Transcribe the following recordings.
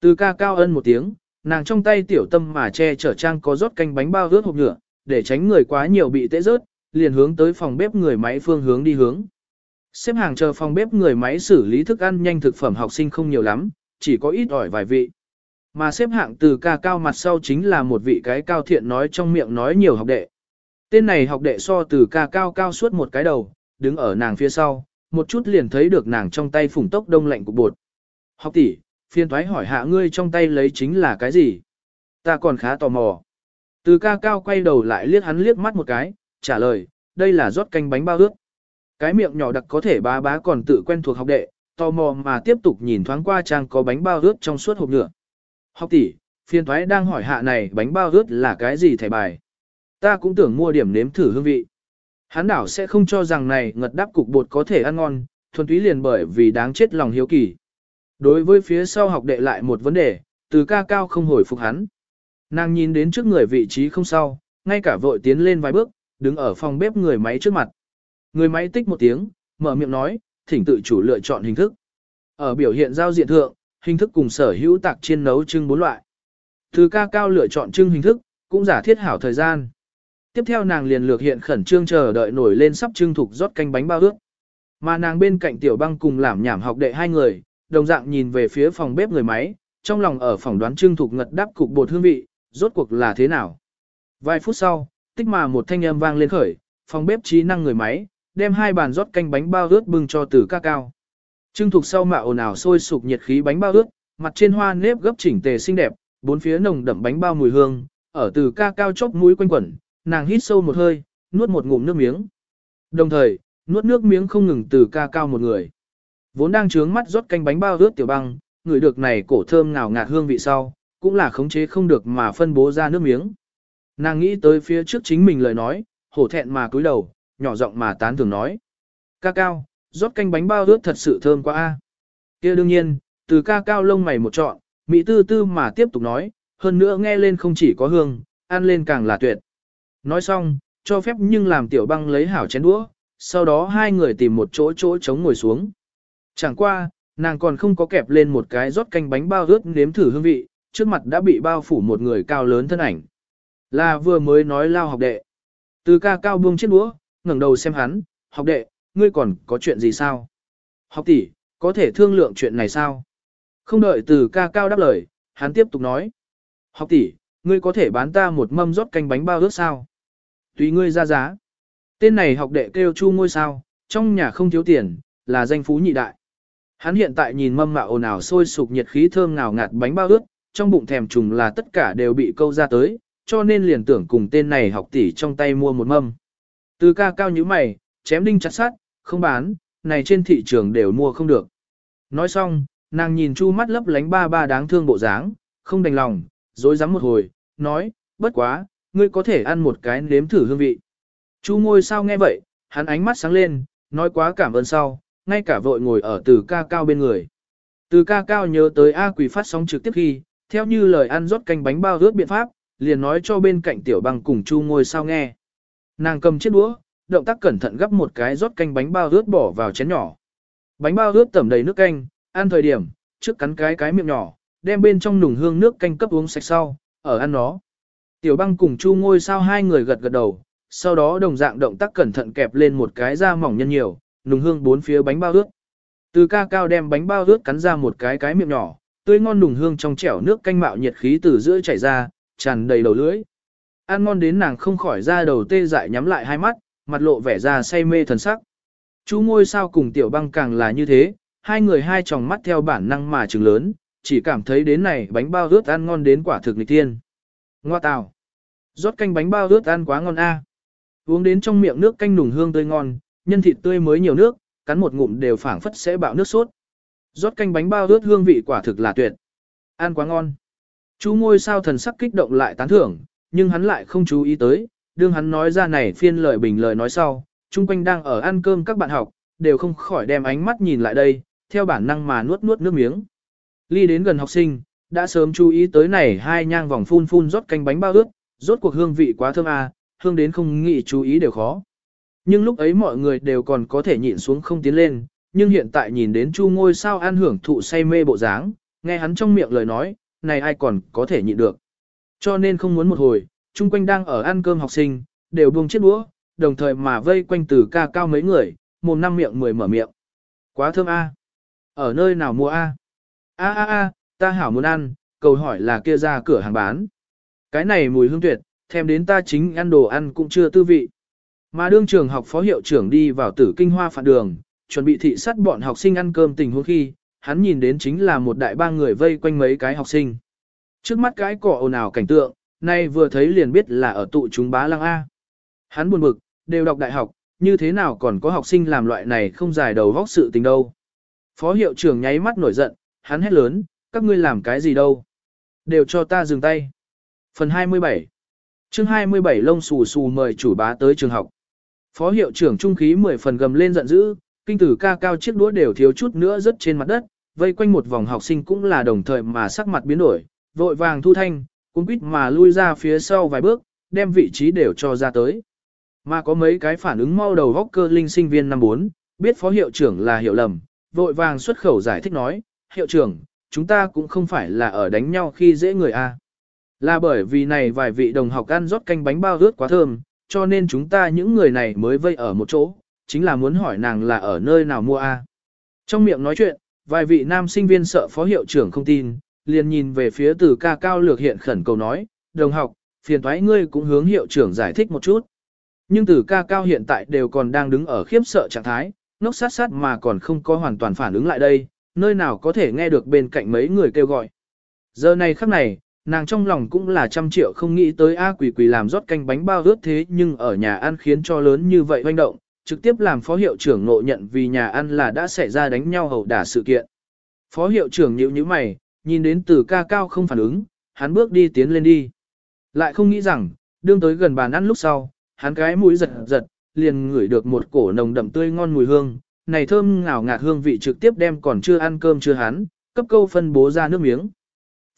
Từ ca cao ân một tiếng, nàng trong tay tiểu tâm mà che chở trang có rót canh bánh bao ướt hộp nhựa, để tránh người quá nhiều bị tễ rớt, liền hướng tới phòng bếp người máy phương hướng đi hướng. Xếp hàng chờ phòng bếp người máy xử lý thức ăn nhanh thực phẩm học sinh không nhiều lắm, chỉ có ít ỏi vài vị. Mà xếp hạng từ ca cao mặt sau chính là một vị cái cao thiện nói trong miệng nói nhiều học đệ. Tên này học đệ so từ ca cao cao suốt một cái đầu, đứng ở nàng phía sau, một chút liền thấy được nàng trong tay phủng tốc đông lạnh của bột. Học tỷ, phiền thoái hỏi hạ ngươi trong tay lấy chính là cái gì? Ta còn khá tò mò. Từ ca cao quay đầu lại liếc hắn liếc mắt một cái, trả lời, đây là rót canh bánh bao ướt. Cái miệng nhỏ đặc có thể bá bá còn tự quen thuộc học đệ, tò mò mà tiếp tục nhìn thoáng qua trang có bánh bao ướt trong suốt hộp nhựa. Học tỷ, phiền thoái đang hỏi hạ này bánh bao ướt là cái gì thầy bài. Ta cũng tưởng mua điểm nếm thử hương vị. Hắn đảo sẽ không cho rằng này ngật đắp cục bột có thể ăn ngon, thuần túy liền bởi vì đáng chết lòng hiếu kỳ. Đối với phía sau học đệ lại một vấn đề, từ ca cao không hồi phục hắn. Nàng nhìn đến trước người vị trí không sau, ngay cả vội tiến lên vài bước, đứng ở phòng bếp người máy trước mặt. Người máy tích một tiếng, mở miệng nói, thỉnh tự chủ lựa chọn hình thức. Ở biểu hiện giao diện thượng, hình thức cùng sở hữu tạc chiên nấu trưng bốn loại. Từ ca cao lựa chọn trưng hình thức, cũng giả thiết hảo thời gian. Tiếp theo nàng liền lược hiện khẩn trương chờ đợi nổi lên sắp trưng thục rót canh bánh bao ước, Mà nàng bên cạnh tiểu băng cùng làm nhảm học đệ hai người, đồng dạng nhìn về phía phòng bếp người máy, trong lòng ở phòng đoán trưng thục ngật đáp cục bột hương vị, rốt cuộc là thế nào. Vài phút sau, tích mà một thanh âm vang lên khởi, phòng bếp trí năng người máy, đem hai bàn rót canh bánh bao ướt bưng cho từ ca cao. Trưng thục sau mạo ồn ào sôi sục nhiệt khí bánh bao ướt, mặt trên hoa nếp gấp chỉnh tề xinh đẹp, bốn phía nồng đậm bánh bao mùi hương, ở từ ca cao chốc mũi quanh quẩn, nàng hít sâu một hơi, nuốt một ngụm nước miếng. Đồng thời, nuốt nước miếng không ngừng từ ca cao một người. Vốn đang trướng mắt rót canh bánh bao ướt tiểu băng, người được này cổ thơm ngào ngạt hương vị sau, cũng là khống chế không được mà phân bố ra nước miếng. Nàng nghĩ tới phía trước chính mình lời nói, hổ thẹn mà cúi đầu, nhỏ giọng mà tán thường nói. Ca cao, rót canh bánh bao ướt thật sự thơm quá a. kia đương nhiên, từ ca cao lông mày một trọn, mỹ tư tư mà tiếp tục nói, hơn nữa nghe lên không chỉ có hương, ăn lên càng là tuyệt. Nói xong, cho phép nhưng làm tiểu băng lấy hảo chén đũa, sau đó hai người tìm một chỗ chỗ trống ngồi xuống. Chẳng qua, nàng còn không có kẹp lên một cái rót canh bánh bao ướt nếm thử hương vị, trước mặt đã bị bao phủ một người cao lớn thân ảnh. Là vừa mới nói lao học đệ. Từ ca cao buông chiếc đũa, ngẩng đầu xem hắn, học đệ, ngươi còn có chuyện gì sao? Học tỷ, có thể thương lượng chuyện này sao? Không đợi từ ca cao đáp lời, hắn tiếp tục nói. Học tỷ, ngươi có thể bán ta một mâm rót canh bánh bao ướt sao? Tùy ngươi ra giá. Tên này học đệ kêu chu ngôi sao, trong nhà không thiếu tiền, là danh phú nhị đại. Hắn hiện tại nhìn mâm mạo ồn ào sôi sục nhiệt khí thơm ngào ngạt bánh bao ướt, trong bụng thèm trùng là tất cả đều bị câu ra tới, cho nên liền tưởng cùng tên này học tỷ trong tay mua một mâm. Từ ca cao như mày, chém đinh chặt sát, không bán, này trên thị trường đều mua không được. Nói xong, nàng nhìn chu mắt lấp lánh ba ba đáng thương bộ dáng, không đành lòng, dối rắm một hồi, nói, bất quá, ngươi có thể ăn một cái nếm thử hương vị. Chu ngôi sao nghe vậy, hắn ánh mắt sáng lên, nói quá cảm ơn sau, ngay cả vội ngồi ở từ ca cao bên người. Từ ca cao nhớ tới A quỷ phát sóng trực tiếp khi, theo như lời ăn rót canh bánh bao ướt biện pháp, liền nói cho bên cạnh tiểu băng cùng chu ngồi sao nghe. Nàng cầm chiếc đũa, động tác cẩn thận gấp một cái rót canh bánh bao ướt bỏ vào chén nhỏ. Bánh bao ướt tẩm đầy nước canh, ăn thời điểm, trước cắn cái cái miệng nhỏ, đem bên trong nùng hương nước canh cấp uống sạch sau, ở ăn nó. Tiểu băng cùng chu ngôi sao hai người gật gật đầu, sau đó đồng dạng động tác cẩn thận kẹp lên một cái da mỏng nhân nhiều, nùng hương bốn phía bánh bao ướt. Từ ca cao đem bánh bao ướt cắn ra một cái cái miệng nhỏ, tươi ngon nùng hương trong chẻo nước canh mạo nhiệt khí từ giữa chảy ra, tràn đầy đầu lưỡi. Ăn ngon đến nàng không khỏi ra đầu tê dại nhắm lại hai mắt, mặt lộ vẻ ra say mê thần sắc. Chú ngôi sao cùng tiểu băng càng là như thế, hai người hai tròng mắt theo bản năng mà trừng lớn, chỉ cảm thấy đến này bánh bao ướt ăn ngon đến quả thực nghịch tiên. Ngoa tào. rót canh bánh bao ướt ăn quá ngon a. Uống đến trong miệng nước canh nùng hương tươi ngon, nhân thịt tươi mới nhiều nước, cắn một ngụm đều phảng phất sẽ bạo nước sốt. Rót canh bánh bao ướt hương vị quả thực là tuyệt. Ăn quá ngon. Chú ngôi sao thần sắc kích động lại tán thưởng, nhưng hắn lại không chú ý tới, đương hắn nói ra này phiên lời bình lời nói sau, chung quanh đang ở ăn cơm các bạn học, đều không khỏi đem ánh mắt nhìn lại đây, theo bản năng mà nuốt nuốt nước miếng. Ly đến gần học sinh, đã sớm chú ý tới này hai nhang vòng phun phun rót canh bánh bao ướt, rốt cuộc hương vị quá thơm à, hương đến không nghĩ chú ý đều khó. Nhưng lúc ấy mọi người đều còn có thể nhịn xuống không tiến lên, nhưng hiện tại nhìn đến chu ngôi sao an hưởng thụ say mê bộ dáng, nghe hắn trong miệng lời nói, này ai còn có thể nhịn được. Cho nên không muốn một hồi, chung quanh đang ở ăn cơm học sinh, đều buông chiếc đũa, đồng thời mà vây quanh từ ca cao mấy người, mồm năm miệng mười mở miệng. Quá thơm a. Ở nơi nào mua a? A a a, ta hảo muốn ăn, cầu hỏi là kia ra cửa hàng bán. Cái này mùi hương tuyệt, thêm đến ta chính ăn đồ ăn cũng chưa tư vị. Mà đương trường học phó hiệu trưởng đi vào tử kinh hoa phạt đường, chuẩn bị thị sát bọn học sinh ăn cơm tình huống khi, hắn nhìn đến chính là một đại ba người vây quanh mấy cái học sinh. Trước mắt cái cỏ ồn ào cảnh tượng, nay vừa thấy liền biết là ở tụ chúng bá lăng A. Hắn buồn bực, đều đọc đại học, như thế nào còn có học sinh làm loại này không giải đầu vóc sự tình đâu. Phó hiệu trưởng nháy mắt nổi giận, hắn hét lớn, các ngươi làm cái gì đâu. Đều cho ta dừng tay. Phần 27 chương 27 lông xù xù mời chủ bá tới trường học. Phó hiệu trưởng trung khí 10 phần gầm lên giận dữ, kinh tử ca cao chiếc đũa đều thiếu chút nữa rớt trên mặt đất, vây quanh một vòng học sinh cũng là đồng thời mà sắc mặt biến đổi, vội vàng thu thanh, cũng biết mà lui ra phía sau vài bước, đem vị trí đều cho ra tới. Mà có mấy cái phản ứng mau đầu góc cơ linh sinh viên năm 4, biết phó hiệu trưởng là hiểu lầm, vội vàng xuất khẩu giải thích nói, hiệu trưởng, chúng ta cũng không phải là ở đánh nhau khi dễ người a. Là bởi vì này vài vị đồng học ăn rót canh bánh bao ướt quá thơm, cho nên chúng ta những người này mới vây ở một chỗ, chính là muốn hỏi nàng là ở nơi nào mua a. Trong miệng nói chuyện, vài vị nam sinh viên sợ phó hiệu trưởng không tin, liền nhìn về phía từ ca cao lược hiện khẩn cầu nói, đồng học, phiền thoái ngươi cũng hướng hiệu trưởng giải thích một chút. Nhưng từ ca cao hiện tại đều còn đang đứng ở khiếp sợ trạng thái, ngốc sát sát mà còn không có hoàn toàn phản ứng lại đây, nơi nào có thể nghe được bên cạnh mấy người kêu gọi. Giờ này khắc này, nàng trong lòng cũng là trăm triệu không nghĩ tới A quỷ quỷ làm rót canh bánh bao rớt thế nhưng ở nhà ăn khiến cho lớn như vậy hoành động, trực tiếp làm phó hiệu trưởng ngộ nhận vì nhà ăn là đã xảy ra đánh nhau hầu đả sự kiện. Phó hiệu trưởng nhíu nhíu mày, nhìn đến từ ca cao không phản ứng, hắn bước đi tiến lên đi. Lại không nghĩ rằng, đương tới gần bàn ăn lúc sau, hắn cái mũi giật giật, liền ngửi được một cổ nồng đậm tươi ngon mùi hương, này thơm ngào ngạt hương vị trực tiếp đem còn chưa ăn cơm chưa hắn, cấp câu phân bố ra nước miếng.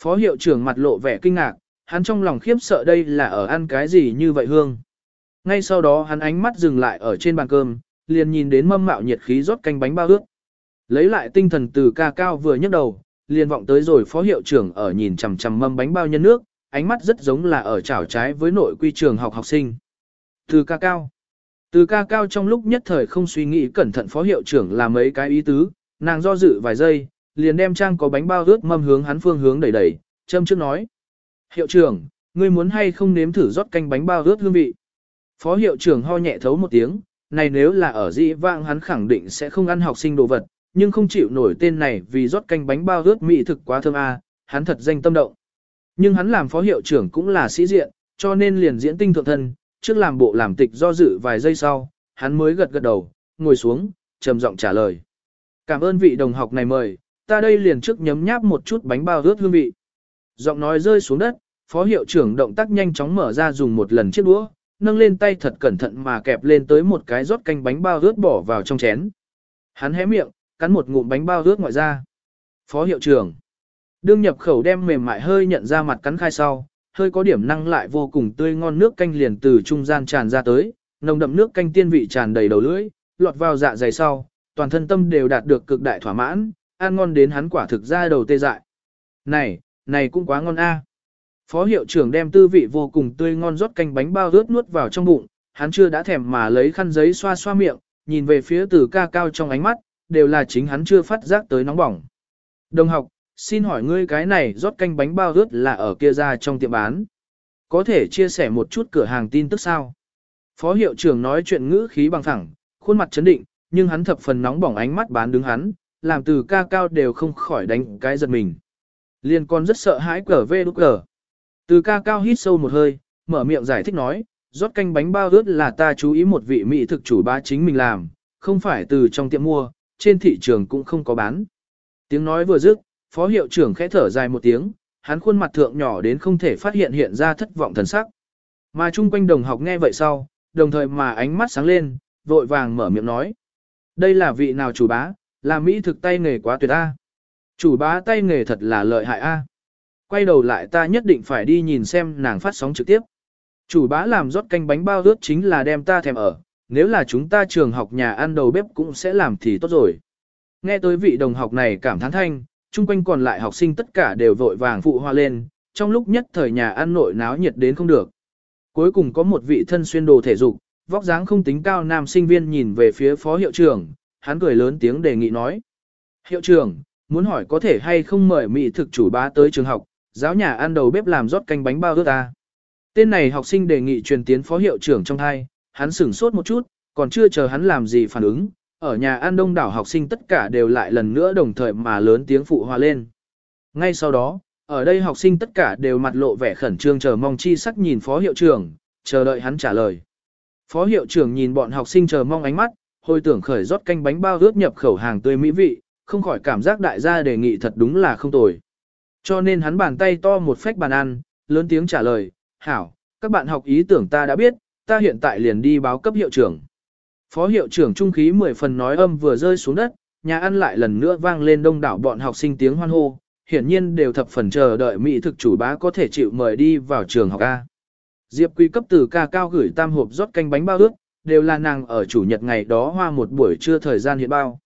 Phó hiệu trưởng mặt lộ vẻ kinh ngạc, hắn trong lòng khiếp sợ đây là ở ăn cái gì như vậy hương. Ngay sau đó hắn ánh mắt dừng lại ở trên bàn cơm, liền nhìn đến mâm mạo nhiệt khí rót canh bánh bao ướt. Lấy lại tinh thần từ ca cao vừa nhấc đầu, liền vọng tới rồi phó hiệu trưởng ở nhìn chằm chằm mâm bánh bao nhân nước, ánh mắt rất giống là ở chảo trái với nội quy trường học học sinh. Từ ca cao. Từ ca cao trong lúc nhất thời không suy nghĩ cẩn thận phó hiệu trưởng là mấy cái ý tứ, nàng do dự vài giây, liền đem trang có bánh bao ướt mâm hướng hắn phương hướng đẩy đẩy, châm trước nói. Hiệu trưởng, ngươi muốn hay không nếm thử rót canh bánh bao ướt hương vị. Phó hiệu trưởng ho nhẹ thấu một tiếng, này nếu là ở dĩ vãng hắn khẳng định sẽ không ăn học sinh đồ vật, nhưng không chịu nổi tên này vì rót canh bánh bao ướt mỹ thực quá thơm a, hắn thật danh tâm động. Nhưng hắn làm phó hiệu trưởng cũng là sĩ diện, cho nên liền diễn tinh thượng thân, trước làm bộ làm tịch do dự vài giây sau, hắn mới gật gật đầu, ngồi xuống, trầm giọng trả lời. Cảm ơn vị đồng học này mời, ta đây liền trước nhấm nháp một chút bánh bao rớt hương vị. Giọng nói rơi xuống đất, phó hiệu trưởng động tác nhanh chóng mở ra dùng một lần chiếc đũa, nâng lên tay thật cẩn thận mà kẹp lên tới một cái rót canh bánh bao rớt bỏ vào trong chén. Hắn hé miệng, cắn một ngụm bánh bao rớt ngoại ra. Phó hiệu trưởng. Đương nhập khẩu đem mềm mại hơi nhận ra mặt cắn khai sau, hơi có điểm năng lại vô cùng tươi ngon nước canh liền từ trung gian tràn ra tới, nồng đậm nước canh tiên vị tràn đầy đầu lưỡi, lọt vào dạ dày sau, toàn thân tâm đều đạt được cực đại thỏa mãn, ăn ngon đến hắn quả thực ra đầu tê dại. Này, này cũng quá ngon a. Phó hiệu trưởng đem tư vị vô cùng tươi ngon rót canh bánh bao ướt nuốt vào trong bụng, hắn chưa đã thèm mà lấy khăn giấy xoa xoa miệng, nhìn về phía từ ca cao trong ánh mắt, đều là chính hắn chưa phát giác tới nóng bỏng. Đồng học, xin hỏi ngươi cái này rót canh bánh bao ướt là ở kia ra trong tiệm bán. Có thể chia sẻ một chút cửa hàng tin tức sao? Phó hiệu trưởng nói chuyện ngữ khí bằng thẳng, khuôn mặt chấn định, nhưng hắn thập phần nóng bỏng ánh mắt bán đứng hắn, làm từ ca cao đều không khỏi đánh cái giật mình. Liên con rất sợ hãi cờ vê đúc cờ. Từ ca cao hít sâu một hơi, mở miệng giải thích nói, rót canh bánh bao ướt là ta chú ý một vị mỹ thực chủ ba chính mình làm, không phải từ trong tiệm mua, trên thị trường cũng không có bán. Tiếng nói vừa dứt, phó hiệu trưởng khẽ thở dài một tiếng, hắn khuôn mặt thượng nhỏ đến không thể phát hiện hiện ra thất vọng thần sắc. Mà chung quanh đồng học nghe vậy sau, đồng thời mà ánh mắt sáng lên, vội vàng mở miệng nói. Đây là vị nào chủ bá, là mỹ thực tay nghề quá tuyệt a. Chủ bá tay nghề thật là lợi hại a. Quay đầu lại ta nhất định phải đi nhìn xem nàng phát sóng trực tiếp. Chủ bá làm rót canh bánh bao ướt chính là đem ta thèm ở, nếu là chúng ta trường học nhà ăn đầu bếp cũng sẽ làm thì tốt rồi. Nghe tới vị đồng học này cảm thán thanh, chung quanh còn lại học sinh tất cả đều vội vàng phụ hoa lên, trong lúc nhất thời nhà ăn nội náo nhiệt đến không được. Cuối cùng có một vị thân xuyên đồ thể dục, vóc dáng không tính cao nam sinh viên nhìn về phía phó hiệu trưởng, hắn cười lớn tiếng đề nghị nói. Hiệu trưởng, muốn hỏi có thể hay không mời mỹ thực chủ bá tới trường học, giáo nhà ăn đầu bếp làm rót canh bánh bao ướt ta. Tên này học sinh đề nghị truyền tiến phó hiệu trưởng trong thai, hắn sửng sốt một chút, còn chưa chờ hắn làm gì phản ứng, ở nhà ăn đông đảo học sinh tất cả đều lại lần nữa đồng thời mà lớn tiếng phụ hòa lên. Ngay sau đó, ở đây học sinh tất cả đều mặt lộ vẻ khẩn trương chờ mong chi sắc nhìn phó hiệu trưởng, chờ đợi hắn trả lời. Phó hiệu trưởng nhìn bọn học sinh chờ mong ánh mắt, hồi tưởng khởi rót canh bánh bao ướt nhập khẩu hàng tươi mỹ vị, không khỏi cảm giác đại gia đề nghị thật đúng là không tồi. Cho nên hắn bàn tay to một phách bàn ăn, lớn tiếng trả lời, hảo, các bạn học ý tưởng ta đã biết, ta hiện tại liền đi báo cấp hiệu trưởng. Phó hiệu trưởng trung khí 10 phần nói âm vừa rơi xuống đất, nhà ăn lại lần nữa vang lên đông đảo bọn học sinh tiếng hoan hô, hiển nhiên đều thập phần chờ đợi mỹ thực chủ bá có thể chịu mời đi vào trường học A. Diệp Quy cấp từ ca cao gửi tam hộp rót canh bánh bao ước, đều là nàng ở chủ nhật ngày đó hoa một buổi trưa thời gian hiện bao.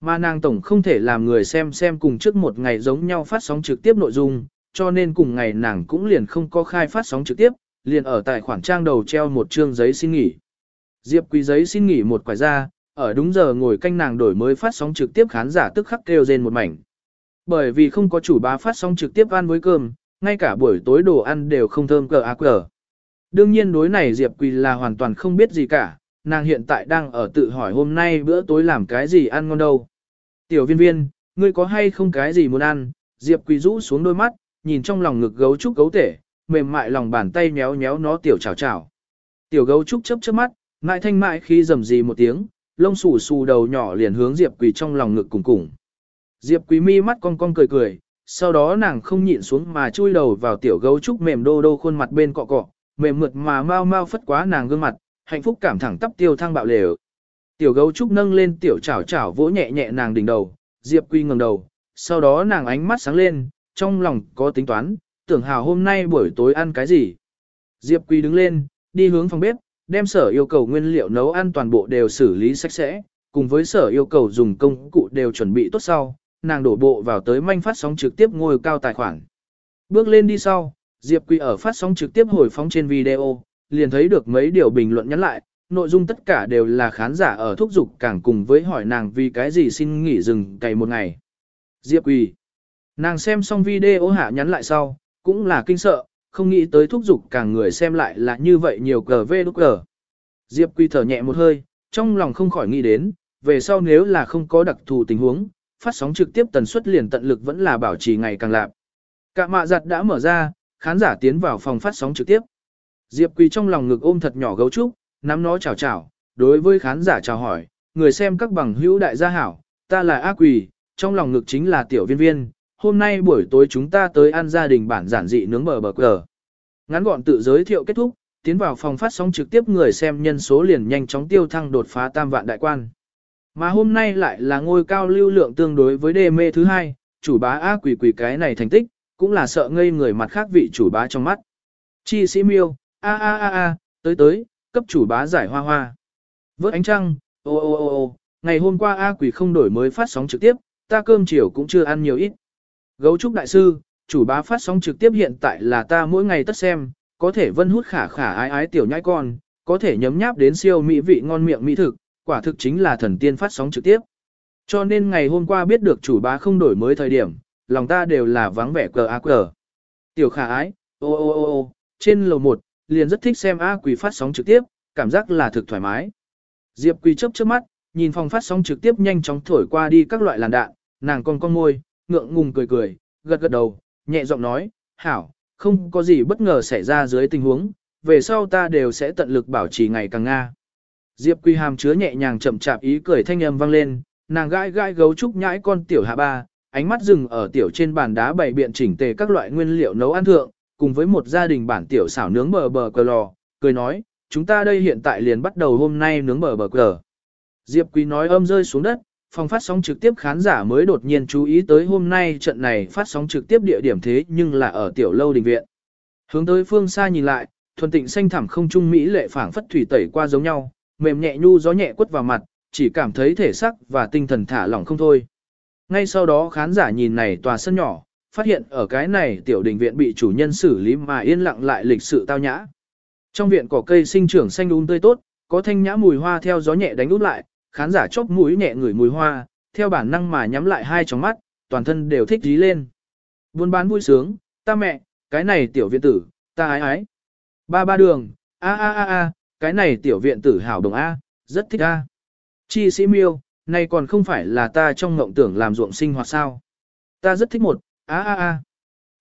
Mà nàng tổng không thể làm người xem xem cùng trước một ngày giống nhau phát sóng trực tiếp nội dung, cho nên cùng ngày nàng cũng liền không có khai phát sóng trực tiếp, liền ở tài khoản trang đầu treo một chương giấy xin nghỉ. Diệp Quý giấy xin nghỉ một quả ra, ở đúng giờ ngồi canh nàng đổi mới phát sóng trực tiếp khán giả tức khắc kêu rên một mảnh. Bởi vì không có chủ bá phát sóng trực tiếp ăn với cơm, ngay cả buổi tối đồ ăn đều không thơm cờ ác cờ. Đương nhiên đối này Diệp Quỳ là hoàn toàn không biết gì cả, nàng hiện tại đang ở tự hỏi hôm nay bữa tối làm cái gì ăn ngon đâu. Tiểu viên viên, ngươi có hay không cái gì muốn ăn? Diệp Quỳ rũ xuống đôi mắt, nhìn trong lòng ngực gấu trúc gấu tể, mềm mại lòng bàn tay méo méo nó tiểu chào chào. Tiểu gấu trúc chớp chớp mắt, mại thanh mại khi rầm gì một tiếng, lông xù xù đầu nhỏ liền hướng Diệp Quỳ trong lòng ngực cùng cùng. Diệp Quý mi mắt cong cong cười cười, sau đó nàng không nhịn xuống mà chui đầu vào tiểu gấu trúc mềm đô đô khuôn mặt bên cọ cọ, mềm mượt mà mau mau phất quá nàng gương mặt, hạnh phúc cảm thẳng tắp tiêu thăng bạo lều. Tiểu gấu trúc nâng lên tiểu chảo chảo vỗ nhẹ nhẹ nàng đỉnh đầu, Diệp Quy ngẩng đầu, sau đó nàng ánh mắt sáng lên, trong lòng có tính toán, tưởng hào hôm nay buổi tối ăn cái gì. Diệp Quy đứng lên, đi hướng phòng bếp, đem sở yêu cầu nguyên liệu nấu ăn toàn bộ đều xử lý sạch sẽ, cùng với sở yêu cầu dùng công cụ đều chuẩn bị tốt sau, nàng đổ bộ vào tới manh phát sóng trực tiếp ngôi cao tài khoản. Bước lên đi sau, Diệp Quỳ ở phát sóng trực tiếp hồi phóng trên video, liền thấy được mấy điều bình luận nhắn lại, nội dung tất cả đều là khán giả ở thúc giục càng cùng với hỏi nàng vì cái gì xin nghỉ dừng cày một ngày. Diệp Quỳ. Nàng xem xong video hạ nhắn lại sau, cũng là kinh sợ, không nghĩ tới thúc giục càng người xem lại là như vậy nhiều cờ vê đúc cờ. Diệp Quỳ thở nhẹ một hơi, trong lòng không khỏi nghĩ đến, về sau nếu là không có đặc thù tình huống, phát sóng trực tiếp tần suất liền tận lực vẫn là bảo trì ngày càng lạp. Cả mạ giặt đã mở ra, khán giả tiến vào phòng phát sóng trực tiếp. Diệp Quỳ trong lòng ngực ôm thật nhỏ gấu trúc, nắm nó chào chào, đối với khán giả chào hỏi, người xem các bằng hữu đại gia hảo, ta là A Quỳ, trong lòng ngực chính là tiểu viên viên, hôm nay buổi tối chúng ta tới ăn gia đình bản giản dị nướng bờ bờ cờ. Ngắn gọn tự giới thiệu kết thúc, tiến vào phòng phát sóng trực tiếp người xem nhân số liền nhanh chóng tiêu thăng đột phá tam vạn đại quan. Mà hôm nay lại là ngôi cao lưu lượng tương đối với đề mê thứ hai, chủ bá A quỷ quỷ cái này thành tích, cũng là sợ ngây người mặt khác vị chủ bá trong mắt. Chi sĩ miêu, a a a a, tới tới, cấp chủ bá giải hoa hoa. Vớt ánh trăng, ô ô ô ô, ngày hôm qua A quỷ không đổi mới phát sóng trực tiếp, ta cơm chiều cũng chưa ăn nhiều ít. Gấu trúc đại sư, chủ bá phát sóng trực tiếp hiện tại là ta mỗi ngày tất xem, có thể vân hút khả khả ái ái tiểu nhãi con, có thể nhấm nháp đến siêu mỹ vị ngon miệng mỹ thực, quả thực chính là thần tiên phát sóng trực tiếp. Cho nên ngày hôm qua biết được chủ bá không đổi mới thời điểm, lòng ta đều là vắng vẻ cờ á cờ. Tiểu khả ái, ô ô ô ô, trên lầu 1, liền rất thích xem A quỷ phát sóng trực tiếp, cảm giác là thực thoải mái. Diệp quỳ chớp chớp mắt, nhìn phòng phát sóng trực tiếp nhanh chóng thổi qua đi các loại làn đạn, nàng con con môi, ngượng ngùng cười cười, gật gật đầu, nhẹ giọng nói, hảo, không có gì bất ngờ xảy ra dưới tình huống, về sau ta đều sẽ tận lực bảo trì ngày càng Nga. Diệp Quy Hàm chứa nhẹ nhàng chậm chạp ý cười thanh âm vang lên, nàng gãi gãi gấu trúc nhãi con tiểu hạ ba, ánh mắt dừng ở tiểu trên bàn đá bày biện chỉnh tề các loại nguyên liệu nấu ăn thượng, cùng với một gia đình bản tiểu xảo nướng bờ bờ cờ lò, cười nói, chúng ta đây hiện tại liền bắt đầu hôm nay nướng bờ bờ cờ. Diệp Quý nói âm rơi xuống đất, phòng phát sóng trực tiếp khán giả mới đột nhiên chú ý tới hôm nay trận này phát sóng trực tiếp địa điểm thế nhưng là ở tiểu lâu đình viện. Hướng tới phương xa nhìn lại, thuần tịnh xanh thẳm không trung mỹ lệ phảng phất thủy tẩy qua giống nhau, mềm nhẹ nhu gió nhẹ quất vào mặt, chỉ cảm thấy thể sắc và tinh thần thả lỏng không thôi ngay sau đó khán giả nhìn này tòa sân nhỏ, phát hiện ở cái này tiểu đình viện bị chủ nhân xử lý mà yên lặng lại lịch sự tao nhã. Trong viện cỏ cây sinh trưởng xanh um tươi tốt, có thanh nhã mùi hoa theo gió nhẹ đánh út lại, khán giả chốc mũi nhẹ ngửi mùi hoa, theo bản năng mà nhắm lại hai tròng mắt, toàn thân đều thích dí lên. Buôn bán vui sướng, ta mẹ, cái này tiểu viện tử, ta ái ái. Ba ba đường, a a a a, cái này tiểu viện tử hảo đồng a, rất thích a. Chi sĩ miêu, này còn không phải là ta trong ngộng tưởng làm ruộng sinh hoạt sao. Ta rất thích một, a a a.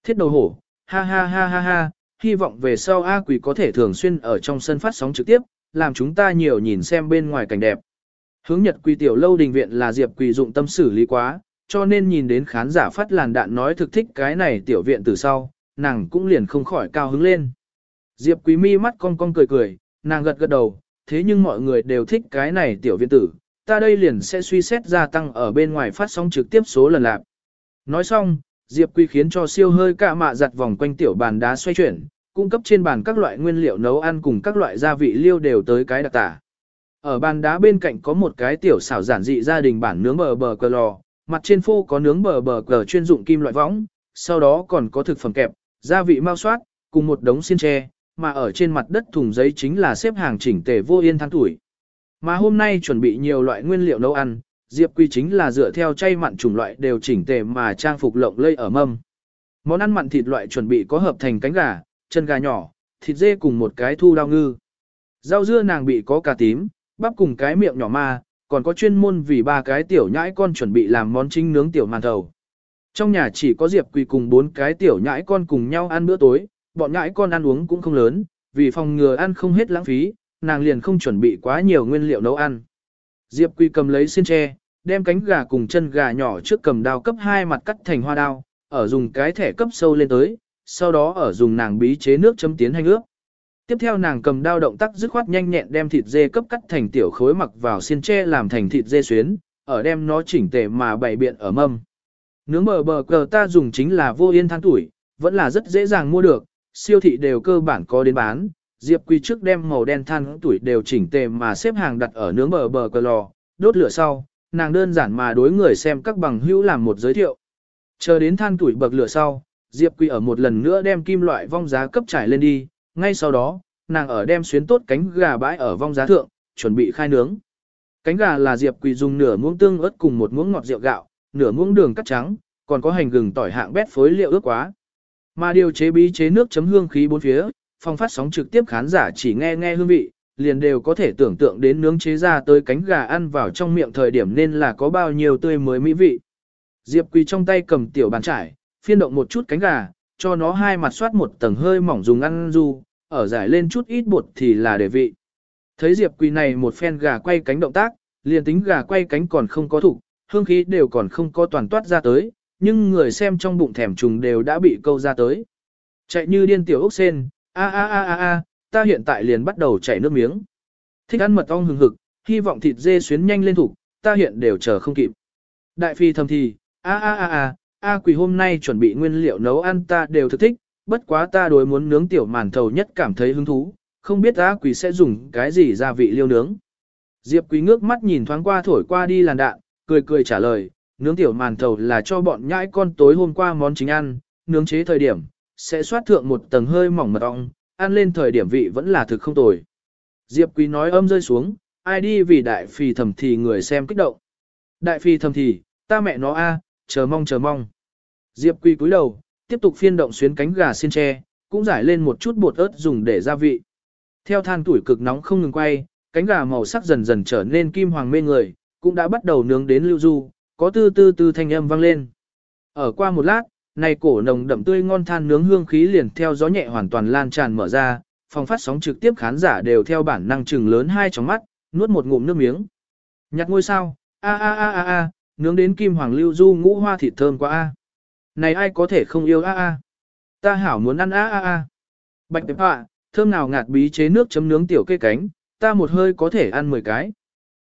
Thiết đầu hổ, ha ha ha ha ha, hy vọng về sau A quỷ có thể thường xuyên ở trong sân phát sóng trực tiếp, làm chúng ta nhiều nhìn xem bên ngoài cảnh đẹp. Hướng Nhật Quỳ tiểu lâu đình viện là Diệp Quỳ dụng tâm xử lý quá, cho nên nhìn đến khán giả phát làn đạn nói thực thích cái này tiểu viện từ sau, nàng cũng liền không khỏi cao hứng lên. Diệp Quý mi mắt cong cong cười cười, nàng gật gật đầu, thế nhưng mọi người đều thích cái này tiểu viện tử, ta đây liền sẽ suy xét gia tăng ở bên ngoài phát sóng trực tiếp số lần lạc. Nói xong, Diệp Quý khiến cho siêu hơi cả mạ giặt vòng quanh tiểu bàn đá xoay chuyển, cung cấp trên bàn các loại nguyên liệu nấu ăn cùng các loại gia vị liêu đều tới cái đặc tả. Ở bàn đá bên cạnh có một cái tiểu xảo giản dị gia đình bản nướng bờ bờ cờ lò, mặt trên phô có nướng bờ bờ cờ chuyên dụng kim loại võng, sau đó còn có thực phẩm kẹp, gia vị mau soát, cùng một đống xiên tre, mà ở trên mặt đất thùng giấy chính là xếp hàng chỉnh tề vô yên than tuổi. Mà hôm nay chuẩn bị nhiều loại nguyên liệu nấu ăn, Diệp Quy chính là dựa theo chay mặn chủng loại đều chỉnh tề mà trang phục lộng lây ở mâm. Món ăn mặn thịt loại chuẩn bị có hợp thành cánh gà, chân gà nhỏ, thịt dê cùng một cái thu đao ngư. Rau dưa nàng bị có cà tím, bắp cùng cái miệng nhỏ ma, còn có chuyên môn vì ba cái tiểu nhãi con chuẩn bị làm món chính nướng tiểu màn thầu. Trong nhà chỉ có Diệp Quỳ cùng bốn cái tiểu nhãi con cùng nhau ăn bữa tối, bọn nhãi con ăn uống cũng không lớn, vì phòng ngừa ăn không hết lãng phí, nàng liền không chuẩn bị quá nhiều nguyên liệu nấu ăn. Diệp Quy cầm lấy xiên tre, đem cánh gà cùng chân gà nhỏ trước cầm đao cấp hai mặt cắt thành hoa đao, ở dùng cái thẻ cấp sâu lên tới, sau đó ở dùng nàng bí chế nước chấm tiến hành ướp. Tiếp theo nàng cầm đao động tác dứt khoát nhanh nhẹn đem thịt dê cấp cắt thành tiểu khối mặc vào xiên tre làm thành thịt dê xuyến, ở đem nó chỉnh tề mà bày biện ở mâm. Nướng bờ bờ cờ ta dùng chính là vô yên than tuổi, vẫn là rất dễ dàng mua được, siêu thị đều cơ bản có đến bán. Diệp Quỳ trước đem màu đen than tuổi đều chỉnh tề mà xếp hàng đặt ở nướng bờ bờ cờ lò, đốt lửa sau, nàng đơn giản mà đối người xem các bằng hữu làm một giới thiệu. Chờ đến than tuổi bậc lửa sau, Diệp Quỳ ở một lần nữa đem kim loại vong giá cấp trải lên đi, ngay sau đó, nàng ở đem xuyến tốt cánh gà bãi ở vong giá thượng, chuẩn bị khai nướng. Cánh gà là Diệp Quỳ dùng nửa muỗng tương ớt cùng một muỗng ngọt rượu gạo, nửa muỗng đường cắt trắng, còn có hành gừng tỏi hạng bét phối liệu ướp quá. Mà điều chế bí chế nước chấm hương khí bốn phía, phong phát sóng trực tiếp khán giả chỉ nghe nghe hương vị, liền đều có thể tưởng tượng đến nướng chế ra tới cánh gà ăn vào trong miệng thời điểm nên là có bao nhiêu tươi mới mỹ vị. Diệp Quỳ trong tay cầm tiểu bàn trải, phiên động một chút cánh gà, cho nó hai mặt soát một tầng hơi mỏng dùng ăn du, ở giải lên chút ít bột thì là để vị. Thấy Diệp Quỳ này một phen gà quay cánh động tác, liền tính gà quay cánh còn không có thủ, hương khí đều còn không có toàn toát ra tới, nhưng người xem trong bụng thèm trùng đều đã bị câu ra tới. Chạy như điên tiểu ốc sen, a a a a a, ta hiện tại liền bắt đầu chảy nước miếng. Thích ăn mật ong hừng hực, hy vọng thịt dê xuyến nhanh lên thủ, ta hiện đều chờ không kịp. Đại phi thầm thì, a a a a, a quỷ hôm nay chuẩn bị nguyên liệu nấu ăn ta đều thực thích, bất quá ta đối muốn nướng tiểu màn thầu nhất cảm thấy hứng thú, không biết a quỷ sẽ dùng cái gì gia vị liêu nướng. Diệp quý ngước mắt nhìn thoáng qua thổi qua đi làn đạn, cười cười trả lời, nướng tiểu màn thầu là cho bọn nhãi con tối hôm qua món chính ăn, nướng chế thời điểm, sẽ xoát thượng một tầng hơi mỏng mật ong, ăn lên thời điểm vị vẫn là thực không tồi. Diệp quý nói âm rơi xuống, ai đi vì đại phì thầm thì người xem kích động. Đại phì thầm thì, ta mẹ nó a, chờ mong chờ mong. Diệp quý cúi đầu, tiếp tục phiên động xuyến cánh gà xiên tre, cũng giải lên một chút bột ớt dùng để gia vị. Theo than tuổi cực nóng không ngừng quay, cánh gà màu sắc dần dần trở nên kim hoàng mê người, cũng đã bắt đầu nướng đến lưu du, có tư tư tư thanh âm vang lên. Ở qua một lát, này cổ nồng đậm tươi ngon than nướng hương khí liền theo gió nhẹ hoàn toàn lan tràn mở ra, phòng phát sóng trực tiếp khán giả đều theo bản năng chừng lớn hai tròng mắt, nuốt một ngụm nước miếng. Nhặt ngôi sao, a a a a a, nướng đến kim hoàng lưu du ngũ hoa thịt thơm quá a. Này ai có thể không yêu a a. Ta hảo muốn ăn a a a. Bạch tệp họa, thơm nào ngạt bí chế nước chấm nướng tiểu cây cánh, ta một hơi có thể ăn 10 cái.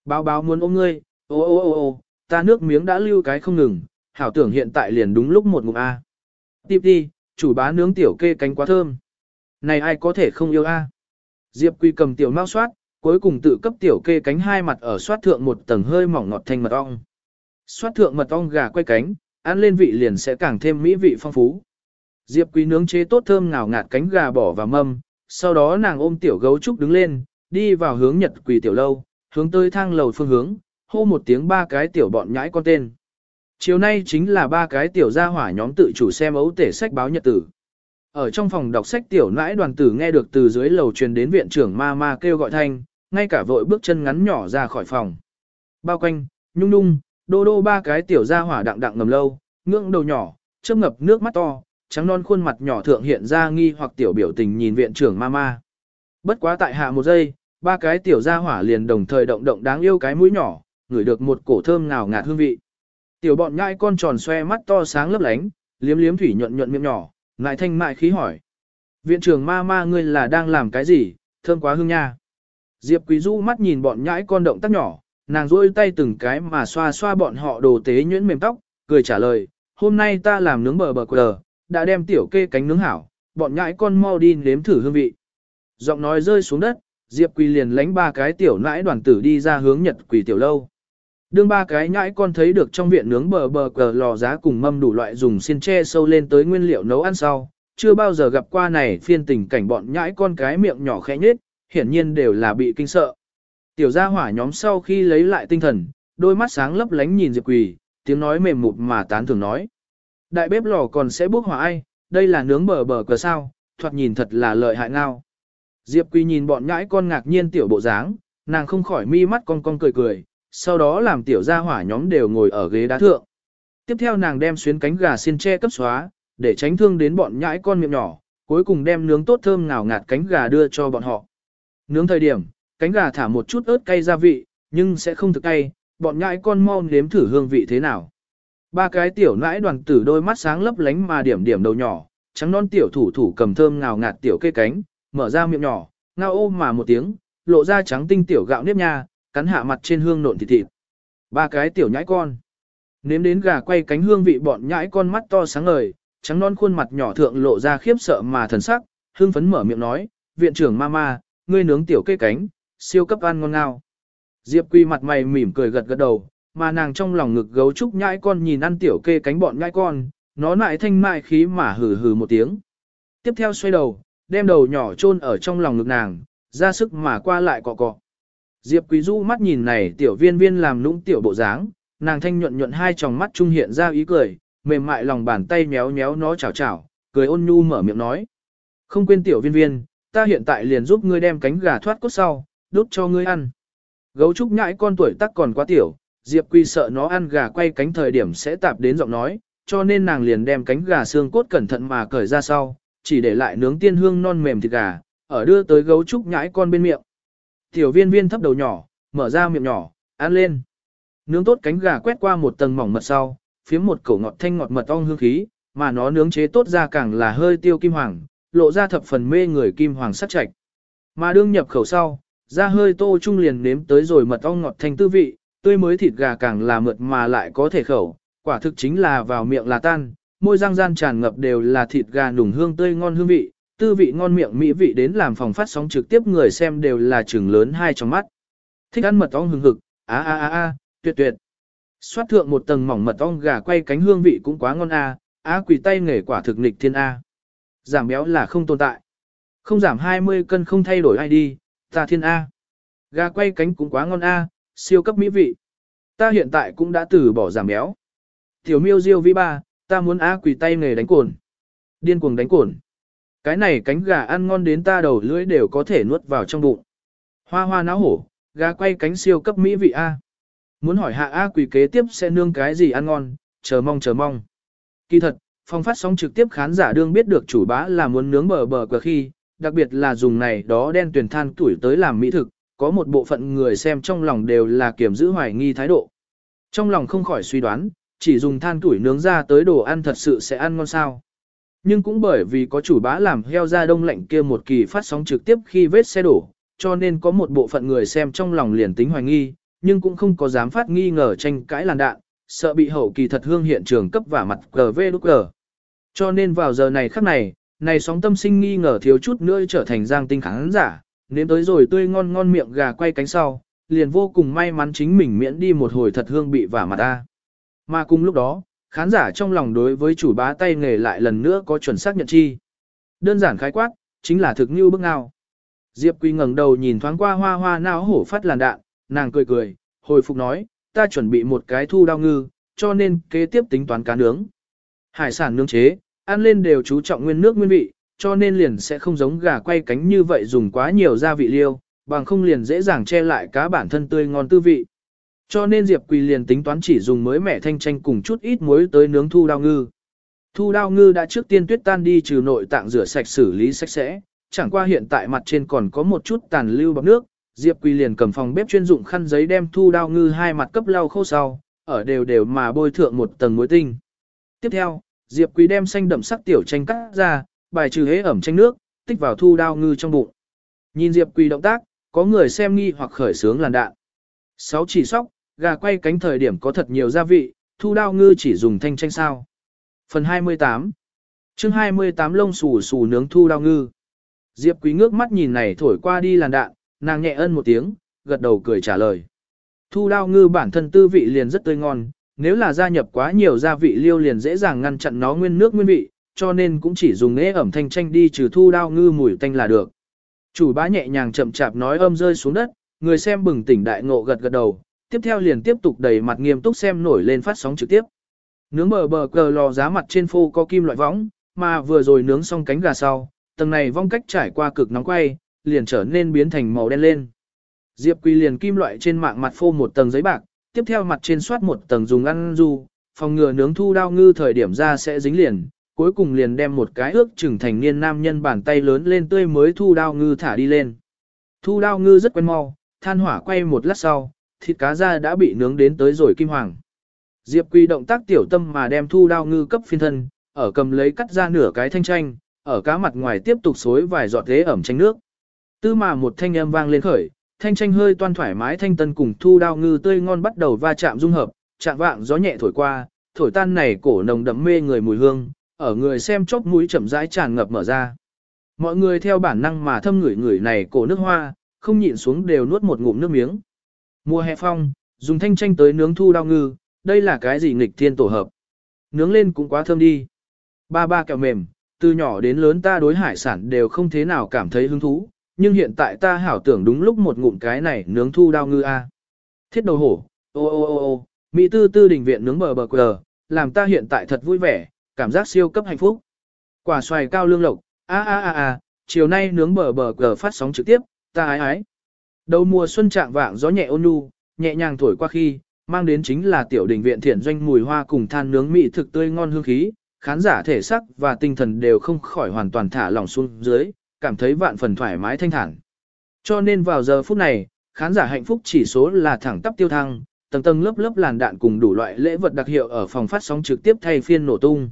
Báo báo muốn ôm ngươi, ô ô ô ô, ta nước miếng đã lưu cái không ngừng, hảo tưởng hiện tại liền đúng lúc một ngụm A. Tiếp đi, chủ bá nướng tiểu kê cánh quá thơm. Này ai có thể không yêu A. Diệp Quy cầm tiểu mau soát, cuối cùng tự cấp tiểu kê cánh hai mặt ở soát thượng một tầng hơi mỏng ngọt thanh mật ong. Xoát thượng mật ong gà quay cánh, ăn lên vị liền sẽ càng thêm mỹ vị phong phú. Diệp Quý nướng chế tốt thơm ngào ngạt cánh gà bỏ vào mâm, sau đó nàng ôm tiểu gấu trúc đứng lên, đi vào hướng Nhật Quỳ tiểu lâu, hướng tới thang lầu phương hướng, hô một tiếng ba cái tiểu bọn nhãi con tên. Chiều nay chính là ba cái tiểu gia hỏa nhóm tự chủ xem ấu tể sách báo nhật tử. Ở trong phòng đọc sách tiểu nãi đoàn tử nghe được từ dưới lầu truyền đến viện trưởng ma ma kêu gọi thanh, ngay cả vội bước chân ngắn nhỏ ra khỏi phòng. Bao quanh, nhung nhung, đô đô ba cái tiểu gia hỏa đặng đặng ngầm lâu, ngưỡng đầu nhỏ, chớp ngập nước mắt to, trắng non khuôn mặt nhỏ thượng hiện ra nghi hoặc tiểu biểu tình nhìn viện trưởng ma ma. Bất quá tại hạ một giây, ba cái tiểu gia hỏa liền đồng thời động động đáng yêu cái mũi nhỏ, ngửi được một cổ thơm ngào ngạt hương vị. Tiểu bọn nhãi con tròn xoe mắt to sáng lấp lánh, liếm liếm thủy nhuận nhuận miệng nhỏ, ngại thanh mại khí hỏi. Viện trưởng ma ma ngươi là đang làm cái gì, thơm quá hương nha. Diệp Quý Du mắt nhìn bọn nhãi con động tác nhỏ, nàng rôi tay từng cái mà xoa xoa bọn họ đồ tế nhuyễn mềm tóc, cười trả lời, hôm nay ta làm nướng bờ bờ quờ, đã đem tiểu kê cánh nướng hảo, bọn nhãi con mau đi nếm thử hương vị. Giọng nói rơi xuống đất, Diệp Quỳ liền lánh ba cái tiểu nãi đoàn tử đi ra hướng Nhật Quỳ tiểu lâu. Đương ba cái nhãi con thấy được trong viện nướng bờ bờ cờ lò giá cùng mâm đủ loại dùng xiên tre sâu lên tới nguyên liệu nấu ăn sau, chưa bao giờ gặp qua này phiên tình cảnh bọn nhãi con cái miệng nhỏ khẽ nhết, hiển nhiên đều là bị kinh sợ. Tiểu gia hỏa nhóm sau khi lấy lại tinh thần, đôi mắt sáng lấp lánh nhìn Diệp Quỳ, tiếng nói mềm mụt mà tán thường nói. Đại bếp lò còn sẽ bước hỏa ai, đây là nướng bờ bờ cờ sao, thoạt nhìn thật là lợi hại ngao. Diệp Quỳ nhìn bọn nhãi con ngạc nhiên tiểu bộ dáng, nàng không khỏi mi mắt con con cười cười, sau đó làm tiểu gia hỏa nhóm đều ngồi ở ghế đá thượng. Tiếp theo nàng đem xuyến cánh gà xiên tre cấp xóa, để tránh thương đến bọn nhãi con miệng nhỏ, cuối cùng đem nướng tốt thơm ngào ngạt cánh gà đưa cho bọn họ. Nướng thời điểm, cánh gà thả một chút ớt cay gia vị, nhưng sẽ không thực cay, bọn nhãi con mau nếm thử hương vị thế nào. Ba cái tiểu nãi đoàn tử đôi mắt sáng lấp lánh mà điểm điểm đầu nhỏ, trắng non tiểu thủ thủ cầm thơm ngào ngạt tiểu cây cánh, mở ra miệng nhỏ, ngao ôm mà một tiếng, lộ ra trắng tinh tiểu gạo nếp nha, cắn hạ mặt trên hương nộn thịt thịt. Ba cái tiểu nhãi con. Nếm đến gà quay cánh hương vị bọn nhãi con mắt to sáng ngời, trắng non khuôn mặt nhỏ thượng lộ ra khiếp sợ mà thần sắc, hương phấn mở miệng nói, viện trưởng mama, ngươi nướng tiểu cây cánh, siêu cấp ăn ngon ngào. Diệp Quy mặt mày mỉm cười gật gật đầu, mà nàng trong lòng ngực gấu trúc nhãi con nhìn ăn tiểu kê cánh bọn nhãi con, nó lại thanh mại khí mà hừ hừ một tiếng. Tiếp theo xoay đầu, đem đầu nhỏ chôn ở trong lòng ngực nàng, ra sức mà qua lại cọ cọ. Diệp Quý Du mắt nhìn này tiểu viên viên làm nũng tiểu bộ dáng, nàng thanh nhuận nhuận hai tròng mắt trung hiện ra ý cười, mềm mại lòng bàn tay méo méo nó chảo chảo, cười ôn nhu mở miệng nói. Không quên tiểu viên viên, ta hiện tại liền giúp ngươi đem cánh gà thoát cốt sau, đốt cho ngươi ăn. Gấu trúc nhãi con tuổi tác còn quá tiểu, Diệp Quy sợ nó ăn gà quay cánh thời điểm sẽ tạp đến giọng nói, cho nên nàng liền đem cánh gà xương cốt cẩn thận mà cởi ra sau, chỉ để lại nướng tiên hương non mềm thịt gà, ở đưa tới gấu trúc nhãi con bên miệng. Tiểu viên viên thấp đầu nhỏ, mở ra miệng nhỏ, ăn lên. Nướng tốt cánh gà quét qua một tầng mỏng mật sau, phiếm một cổ ngọt thanh ngọt mật ong hương khí, mà nó nướng chế tốt ra càng là hơi tiêu kim hoàng, lộ ra thập phần mê người kim hoàng sắc chạch. Mà đương nhập khẩu sau, ra hơi tô trung liền nếm tới rồi mật ong ngọt thanh tư vị, tươi mới thịt gà càng là mượt mà lại có thể khẩu, quả thực chính là vào miệng là tan, môi răng gian tràn ngập đều là thịt gà nùng hương tươi ngon hương vị, tư vị ngon miệng mỹ vị đến làm phòng phát sóng trực tiếp người xem đều là trường lớn hai trong mắt. Thích ăn mật ong hương hực, a a a a, tuyệt tuyệt. Xoát thượng một tầng mỏng mật ong gà quay cánh hương vị cũng quá ngon a, á quỷ tay nghề quả thực nghịch thiên a. Giảm béo là không tồn tại. Không giảm 20 cân không thay đổi ai đi, ta thiên a. Gà quay cánh cũng quá ngon a, siêu cấp mỹ vị. Ta hiện tại cũng đã từ bỏ giảm béo. Tiểu miêu diêu vi ba, ta muốn á quỳ tay nghề đánh cồn. Điên cuồng đánh cồn. Cái này cánh gà ăn ngon đến ta đầu lưỡi đều có thể nuốt vào trong bụng. Hoa hoa náo hổ, gà quay cánh siêu cấp mỹ vị A. Muốn hỏi hạ A quỷ kế tiếp sẽ nương cái gì ăn ngon, chờ mong chờ mong. Kỳ thật, phong phát sóng trực tiếp khán giả đương biết được chủ bá là muốn nướng bờ bờ cờ khi, đặc biệt là dùng này đó đen tuyển than tuổi tới làm mỹ thực, có một bộ phận người xem trong lòng đều là kiểm giữ hoài nghi thái độ. Trong lòng không khỏi suy đoán, chỉ dùng than tuổi nướng ra tới đồ ăn thật sự sẽ ăn ngon sao. Nhưng cũng bởi vì có chủ bá làm heo ra đông lạnh kia một kỳ phát sóng trực tiếp khi vết xe đổ, cho nên có một bộ phận người xem trong lòng liền tính hoài nghi, nhưng cũng không có dám phát nghi ngờ tranh cãi làn đạn, sợ bị hậu kỳ thật hương hiện trường cấp và mặt GV lúc gờ. Cho nên vào giờ này khắc này, này sóng tâm sinh nghi ngờ thiếu chút nữa trở thành giang tinh khán giả, nếm tới rồi tươi ngon ngon miệng gà quay cánh sau, liền vô cùng may mắn chính mình miễn đi một hồi thật hương bị vả mặt ta. Mà cùng lúc đó, khán giả trong lòng đối với chủ bá tay nghề lại lần nữa có chuẩn xác nhận chi. Đơn giản khái quát, chính là thực như bức ngao. Diệp Quy ngẩng đầu nhìn thoáng qua hoa hoa não hổ phát làn đạn, nàng cười cười, hồi phục nói, ta chuẩn bị một cái thu đao ngư, cho nên kế tiếp tính toán cá nướng. Hải sản nướng chế, ăn lên đều chú trọng nguyên nước nguyên vị, cho nên liền sẽ không giống gà quay cánh như vậy dùng quá nhiều gia vị liêu, bằng không liền dễ dàng che lại cá bản thân tươi ngon tư vị. Cho nên Diệp Quỳ liền tính toán chỉ dùng mới mẻ thanh chanh cùng chút ít muối tới nướng thu đao ngư. Thu đao ngư đã trước tiên tuyết tan đi trừ nội tạng rửa sạch xử lý sạch sẽ, chẳng qua hiện tại mặt trên còn có một chút tàn lưu bọc nước, Diệp Quỳ liền cầm phòng bếp chuyên dụng khăn giấy đem thu đao ngư hai mặt cấp lau khô sau, ở đều đều mà bôi thượng một tầng muối tinh. Tiếp theo, Diệp Quỳ đem xanh đậm sắc tiểu chanh cắt ra, bài trừ hế ẩm chanh nước, tích vào thu đao ngư trong bụng. Nhìn Diệp Quỳ động tác, có người xem nghi hoặc khởi sướng làn đạn. Sáu chỉ sóc, gà quay cánh thời điểm có thật nhiều gia vị, thu đao ngư chỉ dùng thanh chanh sao. Phần 28 chương 28 lông xù xù nướng thu đao ngư. Diệp Quý ngước mắt nhìn này thổi qua đi làn đạn, nàng nhẹ ân một tiếng, gật đầu cười trả lời. Thu đao ngư bản thân tư vị liền rất tươi ngon, nếu là gia nhập quá nhiều gia vị liêu liền dễ dàng ngăn chặn nó nguyên nước nguyên vị, cho nên cũng chỉ dùng nghệ ẩm thanh chanh đi trừ thu đao ngư mùi tanh là được. Chủ bá nhẹ nhàng chậm chạp nói âm rơi xuống đất, người xem bừng tỉnh đại ngộ gật gật đầu, tiếp theo liền tiếp tục đầy mặt nghiêm túc xem nổi lên phát sóng trực tiếp. Nướng bờ bờ cờ lò giá mặt trên phô có kim loại võng, mà vừa rồi nướng xong cánh gà sau, tầng này vong cách trải qua cực nóng quay, liền trở nên biến thành màu đen lên. Diệp Quỳ liền kim loại trên mạng mặt phô một tầng giấy bạc, tiếp theo mặt trên soát một tầng dùng ăn du, phòng ngừa nướng thu đao ngư thời điểm ra sẽ dính liền, cuối cùng liền đem một cái ước trưởng thành niên nam nhân bàn tay lớn lên tươi mới thu đao ngư thả đi lên. Thu đao ngư rất quen mau, than hỏa quay một lát sau, thịt cá da đã bị nướng đến tới rồi kim hoàng. Diệp Quỳ động tác tiểu tâm mà đem thu đao ngư cấp phiên thân, ở cầm lấy cắt ra nửa cái thanh chanh, ở cá mặt ngoài tiếp tục xối vài giọt thế ẩm chanh nước. Tư mà một thanh âm vang lên khởi, thanh chanh hơi toan thoải mái thanh tân cùng thu đao ngư tươi ngon bắt đầu va chạm dung hợp, chạm vạng gió nhẹ thổi qua, thổi tan này cổ nồng đậm mê người mùi hương, ở người xem chóp mũi chậm rãi tràn ngập mở ra. Mọi người theo bản năng mà thâm ngửi ngửi này cổ nước hoa, không nhịn xuống đều nuốt một ngụm nước miếng. Mùa hè phong, dùng thanh chanh tới nướng thu đao ngư, đây là cái gì nghịch thiên tổ hợp. Nướng lên cũng quá thơm đi. Ba ba kẹo mềm, từ nhỏ đến lớn ta đối hải sản đều không thế nào cảm thấy hứng thú, nhưng hiện tại ta hảo tưởng đúng lúc một ngụm cái này nướng thu đao ngư a. Thiết đầu hổ, ô ô ô ô, Mỹ tư tư đình viện nướng bờ bờ quờ, làm ta hiện tại thật vui vẻ, cảm giác siêu cấp hạnh phúc. Quả xoài cao lương lộc, a a a a, chiều nay nướng bờ bờ quờ phát sóng trực tiếp, ta ái ái. Đầu mùa xuân trạng vạng gió nhẹ ôn nhu, nhẹ nhàng thổi qua khi, mang đến chính là tiểu đình viện thiện doanh mùi hoa cùng than nướng mỹ thực tươi ngon hương khí, khán giả thể sắc và tinh thần đều không khỏi hoàn toàn thả lỏng xuống dưới, cảm thấy vạn phần thoải mái thanh thản. Cho nên vào giờ phút này, khán giả hạnh phúc chỉ số là thẳng tắp tiêu thăng, tầng tầng lớp lớp làn đạn cùng đủ loại lễ vật đặc hiệu ở phòng phát sóng trực tiếp thay phiên nổ tung.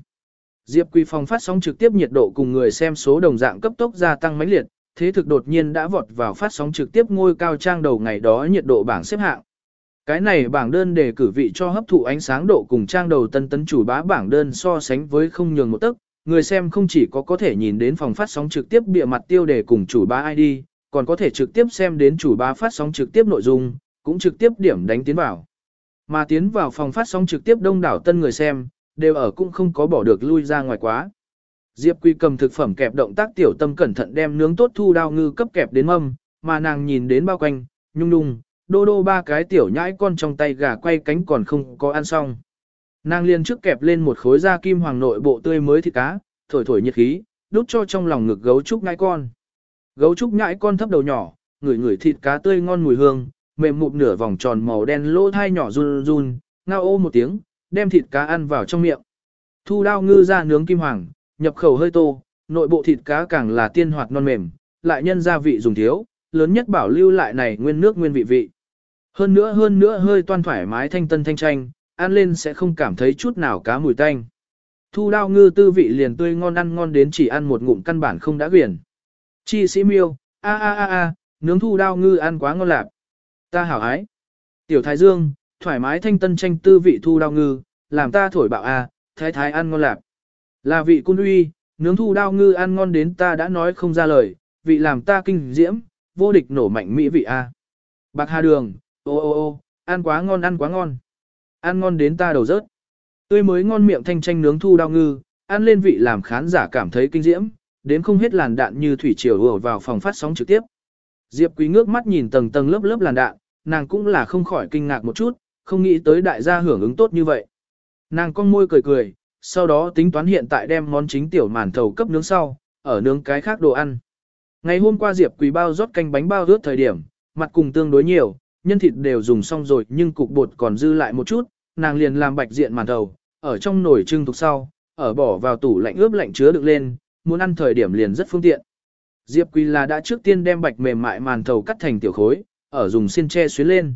Diệp Quy phòng phát sóng trực tiếp nhiệt độ cùng người xem số đồng dạng cấp tốc gia tăng mãnh liệt, thế thực đột nhiên đã vọt vào phát sóng trực tiếp ngôi cao trang đầu ngày đó nhiệt độ bảng xếp hạng. Cái này bảng đơn đề cử vị cho hấp thụ ánh sáng độ cùng trang đầu tân tấn chủ bá bảng đơn so sánh với không nhường một tấc, người xem không chỉ có có thể nhìn đến phòng phát sóng trực tiếp bịa mặt tiêu đề cùng chủ bá ID, còn có thể trực tiếp xem đến chủ bá phát sóng trực tiếp nội dung, cũng trực tiếp điểm đánh tiến vào. Mà tiến vào phòng phát sóng trực tiếp đông đảo tân người xem, đều ở cũng không có bỏ được lui ra ngoài quá. Diệp Quy cầm thực phẩm kẹp động tác tiểu tâm cẩn thận đem nướng tốt thu đao ngư cấp kẹp đến mâm, mà nàng nhìn đến bao quanh, nhung nhung, đô đô ba cái tiểu nhãi con trong tay gà quay cánh còn không có ăn xong. Nàng liền trước kẹp lên một khối da kim hoàng nội bộ tươi mới thịt cá, thổi thổi nhiệt khí, đút cho trong lòng ngực gấu trúc nhãi con. Gấu trúc nhãi con thấp đầu nhỏ, ngửi ngửi thịt cá tươi ngon mùi hương, mềm mụn nửa vòng tròn màu đen lỗ thai nhỏ run run, ngao ô một tiếng, đem thịt cá ăn vào trong miệng. Thu đao ngư ra nướng kim hoàng, nhập khẩu hơi tô, nội bộ thịt cá càng là tiên hoạt non mềm, lại nhân gia vị dùng thiếu, lớn nhất bảo lưu lại này nguyên nước nguyên vị vị. Hơn nữa hơn nữa hơi toan thoải mái thanh tân thanh chanh, ăn lên sẽ không cảm thấy chút nào cá mùi tanh. Thu đao ngư tư vị liền tươi ngon ăn ngon đến chỉ ăn một ngụm căn bản không đã quyển. Chi sĩ miêu, a a a a, nướng thu đao ngư ăn quá ngon lạc. Ta hảo ái. Tiểu thái dương, thoải mái thanh tân chanh tư vị thu đao ngư, làm ta thổi bạo a, thái thái ăn ngon lạc. Là vị cung uy, nướng thu đao ngư ăn ngon đến ta đã nói không ra lời, vị làm ta kinh diễm, vô địch nổ mạnh mỹ vị a. Bạc hà đường, ô ô ô, ăn quá ngon ăn quá ngon. Ăn ngon đến ta đầu rớt. Tươi mới ngon miệng thanh chanh nướng thu đao ngư, ăn lên vị làm khán giả cảm thấy kinh diễm, đến không hết làn đạn như thủy triều ùa vào phòng phát sóng trực tiếp. Diệp Quý ngước mắt nhìn tầng tầng lớp lớp làn đạn, nàng cũng là không khỏi kinh ngạc một chút, không nghĩ tới đại gia hưởng ứng tốt như vậy. Nàng con môi cười cười, sau đó tính toán hiện tại đem món chính tiểu màn thầu cấp nướng sau, ở nướng cái khác đồ ăn. Ngày hôm qua Diệp Quý bao rót canh bánh bao rớt thời điểm, mặt cùng tương đối nhiều, nhân thịt đều dùng xong rồi nhưng cục bột còn dư lại một chút, nàng liền làm bạch diện màn thầu, ở trong nồi trưng thuộc sau, ở bỏ vào tủ lạnh ướp lạnh chứa được lên, muốn ăn thời điểm liền rất phương tiện. Diệp Quỳ là đã trước tiên đem bạch mềm mại màn thầu cắt thành tiểu khối, ở dùng xiên tre xuyến lên.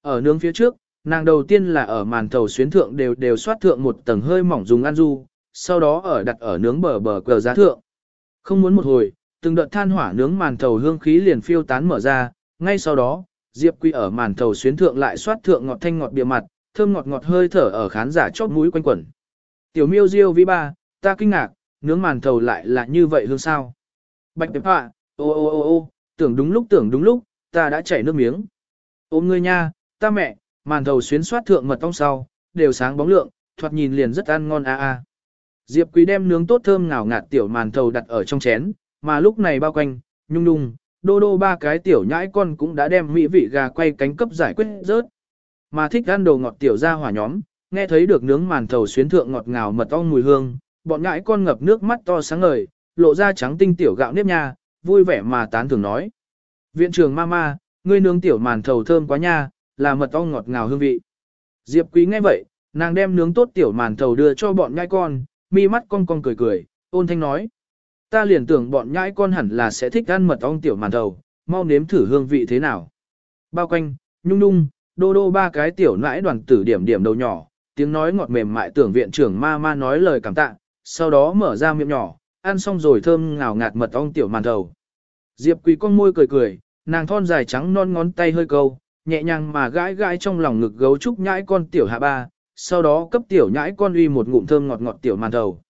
Ở nướng phía trước, nàng đầu tiên là ở màn thầu xuyến thượng đều đều xoát thượng một tầng hơi mỏng dùng ăn du, sau đó ở đặt ở nướng bờ bờ cờ giá thượng. Không muốn một hồi, từng đợt than hỏa nướng màn thầu hương khí liền phiêu tán mở ra, ngay sau đó, Diệp Quy ở màn thầu xuyến thượng lại xoát thượng ngọt thanh ngọt bìa mặt, thơm ngọt ngọt hơi thở ở khán giả chóp mũi quanh quẩn. Tiểu Miêu Diêu vi ba, ta kinh ngạc, nướng màn thầu lại là như vậy hương sao? Bạch Bệp Hạ, ô ô ô ô, tưởng đúng lúc tưởng đúng lúc, ta đã chảy nước miếng. Ôm ngươi nha, ta mẹ, màn thầu xuyến xoát thượng mật ong sau, đều sáng bóng lượng, thoạt nhìn liền rất ăn ngon a a. Diệp Quý đem nướng tốt thơm ngào ngạt tiểu màn thầu đặt ở trong chén, mà lúc này bao quanh, nhung nhung, đô đô ba cái tiểu nhãi con cũng đã đem mỹ vị gà quay cánh cấp giải quyết rớt. Mà thích ăn đồ ngọt tiểu ra hỏa nhóm, nghe thấy được nướng màn thầu xuyến thượng ngọt ngào mật ong mùi hương, bọn nhãi con ngập nước mắt to sáng ngời, lộ ra trắng tinh tiểu gạo nếp nha, vui vẻ mà tán thưởng nói. Viện trưởng mama, ngươi nướng tiểu màn thầu thơm quá nha, là mật ong ngọt ngào hương vị. Diệp quý nghe vậy, nàng đem nướng tốt tiểu màn thầu đưa cho bọn nhãi con, mi mắt con con cười cười, ôn thanh nói. Ta liền tưởng bọn nhãi con hẳn là sẽ thích ăn mật ong tiểu màn thầu, mau nếm thử hương vị thế nào. Bao quanh, nhung nhung, đô đô ba cái tiểu nãi đoàn tử điểm điểm đầu nhỏ, tiếng nói ngọt mềm mại tưởng viện trưởng ma ma nói lời cảm tạ, sau đó mở ra miệng nhỏ, ăn xong rồi thơm ngào ngạt mật ong tiểu màn thầu. Diệp Quý con môi cười cười, nàng thon dài trắng non ngón tay hơi câu, nhẹ nhàng mà gãi gãi trong lòng ngực gấu trúc nhãi con tiểu hạ ba, sau đó cấp tiểu nhãi con uy một ngụm thơm ngọt ngọt tiểu màn thầu.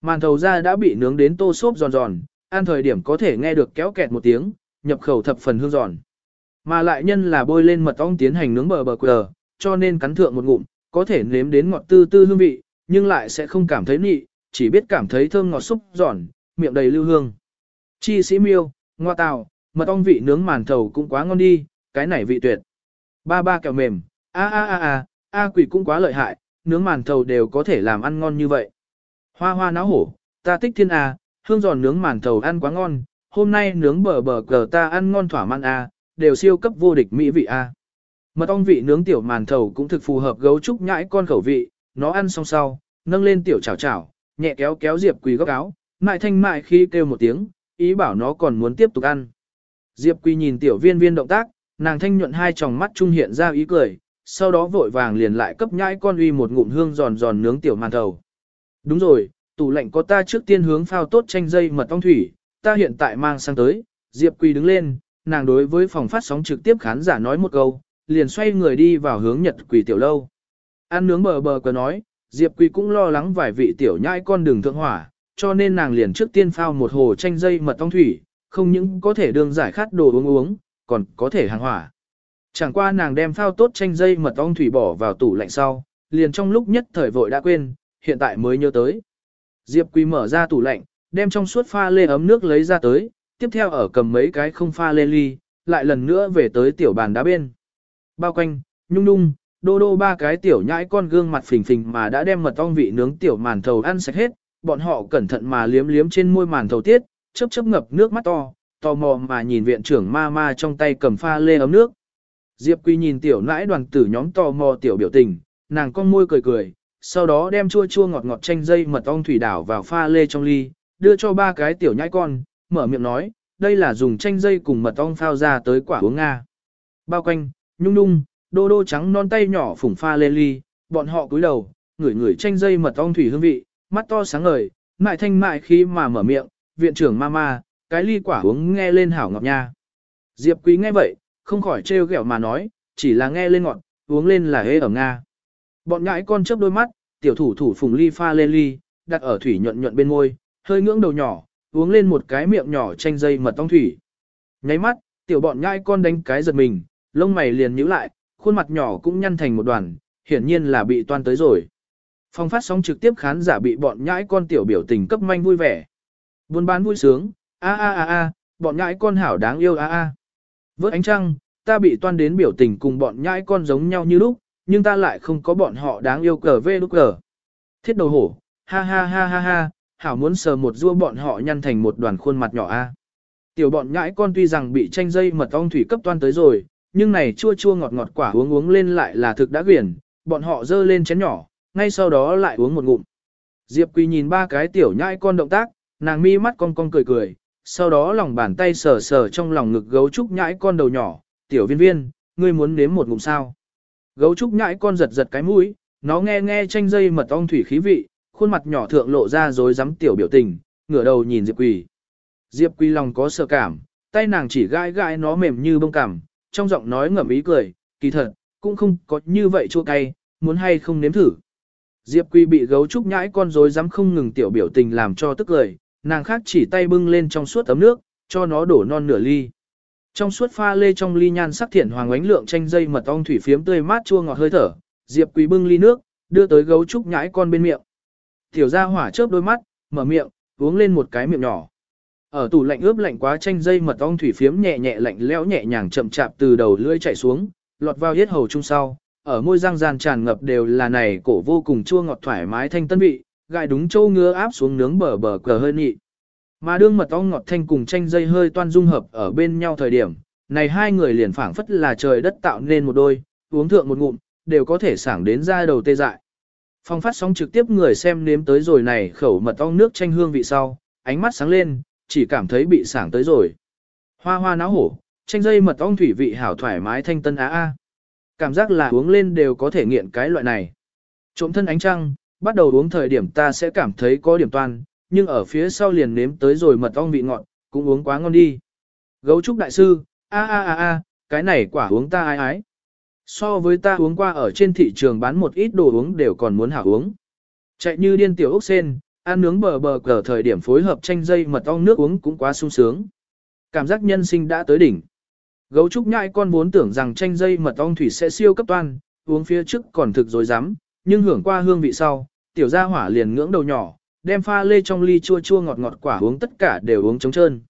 Màn thầu ra đã bị nướng đến tô xốp giòn giòn, ăn thời điểm có thể nghe được kéo kẹt một tiếng, nhập khẩu thập phần hương giòn. Mà lại nhân là bôi lên mật ong tiến hành nướng bờ bờ quờ, cho nên cắn thượng một ngụm, có thể nếm đến ngọt tư tư hương vị, nhưng lại sẽ không cảm thấy nị, chỉ biết cảm thấy thơm ngọt xúc giòn, miệng đầy lưu hương. Chi sĩ miêu, ngoa tào, mật ong vị nướng màn thầu cũng quá ngon đi, cái này vị tuyệt. Ba ba kẹo mềm, a a a a, a quỷ cũng quá lợi hại, nướng màn thầu đều có thể làm ăn ngon như vậy. Hoa hoa náo hổ, ta thích thiên a, hương giòn nướng màn thầu ăn quá ngon, hôm nay nướng bờ bờ cờ ta ăn ngon thỏa mãn a, đều siêu cấp vô địch mỹ vị a. Mật ong vị nướng tiểu màn thầu cũng thực phù hợp gấu trúc nhãi con khẩu vị, nó ăn xong sau, nâng lên tiểu chảo chảo, nhẹ kéo kéo Diệp Quỳ góc áo, mại thanh mại khi kêu một tiếng, ý bảo nó còn muốn tiếp tục ăn. Diệp Quỳ nhìn tiểu viên viên động tác, nàng thanh nhuận hai tròng mắt trung hiện ra ý cười, sau đó vội vàng liền lại cấp nhãi con uy một ngụm hương giòn giòn nướng tiểu màn thầu. Đúng rồi, tủ lạnh có ta trước tiên hướng phao tốt chanh dây mật ong thủy, ta hiện tại mang sang tới, Diệp Quỳ đứng lên, nàng đối với phòng phát sóng trực tiếp khán giả nói một câu, liền xoay người đi vào hướng Nhật Quỳ tiểu lâu. Ăn nướng bờ bờ cờ nói, Diệp Quỳ cũng lo lắng vài vị tiểu nhãi con đường thượng hỏa, cho nên nàng liền trước tiên phao một hồ chanh dây mật ong thủy, không những có thể đương giải khát đồ uống uống, còn có thể hàng hỏa. Chẳng qua nàng đem phao tốt chanh dây mật ong thủy bỏ vào tủ lạnh sau, liền trong lúc nhất thời vội đã quên, hiện tại mới nhớ tới. Diệp Quỳ mở ra tủ lạnh, đem trong suốt pha lê ấm nước lấy ra tới, tiếp theo ở cầm mấy cái không pha lê ly, lại lần nữa về tới tiểu bàn đá bên. Bao quanh, nhung nhung, đô đô ba cái tiểu nhãi con gương mặt phình phình mà đã đem mật ong vị nướng tiểu màn thầu ăn sạch hết, bọn họ cẩn thận mà liếm liếm trên môi màn thầu tiết, chớp chớp ngập nước mắt to, tò mò mà nhìn viện trưởng ma ma trong tay cầm pha lê ấm nước. Diệp Quy nhìn tiểu nãi đoàn tử nhóm tò mò tiểu biểu tình, nàng con môi cười cười, sau đó đem chua chua ngọt ngọt chanh dây mật ong thủy đảo vào pha lê trong ly, đưa cho ba cái tiểu nhãi con, mở miệng nói, đây là dùng chanh dây cùng mật ong phao ra tới quả uống Nga. Bao quanh, nhung nhung, đô đô trắng non tay nhỏ phủng pha lê ly, bọn họ cúi đầu, ngửi ngửi chanh dây mật ong thủy hương vị, mắt to sáng ngời, mại thanh mại khi mà mở miệng, viện trưởng mama, cái ly quả uống nghe lên hảo ngọt nha. Diệp quý nghe vậy, không khỏi trêu ghẹo mà nói, chỉ là nghe lên ngọt, uống lên là hế ở Nga. Bọn nhãi con chớp đôi mắt, tiểu thủ thủ phùng ly pha lên ly, đặt ở thủy nhuận nhuận bên môi, hơi ngưỡng đầu nhỏ, uống lên một cái miệng nhỏ chanh dây mật ong thủy. Nháy mắt, tiểu bọn nhãi con đánh cái giật mình, lông mày liền nhíu lại, khuôn mặt nhỏ cũng nhăn thành một đoàn, hiển nhiên là bị toan tới rồi. Phong phát sóng trực tiếp khán giả bị bọn nhãi con tiểu biểu tình cấp manh vui vẻ. Buôn bán vui sướng, a a a a, bọn nhãi con hảo đáng yêu a a. Vớt ánh trăng, ta bị toan đến biểu tình cùng bọn nhãi con giống nhau như lúc, nhưng ta lại không có bọn họ đáng yêu cờ vê lúc cờ. Thiết đầu hổ, ha ha ha ha ha, hảo muốn sờ một rua bọn họ nhăn thành một đoàn khuôn mặt nhỏ a. Tiểu bọn nhãi con tuy rằng bị tranh dây mật ong thủy cấp toan tới rồi, nhưng này chua chua ngọt ngọt quả uống uống lên lại là thực đã quyển, bọn họ dơ lên chén nhỏ, ngay sau đó lại uống một ngụm. Diệp Quỳ nhìn ba cái tiểu nhãi con động tác, nàng mi mắt con con cười cười, sau đó lòng bàn tay sờ sờ trong lòng ngực gấu trúc nhãi con đầu nhỏ, tiểu viên viên, ngươi muốn nếm một ngụm sao. Gấu trúc nhãi con giật giật cái mũi, nó nghe nghe tranh dây mật ong thủy khí vị, khuôn mặt nhỏ thượng lộ ra rồi dám tiểu biểu tình, ngửa đầu nhìn Diệp Quỳ. Diệp Quỳ lòng có sợ cảm, tay nàng chỉ gai gai nó mềm như bông cảm, trong giọng nói ngậm ý cười, kỳ thật, cũng không có như vậy chua cay, muốn hay không nếm thử. Diệp Quỳ bị gấu trúc nhãi con rối dám không ngừng tiểu biểu tình làm cho tức lời nàng khác chỉ tay bưng lên trong suốt ấm nước, cho nó đổ non nửa ly. Trong suốt pha lê trong ly nhan sắc thiện hoàng ánh lượng chanh dây mật ong thủy phiếm tươi mát chua ngọt hơi thở, Diệp Quý bưng ly nước, đưa tới gấu trúc nhãi con bên miệng. Tiểu gia hỏa chớp đôi mắt, mở miệng, uống lên một cái miệng nhỏ. Ở tủ lạnh ướp lạnh quá chanh dây mật ong thủy phiếm nhẹ nhẹ lạnh lẽo nhẹ nhàng chậm chạp từ đầu lưỡi chảy xuống, lọt vào yết hầu trung sau, ở môi răng gian tràn ngập đều là này cổ vô cùng chua ngọt thoải mái thanh tân vị, gại đúng châu ngứa áp xuống nướng bờ bờ cờ hơi nhị. Mà đương mật ong ngọt thanh cùng chanh dây hơi toan dung hợp ở bên nhau thời điểm, này hai người liền phảng phất là trời đất tạo nên một đôi, uống thượng một ngụm, đều có thể sảng đến ra đầu tê dại. Phong phát sóng trực tiếp người xem nếm tới rồi này khẩu mật ong nước chanh hương vị sau, ánh mắt sáng lên, chỉ cảm thấy bị sảng tới rồi. Hoa hoa náo hổ, chanh dây mật ong thủy vị hảo thoải mái thanh tân á a. Cảm giác là uống lên đều có thể nghiện cái loại này. Trộm thân ánh trăng, bắt đầu uống thời điểm ta sẽ cảm thấy có điểm toan, nhưng ở phía sau liền nếm tới rồi mật ong vị ngọt, cũng uống quá ngon đi. Gấu trúc đại sư, a a a a, cái này quả uống ta ai ái. So với ta uống qua ở trên thị trường bán một ít đồ uống đều còn muốn hảo uống. Chạy như điên tiểu ốc sen, ăn nướng bờ bờ cờ thời điểm phối hợp chanh dây mật ong nước uống cũng quá sung sướng. Cảm giác nhân sinh đã tới đỉnh. Gấu trúc nhãi con vốn tưởng rằng chanh dây mật ong thủy sẽ siêu cấp toan, uống phía trước còn thực dối rắm nhưng hưởng qua hương vị sau, tiểu gia hỏa liền ngưỡng đầu nhỏ, đem pha lê trong ly chua chua ngọt ngọt quả uống tất cả đều uống trống trơn.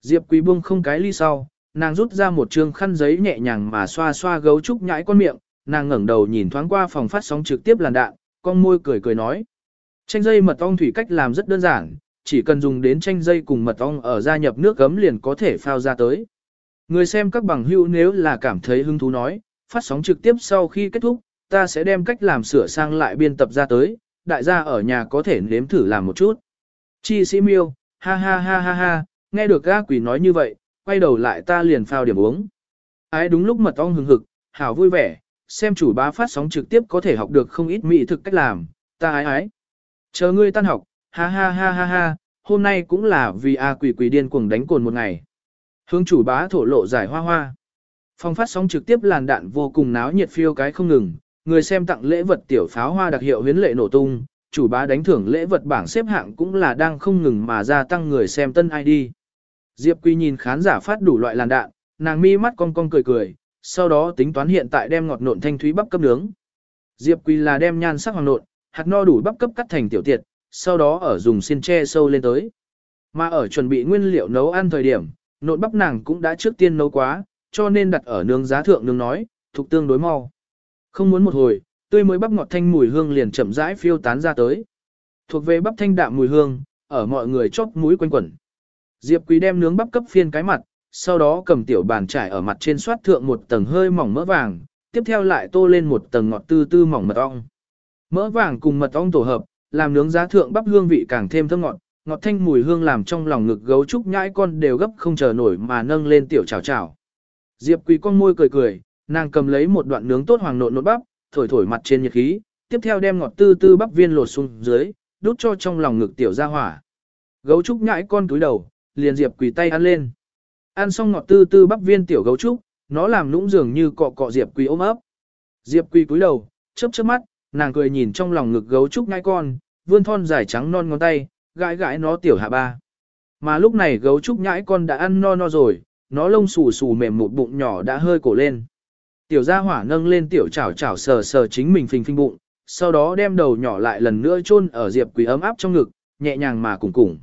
Diệp Quý buông không cái ly sau, nàng rút ra một trương khăn giấy nhẹ nhàng mà xoa xoa gấu trúc nhãi con miệng, nàng ngẩng đầu nhìn thoáng qua phòng phát sóng trực tiếp làn đạn, con môi cười cười nói. Chanh dây mật ong thủy cách làm rất đơn giản, chỉ cần dùng đến chanh dây cùng mật ong ở gia nhập nước gấm liền có thể phao ra tới. Người xem các bằng hữu nếu là cảm thấy hứng thú nói, phát sóng trực tiếp sau khi kết thúc, ta sẽ đem cách làm sửa sang lại biên tập ra tới, đại gia ở nhà có thể nếm thử làm một chút. Chi sĩ miêu, ha ha ha ha ha, nghe được ga quỷ nói như vậy, quay đầu lại ta liền phao điểm uống. Ái đúng lúc mật ong hừng hực, hảo vui vẻ, xem chủ bá phát sóng trực tiếp có thể học được không ít mỹ thực cách làm, ta ái ái. Chờ ngươi tan học, ha ha ha ha ha, hôm nay cũng là vì A quỷ quỷ điên cuồng đánh cồn một ngày. Hướng chủ bá thổ lộ giải hoa hoa. Phong phát sóng trực tiếp làn đạn vô cùng náo nhiệt phiêu cái không ngừng, người xem tặng lễ vật tiểu pháo hoa đặc hiệu huyến lệ nổ tung, chủ bá đánh thưởng lễ vật bảng xếp hạng cũng là đang không ngừng mà gia tăng người xem tân ID. Diệp Quy nhìn khán giả phát đủ loại làn đạn, nàng mi mắt cong cong cười cười, sau đó tính toán hiện tại đem ngọt nộn thanh thúy bắp cấp nướng. Diệp Quy là đem nhan sắc hoàng nộn, hạt no đủ bắp cấp cắt thành tiểu tiệt, sau đó ở dùng xiên tre sâu lên tới. Mà ở chuẩn bị nguyên liệu nấu ăn thời điểm, nộn bắp nàng cũng đã trước tiên nấu quá, cho nên đặt ở nướng giá thượng nướng nói, thuộc tương đối mau. Không muốn một hồi, tươi mới bắp ngọt thanh mùi hương liền chậm rãi phiêu tán ra tới. Thuộc về bắp thanh đạm mùi hương, ở mọi người chóp mũi quanh quẩn. Diệp Quý đem nướng bắp cấp phiên cái mặt, sau đó cầm tiểu bàn trải ở mặt trên soát thượng một tầng hơi mỏng mỡ vàng, tiếp theo lại tô lên một tầng ngọt tư tư mỏng mật ong. Mỡ vàng cùng mật ong tổ hợp, làm nướng giá thượng bắp hương vị càng thêm thơm ngọt, ngọt thanh mùi hương làm trong lòng ngực gấu trúc nhãi con đều gấp không chờ nổi mà nâng lên tiểu chảo chảo. Diệp Quý con môi cười cười, nàng cầm lấy một đoạn nướng tốt hoàng nộn nộn bắp, thổi thổi mặt trên nhiệt khí, tiếp theo đem ngọt tư tư bắp viên lột xuống dưới, đút cho trong lòng ngực tiểu ra hỏa. Gấu trúc nhãi con túi đầu, liền Diệp Quỳ tay ăn lên. Ăn xong ngọt tư tư bắp viên tiểu gấu trúc, nó làm lũng dường như cọ cọ Diệp Quỳ ôm ấp. Diệp Quỳ cúi đầu, chớp chớp mắt, nàng cười nhìn trong lòng ngực gấu trúc nhãi con, vươn thon dài trắng non ngón tay, gãi gãi nó tiểu hạ ba. Mà lúc này gấu trúc nhãi con đã ăn no no rồi, nó lông xù xù mềm một bụng nhỏ đã hơi cổ lên. Tiểu gia hỏa nâng lên tiểu chảo chảo sờ sờ chính mình phình phình bụng, sau đó đem đầu nhỏ lại lần nữa chôn ở Diệp Quý ấm áp trong ngực, nhẹ nhàng mà cùng cùng.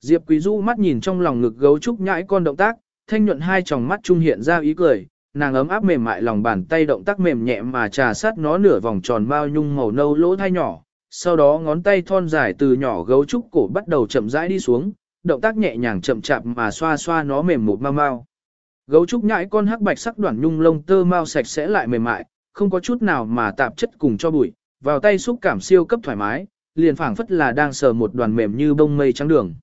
Diệp Quý du mắt nhìn trong lòng ngực gấu trúc nhãi con động tác, thanh nhuận hai tròng mắt trung hiện ra ý cười, nàng ấm áp mềm mại lòng bàn tay động tác mềm nhẹ mà trà sát nó nửa vòng tròn bao nhung màu nâu lỗ thai nhỏ, sau đó ngón tay thon dài từ nhỏ gấu trúc cổ bắt đầu chậm rãi đi xuống, động tác nhẹ nhàng chậm chạp mà xoa xoa nó mềm một mau mau. Gấu trúc nhãi con hắc bạch sắc đoạn nhung lông tơ mau sạch sẽ lại mềm mại, không có chút nào mà tạp chất cùng cho bụi, vào tay xúc cảm siêu cấp thoải mái, liền phảng phất là đang sờ một đoàn mềm như bông mây trắng đường.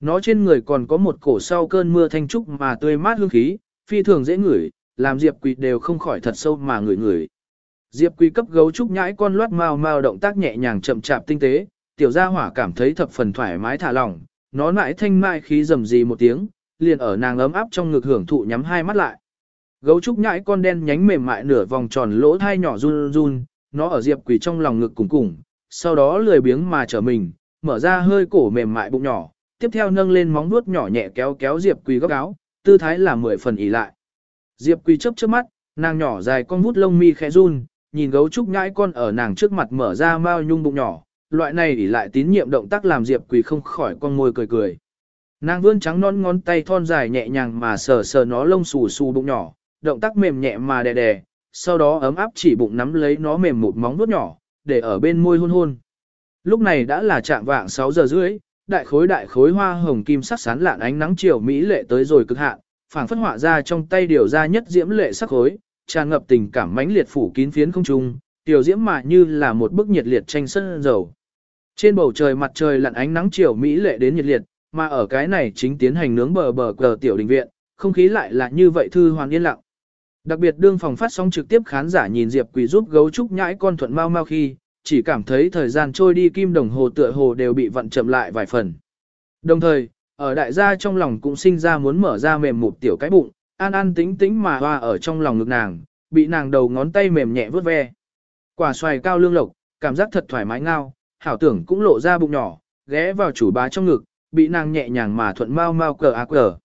Nó trên người còn có một cổ sau cơn mưa thanh trúc mà tươi mát hương khí, phi thường dễ ngửi, làm Diệp Quỳ đều không khỏi thật sâu mà ngửi ngửi. Diệp Quỳ cấp gấu trúc nhãi con loát mau mau động tác nhẹ nhàng chậm chạp tinh tế, tiểu gia hỏa cảm thấy thập phần thoải mái thả lỏng, nó mãi thanh mại khí rầm rì một tiếng, liền ở nàng ấm áp trong ngực hưởng thụ nhắm hai mắt lại. Gấu trúc nhãi con đen nhánh mềm mại nửa vòng tròn lỗ thai nhỏ run run, nó ở Diệp Quỳ trong lòng ngực cùng cùng, sau đó lười biếng mà trở mình, mở ra hơi cổ mềm mại bụng nhỏ, tiếp theo nâng lên móng vuốt nhỏ nhẹ kéo kéo Diệp Quỳ góc áo, tư thái là mười phần ỉ lại. Diệp Quỳ chớp chớp mắt, nàng nhỏ dài con vút lông mi khẽ run, nhìn gấu trúc nhãi con ở nàng trước mặt mở ra mao nhung bụng nhỏ, loại này ỉ lại tín nhiệm động tác làm Diệp Quỳ không khỏi con môi cười cười. Nàng vươn trắng non ngón tay thon dài nhẹ nhàng mà sờ sờ nó lông xù xù bụng nhỏ, động tác mềm nhẹ mà đè đè, sau đó ấm áp chỉ bụng nắm lấy nó mềm một móng vuốt nhỏ, để ở bên môi hôn hôn. Lúc này đã là trạng vạng 6 giờ rưỡi, đại khối đại khối hoa hồng kim sắc sán lạn ánh nắng chiều mỹ lệ tới rồi cực hạn, phảng phất họa ra trong tay điều ra nhất diễm lệ sắc khối, tràn ngập tình cảm mãnh liệt phủ kín phiến không trung, tiểu diễm mà như là một bức nhiệt liệt tranh sân dầu. Trên bầu trời mặt trời lặn ánh nắng chiều mỹ lệ đến nhiệt liệt, mà ở cái này chính tiến hành nướng bờ bờ cờ tiểu đình viện, không khí lại là như vậy thư hoàn yên lặng. Đặc biệt đương phòng phát sóng trực tiếp khán giả nhìn Diệp Quỳ giúp gấu trúc nhãi con thuận mau mau khi, chỉ cảm thấy thời gian trôi đi kim đồng hồ tựa hồ đều bị vận chậm lại vài phần. Đồng thời, ở đại gia trong lòng cũng sinh ra muốn mở ra mềm một tiểu cái bụng, an an tính tính mà hoa ở trong lòng ngực nàng, bị nàng đầu ngón tay mềm nhẹ vớt ve. Quả xoài cao lương lộc, cảm giác thật thoải mái ngao, hảo tưởng cũng lộ ra bụng nhỏ, ghé vào chủ bá trong ngực, bị nàng nhẹ nhàng mà thuận mau mau cờ ác cờ.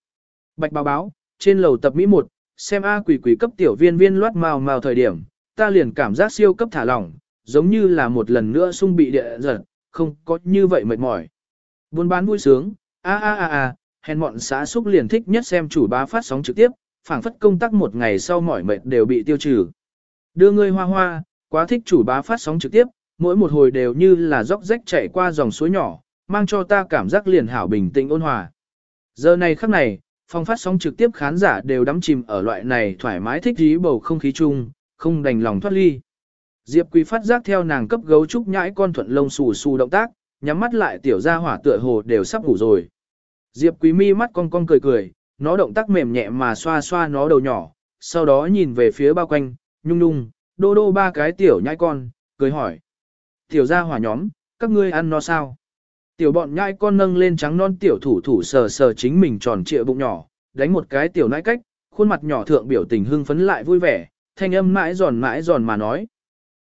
Bạch báo báo, trên lầu tập Mỹ 1, xem A quỷ quỷ cấp tiểu viên viên loát mau mau thời điểm, ta liền cảm giác siêu cấp thả lỏng, giống như là một lần nữa sung bị địa giật, không có như vậy mệt mỏi. Buôn bán vui sướng, a a a a, hèn mọn xã xúc liền thích nhất xem chủ bá phát sóng trực tiếp, phảng phất công tác một ngày sau mỏi mệt đều bị tiêu trừ. Đưa ngươi hoa hoa, quá thích chủ bá phát sóng trực tiếp, mỗi một hồi đều như là dốc rách chạy qua dòng suối nhỏ, mang cho ta cảm giác liền hảo bình tĩnh ôn hòa. Giờ này khắc này, phòng phát sóng trực tiếp khán giả đều đắm chìm ở loại này thoải mái thích thú bầu không khí chung, không đành lòng thoát ly. Diệp Quý phát giác theo nàng cấp gấu trúc nhãi con thuận lông xù xù động tác, nhắm mắt lại tiểu ra hỏa tựa hồ đều sắp ngủ rồi. Diệp Quý mi mắt con con cười cười, nó động tác mềm nhẹ mà xoa xoa nó đầu nhỏ, sau đó nhìn về phía bao quanh, nhung nhung, đô đô ba cái tiểu nhãi con, cười hỏi. Tiểu ra hỏa nhóm, các ngươi ăn no sao? Tiểu bọn nhai con nâng lên trắng non tiểu thủ thủ sờ sờ chính mình tròn trịa bụng nhỏ, đánh một cái tiểu nãi cách, khuôn mặt nhỏ thượng biểu tình hưng phấn lại vui vẻ, thanh âm mãi giòn mãi giòn mà nói.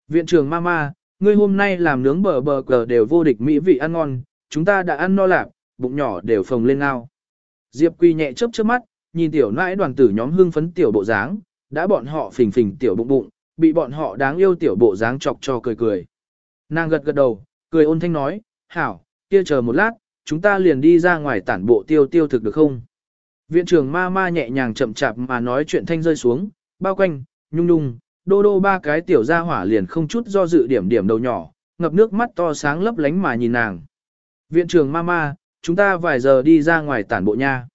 Viện trường mama, ngươi hôm nay làm nướng bờ bờ cờ đều vô địch mỹ vị ăn ngon, chúng ta đã ăn no lạp, bụng nhỏ đều phồng lên ngao. Diệp Quy nhẹ chớp chớp mắt, nhìn tiểu nãi đoàn tử nhóm hưng phấn tiểu bộ dáng, đã bọn họ phình phình tiểu bụng bụng, bị bọn họ đáng yêu tiểu bộ dáng chọc cho cười cười. Nàng gật gật đầu, cười ôn thanh nói, hảo, kia chờ một lát, chúng ta liền đi ra ngoài tản bộ tiêu tiêu thực được không? Viện trưởng ma ma nhẹ nhàng chậm chạp mà nói chuyện thanh rơi xuống, bao quanh, nhung nhung, đô đô ba cái tiểu ra hỏa liền không chút do dự điểm điểm đầu nhỏ, ngập nước mắt to sáng lấp lánh mà nhìn nàng. Viện trưởng Mama, chúng ta vài giờ đi ra ngoài tản bộ nha.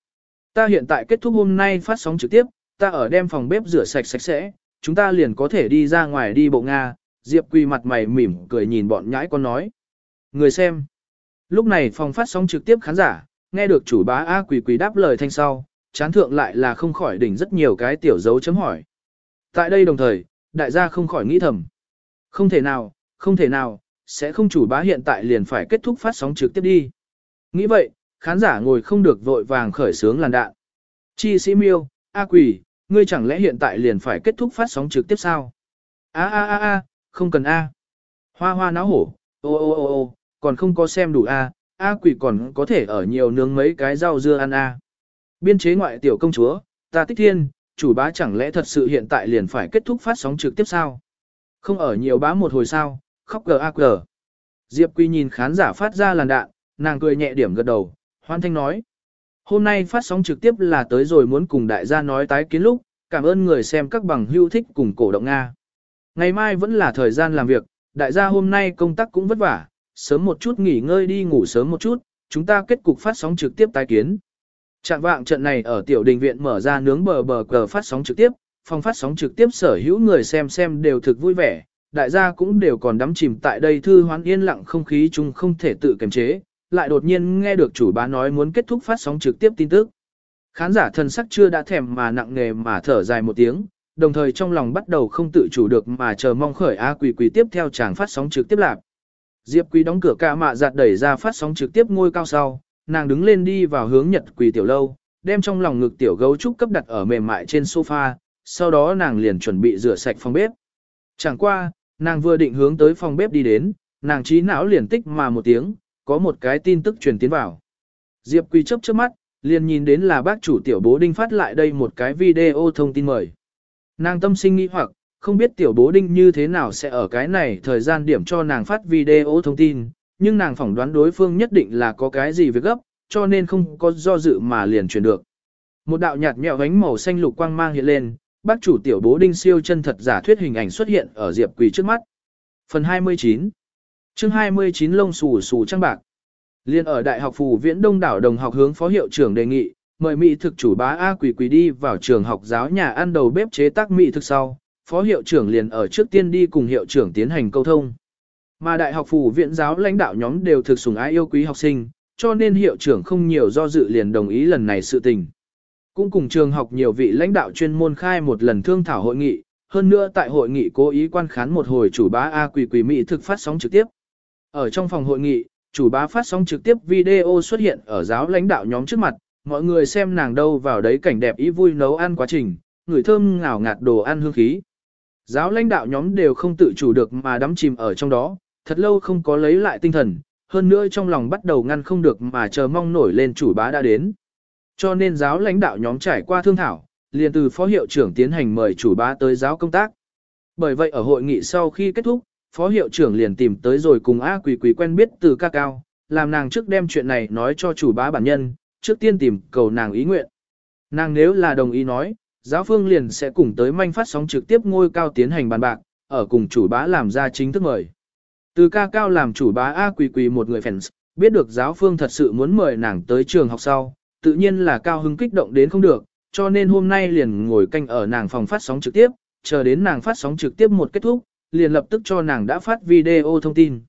Ta hiện tại kết thúc hôm nay phát sóng trực tiếp, ta ở đem phòng bếp rửa sạch sạch sẽ, chúng ta liền có thể đi ra ngoài đi bộ Nga. Diệp Quỳ mặt mày mỉm cười nhìn bọn nhãi con nói. Người xem. Lúc này phòng phát sóng trực tiếp khán giả, nghe được chủ bá A Quỳ Quỳ đáp lời thanh sau, chán thượng lại là không khỏi đỉnh rất nhiều cái tiểu dấu chấm hỏi. Tại đây đồng thời, đại gia không khỏi nghĩ thầm. Không thể nào, không thể nào, sẽ không chủ bá hiện tại liền phải kết thúc phát sóng trực tiếp đi. Nghĩ vậy, khán giả ngồi không được vội vàng khởi sướng làn đạn. Chi sĩ miêu, A quỷ, ngươi chẳng lẽ hiện tại liền phải kết thúc phát sóng trực tiếp sao? A a a a, không cần A. Hoa hoa náo hổ, ô ô ô ô, còn không có xem đủ A, A quỷ còn có thể ở nhiều nướng mấy cái rau dưa ăn A. Biên chế ngoại tiểu công chúa, ta tích thiên, chủ bá chẳng lẽ thật sự hiện tại liền phải kết thúc phát sóng trực tiếp sao? Không ở nhiều bá một hồi sao, khóc gờ a gờ. Diệp Quy nhìn khán giả phát ra làn đạn, nàng cười nhẹ điểm gật đầu, hoan thanh nói. Hôm nay phát sóng trực tiếp là tới rồi muốn cùng đại gia nói tái kiến lúc, cảm ơn người xem các bằng hữu thích cùng cổ động Nga. Ngày mai vẫn là thời gian làm việc, đại gia hôm nay công tác cũng vất vả, sớm một chút nghỉ ngơi đi ngủ sớm một chút, chúng ta kết cục phát sóng trực tiếp tái kiến. Trạng vạng trận này ở tiểu đình viện mở ra nướng bờ bờ cờ phát sóng trực tiếp, phòng phát sóng trực tiếp sở hữu người xem xem đều thực vui vẻ, đại gia cũng đều còn đắm chìm tại đây thư hoán yên lặng không khí chung không thể tự kiềm chế, lại đột nhiên nghe được chủ bá nói muốn kết thúc phát sóng trực tiếp tin tức. Khán giả thân sắc chưa đã thèm mà nặng nghề mà thở dài một tiếng, đồng thời trong lòng bắt đầu không tự chủ được mà chờ mong khởi A quỷ quỷ tiếp theo chàng phát sóng trực tiếp lạc. Diệp Quý đóng cửa cả mạ giặt đẩy ra phát sóng trực tiếp ngôi cao sau, nàng đứng lên đi vào hướng Nhật Quỳ tiểu lâu, đem trong lòng ngực tiểu gấu trúc cấp đặt ở mềm mại trên sofa, sau đó nàng liền chuẩn bị rửa sạch phòng bếp. Chẳng qua, nàng vừa định hướng tới phòng bếp đi đến, nàng trí não liền tích mà một tiếng, có một cái tin tức truyền tiến vào. Diệp Quỳ chớp chớp mắt, liền nhìn đến là bác chủ tiểu bố đinh phát lại đây một cái video thông tin mời. Nàng tâm sinh nghi hoặc, không biết tiểu bố đinh như thế nào sẽ ở cái này thời gian điểm cho nàng phát video thông tin, nhưng nàng phỏng đoán đối phương nhất định là có cái gì việc gấp, cho nên không có do dự mà liền truyền được. Một đạo nhạt mẹo ánh màu xanh lục quang mang hiện lên, bác chủ tiểu bố đinh siêu chân thật giả thuyết hình ảnh xuất hiện ở Diệp Quỳ trước mắt. Phần 29 chương 29 lông xù xù trăng bạc. Liên ở Đại học Phù Viễn Đông đảo đồng học hướng phó hiệu trưởng đề nghị, mời mỹ thực chủ bá A Quỳ Quỳ đi vào trường học giáo nhà ăn đầu bếp chế tác mỹ thực sau, phó hiệu trưởng liền ở trước tiên đi cùng hiệu trưởng tiến hành câu thông. Mà đại học phủ viện giáo lãnh đạo nhóm đều thực sủng ái yêu quý học sinh, cho nên hiệu trưởng không nhiều do dự liền đồng ý lần này sự tình. Cũng cùng trường học nhiều vị lãnh đạo chuyên môn khai một lần thương thảo hội nghị, hơn nữa tại hội nghị cố ý quan khán một hồi chủ bá A quỷ quỷ mỹ thực phát sóng trực tiếp. Ở trong phòng hội nghị, chủ bá phát sóng trực tiếp video xuất hiện ở giáo lãnh đạo nhóm trước mặt, mọi người xem nàng đâu vào đấy cảnh đẹp ý vui nấu ăn quá trình, người thơm ngào ngạt đồ ăn hương khí. Giáo lãnh đạo nhóm đều không tự chủ được mà đắm chìm ở trong đó, thật lâu không có lấy lại tinh thần, hơn nữa trong lòng bắt đầu ngăn không được mà chờ mong nổi lên chủ bá đã đến. Cho nên giáo lãnh đạo nhóm trải qua thương thảo, liền từ phó hiệu trưởng tiến hành mời chủ bá tới giáo công tác. Bởi vậy ở hội nghị sau khi kết thúc, phó hiệu trưởng liền tìm tới rồi cùng A Quỳ Quỳ quen biết từ ca cao, làm nàng trước đem chuyện này nói cho chủ bá bản nhân, trước tiên tìm cầu nàng ý nguyện. Nàng nếu là đồng ý nói, giáo phương liền sẽ cùng tới manh phát sóng trực tiếp ngôi cao tiến hành bàn bạc, ở cùng chủ bá làm ra chính thức mời. Từ ca cao làm chủ bá A quỳ quỳ một người fans, biết được giáo phương thật sự muốn mời nàng tới trường học sau, tự nhiên là cao hứng kích động đến không được, cho nên hôm nay liền ngồi canh ở nàng phòng phát sóng trực tiếp, chờ đến nàng phát sóng trực tiếp một kết thúc, liền lập tức cho nàng đã phát video thông tin.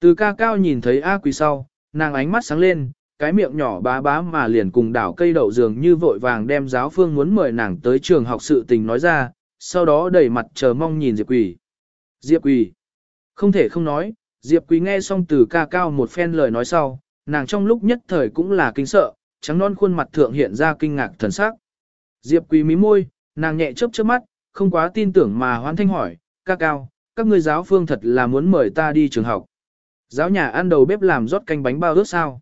Từ ca cao nhìn thấy A quỳ sau, nàng ánh mắt sáng lên, cái miệng nhỏ bá bá mà liền cùng đảo cây đậu dường như vội vàng đem giáo phương muốn mời nàng tới trường học sự tình nói ra, sau đó đẩy mặt chờ mong nhìn Diệp Quỳ. Diệp Quỳ. Không thể không nói, Diệp Quỳ nghe xong từ ca cao một phen lời nói sau, nàng trong lúc nhất thời cũng là kinh sợ, trắng non khuôn mặt thượng hiện ra kinh ngạc thần sắc. Diệp Quỳ mí môi, nàng nhẹ chớp chớp mắt, không quá tin tưởng mà hoan thanh hỏi, ca cao, các ngươi giáo phương thật là muốn mời ta đi trường học. Giáo nhà ăn đầu bếp làm rót canh bánh bao ướt sao?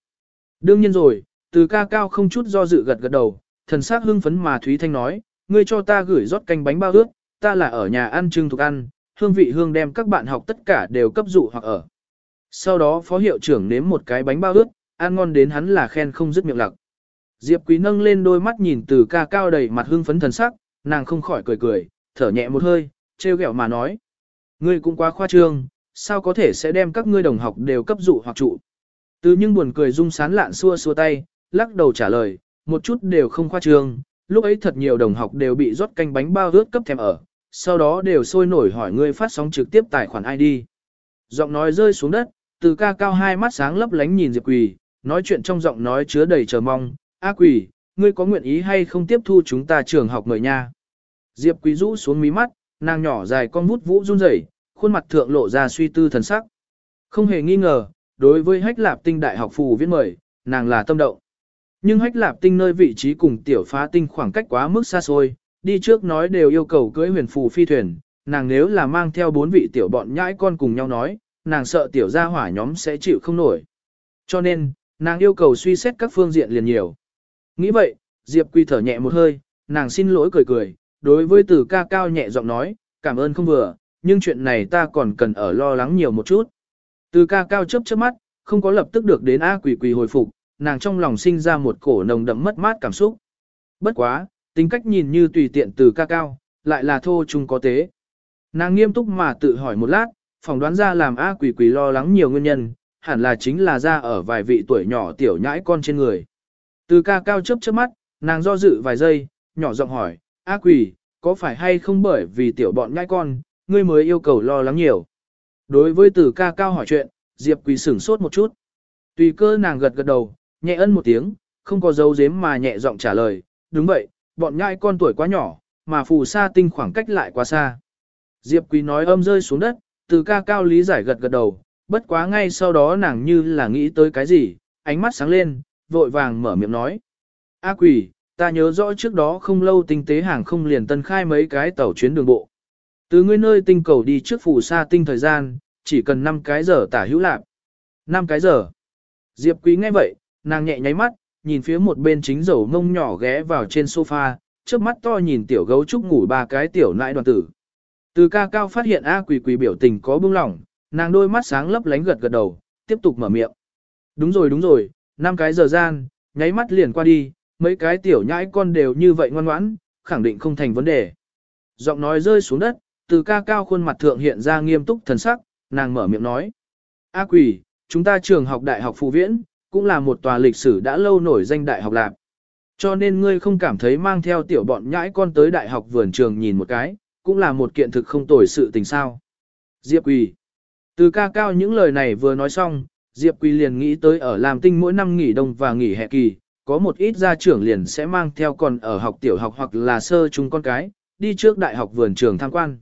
Đương nhiên rồi, từ ca cao không chút do dự gật gật đầu, thần sắc hưng phấn mà Thúy Thanh nói, ngươi cho ta gửi rót canh bánh bao ướt, ta là ở nhà ăn trưng thuộc ăn, hương vị hương đem các bạn học tất cả đều cấp dụ hoặc ở. Sau đó phó hiệu trưởng nếm một cái bánh bao ướt, ăn ngon đến hắn là khen không dứt miệng lặc. Diệp Quý nâng lên đôi mắt nhìn từ ca cao đầy mặt hưng phấn thần sắc, nàng không khỏi cười cười, thở nhẹ một hơi, trêu ghẹo mà nói. Ngươi cũng quá khoa trương, sao có thể sẽ đem các ngươi đồng học đều cấp dụ hoặc trụ. Từ nhưng buồn cười rung sán lạn xua xua tay, lắc đầu trả lời, một chút đều không khoa trương, lúc ấy thật nhiều đồng học đều bị rót canh bánh bao rớt cấp thèm ở, sau đó đều sôi nổi hỏi ngươi phát sóng trực tiếp tài khoản ID. Giọng nói rơi xuống đất, từ ca cao hai mắt sáng lấp lánh nhìn Diệp Quỳ, nói chuyện trong giọng nói chứa đầy chờ mong, A Quỳ, ngươi có nguyện ý hay không tiếp thu chúng ta trường học mời nha. Diệp Quỳ rũ xuống mí mắt, nàng nhỏ dài con bút vũ run rẩy, khuôn mặt thượng lộ ra suy tư thần sắc. Không hề nghi ngờ, đối với hách lạp tinh đại học phù viễn mời, nàng là tâm động. Nhưng hách lạp tinh nơi vị trí cùng tiểu phá tinh khoảng cách quá mức xa xôi, đi trước nói đều yêu cầu cưới huyền phù phi thuyền, nàng nếu là mang theo bốn vị tiểu bọn nhãi con cùng nhau nói, nàng sợ tiểu gia hỏa nhóm sẽ chịu không nổi. Cho nên, nàng yêu cầu suy xét các phương diện liền nhiều. Nghĩ vậy, Diệp Quy thở nhẹ một hơi, nàng xin lỗi cười cười, đối với từ ca cao nhẹ giọng nói, cảm ơn không vừa, nhưng chuyện này ta còn cần ở lo lắng nhiều một chút. Từ ca cao chớp chớp mắt, không có lập tức được đến A quỷ quỷ hồi phục, nàng trong lòng sinh ra một cổ nồng đậm mất mát cảm xúc. Bất quá, tính cách nhìn như tùy tiện từ ca cao, lại là thô chung có tế. Nàng nghiêm túc mà tự hỏi một lát, phỏng đoán ra làm A quỷ quỷ lo lắng nhiều nguyên nhân, hẳn là chính là ra ở vài vị tuổi nhỏ tiểu nhãi con trên người. Từ ca cao chớp chớp mắt, nàng do dự vài giây, nhỏ giọng hỏi, A quỷ, có phải hay không bởi vì tiểu bọn nhãi con, ngươi mới yêu cầu lo lắng nhiều. Đối với từ ca cao hỏi chuyện, Diệp quỷ sửng sốt một chút. Tùy cơ nàng gật gật đầu, nhẹ ân một tiếng, không có dấu dếm mà nhẹ giọng trả lời, đúng vậy, bọn nhãi con tuổi quá nhỏ, mà phù sa tinh khoảng cách lại quá xa. Diệp Quỳ nói âm rơi xuống đất, từ ca cao lý giải gật gật đầu, bất quá ngay sau đó nàng như là nghĩ tới cái gì, ánh mắt sáng lên, vội vàng mở miệng nói. A quỷ, ta nhớ rõ trước đó không lâu tinh tế hàng không liền tân khai mấy cái tàu chuyến đường bộ. Từ ngươi nơi tinh cầu đi trước phù sa tinh thời gian, chỉ cần 5 cái giờ tả hữu lạc. 5 cái giờ. Diệp Quý nghe vậy, nàng nhẹ nháy mắt, nhìn phía một bên chính dầu mông nhỏ ghé vào trên sofa, trước mắt to nhìn tiểu gấu trúc ngủ ba cái tiểu nãi đoàn tử. Từ ca cao phát hiện A quỷ quỷ biểu tình có bưng lỏng, nàng đôi mắt sáng lấp lánh gật gật đầu, tiếp tục mở miệng. Đúng rồi đúng rồi, năm cái giờ gian, nháy mắt liền qua đi, mấy cái tiểu nhãi con đều như vậy ngoan ngoãn, khẳng định không thành vấn đề. Giọng nói rơi xuống đất, từ ca cao khuôn mặt thượng hiện ra nghiêm túc thần sắc, nàng mở miệng nói. A quỷ, chúng ta trường học đại học phù viễn, cũng là một tòa lịch sử đã lâu nổi danh đại học lạc. Cho nên ngươi không cảm thấy mang theo tiểu bọn nhãi con tới đại học vườn trường nhìn một cái, cũng là một kiện thực không tồi sự tình sao. Diệp quỷ. Từ ca cao những lời này vừa nói xong, Diệp Quỳ liền nghĩ tới ở làm tinh mỗi năm nghỉ đông và nghỉ hè kỳ, có một ít gia trưởng liền sẽ mang theo còn ở học tiểu học hoặc là sơ trung con cái, đi trước đại học vườn trường tham quan.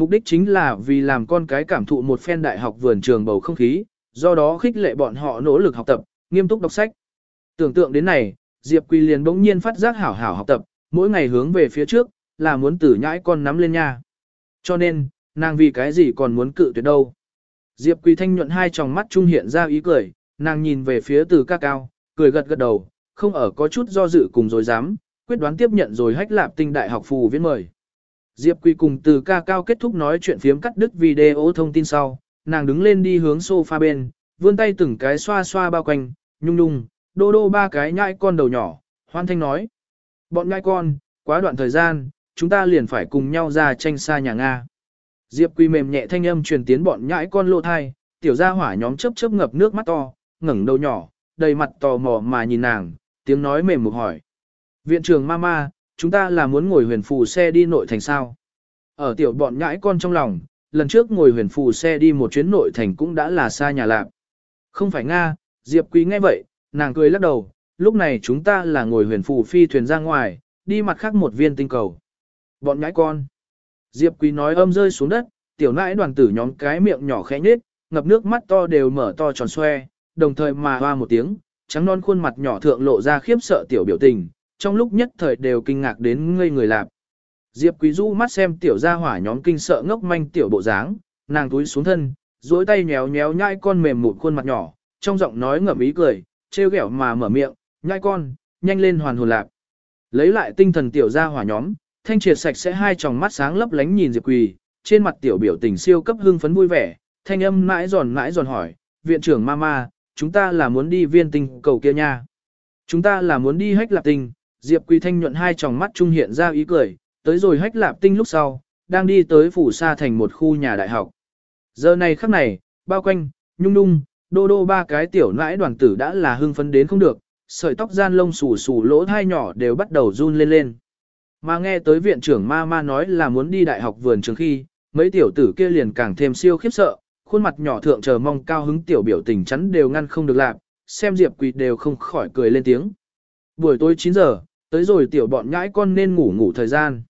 Mục đích chính là vì làm con cái cảm thụ một phen đại học vườn trường bầu không khí, do đó khích lệ bọn họ nỗ lực học tập, nghiêm túc đọc sách. Tưởng tượng đến này, Diệp Quỳ liền bỗng nhiên phát giác hảo hảo học tập, mỗi ngày hướng về phía trước, là muốn tử nhãi con nắm lên nha. Cho nên, nàng vì cái gì còn muốn cự tuyệt đâu. Diệp Quỳ thanh nhuận hai tròng mắt trung hiện ra ý cười, nàng nhìn về phía từ ca cao, cười gật gật đầu, không ở có chút do dự cùng rồi dám, quyết đoán tiếp nhận rồi hách lạp tinh đại học phù viễn mời. Diệp Quỳ cùng từ ca cao kết thúc nói chuyện phiếm cắt đứt video thông tin sau, nàng đứng lên đi hướng sofa bên, vươn tay từng cái xoa xoa bao quanh, nhung nhung, đô đô ba cái nhãi con đầu nhỏ, hoan thanh nói. Bọn nhãi con, quá đoạn thời gian, chúng ta liền phải cùng nhau ra tranh xa nhà Nga. Diệp Quỳ mềm nhẹ thanh âm truyền tiến bọn nhãi con lô thai, tiểu gia hỏa nhóm chớp chớp ngập nước mắt to, ngẩng đầu nhỏ, đầy mặt tò mò mà nhìn nàng, tiếng nói mềm mục hỏi. Viện trưởng mama, chúng ta là muốn ngồi huyền phù xe đi nội thành sao? Ở tiểu bọn nhãi con trong lòng, lần trước ngồi huyền phù xe đi một chuyến nội thành cũng đã là xa nhà lạc. Không phải Nga, Diệp Quý nghe vậy, nàng cười lắc đầu, lúc này chúng ta là ngồi huyền phù phi thuyền ra ngoài, đi mặt khác một viên tinh cầu. Bọn nhãi con. Diệp Quý nói âm rơi xuống đất, tiểu nãi đoàn tử nhóm cái miệng nhỏ khẽ nhết, ngập nước mắt to đều mở to tròn xoe, đồng thời mà hoa một tiếng, trắng non khuôn mặt nhỏ thượng lộ ra khiếp sợ tiểu biểu tình, trong lúc nhất thời đều kinh ngạc đến ngây người lạp. Diệp Quý Du mắt xem tiểu gia hỏa nhóm kinh sợ ngốc manh tiểu bộ dáng, nàng túi xuống thân, duỗi tay nhéo nhéo nhai con mềm mụn khuôn mặt nhỏ, trong giọng nói ngậm ý cười, trêu ghẹo mà mở miệng, nhai con, nhanh lên hoàn hồn lạc. Lấy lại tinh thần tiểu gia hỏa nhóm, thanh triệt sạch sẽ hai tròng mắt sáng lấp lánh nhìn Diệp Quỳ, trên mặt tiểu biểu tình siêu cấp hưng phấn vui vẻ, thanh âm mãi giòn mãi giòn hỏi, viện trưởng mama, chúng ta là muốn đi viên tinh cầu kia nha. Chúng ta là muốn đi hách lạc tinh, Diệp Quỳ thanh nhuận hai tròng mắt trung hiện ra ý cười, tới rồi hách lạp tinh lúc sau, đang đi tới phủ xa thành một khu nhà đại học. Giờ này khắc này, bao quanh, nhung nhung, đô đô ba cái tiểu nãi đoàn tử đã là hưng phấn đến không được, sợi tóc gian lông xù xù lỗ thai nhỏ đều bắt đầu run lên lên. Mà nghe tới viện trưởng ma ma nói là muốn đi đại học vườn trường khi, mấy tiểu tử kia liền càng thêm siêu khiếp sợ, khuôn mặt nhỏ thượng chờ mong cao hứng tiểu biểu tình chắn đều ngăn không được làm, xem Diệp Quỳ đều không khỏi cười lên tiếng. Buổi tối 9 giờ, tới rồi tiểu bọn nhãi con nên ngủ ngủ thời gian.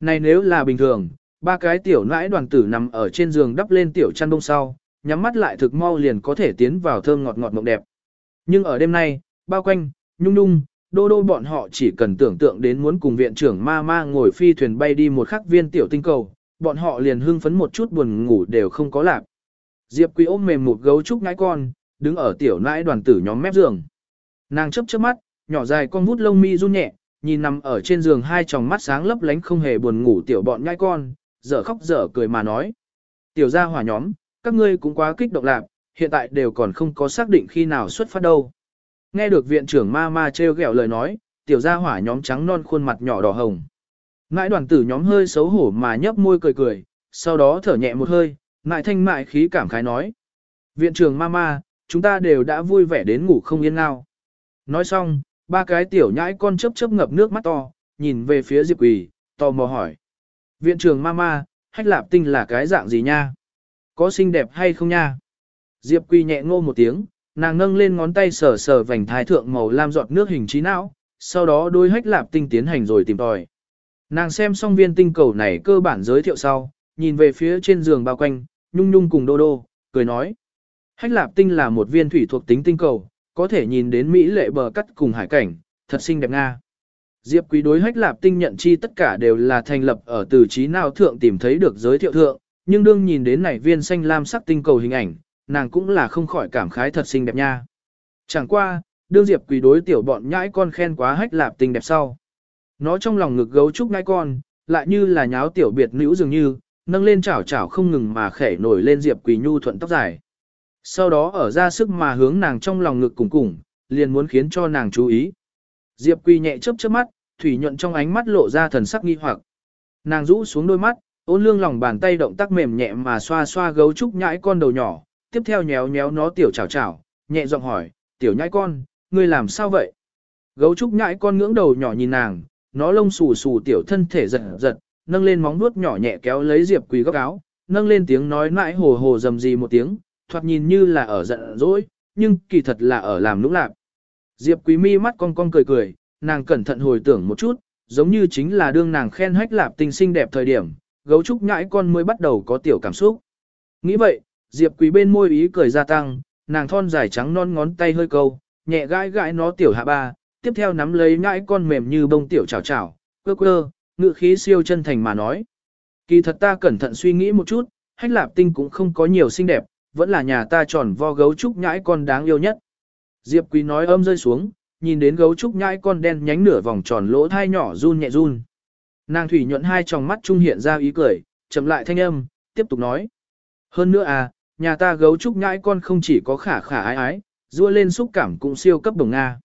Này nếu là bình thường, ba cái tiểu nãi đoàn tử nằm ở trên giường đắp lên tiểu chăn đông sau, nhắm mắt lại thực mau liền có thể tiến vào thơm ngọt ngọt mộng đẹp. Nhưng ở đêm nay, bao quanh, nhung nhung, đô đô bọn họ chỉ cần tưởng tượng đến muốn cùng viện trưởng ma ma ngồi phi thuyền bay đi một khắc viên tiểu tinh cầu, bọn họ liền hưng phấn một chút buồn ngủ đều không có lạc. Diệp Quý ôm mềm một gấu trúc ngãi con, đứng ở tiểu nãi đoàn tử nhóm mép giường. Nàng chấp chớp mắt, nhỏ dài con vút lông mi run nhẹ, nhìn nằm ở trên giường hai tròng mắt sáng lấp lánh không hề buồn ngủ tiểu bọn nhãi con, dở khóc dở cười mà nói. Tiểu gia hỏa nhóm, các ngươi cũng quá kích động lạc, hiện tại đều còn không có xác định khi nào xuất phát đâu. Nghe được viện trưởng ma ma treo gẹo lời nói, tiểu gia hỏa nhóm trắng non khuôn mặt nhỏ đỏ hồng. Ngãi đoàn tử nhóm hơi xấu hổ mà nhấp môi cười cười, sau đó thở nhẹ một hơi, ngại thanh mại khí cảm khái nói. Viện trưởng ma ma, chúng ta đều đã vui vẻ đến ngủ không yên nào. Nói xong, ba cái tiểu nhãi con chớp chớp ngập nước mắt to, nhìn về phía Diệp Quỳ, tò mò hỏi. Viện trưởng mama, hách lạp tinh là cái dạng gì nha? Có xinh đẹp hay không nha? Diệp Quỳ nhẹ ngô một tiếng, nàng nâng lên ngón tay sờ sờ vành thái thượng màu lam giọt nước hình trí não, sau đó đôi hách lạp tinh tiến hành rồi tìm tòi. Nàng xem xong viên tinh cầu này cơ bản giới thiệu sau, nhìn về phía trên giường bao quanh, nhung nhung cùng đô đô, cười nói. Hách lạp tinh là một viên thủy thuộc tính tinh cầu, có thể nhìn đến Mỹ lệ bờ cắt cùng hải cảnh, thật xinh đẹp Nga. Diệp quý đối hách lạp tinh nhận chi tất cả đều là thành lập ở từ trí nào thượng tìm thấy được giới thiệu thượng, nhưng đương nhìn đến này viên xanh lam sắc tinh cầu hình ảnh, nàng cũng là không khỏi cảm khái thật xinh đẹp nha. Chẳng qua, đương Diệp quý đối tiểu bọn nhãi con khen quá hách lạp tinh đẹp sau. Nó trong lòng ngực gấu trúc nhãi con, lại như là nháo tiểu biệt nữ dường như, nâng lên chảo chảo không ngừng mà khẻ nổi lên Diệp Quỳ Nhu thuận tóc dài. Sau đó ở ra sức mà hướng nàng trong lòng ngực cùng cùng, liền muốn khiến cho nàng chú ý. Diệp Quy nhẹ chớp chớp mắt, thủy nhuận trong ánh mắt lộ ra thần sắc nghi hoặc. Nàng rũ xuống đôi mắt, ôn lương lòng bàn tay động tác mềm nhẹ mà xoa xoa gấu trúc nhãi con đầu nhỏ, tiếp theo nhéo nhéo nó tiểu chảo chảo, nhẹ giọng hỏi, tiểu nhãi con, ngươi làm sao vậy? Gấu trúc nhãi con ngưỡng đầu nhỏ nhìn nàng, nó lông xù xù tiểu thân thể giật giật, nâng lên móng vuốt nhỏ nhẹ kéo lấy Diệp Quỳ góc áo, nâng lên tiếng nói mãi hồ hồ dầm gì một tiếng, thoạt nhìn như là ở giận dỗi, nhưng kỳ thật là ở làm nũng lạc. Diệp Quý mi mắt cong cong cười cười, nàng cẩn thận hồi tưởng một chút, giống như chính là đương nàng khen hách lạp tinh xinh đẹp thời điểm, gấu trúc nhãi con mới bắt đầu có tiểu cảm xúc. Nghĩ vậy, Diệp Quý bên môi ý cười gia tăng, nàng thon dài trắng non ngón tay hơi câu, nhẹ gãi gãi nó tiểu hạ ba, tiếp theo nắm lấy nhãi con mềm như bông tiểu chảo chảo, quơ quơ, ngự khí siêu chân thành mà nói. Kỳ thật ta cẩn thận suy nghĩ một chút, hách lạp tinh cũng không có nhiều xinh đẹp, vẫn là nhà ta tròn vo gấu trúc nhãi con đáng yêu nhất. Diệp Quý nói âm rơi xuống, nhìn đến gấu trúc nhãi con đen nhánh nửa vòng tròn lỗ thai nhỏ run nhẹ run. Nàng thủy nhuận hai tròng mắt trung hiện ra ý cười, chậm lại thanh âm, tiếp tục nói. Hơn nữa à, nhà ta gấu trúc nhãi con không chỉ có khả khả ái ái, rua lên xúc cảm cũng siêu cấp đồng Nga.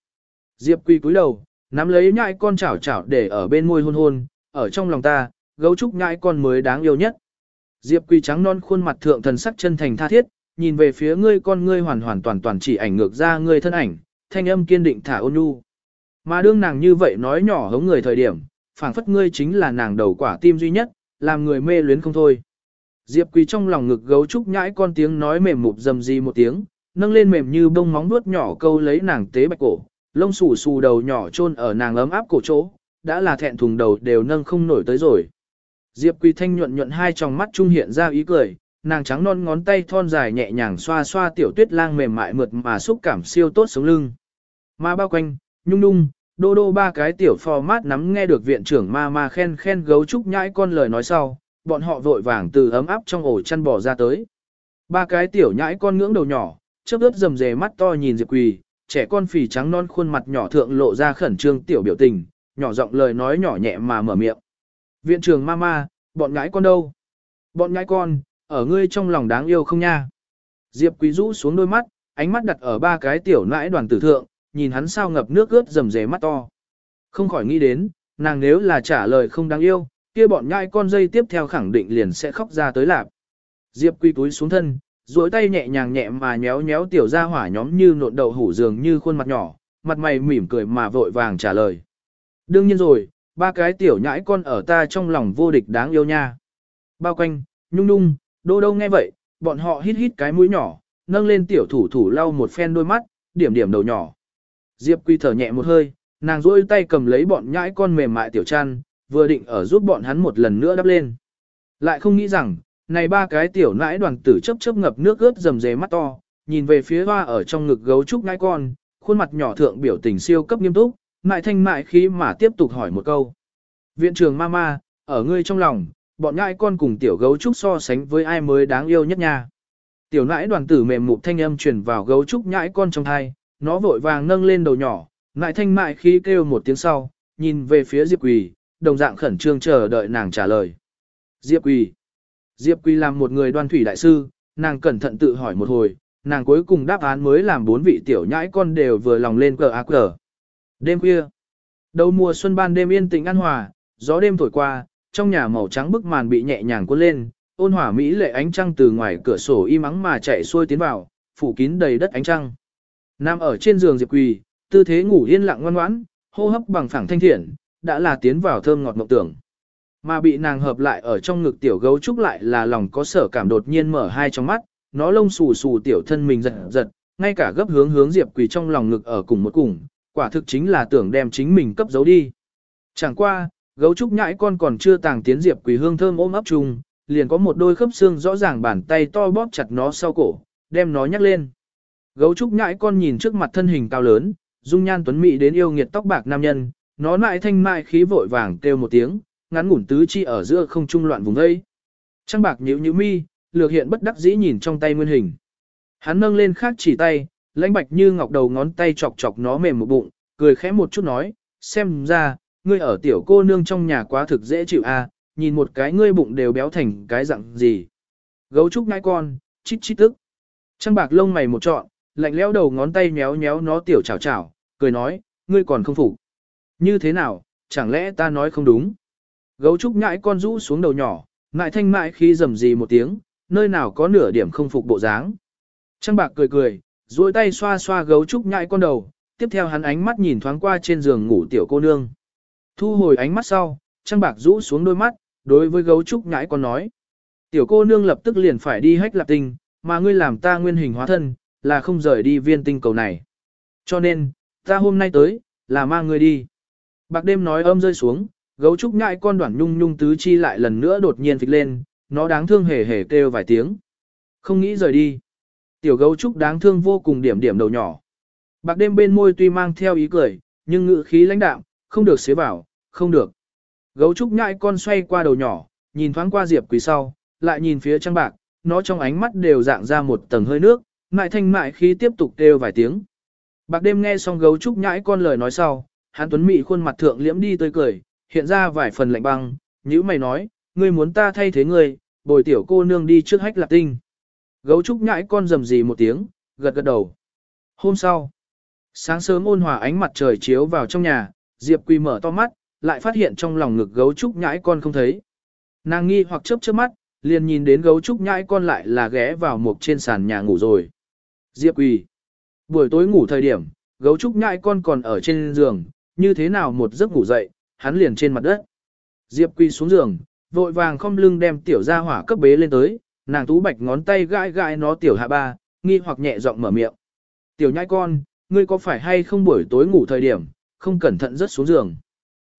Diệp Quý cúi đầu, nắm lấy nhãi con chảo chảo để ở bên môi hôn hôn, ở trong lòng ta, gấu trúc nhãi con mới đáng yêu nhất. Diệp Quý trắng non khuôn mặt thượng thần sắc chân thành tha thiết, nhìn về phía ngươi con ngươi hoàn hoàn toàn toàn chỉ ảnh ngược ra ngươi thân ảnh, thanh âm kiên định thả ôn nhu. Mà đương nàng như vậy nói nhỏ hống người thời điểm, phảng phất ngươi chính là nàng đầu quả tim duy nhất, làm người mê luyến không thôi. Diệp Quý trong lòng ngực gấu trúc nhãi con tiếng nói mềm mụp dầm di một tiếng, nâng lên mềm như bông móng vuốt nhỏ câu lấy nàng tế bạch cổ, lông xù xù đầu nhỏ chôn ở nàng ấm áp cổ chỗ, đã là thẹn thùng đầu đều nâng không nổi tới rồi. Diệp Quý thanh nhuận nhuận hai tròng mắt trung hiện ra ý cười, nàng trắng non ngón tay thon dài nhẹ nhàng xoa xoa tiểu tuyết lang mềm mại mượt mà xúc cảm siêu tốt sống lưng. Ma bao quanh, nhung nhung, đô đô ba cái tiểu phò mát nắm nghe được viện trưởng ma ma khen khen gấu trúc nhãi con lời nói sau, bọn họ vội vàng từ ấm áp trong ổ chăn bò ra tới. Ba cái tiểu nhãi con ngưỡng đầu nhỏ, chớp ướt rầm rề mắt to nhìn Diệp Quỳ, trẻ con phì trắng non khuôn mặt nhỏ thượng lộ ra khẩn trương tiểu biểu tình, nhỏ giọng lời nói nhỏ nhẹ mà mở miệng. Viện trưởng ma ma, bọn nhãi con đâu? Bọn nhãi con, ở ngươi trong lòng đáng yêu không nha? Diệp Quý rũ xuống đôi mắt, ánh mắt đặt ở ba cái tiểu nãi đoàn tử thượng, nhìn hắn sao ngập nước ướt rầm rề mắt to. Không khỏi nghĩ đến, nàng nếu là trả lời không đáng yêu, kia bọn nhãi con dây tiếp theo khẳng định liền sẽ khóc ra tới lạp. Diệp Quý túi xuống thân, duỗi tay nhẹ nhàng nhẹ mà nhéo nhéo tiểu ra hỏa nhóm như nộn đậu hủ dường như khuôn mặt nhỏ, mặt mày mỉm cười mà vội vàng trả lời. Đương nhiên rồi, ba cái tiểu nhãi con ở ta trong lòng vô địch đáng yêu nha. Bao quanh, nhung nhung, Đô đâu nghe vậy, bọn họ hít hít cái mũi nhỏ, nâng lên tiểu thủ thủ lau một phen đôi mắt, điểm điểm đầu nhỏ. Diệp Quy thở nhẹ một hơi, nàng duỗi tay cầm lấy bọn nhãi con mềm mại tiểu chăn, vừa định ở giúp bọn hắn một lần nữa đắp lên. Lại không nghĩ rằng, này ba cái tiểu nãi đoàn tử chấp chấp ngập nước ướt rầm rề mắt to, nhìn về phía hoa ở trong ngực gấu trúc nãi con, khuôn mặt nhỏ thượng biểu tình siêu cấp nghiêm túc, mại thanh mại khí mà tiếp tục hỏi một câu. Viện trường mama, ở ngươi trong lòng, bọn nhãi con cùng tiểu gấu trúc so sánh với ai mới đáng yêu nhất nha. Tiểu nãi đoàn tử mềm mụt thanh âm truyền vào gấu trúc nhãi con trong thai, nó vội vàng nâng lên đầu nhỏ, ngại thanh mại khi kêu một tiếng sau, nhìn về phía Diệp Quỳ, đồng dạng khẩn trương chờ đợi nàng trả lời. Diệp Quỳ. Diệp Quỳ làm một người đoan thủy đại sư, nàng cẩn thận tự hỏi một hồi, nàng cuối cùng đáp án mới làm bốn vị tiểu nhãi con đều vừa lòng lên cờ ác cờ. Đêm khuya. Đầu mùa xuân ban đêm yên tĩnh an hòa, gió đêm thổi qua, trong nhà màu trắng bức màn bị nhẹ nhàng cuốn lên, ôn hỏa mỹ lệ ánh trăng từ ngoài cửa sổ im ắng mà chạy xuôi tiến vào, phủ kín đầy đất ánh trăng. Nam ở trên giường Diệp Quỳ, tư thế ngủ yên lặng ngoan ngoãn, hô hấp bằng phẳng thanh thiện, đã là tiến vào thơm ngọt mộng tưởng. Mà bị nàng hợp lại ở trong ngực tiểu gấu trúc lại là lòng có sở cảm đột nhiên mở hai trong mắt, nó lông xù xù tiểu thân mình giật giật, ngay cả gấp hướng hướng Diệp Quỳ trong lòng ngực ở cùng một cùng, quả thực chính là tưởng đem chính mình cấp giấu đi. Chẳng qua, gấu trúc nhãi con còn chưa tàng tiến Diệp Quỳ hương thơm ôm ấp chung, liền có một đôi khớp xương rõ ràng bàn tay to bóp chặt nó sau cổ, đem nó nhắc lên. Gấu trúc nhãi con nhìn trước mặt thân hình cao lớn, dung nhan tuấn mỹ đến yêu nghiệt tóc bạc nam nhân, nó lại thanh mại khí vội vàng kêu một tiếng, ngắn ngủn tứ chi ở giữa không trung loạn vùng đây. Trăng bạc nhíu nhíu mi, lược hiện bất đắc dĩ nhìn trong tay nguyên hình. Hắn nâng lên khác chỉ tay, lãnh bạch như ngọc đầu ngón tay chọc chọc nó mềm một bụng, cười khẽ một chút nói, xem ra, ngươi ở tiểu cô nương trong nhà quá thực dễ chịu a, à, nhìn một cái ngươi bụng đều béo thành cái dạng gì. Gấu trúc ngai con, chít chít tức. Trăng bạc lông mày một trọn, lạnh lẽo đầu ngón tay méo méo nó tiểu chảo chảo, cười nói, ngươi còn không phục. Như thế nào, chẳng lẽ ta nói không đúng? Gấu trúc nhãi con rũ xuống đầu nhỏ, ngại thanh mại khi rầm gì một tiếng, nơi nào có nửa điểm không phục bộ dáng. Trăng bạc cười cười, duỗi tay xoa xoa gấu trúc nhãi con đầu, tiếp theo hắn ánh mắt nhìn thoáng qua trên giường ngủ tiểu cô nương. Thu hồi ánh mắt sau, trăng bạc rũ xuống đôi mắt, đối với gấu trúc nhãi con nói. Tiểu cô nương lập tức liền phải đi hách lạp tinh, mà ngươi làm ta nguyên hình hóa thân, là không rời đi viên tinh cầu này. Cho nên, ta hôm nay tới, là mang ngươi đi. Bạc đêm nói âm rơi xuống, gấu trúc nhãi con đoạn nhung nhung tứ chi lại lần nữa đột nhiên phịch lên, nó đáng thương hề hề kêu vài tiếng. Không nghĩ rời đi. Tiểu gấu trúc đáng thương vô cùng điểm điểm đầu nhỏ. Bạc đêm bên môi tuy mang theo ý cười, nhưng ngự khí lãnh đạm, không được xế vào, không được. Gấu trúc nhãi con xoay qua đầu nhỏ, nhìn thoáng qua Diệp Quỳ sau, lại nhìn phía trăng bạc, nó trong ánh mắt đều dạng ra một tầng hơi nước, mại thanh mại khi tiếp tục kêu vài tiếng. Bạc đêm nghe xong gấu trúc nhãi con lời nói sau, hắn tuấn mị khuôn mặt thượng liễm đi tươi cười, hiện ra vài phần lạnh băng, nhữ mày nói, ngươi muốn ta thay thế ngươi, bồi tiểu cô nương đi trước hách lạc tinh. Gấu trúc nhãi con rầm rì một tiếng, gật gật đầu. Hôm sau, sáng sớm ôn hòa ánh mặt trời chiếu vào trong nhà, Diệp Quỳ mở to mắt, lại phát hiện trong lòng ngực gấu trúc nhãi con không thấy. Nàng nghi hoặc chớp chớp mắt, liền nhìn đến gấu trúc nhãi con lại là ghé vào một trên sàn nhà ngủ rồi. Diệp Quỳ. Buổi tối ngủ thời điểm, gấu trúc nhãi con còn ở trên giường, như thế nào một giấc ngủ dậy, hắn liền trên mặt đất. Diệp Quỳ xuống giường, vội vàng không lưng đem tiểu gia hỏa cấp bế lên tới, nàng tú bạch ngón tay gãi gãi nó tiểu hạ ba, nghi hoặc nhẹ giọng mở miệng. Tiểu nhãi con, ngươi có phải hay không buổi tối ngủ thời điểm, không cẩn thận rất xuống giường.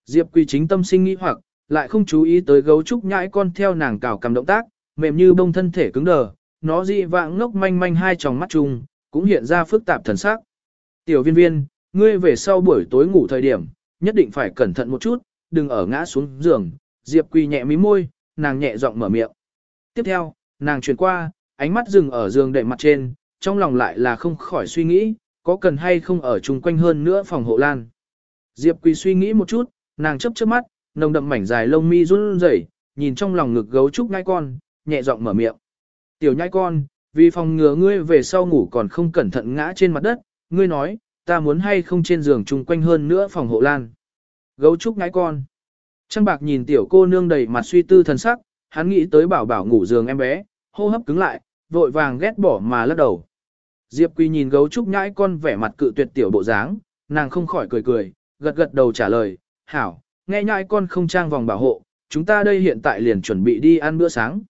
Diệp Quỳ chính tâm sinh nghĩ hoặc, lại không chú ý tới gấu trúc nhãi con theo nàng cào cầm động tác, mềm như bông thân thể cứng đờ, nó dị vạng ngốc manh manh hai tròng mắt chung, cũng hiện ra phức tạp thần sắc. Tiểu viên viên, ngươi về sau buổi tối ngủ thời điểm, nhất định phải cẩn thận một chút, đừng ở ngã xuống giường. Diệp Quỳ nhẹ mí môi, nàng nhẹ giọng mở miệng. Tiếp theo, nàng chuyển qua, ánh mắt dừng ở giường đệm mặt trên, trong lòng lại là không khỏi suy nghĩ, có cần hay không ở chung quanh hơn nữa phòng hộ lan. Diệp Quỳ suy nghĩ một chút, nàng chấp chớp mắt, nồng đậm mảnh dài lông mi run rẩy, nhìn trong lòng ngực gấu trúc ngai con, nhẹ giọng mở miệng. Tiểu nhai con, vì phòng ngừa ngươi về sau ngủ còn không cẩn thận ngã trên mặt đất, ngươi nói, ta muốn hay không trên giường chung quanh hơn nữa phòng hộ lan. Gấu trúc ngai con. Trăng bạc nhìn tiểu cô nương đầy mặt suy tư thần sắc, hắn nghĩ tới bảo bảo ngủ giường em bé, hô hấp cứng lại, vội vàng ghét bỏ mà lắc đầu. Diệp Quy nhìn gấu trúc nhãi con vẻ mặt cự tuyệt tiểu bộ dáng, nàng không khỏi cười cười, gật gật đầu trả lời, hảo, nghe nhãi con không trang vòng bảo hộ, chúng ta đây hiện tại liền chuẩn bị đi ăn bữa sáng.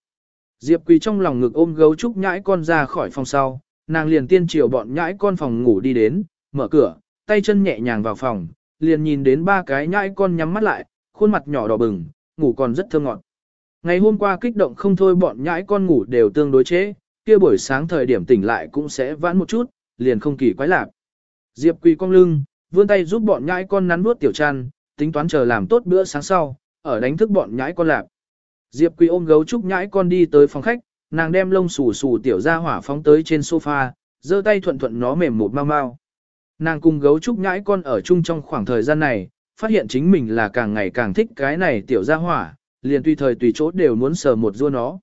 Diệp Quỳ trong lòng ngực ôm gấu trúc nhãi con ra khỏi phòng sau, nàng liền tiên chiều bọn nhãi con phòng ngủ đi đến, mở cửa, tay chân nhẹ nhàng vào phòng, liền nhìn đến ba cái nhãi con nhắm mắt lại, khuôn mặt nhỏ đỏ bừng, ngủ còn rất thơm ngọt. Ngày hôm qua kích động không thôi bọn nhãi con ngủ đều tương đối chế, kia buổi sáng thời điểm tỉnh lại cũng sẽ vãn một chút, liền không kỳ quái lạc. Diệp Quỳ cong lưng, vươn tay giúp bọn nhãi con nắn nuốt tiểu chăn, tính toán chờ làm tốt bữa sáng sau, ở đánh thức bọn nhãi con lạc. Diệp Quỳ ôm gấu trúc nhãi con đi tới phòng khách, nàng đem lông xù xù tiểu ra hỏa phóng tới trên sofa, giơ tay thuận thuận nó mềm một mau mau. Nàng cùng gấu trúc nhãi con ở chung trong khoảng thời gian này, phát hiện chính mình là càng ngày càng thích cái này tiểu ra hỏa, liền tùy thời tùy chỗ đều muốn sờ một rua nó.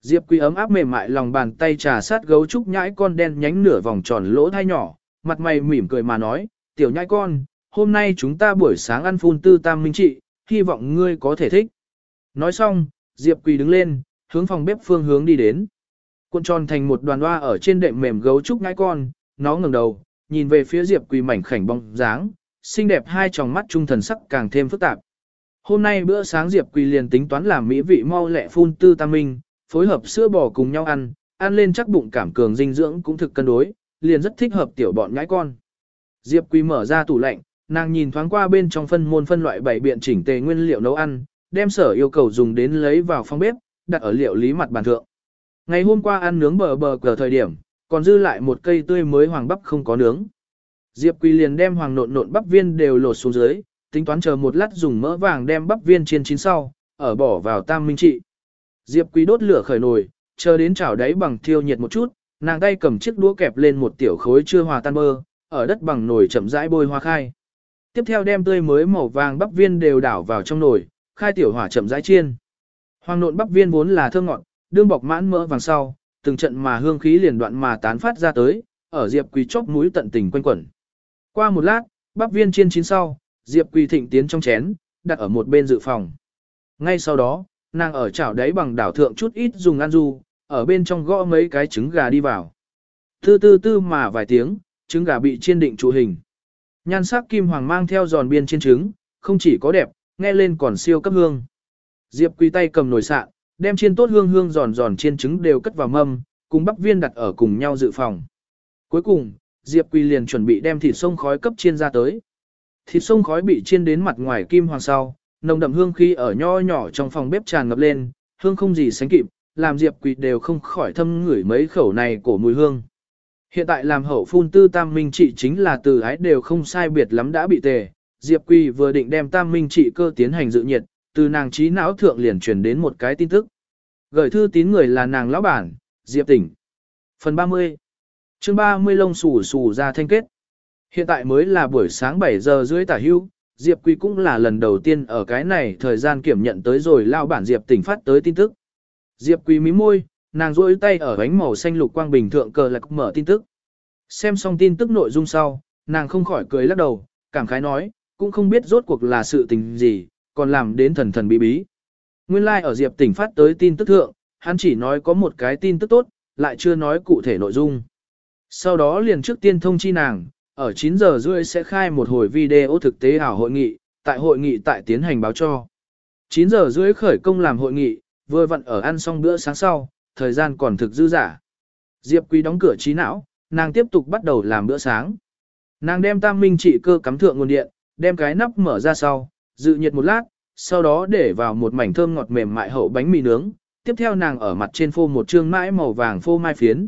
Diệp Quý ấm áp mềm mại lòng bàn tay trà sát gấu trúc nhãi con đen nhánh nửa vòng tròn lỗ thai nhỏ, mặt mày mỉm cười mà nói, tiểu nhãi con, hôm nay chúng ta buổi sáng ăn phun tư tam minh trị, hy vọng ngươi có thể thích. Nói xong, Diệp Quỳ đứng lên, hướng phòng bếp phương hướng đi đến. Cuộn tròn thành một đoàn hoa ở trên đệm mềm gấu trúc ngãi con, nó ngẩng đầu, nhìn về phía Diệp Quỳ mảnh khảnh bóng dáng, xinh đẹp hai tròng mắt trung thần sắc càng thêm phức tạp. Hôm nay bữa sáng Diệp Quỳ liền tính toán làm mỹ vị mau lẹ phun tư tam minh, phối hợp sữa bò cùng nhau ăn, ăn lên chắc bụng cảm cường dinh dưỡng cũng thực cân đối, liền rất thích hợp tiểu bọn nhãi con. Diệp Quỳ mở ra tủ lạnh, nàng nhìn thoáng qua bên trong phân môn phân loại bảy biện chỉnh tề nguyên liệu nấu ăn, đem sở yêu cầu dùng đến lấy vào phòng bếp, đặt ở liệu lý mặt bàn thượng. Ngày hôm qua ăn nướng bờ bờ cờ thời điểm, còn dư lại một cây tươi mới hoàng bắp không có nướng. Diệp Quỳ liền đem hoàng nộn nộn bắp viên đều lột xuống dưới, tính toán chờ một lát dùng mỡ vàng đem bắp viên chiên chín sau, ở bỏ vào tam minh trị. Diệp Quý đốt lửa khởi nồi, chờ đến chảo đáy bằng thiêu nhiệt một chút, nàng tay cầm chiếc đũa kẹp lên một tiểu khối chưa hòa tan bơ, ở đất bằng nồi chậm rãi bôi hoa khai. Tiếp theo đem tươi mới màu vàng bắp viên đều đảo vào trong nồi, khai tiểu hỏa chậm rãi chiên. Hoàng nộn bắp viên vốn là thơm ngọt, đương bọc mãn mỡ vàng sau, từng trận mà hương khí liền đoạn mà tán phát ra tới, ở Diệp Quỳ chóp mũi tận tình quanh quẩn. Qua một lát, bắp viên chiên chín sau, Diệp Quỳ thịnh tiến trong chén, đặt ở một bên dự phòng. Ngay sau đó, nàng ở chảo đáy bằng đảo thượng chút ít dùng ăn du, ở bên trong gõ mấy cái trứng gà đi vào. Tư tư tư mà vài tiếng, trứng gà bị chiên định trụ hình. Nhan sắc kim hoàng mang theo giòn biên trên trứng, không chỉ có đẹp, nghe lên còn siêu cấp hương. Diệp Quý tay cầm nồi sạn, đem chiên tốt hương hương giòn giòn chiên trứng đều cất vào mâm, cùng bắp viên đặt ở cùng nhau dự phòng. Cuối cùng, Diệp Quý liền chuẩn bị đem thịt sông khói cấp chiên ra tới. Thịt sông khói bị chiên đến mặt ngoài kim hoàng sau, nồng đậm hương khi ở nho nhỏ trong phòng bếp tràn ngập lên, hương không gì sánh kịp, làm Diệp Quỳ đều không khỏi thâm ngửi mấy khẩu này của mùi hương. Hiện tại làm hậu phun tư tam minh trị chính là từ ái đều không sai biệt lắm đã bị tề. Diệp Quỳ vừa định đem tam minh trị cơ tiến hành dự nhiệt, từ nàng trí não thượng liền truyền đến một cái tin tức. Gửi thư tín người là nàng lão bản, Diệp Tỉnh. Phần 30 chương 30 lông xù xù ra thanh kết. Hiện tại mới là buổi sáng 7 giờ rưỡi tả hưu, Diệp Quỳ cũng là lần đầu tiên ở cái này thời gian kiểm nhận tới rồi lao bản Diệp tỉnh phát tới tin tức. Diệp Quỳ mím môi, nàng duỗi tay ở bánh màu xanh lục quang bình thượng cờ lạc mở tin tức. Xem xong tin tức nội dung sau, nàng không khỏi cười lắc đầu, cảm khái nói, cũng không biết rốt cuộc là sự tình gì, còn làm đến thần thần bí bí. Nguyên lai like ở Diệp tỉnh phát tới tin tức thượng, hắn chỉ nói có một cái tin tức tốt, lại chưa nói cụ thể nội dung. Sau đó liền trước tiên thông chi nàng, ở 9 giờ rưỡi sẽ khai một hồi video thực tế ảo hội nghị, tại hội nghị tại tiến hành báo cho. 9 giờ rưỡi khởi công làm hội nghị, vừa vặn ở ăn xong bữa sáng sau, thời gian còn thực dư giả. Diệp Quý đóng cửa trí não, nàng tiếp tục bắt đầu làm bữa sáng. Nàng đem tam minh trị cơ cắm thượng nguồn điện, đem cái nắp mở ra sau, dự nhiệt một lát, sau đó để vào một mảnh thơm ngọt mềm mại hậu bánh mì nướng. Tiếp theo nàng ở mặt trên phô một trương mãi màu vàng phô mai phiến.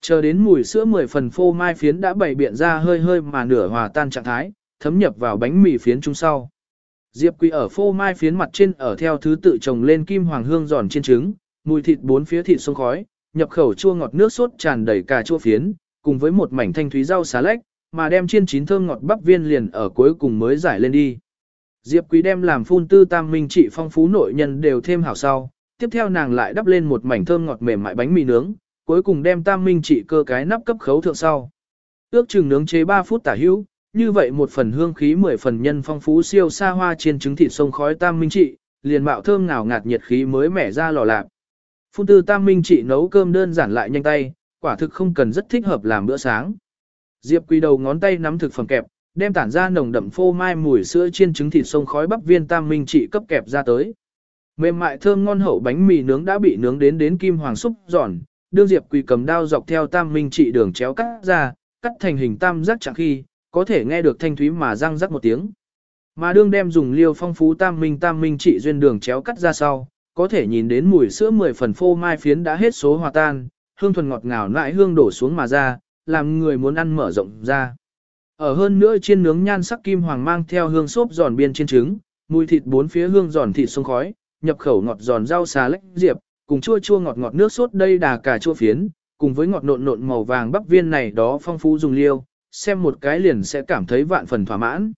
Chờ đến mùi sữa 10 phần phô mai phiến đã bày biện ra hơi hơi mà nửa hòa tan trạng thái, thấm nhập vào bánh mì phiến chung sau. Diệp Quý ở phô mai phiến mặt trên ở theo thứ tự trồng lên kim hoàng hương giòn trên trứng, mùi thịt bốn phía thịt sông khói, nhập khẩu chua ngọt nước sốt tràn đầy cà chua phiến, cùng với một mảnh thanh thúy rau xà lách, mà đem chiên chín thơm ngọt bắp viên liền ở cuối cùng mới giải lên đi. Diệp Quý đem làm phun tư tam minh trị phong phú nội nhân đều thêm hảo sau, tiếp theo nàng lại đắp lên một mảnh thơm ngọt mềm mại bánh mì nướng, cuối cùng đem tam minh trị cơ cái nắp cấp khấu thượng sau. Ước chừng nướng chế 3 phút tả hữu, như vậy một phần hương khí 10 phần nhân phong phú siêu xa hoa chiên trứng thịt sông khói tam minh trị, liền mạo thơm ngào ngạt nhiệt khí mới mẻ ra lò lạc. Phun tư tam minh Chỉ nấu cơm đơn giản lại nhanh tay, quả thực không cần rất thích hợp làm bữa sáng. Diệp Quỳ đầu ngón tay nắm thực phẩm kẹp, đem tản ra nồng đậm phô mai mùi sữa chiên trứng thịt sông khói bắp viên tam minh trị cấp kẹp ra tới. Mềm mại thơm ngon hậu bánh mì nướng đã bị nướng đến đến kim hoàng xúc giòn, đương Diệp Quỳ cầm đao dọc theo tam minh trị đường chéo cắt ra, cắt thành hình tam giác chẳng khi, có thể nghe được thanh thúy mà răng rắc một tiếng. Mà đương đem dùng liêu phong phú tam minh tam minh trị duyên đường chéo cắt ra sau, có thể nhìn đến mùi sữa mười phần phô mai phiến đã hết số hòa tan, hương thuần ngọt ngào lại hương đổ xuống mà ra, làm người muốn ăn mở rộng ra. Ở hơn nữa chiên nướng nhan sắc kim hoàng mang theo hương xốp giòn biên trên trứng, mùi thịt bốn phía hương giòn thịt sông khói, nhập khẩu ngọt giòn rau xà lách diệp, cùng chua chua ngọt ngọt nước sốt đây đà cả chua phiến, cùng với ngọt nộn nộn màu vàng bắp viên này đó phong phú dùng liêu, xem một cái liền sẽ cảm thấy vạn phần thỏa mãn.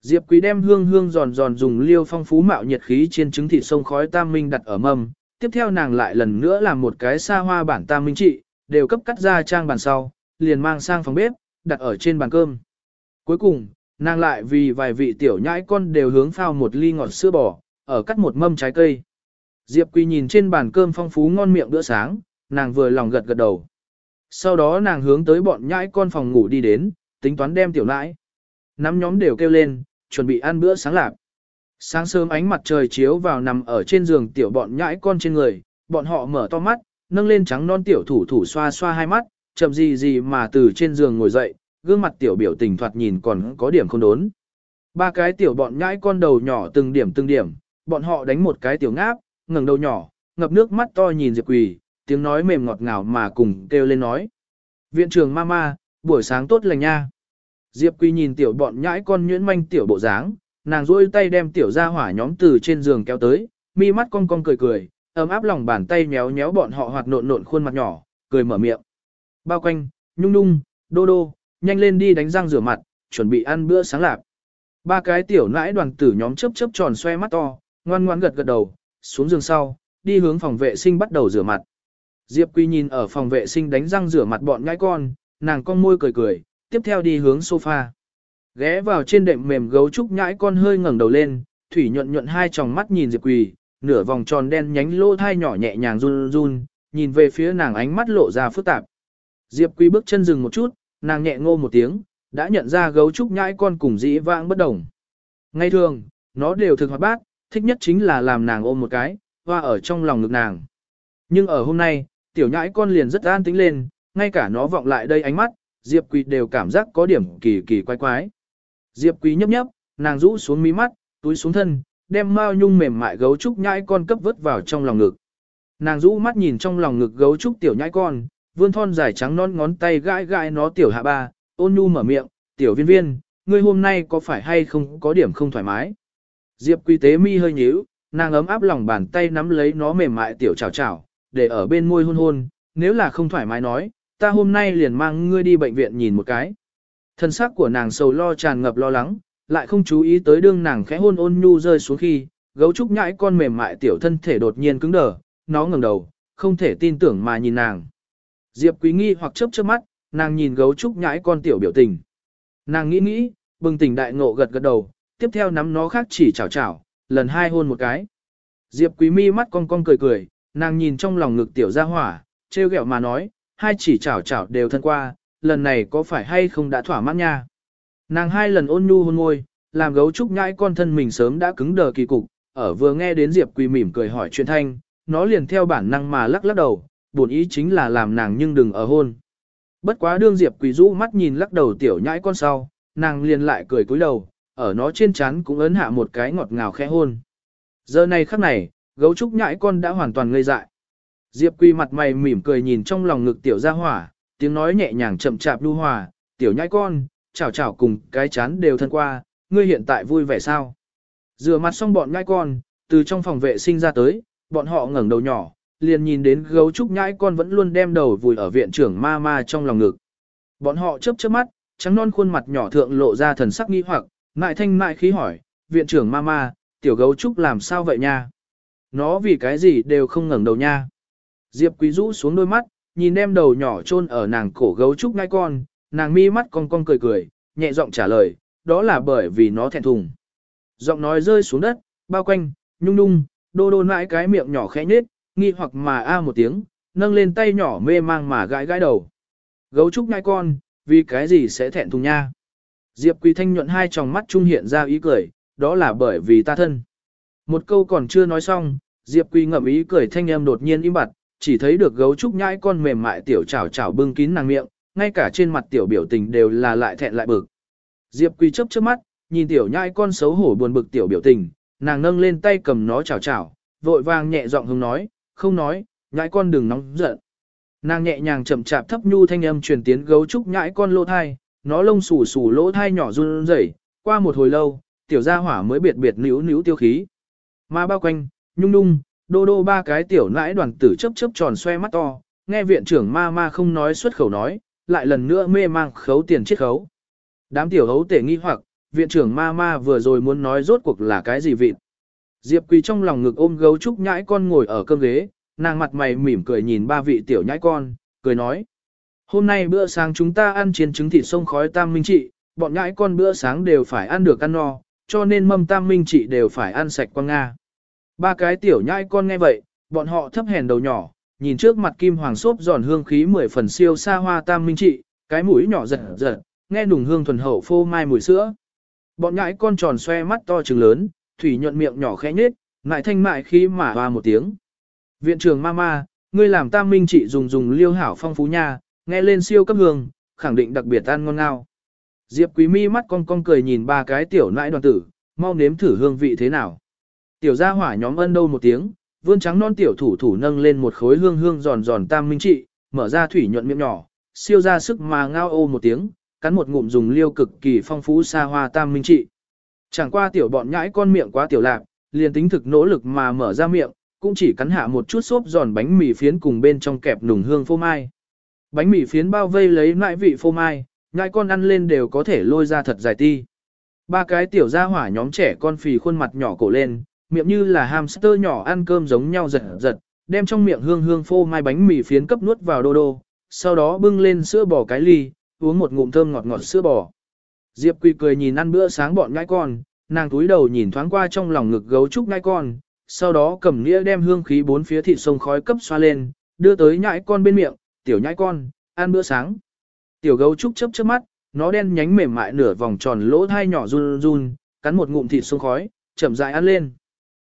Diệp Quý đem hương hương giòn giòn dùng liêu phong phú mạo nhiệt khí trên trứng thịt sông khói tam minh đặt ở mâm, tiếp theo nàng lại lần nữa làm một cái xa hoa bản tam minh trị, đều cấp cắt ra trang bàn sau, liền mang sang phòng bếp, đặt ở trên bàn cơm. Cuối cùng, nàng lại vì vài vị tiểu nhãi con đều hướng phao một ly ngọt sữa bò, ở cắt một mâm trái cây. Diệp Quý nhìn trên bàn cơm phong phú ngon miệng bữa sáng, nàng vừa lòng gật gật đầu. Sau đó nàng hướng tới bọn nhãi con phòng ngủ đi đến, tính toán đem tiểu nãi. Nắm nhóm đều kêu lên, chuẩn bị ăn bữa sáng lạp. Sáng sớm ánh mặt trời chiếu vào nằm ở trên giường tiểu bọn nhãi con trên người, bọn họ mở to mắt, nâng lên trắng non tiểu thủ thủ xoa xoa hai mắt, chậm gì gì mà từ trên giường ngồi dậy, gương mặt tiểu biểu tình thoạt nhìn còn có điểm không đốn. Ba cái tiểu bọn nhãi con đầu nhỏ từng điểm từng điểm, bọn họ đánh một cái tiểu ngáp, ngẩng đầu nhỏ, ngập nước mắt to nhìn Diệp Quỳ, tiếng nói mềm ngọt ngào mà cùng kêu lên nói. Viện trường mama, buổi sáng tốt lành nha. Diệp Quỳ nhìn tiểu bọn nhãi con nhuyễn manh tiểu bộ dáng, nàng duỗi tay đem tiểu ra hỏa nhóm từ trên giường kéo tới, mi mắt cong cong cười cười, ấm áp lòng bàn tay méo méo bọn họ hoạt nộn nộn khuôn mặt nhỏ, cười mở miệng. Bao quanh, nhung nhung, đô đô, nhanh lên đi đánh răng rửa mặt, chuẩn bị ăn bữa sáng lạp. Ba cái tiểu nãi đoàn tử nhóm chớp chớp tròn xoe mắt to, ngoan ngoan gật gật đầu, xuống giường sau, đi hướng phòng vệ sinh bắt đầu rửa mặt. Diệp Quy nhìn ở phòng vệ sinh đánh răng rửa mặt bọn nhãi con, nàng con môi cười cười, tiếp theo đi hướng sofa. Ghé vào trên đệm mềm gấu trúc nhãi con hơi ngẩng đầu lên, thủy nhuận nhuận hai tròng mắt nhìn Diệp Quỳ, nửa vòng tròn đen nhánh lỗ thai nhỏ nhẹ nhàng run run, nhìn về phía nàng ánh mắt lộ ra phức tạp. Diệp Quỳ bước chân dừng một chút, nàng nhẹ ngô một tiếng, đã nhận ra gấu trúc nhãi con cùng dĩ vãng bất đồng. Ngay thường, nó đều thực hoạt bát, thích nhất chính là làm nàng ôm một cái, hoa ở trong lòng ngực nàng. Nhưng ở hôm nay, tiểu nhãi con liền rất an tĩnh lên, ngay cả nó vọng lại đây ánh mắt, Diệp Quỳ đều cảm giác có điểm kỳ kỳ quái quái. Diệp Quý nhấp nhấp, nàng rũ xuống mí mắt, túi xuống thân, đem mao nhung mềm mại gấu trúc nhãi con cấp vớt vào trong lòng ngực. Nàng rũ mắt nhìn trong lòng ngực gấu trúc tiểu nhãi con, vươn thon dài trắng non ngón tay gãi gãi nó tiểu hạ ba, ôn nhu mở miệng, tiểu viên viên, ngươi hôm nay có phải hay không có điểm không thoải mái. Diệp Quý tế mi hơi nhíu, nàng ấm áp lòng bàn tay nắm lấy nó mềm mại tiểu chào chào, để ở bên môi hôn hôn, nếu là không thoải mái nói, ta hôm nay liền mang ngươi đi bệnh viện nhìn một cái. Thân xác của nàng sầu lo tràn ngập lo lắng, lại không chú ý tới đương nàng khẽ hôn ôn nhu rơi xuống khi, gấu trúc nhãi con mềm mại tiểu thân thể đột nhiên cứng đờ, nó ngẩng đầu, không thể tin tưởng mà nhìn nàng. Diệp Quý nghi hoặc chớp chớp mắt, nàng nhìn gấu trúc nhãi con tiểu biểu tình. Nàng nghĩ nghĩ, bừng tỉnh đại ngộ gật gật đầu, tiếp theo nắm nó khác chỉ chảo chảo, lần hai hôn một cái. Diệp Quý mi mắt cong cong cười cười, nàng nhìn trong lòng ngực tiểu gia hỏa, trêu ghẹo mà nói, hai chỉ chảo chảo đều thân qua, lần này có phải hay không đã thỏa mãn nha. Nàng hai lần ôn nhu hôn môi, làm gấu trúc nhãi con thân mình sớm đã cứng đờ kỳ cục, ở vừa nghe đến Diệp Quỳ mỉm cười hỏi chuyện thanh, nó liền theo bản năng mà lắc lắc đầu, buồn ý chính là làm nàng nhưng đừng ở hôn. Bất quá đương Diệp Quỳ rũ mắt nhìn lắc đầu tiểu nhãi con sau, nàng liền lại cười cúi đầu, ở nó trên trán cũng ấn hạ một cái ngọt ngào khẽ hôn. Giờ này khắc này, gấu trúc nhãi con đã hoàn toàn ngây dại. Diệp quy mặt mày mỉm cười nhìn trong lòng ngực tiểu gia hỏa, tiếng nói nhẹ nhàng chậm chạp lưu hòa, tiểu nhãi con, chào chào cùng cái chán đều thân qua, ngươi hiện tại vui vẻ sao? Rửa mặt xong bọn nhãi con, từ trong phòng vệ sinh ra tới, bọn họ ngẩng đầu nhỏ, liền nhìn đến gấu trúc nhãi con vẫn luôn đem đầu vùi ở viện trưởng ma ma trong lòng ngực. Bọn họ chớp chớp mắt, trắng non khuôn mặt nhỏ thượng lộ ra thần sắc nghi hoặc, ngại thanh mại khí hỏi, viện trưởng ma ma, tiểu gấu trúc làm sao vậy nha? Nó vì cái gì đều không ngẩng đầu nha? Diệp quý rũ xuống đôi mắt, nhìn đem đầu nhỏ chôn ở nàng cổ gấu trúc ngai con, nàng mi mắt cong cong cười cười, nhẹ giọng trả lời, đó là bởi vì nó thẹn thùng. Giọng nói rơi xuống đất, bao quanh, nhung nhung, đô đô nãi cái miệng nhỏ khẽ nhết, nghi hoặc mà a một tiếng, nâng lên tay nhỏ mê mang mà gãi gãi đầu. Gấu trúc ngai con, vì cái gì sẽ thẹn thùng nha? Diệp Quý Thanh nhuận hai tròng mắt trung hiện ra ý cười, đó là bởi vì ta thân. Một câu còn chưa nói xong, Diệp Quý ngậm ý cười thanh em đột nhiên im bặt, chỉ thấy được gấu trúc nhãi con mềm mại tiểu chảo chảo bưng kín nàng miệng, ngay cả trên mặt tiểu biểu tình đều là lại thẹn lại bực. Diệp Quy chớp chớp mắt, nhìn tiểu nhãi con xấu hổ buồn bực tiểu biểu tình, nàng nâng lên tay cầm nó chảo chảo, vội vàng nhẹ giọng hướng nói, không nói, nhãi con đừng nóng giận. Nàng nhẹ nhàng chậm chạp thấp nhu thanh âm truyền tiến gấu trúc nhãi con lỗ thai, nó lông xù xù lỗ thai nhỏ run rẩy, qua một hồi lâu, tiểu gia hỏa mới biệt biệt níu níu tiêu khí. Mà bao quanh, nhung nhung, Đô đô ba cái tiểu nãi đoàn tử chấp chấp tròn xoe mắt to, nghe viện trưởng ma ma không nói xuất khẩu nói, lại lần nữa mê mang khấu tiền chiết khấu. Đám tiểu hấu tể nghi hoặc, viện trưởng ma ma vừa rồi muốn nói rốt cuộc là cái gì vịt. Diệp Quỳ trong lòng ngực ôm gấu trúc nhãi con ngồi ở cơm ghế, nàng mặt mày mỉm cười nhìn ba vị tiểu nhãi con, cười nói. Hôm nay bữa sáng chúng ta ăn chiên trứng thịt sông khói tam minh trị, bọn nhãi con bữa sáng đều phải ăn được ăn no, cho nên mâm tam minh trị đều phải ăn sạch quang Nga. Ba cái tiểu nhãi con nghe vậy, bọn họ thấp hèn đầu nhỏ, nhìn trước mặt kim hoàng xốp giòn hương khí mười phần siêu xa hoa tam minh trị, cái mũi nhỏ giật giật, nghe nùng hương thuần hậu phô mai mùi sữa. Bọn nhãi con tròn xoe mắt to trừng lớn, thủy nhuận miệng nhỏ khẽ nhếch, ngại thanh mại khi mà hoa một tiếng. Viện trưởng mama, ngươi làm tam minh trị dùng dùng liêu hảo phong phú nha, nghe lên siêu cấp hương, khẳng định đặc biệt ăn ngon ngao. Diệp Quý Mi mắt con con cười nhìn ba cái tiểu nãi đoàn tử, mau nếm thử hương vị thế nào. Tiểu gia hỏa nhóm ân đâu một tiếng, vươn trắng non tiểu thủ thủ nâng lên một khối hương hương giòn giòn tam minh trị, mở ra thủy nhuận miệng nhỏ, siêu ra sức mà ngao ô một tiếng, cắn một ngụm dùng liêu cực kỳ phong phú xa hoa tam minh trị. Chẳng qua tiểu bọn nhãi con miệng quá tiểu lạc, liền tính thực nỗ lực mà mở ra miệng, cũng chỉ cắn hạ một chút xốp giòn bánh mì phiến cùng bên trong kẹp nùng hương phô mai. Bánh mì phiến bao vây lấy nãi vị phô mai, nhãi con ăn lên đều có thể lôi ra thật dài ti. Ba cái tiểu gia hỏa nhóm trẻ con phì khuôn mặt nhỏ cổ lên, miệng như là hamster nhỏ ăn cơm giống nhau giật giật, đem trong miệng hương hương phô mai bánh mì phiến cấp nuốt vào đô đô, sau đó bưng lên sữa bò cái ly, uống một ngụm thơm ngọt ngọt sữa bò. Diệp Quỳ cười nhìn ăn bữa sáng bọn nhãi con, nàng túi đầu nhìn thoáng qua trong lòng ngực gấu trúc nhãi con, sau đó cầm nĩa đem hương khí bốn phía thịt sông khói cấp xoa lên, đưa tới nhãi con bên miệng, tiểu nhãi con, ăn bữa sáng. Tiểu gấu trúc chớp chớp mắt, nó đen nhánh mềm mại nửa vòng tròn lỗ thai nhỏ run run, cắn một ngụm thịt sông khói, chậm rãi ăn lên.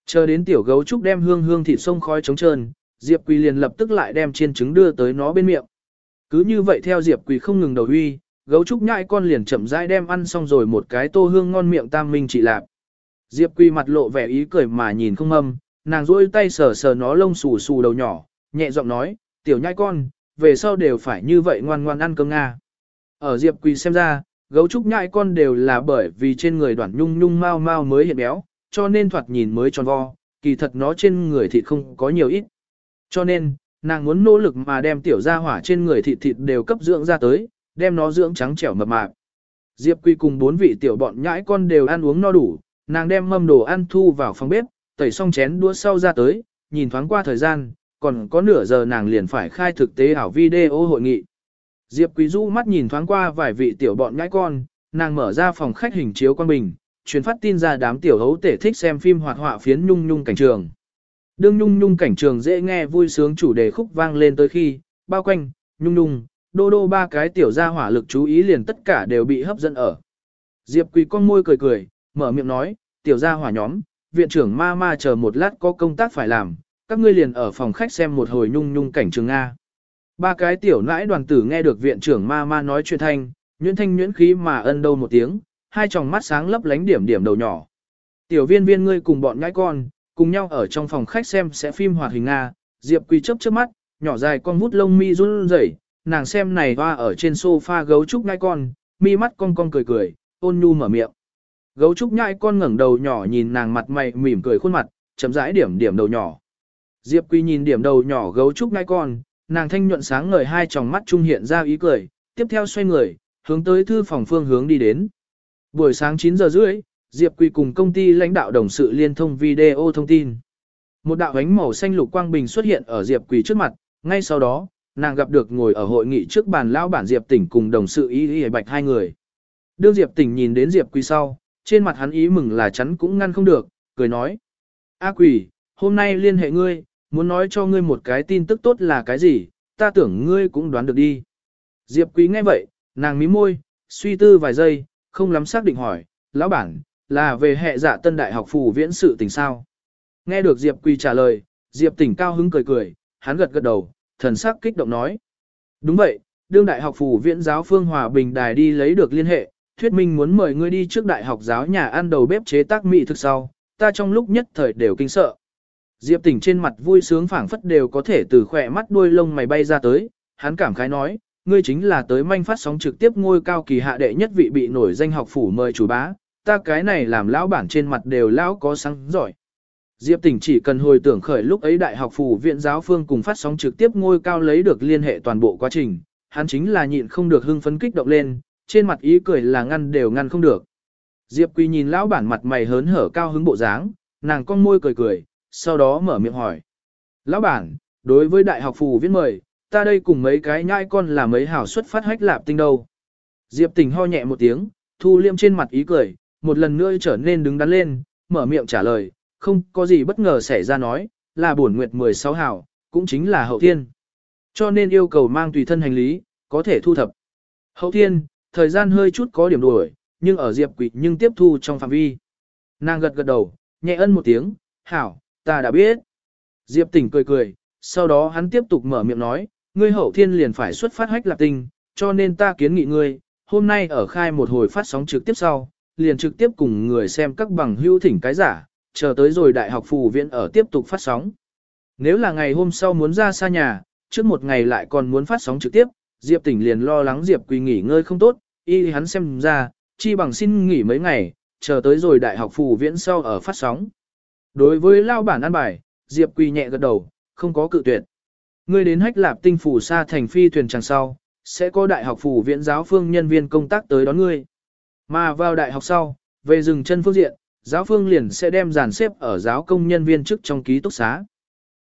Chờ đến tiểu gấu trúc đem hương hương thịt sông khói trống trơn, Diệp Quỳ liền lập tức lại đem chiên trứng đưa tới nó bên miệng. Cứ như vậy theo Diệp Quỳ không ngừng đầu huy, gấu trúc nhãi con liền chậm rãi đem ăn xong rồi một cái tô hương ngon miệng tam minh trị lạp. Diệp Quỳ mặt lộ vẻ ý cười mà nhìn không âm, nàng rôi tay sờ sờ nó lông xù xù đầu nhỏ, nhẹ giọng nói, tiểu nhãi con, về sau đều phải như vậy ngoan ngoan ăn cơm Nga. Ở Diệp Quỳ xem ra, gấu trúc nhãi con đều là bởi vì trên người đoạn nhung nhung mau mau mới hiện béo, cho nên thoạt nhìn mới tròn vo, kỳ thật nó trên người thịt không có nhiều ít. Cho nên, nàng muốn nỗ lực mà đem tiểu gia hỏa trên người thịt thịt đều cấp dưỡng ra tới, đem nó dưỡng trắng trẻo mập mạp. Diệp Quy cùng bốn vị tiểu bọn nhãi con đều ăn uống no đủ, nàng đem mâm đồ ăn thu vào phòng bếp, tẩy xong chén đũa sau ra tới, nhìn thoáng qua thời gian, còn có nửa giờ nàng liền phải khai thực tế ảo video hội nghị. Diệp Quý Du mắt nhìn thoáng qua vài vị tiểu bọn nhãi con, nàng mở ra phòng khách hình chiếu quan bình, truyền phát tin ra đám tiểu hấu tể thích xem phim hoạt họa phiến nhung nhung cảnh trường. Đương nhung nhung cảnh trường dễ nghe vui sướng chủ đề khúc vang lên tới khi, bao quanh, nhung nhung, đô đô ba cái tiểu gia hỏa lực chú ý liền tất cả đều bị hấp dẫn ở. Diệp Quỳ con môi cười cười, mở miệng nói, tiểu gia hỏa nhóm, viện trưởng ma ma chờ một lát có công tác phải làm, các ngươi liền ở phòng khách xem một hồi nhung nhung cảnh trường Nga. Ba cái tiểu nãi đoàn tử nghe được viện trưởng ma ma nói chuyện thanh, nhuyễn thanh nhuyễn khí mà ân đâu một tiếng, hai tròng mắt sáng lấp lánh điểm điểm đầu nhỏ. Tiểu viên viên ngươi cùng bọn nhãi con, cùng nhau ở trong phòng khách xem sẽ phim hoạt hình Nga, Diệp Quỳ chớp chớp mắt, nhỏ dài con vút lông mi run rẩy, nàng xem này hoa ở trên sofa gấu trúc nhãi con, mi mắt cong cong cười cười, ôn nhu mở miệng. Gấu trúc nhãi con ngẩng đầu nhỏ nhìn nàng mặt mày mỉm cười khuôn mặt, chấm rãi điểm điểm đầu nhỏ. Diệp Quy nhìn điểm đầu nhỏ gấu trúc nhãi con, nàng thanh nhuận sáng ngời hai tròng mắt trung hiện ra ý cười, tiếp theo xoay người, hướng tới thư phòng phương hướng đi đến. Buổi sáng 9 giờ rưỡi, Diệp Quỳ cùng công ty lãnh đạo đồng sự liên thông video thông tin. Một đạo ánh màu xanh lục quang bình xuất hiện ở Diệp Quỳ trước mặt, ngay sau đó, nàng gặp được ngồi ở hội nghị trước bàn lão bản Diệp Tỉnh cùng đồng sự Y Y Bạch hai người. Đương Diệp Tỉnh nhìn đến Diệp Quỳ sau, trên mặt hắn ý mừng là chắn cũng ngăn không được, cười nói: "A Quỳ, hôm nay liên hệ ngươi, muốn nói cho ngươi một cái tin tức tốt là cái gì, ta tưởng ngươi cũng đoán được đi." Diệp Quý nghe vậy, nàng mím môi, suy tư vài giây, không lắm xác định hỏi: "Lão bản, là về hệ dạ tân đại học phù viễn sự tình sao?" Nghe được Diệp Quỳ trả lời, Diệp Tỉnh cao hứng cười cười, hắn gật gật đầu, thần sắc kích động nói. Đúng vậy, đương đại học phủ viện giáo Phương Hòa Bình Đài đi lấy được liên hệ, thuyết minh muốn mời ngươi đi trước đại học giáo nhà ăn đầu bếp chế tác mỹ thực sau, ta trong lúc nhất thời đều kinh sợ. Diệp tỉnh trên mặt vui sướng phảng phất đều có thể từ khỏe mắt đuôi lông mày bay ra tới, hắn cảm khái nói, ngươi chính là tới manh phát sóng trực tiếp ngôi cao kỳ hạ đệ nhất vị bị nổi danh học phủ mời chủ bá, ta cái này làm lão bản trên mặt đều lão có sáng giỏi. Diệp Tỉnh chỉ cần hồi tưởng khởi lúc ấy đại học phủ viện giáo phương cùng phát sóng trực tiếp ngôi cao lấy được liên hệ toàn bộ quá trình, hắn chính là nhịn không được hưng phấn kích động lên, trên mặt ý cười là ngăn đều ngăn không được. Diệp Quỳ nhìn lão bản mặt mày hớn hở cao hứng bộ dáng, nàng cong môi cười cười, sau đó mở miệng hỏi. Lão bản, đối với đại học phủ viết mời, ta đây cùng mấy cái nhãi con là mấy hảo xuất phát hách lạp tinh đâu. Diệp tình ho nhẹ một tiếng, thu liêm trên mặt ý cười, một lần nữa trở nên đứng đắn lên, mở miệng trả lời, không có gì bất ngờ xảy ra nói, là bổn nguyệt 16 hảo, cũng chính là hậu thiên. Cho nên yêu cầu mang tùy thân hành lý, có thể thu thập. Hậu thiên, thời gian hơi chút có điểm đuổi, nhưng ở Diệp Quỷ nhưng tiếp thu trong phạm vi. Nàng gật gật đầu, nhẹ ân một tiếng, hảo, ta đã biết. Diệp tỉnh cười cười, sau đó hắn tiếp tục mở miệng nói, ngươi hậu thiên liền phải xuất phát hách lạc tinh, cho nên ta kiến nghị ngươi, hôm nay ở khai một hồi phát sóng trực tiếp sau, liền trực tiếp cùng người xem các bằng hưu thỉnh cái giả, chờ tới rồi đại học phù viện ở tiếp tục phát sóng. Nếu là ngày hôm sau muốn ra xa nhà, trước một ngày lại còn muốn phát sóng trực tiếp, Diệp tỉnh liền lo lắng Diệp Quỳ nghỉ ngơi không tốt, y hắn xem ra, chi bằng xin nghỉ mấy ngày, chờ tới rồi đại học phù viễn sau ở phát sóng. Đối với lao bản ăn bài, Diệp Quỳ nhẹ gật đầu, không có cự tuyệt. Ngươi đến hách lạp tinh phủ xa thành phi thuyền chẳng sau, sẽ có đại học phủ viện giáo phương nhân viên công tác tới đón ngươi. Mà vào đại học sau, về rừng chân phương diện, giáo phương liền sẽ đem dàn xếp ở giáo công nhân viên chức trong ký túc xá.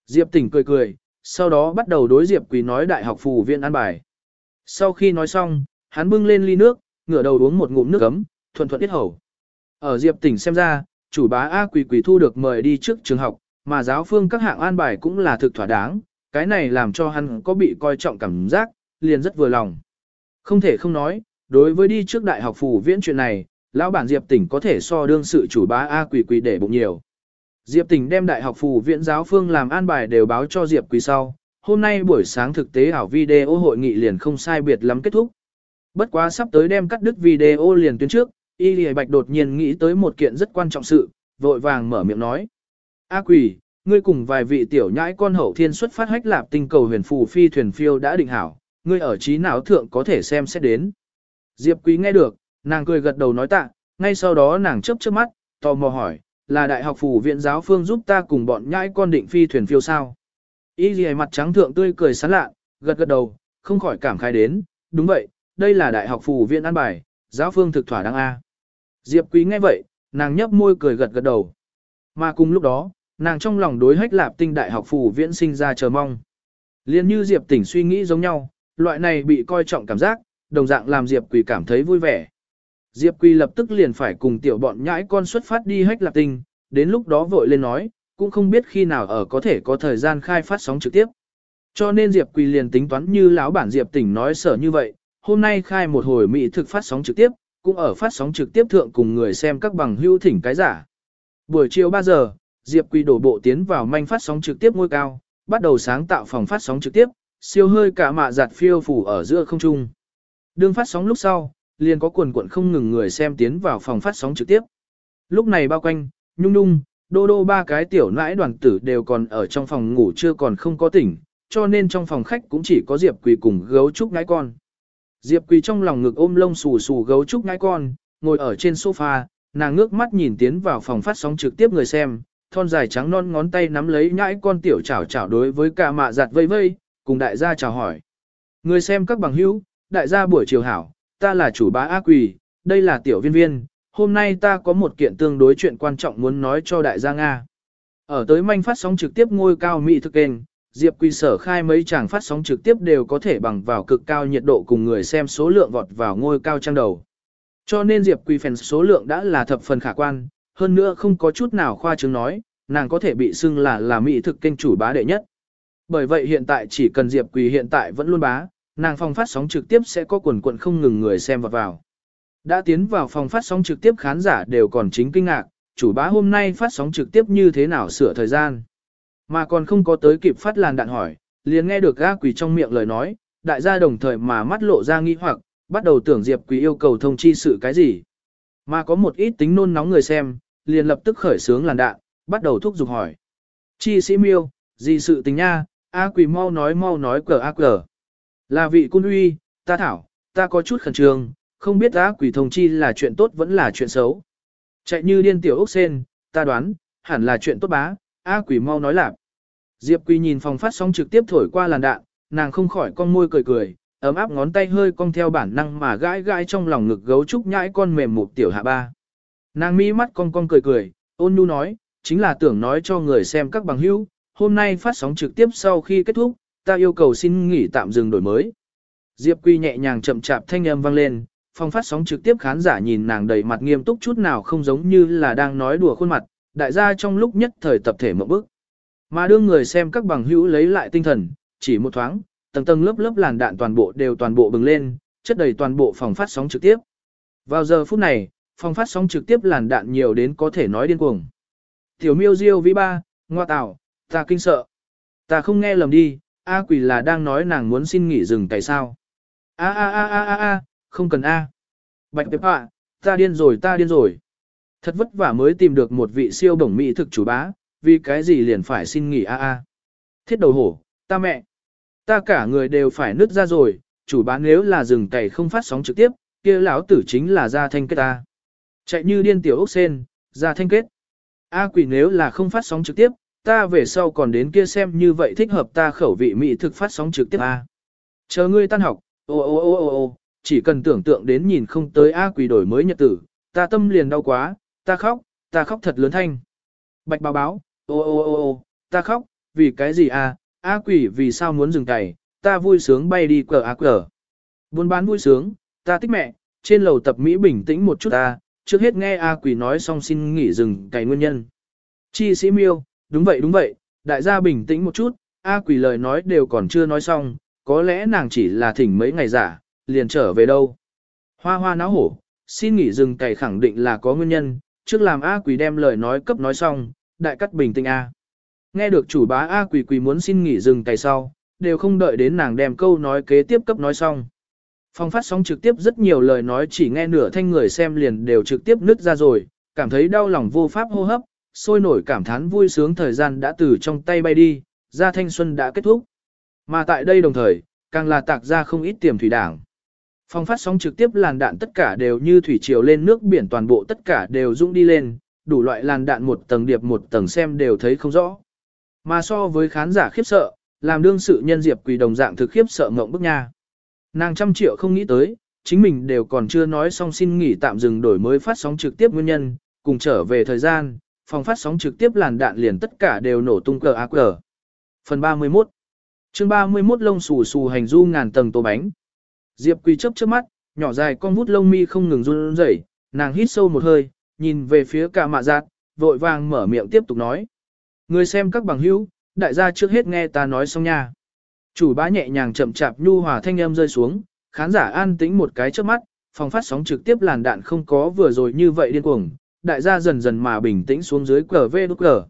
Diệp tỉnh cười cười, sau đó bắt đầu đối Diệp Quỳ nói đại học phủ viện an bài. Sau khi nói xong, hắn bưng lên ly nước, ngửa đầu uống một ngụm nước ấm, thuần thuận tiết hầu. Ở Diệp tỉnh xem ra, chủ bá A Quỳ Quỳ thu được mời đi trước trường học, mà giáo phương các hạng an bài cũng là thực thỏa đáng, cái này làm cho hắn có bị coi trọng cảm giác, liền rất vừa lòng. Không thể không nói, đối với đi trước đại học phủ viễn chuyện này, lão bản Diệp Tỉnh có thể so đương sự chủ bá A Quỷ Quỷ để bụng nhiều. Diệp Tỉnh đem đại học phủ viễn giáo phương làm an bài đều báo cho Diệp Quỳ sau. Hôm nay buổi sáng thực tế ảo video hội nghị liền không sai biệt lắm kết thúc. Bất quá sắp tới đem cắt đứt video liền tuyến trước, Y Lì Bạch đột nhiên nghĩ tới một kiện rất quan trọng sự, vội vàng mở miệng nói. A quỷ, ngươi cùng vài vị tiểu nhãi con hậu thiên xuất phát hách lạp tinh cầu huyền phù phi thuyền phiêu đã định hảo, ngươi ở trí não thượng có thể xem xét đến. Diệp quý nghe được, nàng cười gật đầu nói tạ, ngay sau đó nàng chớp chớp mắt, tò mò hỏi, là đại học phủ viện giáo phương giúp ta cùng bọn nhãi con định phi thuyền phiêu sao? Y gì mặt trắng thượng tươi cười sán lạ, gật gật đầu, không khỏi cảm khai đến, đúng vậy, đây là đại học phủ viện an bài, giáo phương thực thỏa đáng A. Diệp quý nghe vậy, nàng nhấp môi cười gật gật đầu. Mà cùng lúc đó, nàng trong lòng đối hách lạp tinh đại học phủ viễn sinh ra chờ mong. Liên như Diệp tỉnh suy nghĩ giống nhau, loại này bị coi trọng cảm giác, đồng dạng làm Diệp quỳ cảm thấy vui vẻ. Diệp quỳ lập tức liền phải cùng tiểu bọn nhãi con xuất phát đi hách lạp tinh, đến lúc đó vội lên nói, cũng không biết khi nào ở có thể có thời gian khai phát sóng trực tiếp. Cho nên Diệp quỳ liền tính toán như lão bản Diệp tỉnh nói sở như vậy, hôm nay khai một hồi mỹ thực phát sóng trực tiếp, cũng ở phát sóng trực tiếp thượng cùng người xem các bằng hưu thỉnh cái giả. Buổi chiều 3 giờ, Diệp Quỳ đổ bộ tiến vào manh phát sóng trực tiếp ngôi cao, bắt đầu sáng tạo phòng phát sóng trực tiếp, siêu hơi cả mạ giặt phiêu phủ ở giữa không trung. Đường phát sóng lúc sau, liền có quần quận không ngừng người xem tiến vào phòng phát sóng trực tiếp. Lúc này bao quanh, nhung nhung, đô đô ba cái tiểu nãi đoàn tử đều còn ở trong phòng ngủ chưa còn không có tỉnh, cho nên trong phòng khách cũng chỉ có Diệp Quỳ cùng gấu trúc nãi con. Diệp Quỳ trong lòng ngực ôm lông xù xù gấu trúc nãi con, ngồi ở trên sofa, nàng ngước mắt nhìn tiến vào phòng phát sóng trực tiếp người xem, thon dài trắng non ngón tay nắm lấy nhãi con tiểu chảo chảo đối với cả mạ giặt vây vây, cùng đại gia chào hỏi. Người xem các bằng hữu, đại gia buổi chiều hảo, ta là chủ bá ác quỳ, đây là tiểu viên viên, hôm nay ta có một kiện tương đối chuyện quan trọng muốn nói cho đại gia Nga. Ở tới manh phát sóng trực tiếp ngôi cao mỹ thực kênh, Diệp Quỳ sở khai mấy chàng phát sóng trực tiếp đều có thể bằng vào cực cao nhiệt độ cùng người xem số lượng vọt vào ngôi cao trang đầu. Cho nên Diệp Quỳ fans số lượng đã là thập phần khả quan, hơn nữa không có chút nào khoa trương nói, nàng có thể bị xưng là là mỹ thực kênh chủ bá đệ nhất. Bởi vậy hiện tại chỉ cần Diệp Quỳ hiện tại vẫn luôn bá, nàng phòng phát sóng trực tiếp sẽ có quần quận không ngừng người xem vào vào. Đã tiến vào phòng phát sóng trực tiếp khán giả đều còn chính kinh ngạc, chủ bá hôm nay phát sóng trực tiếp như thế nào sửa thời gian. Mà còn không có tới kịp phát làn đạn hỏi, liền nghe được gã quỳ trong miệng lời nói, đại gia đồng thời mà mắt lộ ra nghi hoặc, bắt đầu tưởng Diệp Quỳ yêu cầu thông chi sự cái gì. Mà có một ít tính nôn nóng người xem, liền lập tức khởi sướng làn đạn, bắt đầu thúc giục hỏi. Chi sĩ miêu, gì sự tình nha, A quỷ mau nói mau nói cờ A cờ. Là vị cung uy, ta thảo, ta có chút khẩn trương, không biết A quỷ thông chi là chuyện tốt vẫn là chuyện xấu. Chạy như điên tiểu ốc sen, ta đoán, hẳn là chuyện tốt bá, A quỷ mau nói lạc. Diệp quỷ nhìn phòng phát sóng trực tiếp thổi qua làn đạn, nàng không khỏi con môi cười cười, ấm áp ngón tay hơi cong theo bản năng mà gãi gãi trong lòng ngực gấu trúc nhãi con mềm mục tiểu hạ ba. Nàng mi mắt cong cong cười cười, ôn nhu nói, chính là tưởng nói cho người xem các bằng hữu, hôm nay phát sóng trực tiếp sau khi kết thúc, ta yêu cầu xin nghỉ tạm dừng đổi mới. Diệp Quy nhẹ nhàng chậm chạp thanh âm vang lên, phòng phát sóng trực tiếp khán giả nhìn nàng đầy mặt nghiêm túc chút nào không giống như là đang nói đùa khuôn mặt, đại gia trong lúc nhất thời tập thể một bước. Mà đương người xem các bằng hữu lấy lại tinh thần, chỉ một thoáng, tầng tầng lớp lớp làn đạn toàn bộ đều toàn bộ bừng lên, chất đầy toàn bộ phòng phát sóng trực tiếp. Vào giờ phút này, phòng phát sóng trực tiếp làn đạn nhiều đến có thể nói điên cuồng. Tiểu miêu diêu vĩ ba, ngoa tạo, ta kinh sợ. Ta không nghe lầm đi, A quỷ là đang nói nàng muốn xin nghỉ dừng tại sao. A a a a a a, không cần A. Bạch tệp ạ, ta điên rồi ta điên rồi. Thật vất vả mới tìm được một vị siêu bổng mỹ thực chủ bá, vì cái gì liền phải xin nghỉ a a. Thiết đầu hổ, ta mẹ. Ta cả người đều phải nứt ra rồi, chủ bá nếu là dừng cày không phát sóng trực tiếp, kia lão tử chính là ra thanh kết ta. Chạy như điên tiểu ốc sen, ra thanh kết. A quỷ nếu là không phát sóng trực tiếp, ta về sau còn đến kia xem như vậy thích hợp ta khẩu vị mỹ thực phát sóng trực tiếp A. Chờ ngươi tan học, ô ô ô ô ô, chỉ cần tưởng tượng đến nhìn không tới A quỷ đổi mới nhật tử, ta tâm liền đau quá, ta khóc, ta khóc thật lớn thanh. Bạch báo báo, ô ô ô ô, ta khóc, vì cái gì a? A quỷ vì sao muốn dừng cày, ta vui sướng bay đi cờ a cờ. Buôn bán vui sướng, ta thích mẹ, trên lầu tập Mỹ bình tĩnh một chút ta, trước hết nghe A quỷ nói xong xin nghỉ dừng cày nguyên nhân. Chi sĩ miêu, đúng vậy đúng vậy, đại gia bình tĩnh một chút, A quỷ lời nói đều còn chưa nói xong, có lẽ nàng chỉ là thỉnh mấy ngày giả, liền trở về đâu. Hoa hoa náo hổ, xin nghỉ dừng cày khẳng định là có nguyên nhân, trước làm A quỷ đem lời nói cấp nói xong, đại cắt bình tĩnh A. Nghe được chủ bá A quỷ quỷ muốn xin nghỉ dừng cày sau, đều không đợi đến nàng đem câu nói kế tiếp cấp nói xong. Phong phát sóng trực tiếp rất nhiều lời nói chỉ nghe nửa thanh người xem liền đều trực tiếp nứt ra rồi, cảm thấy đau lòng vô pháp hô hấp, sôi nổi cảm thán vui sướng thời gian đã từ trong tay bay đi, ra thanh xuân đã kết thúc. Mà tại đây đồng thời, càng là tạc ra không ít tiềm thủy đảng. Phong phát sóng trực tiếp làn đạn tất cả đều như thủy triều lên nước biển toàn bộ tất cả đều dũng đi lên, đủ loại làn đạn một tầng điệp một tầng xem đều thấy không rõ. Mà so với khán giả khiếp sợ, làm đương sự nhân Diệp Quỳ đồng dạng thực khiếp sợ ngộng bức nha. Nàng trăm triệu không nghĩ tới, chính mình đều còn chưa nói xong xin nghỉ tạm dừng đổi mới phát sóng trực tiếp nguyên nhân, cùng trở về thời gian, phòng phát sóng trực tiếp làn đạn liền tất cả đều nổ tung cờ ác cờ. Phần 31 chương 31 lông xù xù hành du ngàn tầng tổ bánh. Diệp Quỳ chớp chớp mắt, nhỏ dài con vút lông mi không ngừng run rẩy, nàng hít sâu một hơi, nhìn về phía cả mạ giác, vội vàng mở miệng tiếp tục nói. Người xem các bằng hữu, đại gia trước hết nghe ta nói xong nha. Chủ bá nhẹ nhàng chậm chạp nhu hòa thanh âm rơi xuống, khán giả an tĩnh một cái trước mắt, phòng phát sóng trực tiếp làn đạn không có vừa rồi như vậy điên cuồng, đại gia dần dần mà bình tĩnh xuống dưới cờ vê đút cờ.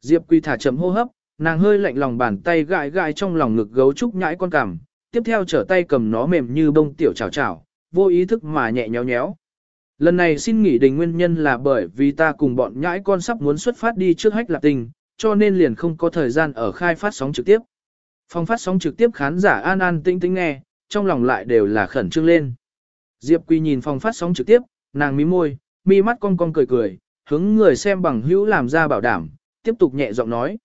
Diệp Quy thả chậm hô hấp, nàng hơi lạnh lòng bàn tay gãi gãi trong lòng ngực gấu trúc nhãi con cằm, tiếp theo trở tay cầm nó mềm như bông tiểu chảo chảo, vô ý thức mà nhẹ nhéo nhéo. Lần này xin nghỉ đình nguyên nhân là bởi vì ta cùng bọn nhãi con sắp muốn xuất phát đi trước hách lạc tình, cho nên liền không có thời gian ở khai phát sóng trực tiếp. Phong phát sóng trực tiếp khán giả an an tĩnh tĩnh nghe, trong lòng lại đều là khẩn trương lên. Diệp Quy nhìn phong phát sóng trực tiếp, nàng mím môi, mi mắt cong cong cười cười, hướng người xem bằng hữu làm ra bảo đảm, tiếp tục nhẹ giọng nói.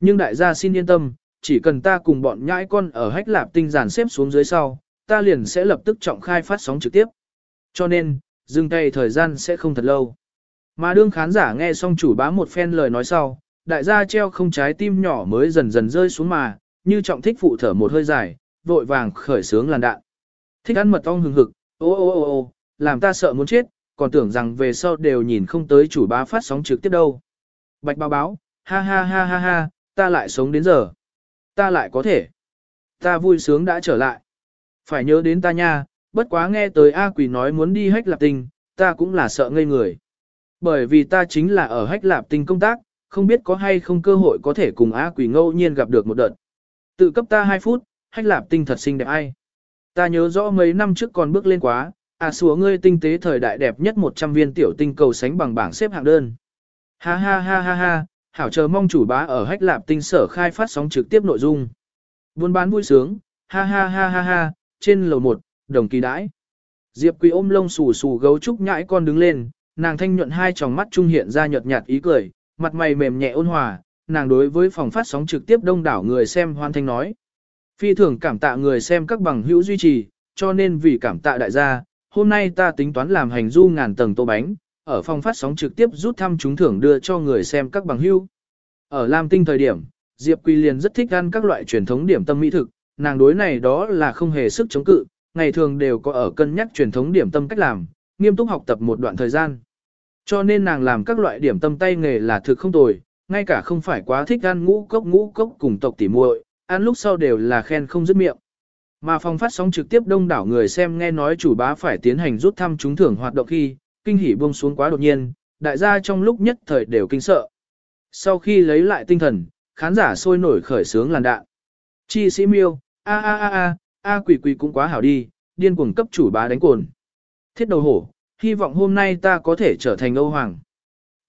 Nhưng đại gia xin yên tâm, chỉ cần ta cùng bọn nhãi con ở hách lạp tinh giản xếp xuống dưới sau, ta liền sẽ lập tức trọng khai phát sóng trực tiếp. Cho nên, dừng tay thời gian sẽ không thật lâu. Mà đương khán giả nghe xong chủ bá một phen lời nói sau, đại gia treo không trái tim nhỏ mới dần dần rơi xuống mà, như trọng thích phụ thở một hơi dài, vội vàng khởi sướng làn đạn. Thích ăn mật ong hừng hực, ô ô ô ô, làm ta sợ muốn chết, còn tưởng rằng về sau đều nhìn không tới chủ bá phát sóng trực tiếp đâu. Bạch báo báo, ha ha ha ha ha, ta lại sống đến giờ. Ta lại có thể. Ta vui sướng đã trở lại. Phải nhớ đến ta nha, bất quá nghe tới A quỷ nói muốn đi hách lạp tinh, ta cũng là sợ ngây người. Bởi vì ta chính là ở hách lạp tinh công tác, không biết có hay không cơ hội có thể cùng A quỷ ngẫu nhiên gặp được một đợt. Tự cấp ta 2 phút, hách lạp tinh thật xinh đẹp ai. Ta nhớ rõ mấy năm trước còn bước lên quá, à xúa ngươi tinh tế thời đại đẹp nhất 100 viên tiểu tinh cầu sánh bằng bảng xếp hạng đơn. Ha ha ha ha ha, hảo chờ mong chủ bá ở hách lạp tinh sở khai phát sóng trực tiếp nội dung. Buôn bán vui sướng, ha ha ha ha ha, trên lầu 1, đồng kỳ đãi. Diệp Quỳ ôm lông xù xù gấu trúc nhãi con đứng lên, nàng thanh nhuận hai tròng mắt trung hiện ra nhợt nhạt ý cười, mặt mày mềm nhẹ ôn hòa, nàng đối với phòng phát sóng trực tiếp đông đảo người xem hoan thanh nói. Phi thường cảm tạ người xem các bằng hữu duy trì, cho nên vì cảm tạ đại gia, hôm nay ta tính toán làm hành du ngàn tầng tô bánh, ở phòng phát sóng trực tiếp rút thăm trúng thưởng đưa cho người xem các bằng hữu. Ở Lam Tinh thời điểm, Diệp Quỳ liền rất thích ăn các loại truyền thống điểm tâm mỹ thực, nàng đối này đó là không hề sức chống cự, ngày thường đều có ở cân nhắc truyền thống điểm tâm cách làm, nghiêm túc học tập một đoạn thời gian. Cho nên nàng làm các loại điểm tâm tay nghề là thực không tồi, ngay cả không phải quá thích ăn ngũ cốc ngũ cốc cùng tộc tỉ muội, ăn lúc sau đều là khen không dứt miệng. Mà phòng phát sóng trực tiếp đông đảo người xem nghe nói chủ bá phải tiến hành rút thăm trúng thưởng hoạt động khi, kinh hỉ buông xuống quá đột nhiên, đại gia trong lúc nhất thời đều kinh sợ. Sau khi lấy lại tinh thần, khán giả sôi nổi khởi sướng làn đạn. Chi sĩ miêu, a a a a, a quỷ quỷ cũng quá hảo đi, điên cuồng cấp chủ bá đánh cồn. Thiết đầu hổ, hy vọng hôm nay ta có thể trở thành Âu Hoàng.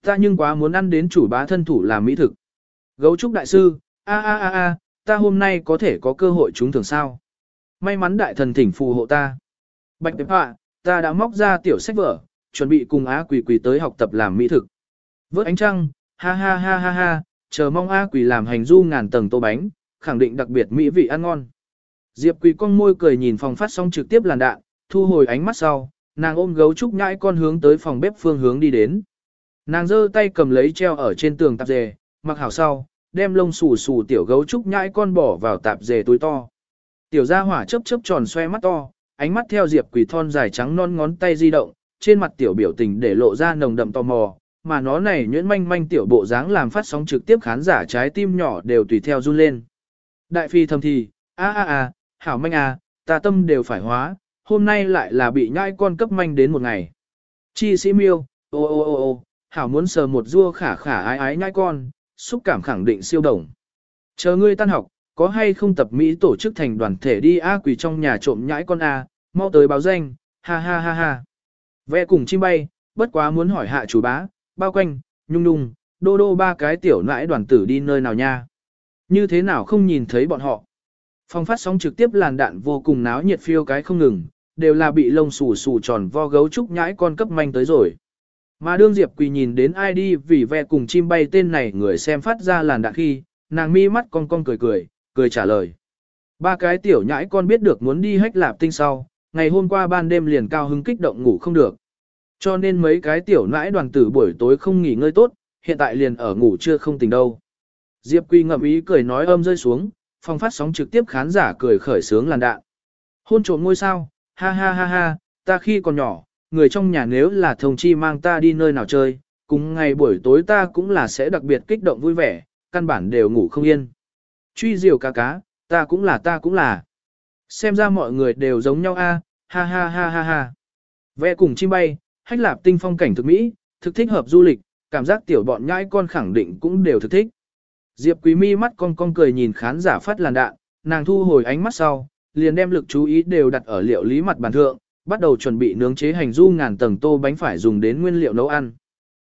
Ta nhưng quá muốn ăn đến chủ bá thân thủ làm mỹ thực. Gấu trúc đại sư, a a a a, ta hôm nay có thể có cơ hội trúng thưởng sao. May mắn đại thần thỉnh phù hộ ta. Bạch Bạch Họa, ta đã móc ra tiểu sách vở, chuẩn bị cùng Á Quỷ Quỷ tới học tập làm mỹ thực. Vớt ánh trăng, ha ha ha ha ha, chờ mong A Quỷ làm hành du ngàn tầng tô bánh, khẳng định đặc biệt mỹ vị ăn ngon. Diệp Quỳ con môi cười nhìn phòng phát sóng trực tiếp làn đạn, thu hồi ánh mắt sau, nàng ôm gấu trúc nhãi con hướng tới phòng bếp phương hướng đi đến. Nàng giơ tay cầm lấy treo ở trên tường tạp dề, mặc hảo sau, đem lông xù xù tiểu gấu trúc nhãi con bỏ vào tạp dề túi to. Tiểu gia hỏa chớp chớp tròn xoe mắt to, ánh mắt theo Diệp Quỳ thon dài trắng non ngón tay di động, trên mặt tiểu biểu tình để lộ ra nồng đậm tò mò, mà nó này nhuyễn manh manh tiểu bộ dáng làm phát sóng trực tiếp khán giả trái tim nhỏ đều tùy theo run lên. Đại phi thầm thì, a a a, hảo manh à, ta tâm đều phải hóa, hôm nay lại là bị nhãi con cấp manh đến một ngày. Chi sĩ miêu, ô ô ô ô, hảo muốn sờ một rua khả khả ái ái nhãi con, xúc cảm khẳng định siêu đồng. Chờ ngươi tan học, có hay không tập Mỹ tổ chức thành đoàn thể đi A quỷ trong nhà trộm nhãi con A, mau tới báo danh, ha ha ha ha. Vẽ cùng chim bay, bất quá muốn hỏi hạ chủ bá, bao quanh, nhung nhung, đô đô ba cái tiểu nãi đoàn tử đi nơi nào nha. Như thế nào không nhìn thấy bọn họ. Phòng phát sóng trực tiếp làn đạn vô cùng náo nhiệt phiêu cái không ngừng, đều là bị lông xù xù tròn vo gấu trúc nhãi con cấp manh tới rồi. Mà đương Diệp Quỳ nhìn đến ai đi vì ve cùng chim bay tên này người xem phát ra làn đạn khi, nàng mi mắt cong cong cười cười, cười trả lời. Ba cái tiểu nhãi con biết được muốn đi hách lạp tinh sau, ngày hôm qua ban đêm liền cao hứng kích động ngủ không được. Cho nên mấy cái tiểu nãi đoàn tử buổi tối không nghỉ ngơi tốt, hiện tại liền ở ngủ chưa không tỉnh đâu. Diệp Quy ngậm ý cười nói âm rơi xuống, phòng phát sóng trực tiếp khán giả cười khởi sướng làn đạn. Hôn trộm ngôi sao, ha ha ha ha, ta khi còn nhỏ, người trong nhà nếu là thông chi mang ta đi nơi nào chơi, cùng ngày buổi tối ta cũng là sẽ đặc biệt kích động vui vẻ, căn bản đều ngủ không yên. Truy diều cá cá, ta cũng là ta cũng là. Xem ra mọi người đều giống nhau a, ha ha ha ha ha. Vẽ cùng chim bay, hách lạp tinh phong cảnh thực mỹ, thực thích hợp du lịch, cảm giác tiểu bọn nhãi con khẳng định cũng đều thực thích. Diệp Quý mi mắt con con cười nhìn khán giả phát làn đạn, nàng thu hồi ánh mắt sau, liền đem lực chú ý đều đặt ở liệu lý mặt bàn thượng, bắt đầu chuẩn bị nướng chế hành du ngàn tầng tô bánh phải dùng đến nguyên liệu nấu ăn.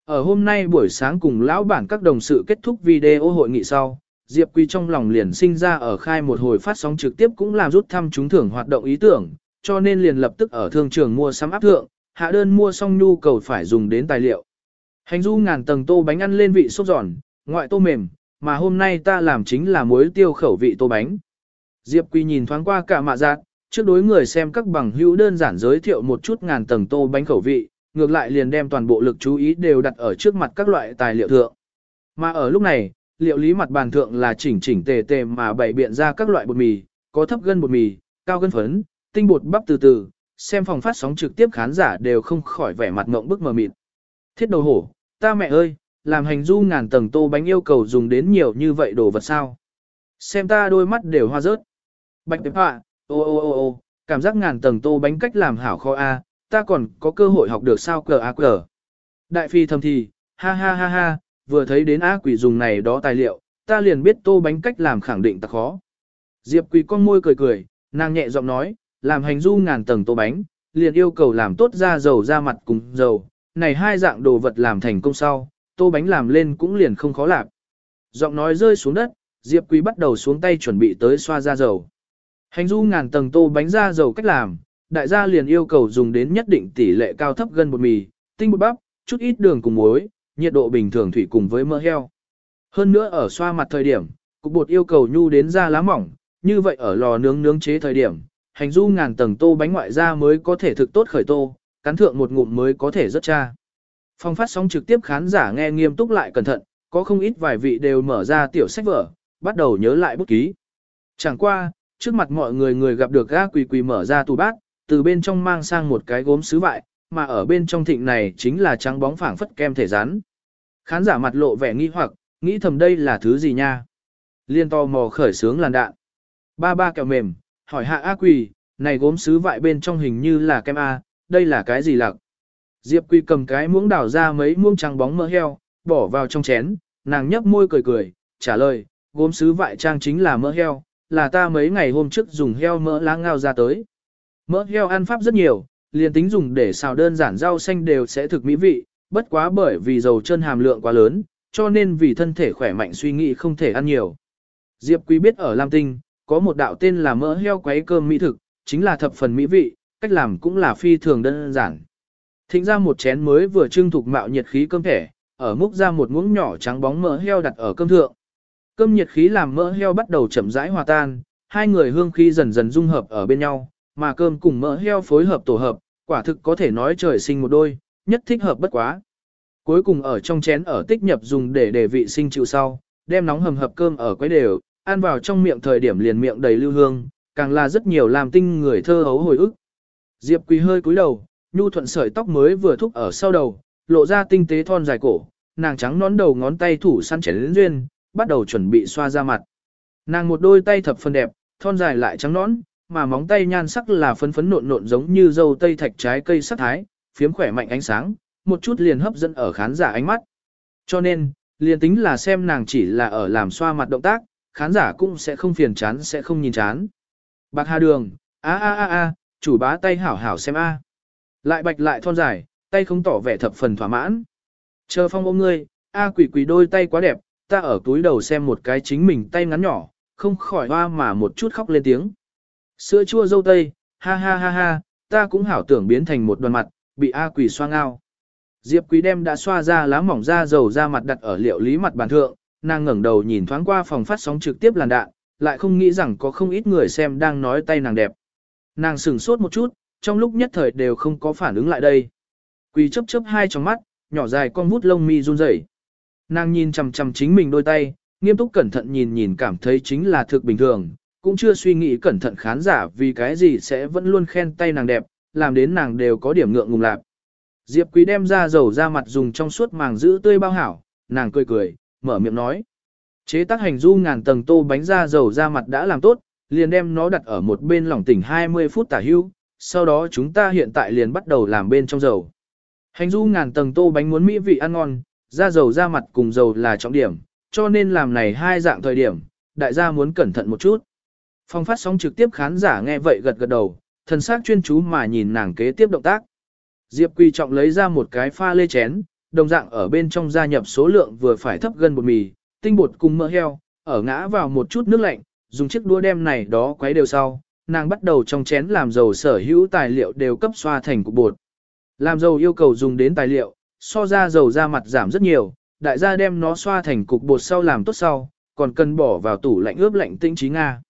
Ở hôm nay buổi sáng cùng lão bản các đồng sự kết thúc video hội nghị sau, Diệp Quý trong lòng liền sinh ra ở khai một hồi phát sóng trực tiếp cũng làm rút thăm trúng thưởng hoạt động ý tưởng, cho nên liền lập tức ở thương trường mua sắm áp thượng, hạ đơn mua xong nhu cầu phải dùng đến tài liệu. Hành du ngàn tầng tô bánh ăn lên vị sốt giòn, ngoại tô mềm, mà hôm nay ta làm chính là muối tiêu khẩu vị tô bánh. Diệp Quý nhìn thoáng qua cả mạ giác, trước đối người xem các bằng hữu đơn giản giới thiệu một chút ngàn tầng tô bánh khẩu vị, ngược lại liền đem toàn bộ lực chú ý đều đặt ở trước mặt các loại tài liệu thượng. Mà ở lúc này, liệu lý mặt bàn thượng là chỉnh chỉnh tề tề mà bày biện ra các loại bột mì, có thấp gân bột mì, cao gân phấn, tinh bột bắp từ từ, xem phòng phát sóng trực tiếp khán giả đều không khỏi vẻ mặt ngộng bức mờ mịt. Thiết đầu hổ, ta mẹ ơi, làm hành du ngàn tầng tô bánh yêu cầu dùng đến nhiều như vậy đồ vật sao. Xem ta đôi mắt đều hoa rớt. Bạch tệp họa, ô ô ô ô, cảm giác ngàn tầng tô bánh cách làm hảo kho A, ta còn có cơ hội học được sao cờ a cờ. Đại phi thầm thì, ha ha ha ha, vừa thấy đến á quỷ dùng này đó tài liệu, ta liền biết tô bánh cách làm khẳng định ta khó. Diệp quỷ con môi cười cười, nàng nhẹ giọng nói, làm hành du ngàn tầng tô bánh, liền yêu cầu làm tốt ra dầu ra mặt cùng dầu, này hai dạng đồ vật làm thành công sau, tô bánh làm lên cũng liền không khó làm. Giọng nói rơi xuống đất, Diệp Quý bắt đầu xuống tay chuẩn bị tới xoa ra dầu. Hành du ngàn tầng tô bánh ra dầu cách làm, đại gia liền yêu cầu dùng đến nhất định tỷ lệ cao thấp gần bột mì, tinh bột bắp, chút ít đường cùng muối, nhiệt độ bình thường thủy cùng với mỡ heo. Hơn nữa ở xoa mặt thời điểm, cục bột yêu cầu nhu đến da lá mỏng, như vậy ở lò nướng nướng chế thời điểm, hành du ngàn tầng tô bánh ngoại ra mới có thể thực tốt khởi tô, cắn thượng một ngụm mới có thể rất cha. Phong phát sóng trực tiếp khán giả nghe nghiêm túc lại cẩn thận, có không ít vài vị đều mở ra tiểu sách vở, bắt đầu nhớ lại bút ký. Chẳng qua, trước mặt mọi người người gặp được ga quỳ quỳ mở ra tủ bát, từ bên trong mang sang một cái gốm sứ vại, mà ở bên trong thịnh này chính là trắng bóng phảng phất kem thể rán. Khán giả mặt lộ vẻ nghi hoặc, nghĩ thầm đây là thứ gì nha. Liên to mò khởi sướng làn đạn. Ba ba kẹo mềm, hỏi hạ A quỳ, này gốm sứ vại bên trong hình như là kem A, đây là cái gì lạc? Diệp quỳ cầm cái muỗng đảo ra mấy muỗng trắng bóng mỡ heo, bỏ vào trong chén, nàng nhấp môi cười cười, trả lời, gốm sứ vại trang chính là mỡ heo, là ta mấy ngày hôm trước dùng heo mỡ lá ngao ra tới. Mỡ heo ăn pháp rất nhiều, liền tính dùng để xào đơn giản rau xanh đều sẽ thực mỹ vị, bất quá bởi vì dầu chân hàm lượng quá lớn, cho nên vì thân thể khỏe mạnh suy nghĩ không thể ăn nhiều. Diệp Quý biết ở Lam Tinh, có một đạo tên là mỡ heo quấy cơm mỹ thực, chính là thập phần mỹ vị, cách làm cũng là phi thường đơn giản. Thịnh ra một chén mới vừa trưng thục mạo nhiệt khí cơm thẻ, ở múc ra một muỗng nhỏ trắng bóng mỡ heo đặt ở cơm thượng. Cơm nhiệt khí làm mỡ heo bắt đầu chậm rãi hòa tan, hai người hương khí dần dần dung hợp ở bên nhau, mà cơm cùng mỡ heo phối hợp tổ hợp, quả thực có thể nói trời sinh một đôi, nhất thích hợp bất quá. Cuối cùng ở trong chén ở tích nhập dùng để để vị sinh chịu sau, đem nóng hầm hập cơm ở quấy đều, ăn vào trong miệng thời điểm liền miệng đầy lưu hương, càng là rất nhiều làm tinh người thơ hấu hồi ức. Diệp Quỳ hơi cúi đầu, nhu thuận sợi tóc mới vừa thúc ở sau đầu, lộ ra tinh tế thon dài cổ, nàng trắng nón đầu ngón tay thủ săn chén đến duyên, bắt đầu chuẩn bị xoa ra mặt. Nàng một đôi tay thập phần đẹp, thon dài lại trắng nõn, mà móng tay nhan sắc là phấn phấn nộn nộn giống như dâu tây thạch trái cây sắc thái, phiếm khỏe mạnh ánh sáng, một chút liền hấp dẫn ở khán giả ánh mắt. Cho nên, liền tính là xem nàng chỉ là ở làm xoa mặt động tác, khán giả cũng sẽ không phiền chán sẽ không nhìn chán. Bạc Hà Đường, a a a a, chủ bá tay hảo hảo xem a. Lại bạch lại thon dài, tay không tỏ vẻ thập phần thỏa mãn. Chờ phong ôm ngươi, a quỷ quỷ đôi tay quá đẹp, ta ở túi đầu xem một cái chính mình tay ngắn nhỏ, không khỏi hoa mà một chút khóc lên tiếng. Sữa chua dâu tây, ha ha ha ha, ta cũng hảo tưởng biến thành một đoàn mặt, bị A quỷ xoa ngao. Diệp quý đem đã xoa ra lá mỏng da dầu ra mặt đặt ở liệu lý mặt bàn thượng, nàng ngẩng đầu nhìn thoáng qua phòng phát sóng trực tiếp làn đạn, lại không nghĩ rằng có không ít người xem đang nói tay nàng đẹp. Nàng sửng sốt một chút, trong lúc nhất thời đều không có phản ứng lại đây. Quỳ chấp chấp hai trong mắt, nhỏ dài con vút lông mi run rẩy. Nàng nhìn chằm chằm chính mình đôi tay, nghiêm túc cẩn thận nhìn nhìn cảm thấy chính là thực bình thường, cũng chưa suy nghĩ cẩn thận khán giả vì cái gì sẽ vẫn luôn khen tay nàng đẹp, làm đến nàng đều có điểm ngượng ngùng lạc. Diệp Quý đem ra dầu ra mặt dùng trong suốt màng giữ tươi bao hảo, nàng cười cười, mở miệng nói. Chế tác hành du ngàn tầng tô bánh da dầu ra mặt đã làm tốt, liền đem nó đặt ở một bên lỏng tỉnh 20 phút tả hưu, sau đó chúng ta hiện tại liền bắt đầu làm bên trong dầu. Hành du ngàn tầng tô bánh muốn mỹ vị ăn ngon, da dầu da mặt cùng dầu là trọng điểm, cho nên làm này hai dạng thời điểm, đại gia muốn cẩn thận một chút. Phong phát sóng trực tiếp khán giả nghe vậy gật gật đầu, thần sắc chuyên chú mà nhìn nàng kế tiếp động tác. Diệp Quỳ trọng lấy ra một cái pha lê chén, đồng dạng ở bên trong gia nhập số lượng vừa phải thấp gần bột mì, tinh bột cùng mỡ heo, ở ngã vào một chút nước lạnh, dùng chiếc đũa đem này đó quấy đều sau, nàng bắt đầu trong chén làm dầu sở hữu tài liệu đều cấp xoa thành cục bột. Làm dầu yêu cầu dùng đến tài liệu, so ra dầu da mặt giảm rất nhiều, đại gia đem nó xoa thành cục bột sau làm tốt sau, còn cần bỏ vào tủ lạnh ướp lạnh tinh trí Nga.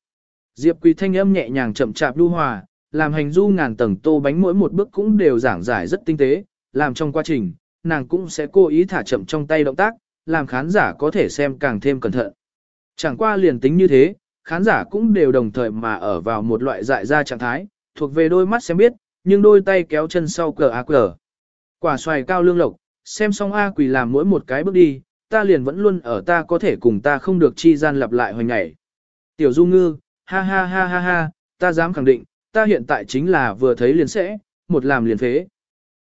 Diệp Quỳ thanh âm nhẹ nhàng chậm chạp lưu hòa, làm hành du ngàn tầng tô bánh mỗi một bước cũng đều giảng giải rất tinh tế, làm trong quá trình, nàng cũng sẽ cố ý thả chậm trong tay động tác, làm khán giả có thể xem càng thêm cẩn thận. Chẳng qua liền tính như thế, khán giả cũng đều đồng thời mà ở vào một loại dại ra trạng thái, thuộc về đôi mắt xem biết, nhưng đôi tay kéo chân sau cờ ác cờ. Quả xoài cao lương lộc, xem xong A quỳ làm mỗi một cái bước đi, ta liền vẫn luôn ở ta có thể cùng ta không được chi gian lặp lại hoành ngày. Tiểu Du Ngư, ha ha ha ha ha, ta dám khẳng định, ta hiện tại chính là vừa thấy liền sẽ, một làm liền phế.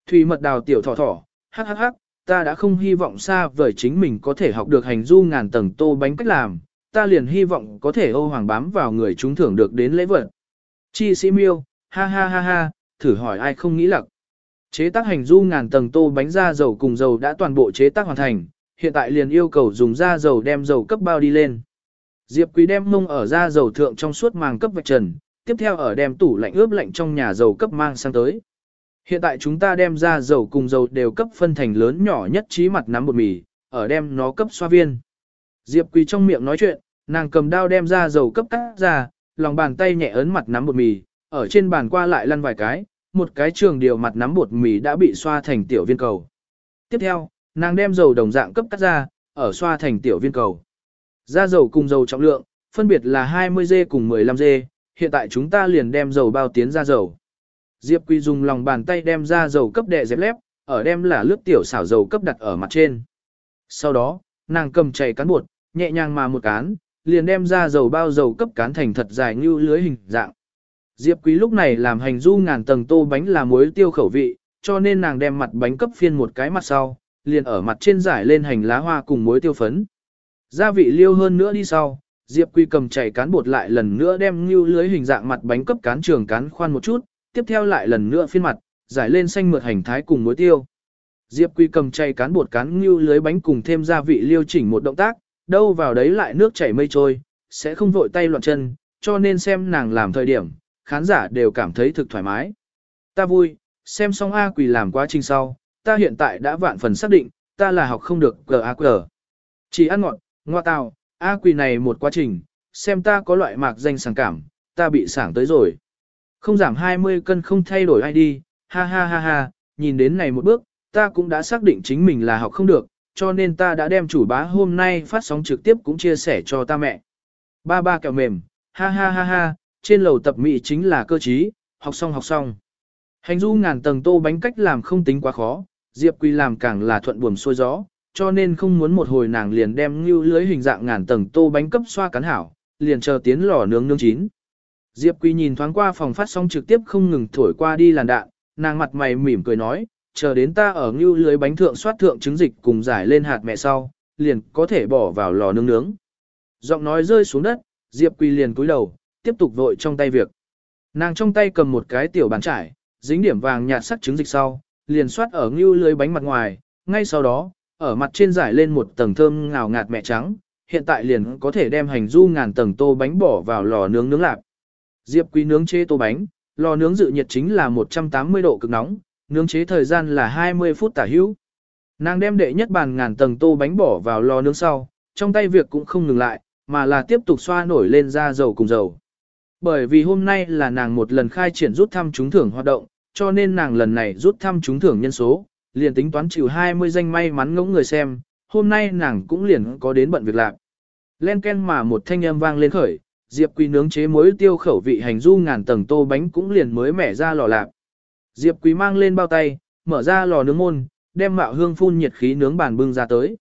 Thủy mật đào tiểu thỏ thỏ, hắc hắc hắc, ta đã không hy vọng xa vời chính mình có thể học được hành du ngàn tầng tô bánh cách làm, ta liền hy vọng có thể ô hoàng bám vào người chúng thưởng được đến lễ vật. Chi sĩ miêu, ha ha ha ha, thử hỏi ai không nghĩ lặc. Chế tác hành du ngàn tầng tô bánh da dầu cùng dầu đã toàn bộ chế tác hoàn thành, hiện tại liền yêu cầu dùng da dầu đem dầu cấp bao đi lên. Diệp Quý đem mông ở da dầu thượng trong suốt màng cấp vạch trần, tiếp theo ở đem tủ lạnh ướp lạnh trong nhà dầu cấp mang sang tới. Hiện tại chúng ta đem ra dầu cùng dầu đều cấp phân thành lớn nhỏ nhất trí mặt nắm bột mì, ở đem nó cấp xoa viên. Diệp Quý trong miệng nói chuyện, nàng cầm dao đem ra dầu cấp cắt ra, lòng bàn tay nhẹ ấn mặt nắm bột mì, ở trên bàn qua lại lăn vài cái, một cái trường điều mặt nắm bột mì đã bị xoa thành tiểu viên cầu. Tiếp theo, nàng đem dầu đồng dạng cấp cắt ra, ở xoa thành tiểu viên cầu. Ra dầu cùng dầu trọng lượng, phân biệt là 20G cùng 15G, hiện tại chúng ta liền đem dầu bao tiến ra dầu. Diệp Quy dùng lòng bàn tay đem ra dầu cấp đệ dẹp lép, ở đem là lướt tiểu xảo dầu cấp đặt ở mặt trên. Sau đó, nàng cầm chày cán bột, nhẹ nhàng mà một cán, liền đem ra dầu bao dầu cấp cán thành thật dài như lưới hình dạng. Diệp Quý lúc này làm hành du ngàn tầng tô bánh là muối tiêu khẩu vị, cho nên nàng đem mặt bánh cấp phiên một cái mặt sau, liền ở mặt trên giải lên hành lá hoa cùng muối tiêu phấn. Gia vị liêu hơn nữa đi sau, Diệp Quý cầm chảy cán bột lại lần nữa đem như lưới hình dạng mặt bánh cấp cán trường cán khoan một chút, tiếp theo lại lần nữa phiên mặt, giải lên xanh mượt hành thái cùng muối tiêu. Diệp Quý cầm chảy cán bột cán như lưới bánh cùng thêm gia vị liêu chỉnh một động tác, đâu vào đấy lại nước chảy mây trôi, sẽ không vội tay loạn chân, cho nên xem nàng làm thời điểm, khán giả đều cảm thấy thực thoải mái. Ta vui, xem xong A quỳ làm quá trình sau, ta hiện tại đã vạn phần xác định, ta là học không được G.A.Q. Chỉ ăn ngọt, ngoa tào, A quỳ này một quá trình, xem ta có loại mạc danh sảng cảm, ta bị sảng tới rồi. Không giảm 20 cân không thay đổi ai đi, ha ha ha ha, nhìn đến này một bước, ta cũng đã xác định chính mình là học không được, cho nên ta đã đem chủ bá hôm nay phát sóng trực tiếp cũng chia sẻ cho ta mẹ. Ba ba kẹo mềm, ha ha ha ha, trên lầu tập mỹ chính là cơ trí, học xong học xong. Hành du ngàn tầng tô bánh cách làm không tính quá khó, Diệp Quy làm càng là thuận buồm xuôi gió, cho nên không muốn một hồi nàng liền đem như lưới hình dạng ngàn tầng tô bánh cấp xoa cắn hảo, liền chờ tiến lò nướng nướng chín. Diệp Quy nhìn thoáng qua phòng phát sóng trực tiếp không ngừng thổi qua đi làn đạn, nàng mặt mày mỉm cười nói, chờ đến ta ở như lưới bánh thượng xoát thượng trứng dịch cùng giải lên hạt mẹ sau, liền có thể bỏ vào lò nướng nướng. Giọng nói rơi xuống đất, Diệp Quy liền cúi đầu, tiếp tục vội trong tay việc. Nàng trong tay cầm một cái tiểu bàn trải, dính điểm vàng nhạt sắc trứng dịch sau, liền xoát ở ngưu lưới bánh mặt ngoài, ngay sau đó, ở mặt trên giải lên một tầng thơm ngào ngạt mẹ trắng, hiện tại liền có thể đem hành du ngàn tầng tô bánh bỏ vào lò nướng nướng lạp. Diệp Quý nướng chế tô bánh, lò nướng dự nhiệt chính là 180 độ cực nóng, nướng chế thời gian là 20 phút tả hữu. Nàng đem đệ nhất bàn ngàn tầng tô bánh bỏ vào lò nướng sau, trong tay việc cũng không ngừng lại, mà là tiếp tục xoa nổi lên ra dầu cùng dầu. Bởi vì hôm nay là nàng một lần khai triển rút thăm trúng thưởng hoạt động, cho nên nàng lần này rút thăm trúng thưởng nhân số, liền tính toán chịu 20 danh may mắn ngỗng người xem, hôm nay nàng cũng liền có đến bận việc lạc. Len ken mà một thanh âm vang lên khởi, Diệp Quý nướng chế muối tiêu khẩu vị hành du ngàn tầng tô bánh cũng liền mới mẻ ra lò lạc. Diệp Quý mang lên bao tay, mở ra lò nướng môn, đem mạo hương phun nhiệt khí nướng bàn bưng ra tới.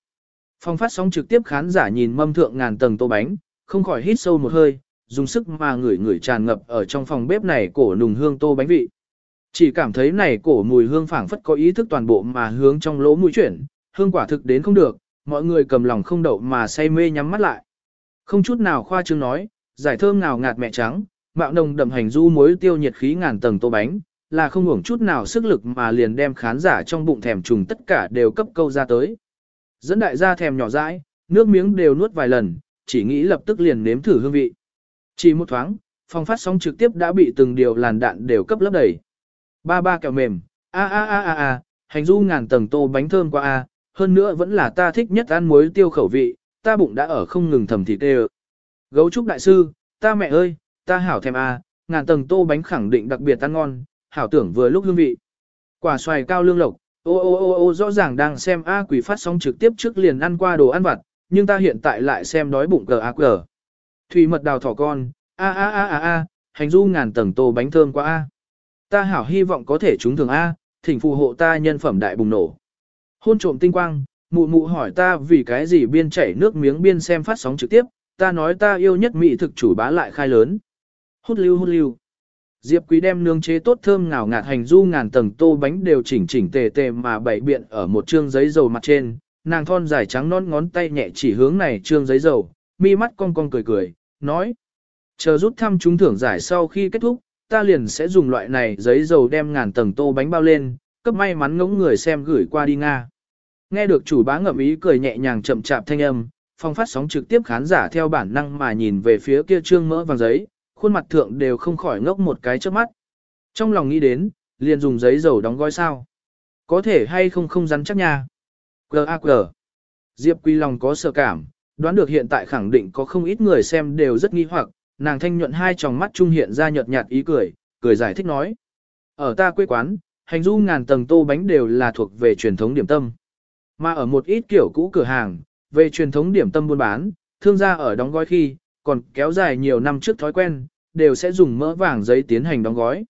Phong phát sóng trực tiếp khán giả nhìn mâm thượng ngàn tầng tô bánh, không khỏi hít sâu một hơi, dùng sức mà ngửi ngửi tràn ngập ở trong phòng bếp này cổ nùng hương tô bánh vị. Chỉ cảm thấy này cổ mùi hương phảng phất có ý thức toàn bộ mà hướng trong lỗ mũi chuyển, hương quả thực đến không được, mọi người cầm lòng không đậu mà say mê nhắm mắt lại. Không chút nào khoa trương nói, giải thơm nào ngạt mẹ trắng, mạo nồng đậm hành du muối tiêu nhiệt khí ngàn tầng tô bánh, là không hưởng chút nào sức lực mà liền đem khán giả trong bụng thèm trùng tất cả đều cấp câu ra tới. Dẫn đại gia thèm nhỏ dãi, nước miếng đều nuốt vài lần, chỉ nghĩ lập tức liền nếm thử hương vị. Chỉ một thoáng, phòng phát sóng trực tiếp đã bị từng điều làn đạn đều cấp lấp đầy. Ba ba kẹo mềm, a a a a a, hành du ngàn tầng tô bánh thơm qua a, hơn nữa vẫn là ta thích nhất ăn muối tiêu khẩu vị, ta bụng đã ở không ngừng thầm thịt tê Gấu trúc đại sư, ta mẹ ơi, ta hảo thèm a, ngàn tầng tô bánh khẳng định đặc biệt ăn ngon, hảo tưởng vừa lúc hương vị. Quả xoài cao lương lộc, ô ô ô ô rõ ràng đang xem A quỷ phát sóng trực tiếp trước liền ăn qua đồ ăn vặt, nhưng ta hiện tại lại xem đói bụng cờ A cờ. Thủy mật đào thỏ con, a a a a a, hành du ngàn tầng tô bánh thơm quá a. Ta hảo hy vọng có thể trúng thường A, thỉnh phù hộ ta nhân phẩm đại bùng nổ. Hôn trộm tinh quang, mụ mụ hỏi ta vì cái gì biên chảy nước miếng biên xem phát sóng trực tiếp, ta nói ta yêu nhất mỹ thực chủ bá lại khai lớn. Hút lưu hút lưu. Diệp Quý đem nướng chế tốt thơm ngào ngạt hành du ngàn tầng tô bánh đều chỉnh chỉnh tề tề mà bảy biện ở một trương giấy dầu mặt trên, nàng thon dài trắng non ngón tay nhẹ chỉ hướng này trương giấy dầu, mi mắt cong cong cười cười, nói: "Chờ rút thăm trúng thưởng giải sau khi kết thúc, ta liền sẽ dùng loại này giấy dầu đem ngàn tầng tô bánh bao lên, cấp may mắn ngỗng người xem gửi qua đi Nga." Nghe được chủ bá ngậm ý cười nhẹ nhàng chậm chạp thanh âm, phong phát sóng trực tiếp khán giả theo bản năng mà nhìn về phía kia trương mỡ vàng giấy, khuôn mặt thượng đều không khỏi ngốc một cái trước mắt. Trong lòng nghĩ đến, liền dùng giấy dầu đóng gói sao. Có thể hay không không rắn chắc nha. G.A.G. Diệp Quy lòng có sợ cảm, đoán được hiện tại khẳng định có không ít người xem đều rất nghi hoặc, nàng thanh nhuận hai tròng mắt trung hiện ra nhợt nhạt ý cười, cười giải thích nói. Ở ta quê quán, hành du ngàn tầng tô bánh đều là thuộc về truyền thống điểm tâm. Mà ở một ít kiểu cũ cửa hàng, về truyền thống điểm tâm buôn bán, thương gia ở đóng gói khi, còn kéo dài nhiều năm trước thói quen, đều sẽ dùng mỡ vàng giấy tiến hành đóng gói.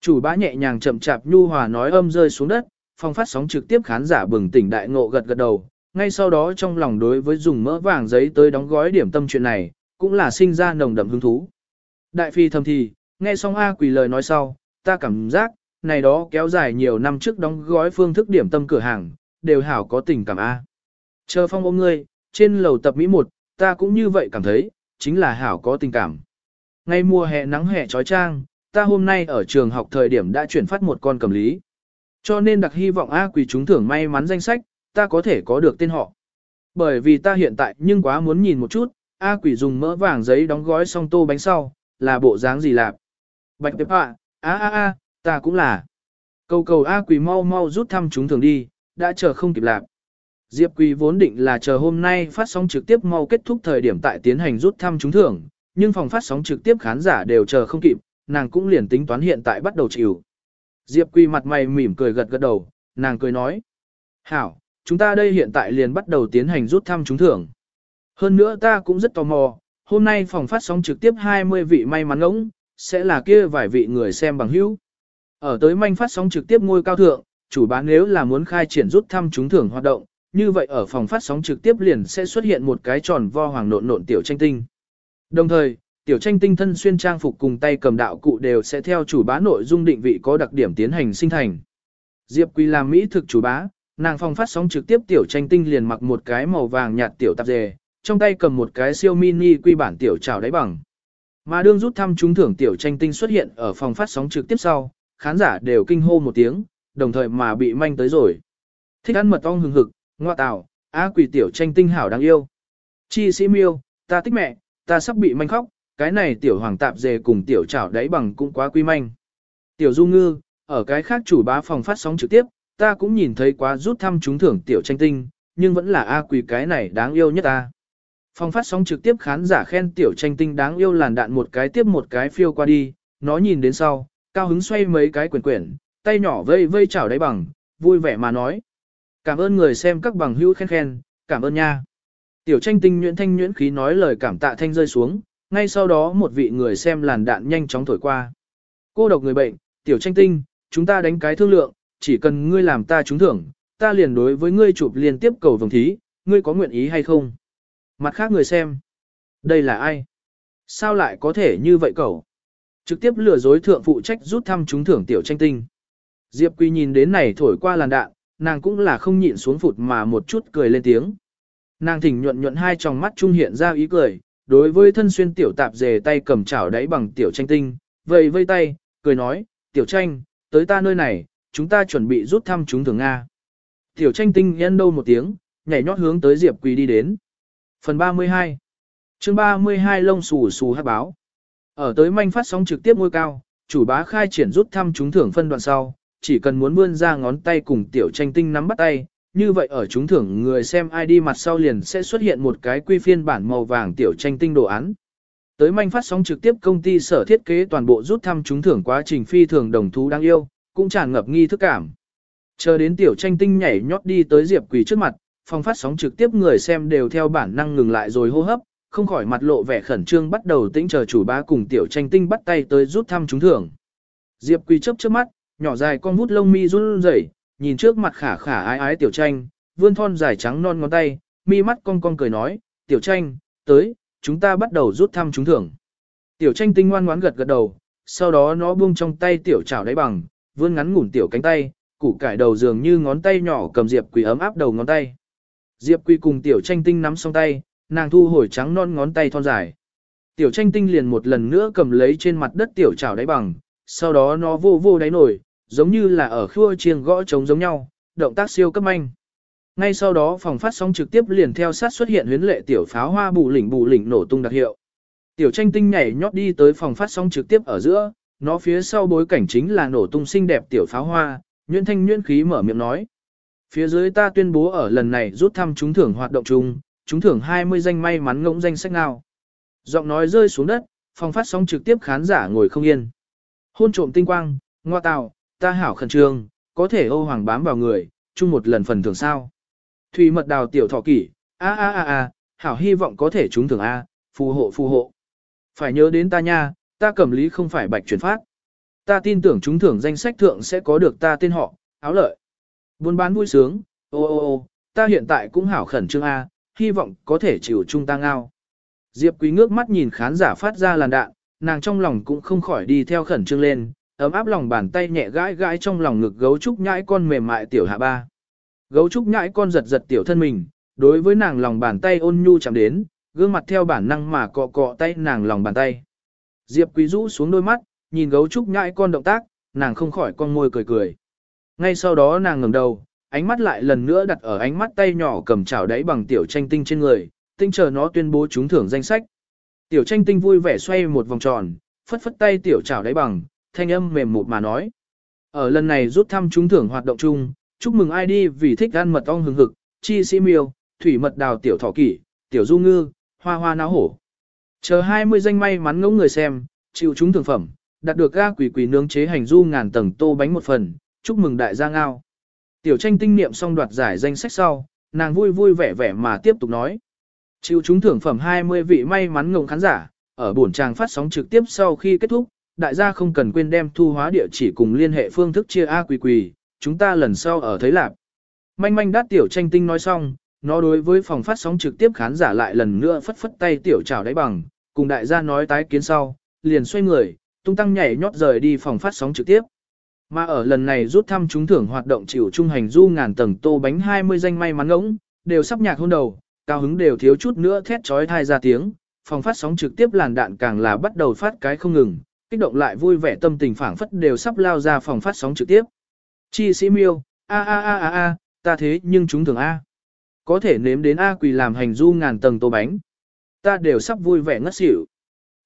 Chủ bá nhẹ nhàng chậm chạp nhu hòa nói âm rơi xuống đất, phong phát sóng trực tiếp khán giả bừng tỉnh đại ngộ gật gật đầu, ngay sau đó trong lòng đối với dùng mỡ vàng giấy tới đóng gói điểm tâm chuyện này, cũng là sinh ra nồng đậm hứng thú. Đại phi thầm thì, nghe xong A quỷ lời nói sau, ta cảm giác, này đó kéo dài nhiều năm trước đóng gói phương thức điểm tâm cửa hàng, đều hảo có tình cảm A. Chờ phong ôm ngươi, trên lầu tập Mỹ 1, ta cũng như vậy cảm thấy, chính là hảo có tình cảm. Ngay mùa hè nắng hè trói trang, ta hôm nay ở trường học thời điểm đã chuyển phát một con cầm lý. Cho nên đặc hy vọng A quỷ chúng thưởng may mắn danh sách, ta có thể có được tên họ. Bởi vì ta hiện tại nhưng quá muốn nhìn một chút, A quỷ dùng mỡ vàng giấy đóng gói xong tô bánh sau, là bộ dáng gì lạp. Bạch tệp ạ, a a a, ta cũng là. Cầu cầu A quỷ mau mau rút thăm chúng thường đi, đã chờ không kịp lạp. Diệp Quỳ vốn định là chờ hôm nay phát sóng trực tiếp mau kết thúc thời điểm tại tiến hành rút thăm trúng thưởng, nhưng phòng phát sóng trực tiếp khán giả đều chờ không kịp, nàng cũng liền tính toán hiện tại bắt đầu chịu. Diệp Quỳ mặt mày mỉm cười gật gật đầu, nàng cười nói. Hảo, chúng ta đây hiện tại liền bắt đầu tiến hành rút thăm trúng thưởng. Hơn nữa ta cũng rất tò mò, hôm nay phòng phát sóng trực tiếp 20 vị may mắn ngỗng, sẽ là kia vài vị người xem bằng hữu. Ở tới manh phát sóng trực tiếp ngôi cao thượng, chủ bán nếu là muốn khai triển rút thăm trúng thưởng hoạt động, như vậy ở phòng phát sóng trực tiếp liền sẽ xuất hiện một cái tròn vo hoàng nộn nộn tiểu tranh tinh. Đồng thời, tiểu tranh tinh thân xuyên trang phục cùng tay cầm đạo cụ đều sẽ theo chủ bá nội dung định vị có đặc điểm tiến hành sinh thành. Diệp Quỳ làm mỹ thực chủ bá, nàng phòng phát sóng trực tiếp tiểu tranh tinh liền mặc một cái màu vàng nhạt tiểu tạp dề, trong tay cầm một cái siêu mini quy bản tiểu trào đáy bằng. Mà đương rút thăm trúng thưởng tiểu tranh tinh xuất hiện ở phòng phát sóng trực tiếp sau, khán giả đều kinh hô một tiếng, đồng thời mà bị manh tới rồi. Thích ăn mật ong hừng hực, ngoa tào, á quỷ tiểu tranh tinh hảo đáng yêu. Chi sĩ miêu, ta thích mẹ, ta sắp bị manh khóc, cái này tiểu hoàng tạp dề cùng tiểu trảo đáy bằng cũng quá quy manh. Tiểu du ngư, ở cái khác chủ bá phòng phát sóng trực tiếp, ta cũng nhìn thấy quá rút thăm trúng thưởng tiểu tranh tinh, nhưng vẫn là A Quỳ cái này đáng yêu nhất ta. Phong phát sóng trực tiếp khán giả khen tiểu tranh tinh đáng yêu làn đạn một cái tiếp một cái phiêu qua đi, nó nhìn đến sau, cao hứng xoay mấy cái quyển quyển, tay nhỏ vây vây chảo đáy bằng, vui vẻ mà nói. Cảm ơn người xem các bằng hữu khen khen, cảm ơn nha. Tiểu tranh tinh nhuyễn thanh nhuyễn khí nói lời cảm tạ thanh rơi xuống, ngay sau đó một vị người xem làn đạn nhanh chóng thổi qua. Cô độc người bệnh, tiểu tranh tinh, chúng ta đánh cái thương lượng, chỉ cần ngươi làm ta trúng thưởng, ta liền đối với ngươi chụp liên tiếp cầu vồng thí, ngươi có nguyện ý hay không? Mặt khác người xem, đây là ai? Sao lại có thể như vậy cậu? Trực tiếp lừa dối thượng phụ trách rút thăm trúng thưởng tiểu tranh tinh. Diệp Quy nhìn đến này thổi qua làn đạn, nàng cũng là không nhịn xuống phụt mà một chút cười lên tiếng. Nàng thỉnh nhuận nhuận hai tròng mắt trung hiện ra ý cười, đối với thân xuyên tiểu tạp dề tay cầm chảo đáy bằng tiểu tranh tinh, vầy vây tay, cười nói, tiểu tranh, tới ta nơi này, chúng ta chuẩn bị rút thăm chúng thường Nga. Tiểu tranh tinh nhân đâu một tiếng, nhảy nhót hướng tới Diệp Quỳ đi đến. Phần 32 chương 32 lông xù xù hát báo. Ở tới manh phát sóng trực tiếp ngôi cao, chủ bá khai triển rút thăm chúng thưởng phân đoạn sau, chỉ cần muốn vươn ra ngón tay cùng tiểu tranh tinh nắm bắt tay, như vậy ở chúng thưởng người xem ID mặt sau liền sẽ xuất hiện một cái quy phiên bản màu vàng tiểu tranh tinh đồ án. Tới manh phát sóng trực tiếp công ty sở thiết kế toàn bộ rút thăm chúng thưởng quá trình phi thường đồng thú đáng yêu, cũng tràn ngập nghi thức cảm. Chờ đến tiểu tranh tinh nhảy nhót đi tới Diệp Quỳ trước mặt, phòng phát sóng trực tiếp người xem đều theo bản năng ngừng lại rồi hô hấp, không khỏi mặt lộ vẻ khẩn trương bắt đầu tĩnh chờ chủ bá cùng tiểu tranh tinh bắt tay tới rút thăm trúng thưởng. Diệp Quỳ chớp trước mắt, nhỏ dài con vút lông mi run rẩy, nhìn trước mặt khả khả ái ái tiểu tranh, vươn thon dài trắng non ngón tay, mi mắt cong cong cười nói, tiểu tranh, tới, chúng ta bắt đầu rút thăm trúng thưởng. Tiểu tranh tinh ngoan ngoãn gật gật đầu, sau đó nó buông trong tay tiểu chảo đáy bằng, vươn ngắn ngủn tiểu cánh tay, củ cải đầu dường như ngón tay nhỏ cầm Diệp Quỳ ấm áp đầu ngón tay. Diệp Quỳ cùng tiểu tranh tinh nắm song tay, nàng thu hồi trắng non ngón tay thon dài. Tiểu tranh tinh liền một lần nữa cầm lấy trên mặt đất tiểu chảo đáy bằng, sau đó nó vô vô đáy nổi, giống như là ở khua chiêng gõ trống giống nhau, động tác siêu cấp manh. Ngay sau đó phòng phát sóng trực tiếp liền theo sát xuất hiện huyến lệ tiểu pháo hoa bù lỉnh bù lỉnh nổ tung đặc hiệu. Tiểu tranh tinh nhảy nhót đi tới phòng phát sóng trực tiếp ở giữa, nó phía sau bối cảnh chính là nổ tung xinh đẹp tiểu pháo hoa, nguyễn thanh nguyễn khí mở miệng nói. Phía dưới ta tuyên bố ở lần này rút thăm trúng thưởng hoạt động chung, trúng thưởng 20 danh may mắn ngỗng danh sách nào. Giọng nói rơi xuống đất, phòng phát sóng trực tiếp khán giả ngồi không yên. Hôn trộm tinh quang, ngoa tạo, ta hảo khẩn trương, có thể ô hoàng bám vào người, chung một lần phần thưởng sao. Thủy mật đào tiểu thọ kỷ, a a a a, hảo hy vọng có thể trúng thưởng A, phù hộ phù hộ. Phải nhớ đến ta nha, ta cầm lý không phải bạch chuyển phát. Ta tin tưởng chúng thưởng danh sách thượng sẽ có được ta tên họ, áo lợi. Buôn bán vui sướng, ô ô ô, ta hiện tại cũng hảo khẩn trương A, hy vọng có thể chịu chung ta ngao. Diệp Quý ngước mắt nhìn khán giả phát ra làn đạn, nàng trong lòng cũng không khỏi đi theo khẩn trương lên, ấm áp lòng bàn tay nhẹ gãi gãi trong lòng ngực gấu trúc nhãi con mềm mại tiểu hạ ba. Gấu trúc nhãi con giật giật tiểu thân mình, đối với nàng lòng bàn tay ôn nhu chạm đến, gương mặt theo bản năng mà cọ cọ tay nàng lòng bàn tay. Diệp Quý rũ xuống đôi mắt, nhìn gấu trúc nhãi con động tác, nàng không khỏi con môi cười cười. Ngay sau đó nàng ngẩng đầu, ánh mắt lại lần nữa đặt ở ánh mắt tay nhỏ cầm chảo đáy bằng tiểu tranh tinh trên người, tinh chờ nó tuyên bố trúng thưởng danh sách. Tiểu tranh tinh vui vẻ xoay một vòng tròn, phất phất tay tiểu chảo đáy bằng, thanh âm mềm mượt mà nói. Ở lần này rút thăm trúng thưởng hoạt động chung, chúc mừng ID vì thích ăn mật ong hừng hực, chi sĩ miêu, thủy mật đào tiểu thỏ kỷ, tiểu du ngư, hoa hoa náo hổ. Chờ 20 danh may mắn ngẫu người xem, chịu chúng thưởng phẩm, đạt được ga quỷ quỷ nướng chế hành du ngàn tầng tô bánh một phần, chúc mừng đại gia ngao. Tiểu tranh tinh niệm xong đoạt giải danh sách sau, nàng vui vui vẻ vẻ mà tiếp tục nói. Chịu chúng thưởng phẩm 20 vị may mắn ngộng khán giả, ở buổi tràng phát sóng trực tiếp sau khi kết thúc, đại gia không cần quên đem thu hóa địa chỉ cùng liên hệ phương thức chia A quỷ quỷ, chúng ta lần sau ở thấy lạc. Manh manh đát tiểu tranh tinh nói xong, nó đối với phòng phát sóng trực tiếp khán giả lại lần nữa phất phất tay tiểu chào đáy bằng, cùng đại gia nói tái kiến sau, liền xoay người, tung tăng nhảy nhót rời đi phòng phát sóng trực tiếp. Mà ở lần này rút thăm trúng thưởng hoạt động chịu trung hành du ngàn tầng tô bánh 20 danh may mắn ngỗng, đều sắp nhạc hôn đầu, cao hứng đều thiếu chút nữa thét trói thai ra tiếng, phòng phát sóng trực tiếp làn đạn càng là bắt đầu phát cái không ngừng, kích động lại vui vẻ tâm tình phảng phất đều sắp lao ra phòng phát sóng trực tiếp. Chi sĩ miêu, a a a a a, ta thế nhưng chúng thường a. Có thể nếm đến A quỳ làm hành du ngàn tầng tô bánh. Ta đều sắp vui vẻ ngất xỉu.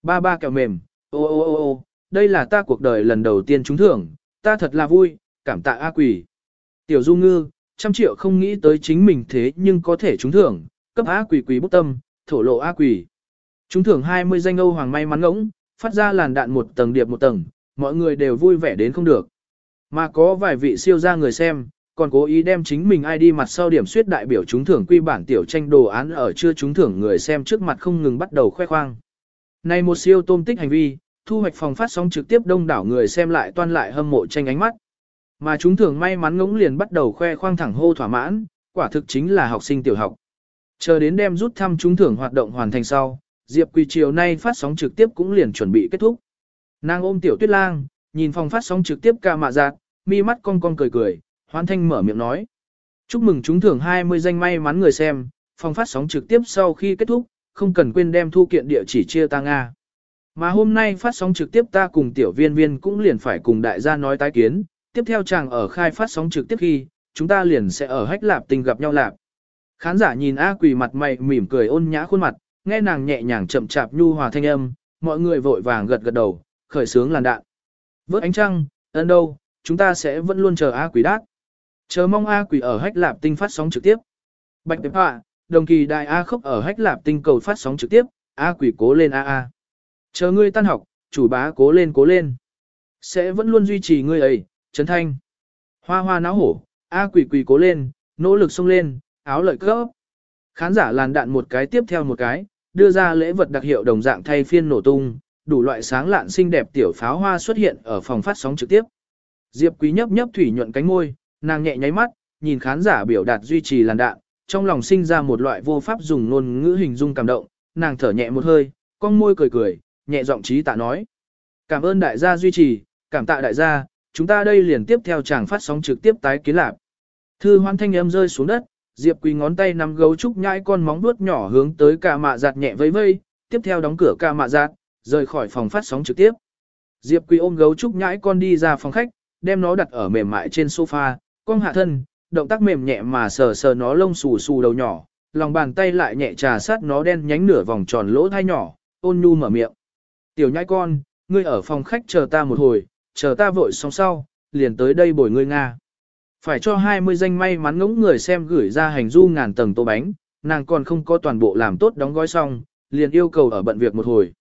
Ba ba kẹo mềm, ô ô ô ô, đây là ta cuộc đời lần đầu tiên trúng thưởng, ta thật là vui, cảm tạ A quỷ. Tiểu du ngư, trăm triệu không nghĩ tới chính mình thế nhưng có thể trúng thưởng, cấp A quỷ quỷ bút tâm, thổ lộ A quỷ. Trúng thưởng 20 danh Âu Hoàng may mắn ngỗng, phát ra làn đạn một tầng điệp một tầng, mọi người đều vui vẻ đến không được. Mà có vài vị siêu gia người xem, còn cố ý đem chính mình ID mặt sau điểm suyết đại biểu trúng thưởng quy bản tiểu tranh đồ án ở chưa trúng thưởng người xem trước mặt không ngừng bắt đầu khoe khoang. Này một siêu tôm tích hành vi, thu hoạch phòng phát sóng trực tiếp đông đảo người xem lại toan lại hâm mộ tranh ánh mắt. Mà chúng thường may mắn ngỗng liền bắt đầu khoe khoang thẳng hô thỏa mãn, quả thực chính là học sinh tiểu học. Chờ đến đem rút thăm trúng thưởng hoạt động hoàn thành sau, Diệp Quỳ chiều nay phát sóng trực tiếp cũng liền chuẩn bị kết thúc. Nàng ôm tiểu tuyết lang, nhìn phòng phát sóng trực tiếp ca mạ giạt, mi mắt cong cong cười cười, hoan thanh mở miệng nói. Chúc mừng chúng thưởng 20 danh may mắn người xem, phòng phát sóng trực tiếp sau khi kết thúc, không cần quên đem thu kiện địa chỉ chia ta Nga. Mà hôm nay phát sóng trực tiếp ta cùng tiểu viên viên cũng liền phải cùng đại gia nói tái kiến, tiếp theo chàng ở khai phát sóng trực tiếp khi, chúng ta liền sẽ ở hách lạp tình gặp nhau lạp. Khán giả nhìn A quỳ mặt mày mỉm cười ôn nhã khuôn mặt, nghe nàng nhẹ nhàng chậm chạp nhu hòa thanh âm, mọi người vội vàng gật gật đầu, khởi sướng làn đạn. Vớt ánh trăng, ân đâu, chúng ta sẽ vẫn luôn chờ A quỷ đát. Chờ mong A quỷ ở hách lạp tinh phát sóng trực tiếp. Bạch Tệp Họa, đồng kỳ đại A khốc ở hách lạp tinh cầu phát sóng trực tiếp, A quỷ cố lên A A. Chờ ngươi tan học, chủ bá cố lên cố lên. Sẽ vẫn luôn duy trì ngươi ấy, Trấn Thanh. Hoa hoa náo hổ, A quỷ quỷ cố lên, nỗ lực xông lên, áo lợi cấp. Khán giả làn đạn một cái tiếp theo một cái, đưa ra lễ vật đặc hiệu đồng dạng thay phiên nổ tung, đủ loại sáng lạn xinh đẹp tiểu pháo hoa xuất hiện ở phòng phát sóng trực tiếp. Diệp Quý nhấp nhấp thủy nhuận cánh môi, nàng nhẹ nháy mắt, nhìn khán giả biểu đạt duy trì làn đạn, trong lòng sinh ra một loại vô pháp dùng ngôn ngữ hình dung cảm động, nàng thở nhẹ một hơi, cong môi cười cười, nhẹ giọng trí tạ nói. Cảm ơn đại gia duy trì, cảm tạ đại gia, chúng ta đây liền tiếp theo chàng phát sóng trực tiếp tái kiến lạc. Thư hoan thanh âm rơi xuống đất, Diệp Quý ngón tay nắm gấu trúc nhãi con móng vuốt nhỏ hướng tới cả mạ giặt nhẹ vây vây, tiếp theo đóng cửa ca mạ giặt, rời khỏi phòng phát sóng trực tiếp. Diệp Quý ôm gấu trúc nhãi con đi ra phòng khách, đem nó đặt ở mềm mại trên sofa, cong hạ thân, động tác mềm nhẹ mà sờ sờ nó lông xù xù đầu nhỏ, lòng bàn tay lại nhẹ trà sát nó đen nhánh nửa vòng tròn lỗ thai nhỏ, ôn nhu mở miệng. Tiểu nhãi con, ngươi ở phòng khách chờ ta một hồi, chờ ta vội xong sau, liền tới đây bồi ngươi Nga. Phải cho 20 danh may mắn ngỗng người xem gửi ra hành du ngàn tầng tô bánh, nàng còn không có toàn bộ làm tốt đóng gói xong, liền yêu cầu ở bận việc một hồi.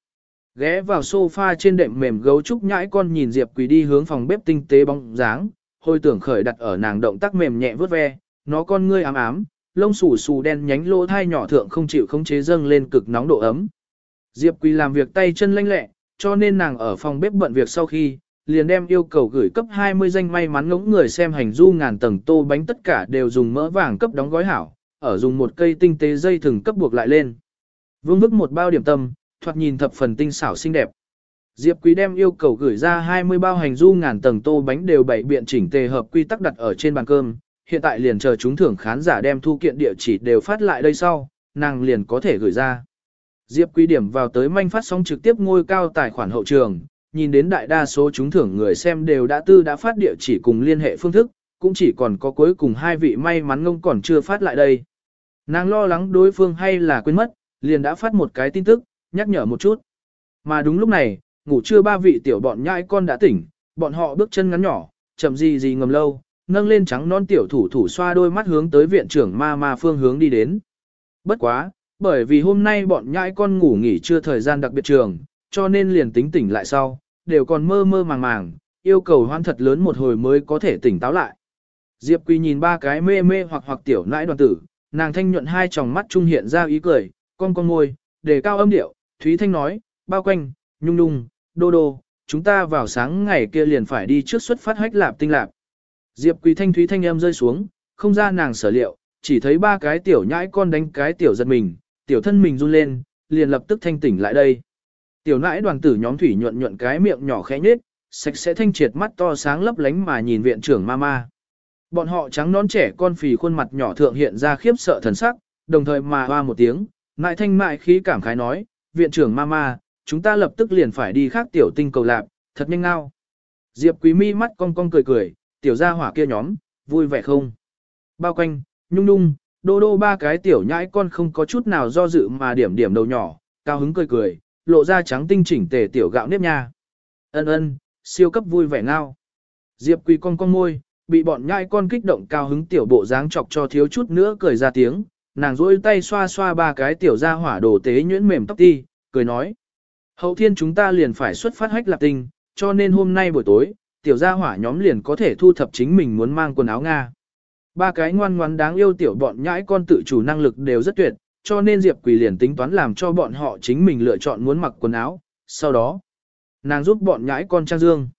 Ghé vào sofa trên đệm mềm gấu trúc nhãi con nhìn Diệp Quỳ đi hướng phòng bếp tinh tế bóng dáng, hồi tưởng khởi đặt ở nàng động tác mềm nhẹ vớt ve, nó con ngươi ám ám, lông xù xù đen nhánh lỗ thai nhỏ thượng không chịu khống chế dâng lên cực nóng độ ấm. Diệp Quỳ làm việc tay chân lanh lẹ, cho nên nàng ở phòng bếp bận việc sau khi, liền đem yêu cầu gửi cấp 20 danh may mắn ngỗng người xem hành du ngàn tầng tô bánh tất cả đều dùng mỡ vàng cấp đóng gói hảo, ở dùng một cây tinh tế dây thừng cấp buộc lại lên. Vương vức một bao điểm tâm, thoạt nhìn thập phần tinh xảo xinh đẹp. Diệp Quý đem yêu cầu gửi ra 20 bao hành du ngàn tầng tô bánh đều bảy biện chỉnh tề hợp quy tắc đặt ở trên bàn cơm, hiện tại liền chờ chúng thưởng khán giả đem thu kiện địa chỉ đều phát lại đây sau, nàng liền có thể gửi ra. Diệp Quý điểm vào tới manh phát sóng trực tiếp ngôi cao tài khoản hậu trường, nhìn đến đại đa số chúng thưởng người xem đều đã tư đã phát địa chỉ cùng liên hệ phương thức, cũng chỉ còn có cuối cùng hai vị may mắn ngông còn chưa phát lại đây. Nàng lo lắng đối phương hay là quên mất, liền đã phát một cái tin tức, nhắc nhở một chút. Mà đúng lúc này, ngủ trưa ba vị tiểu bọn nhãi con đã tỉnh, bọn họ bước chân ngắn nhỏ, chậm gì gì ngầm lâu, nâng lên trắng non tiểu thủ thủ xoa đôi mắt hướng tới viện trưởng ma ma phương hướng đi đến. Bất quá, bởi vì hôm nay bọn nhãi con ngủ nghỉ chưa thời gian đặc biệt trường, cho nên liền tính tỉnh lại sau, đều còn mơ mơ màng màng, yêu cầu hoan thật lớn một hồi mới có thể tỉnh táo lại. Diệp Quỳ nhìn ba cái mê mê hoặc hoặc tiểu nãi đoàn tử, nàng thanh nhuận hai tròng mắt trung hiện ra ý cười, con con ngôi, đề cao âm điệu, Thúy Thanh nói, bao quanh, nhung nhung, đô đô, chúng ta vào sáng ngày kia liền phải đi trước xuất phát hách lạp tinh lạp. Diệp Quỳ Thanh Thúy Thanh âm rơi xuống, không ra nàng sở liệu, chỉ thấy ba cái tiểu nhãi con đánh cái tiểu giật mình, tiểu thân mình run lên, liền lập tức thanh tỉnh lại đây. Tiểu nãi đoàn tử nhóm thủy nhuận nhuận cái miệng nhỏ khẽ nhết, sạch sẽ thanh triệt mắt to sáng lấp lánh mà nhìn viện trưởng mama. Bọn họ trắng nón trẻ con phì khuôn mặt nhỏ thượng hiện ra khiếp sợ thần sắc, đồng thời mà hoa một tiếng, nại thanh mại khí cảm khái nói, viện trưởng mama, chúng ta lập tức liền phải đi khác tiểu tinh cầu lạp, thật nhanh ngao. Diệp quý mi mắt cong cong cười cười, tiểu gia hỏa kia nhóm, vui vẻ không? Bao quanh, nhung nhung, đô đô ba cái tiểu nhãi con không có chút nào do dự mà điểm điểm đầu nhỏ, cao hứng cười cười, lộ ra trắng tinh chỉnh tề tiểu gạo nếp nha. Ân ân, siêu cấp vui vẻ ngao. Diệp Quý con con môi, bị bọn nhãi con kích động cao hứng tiểu bộ dáng chọc cho thiếu chút nữa cười ra tiếng, nàng duỗi tay xoa xoa ba cái tiểu ra hỏa đồ tế nhuyễn mềm tóc ti, cười nói. Hậu thiên chúng ta liền phải xuất phát hách lạc tinh, cho nên hôm nay buổi tối, tiểu gia hỏa nhóm liền có thể thu thập chính mình muốn mang quần áo Nga. Ba cái ngoan ngoan đáng yêu tiểu bọn nhãi con tự chủ năng lực đều rất tuyệt, cho nên Diệp Quỳ liền tính toán làm cho bọn họ chính mình lựa chọn muốn mặc quần áo, sau đó, nàng giúp bọn nhãi con trang dương.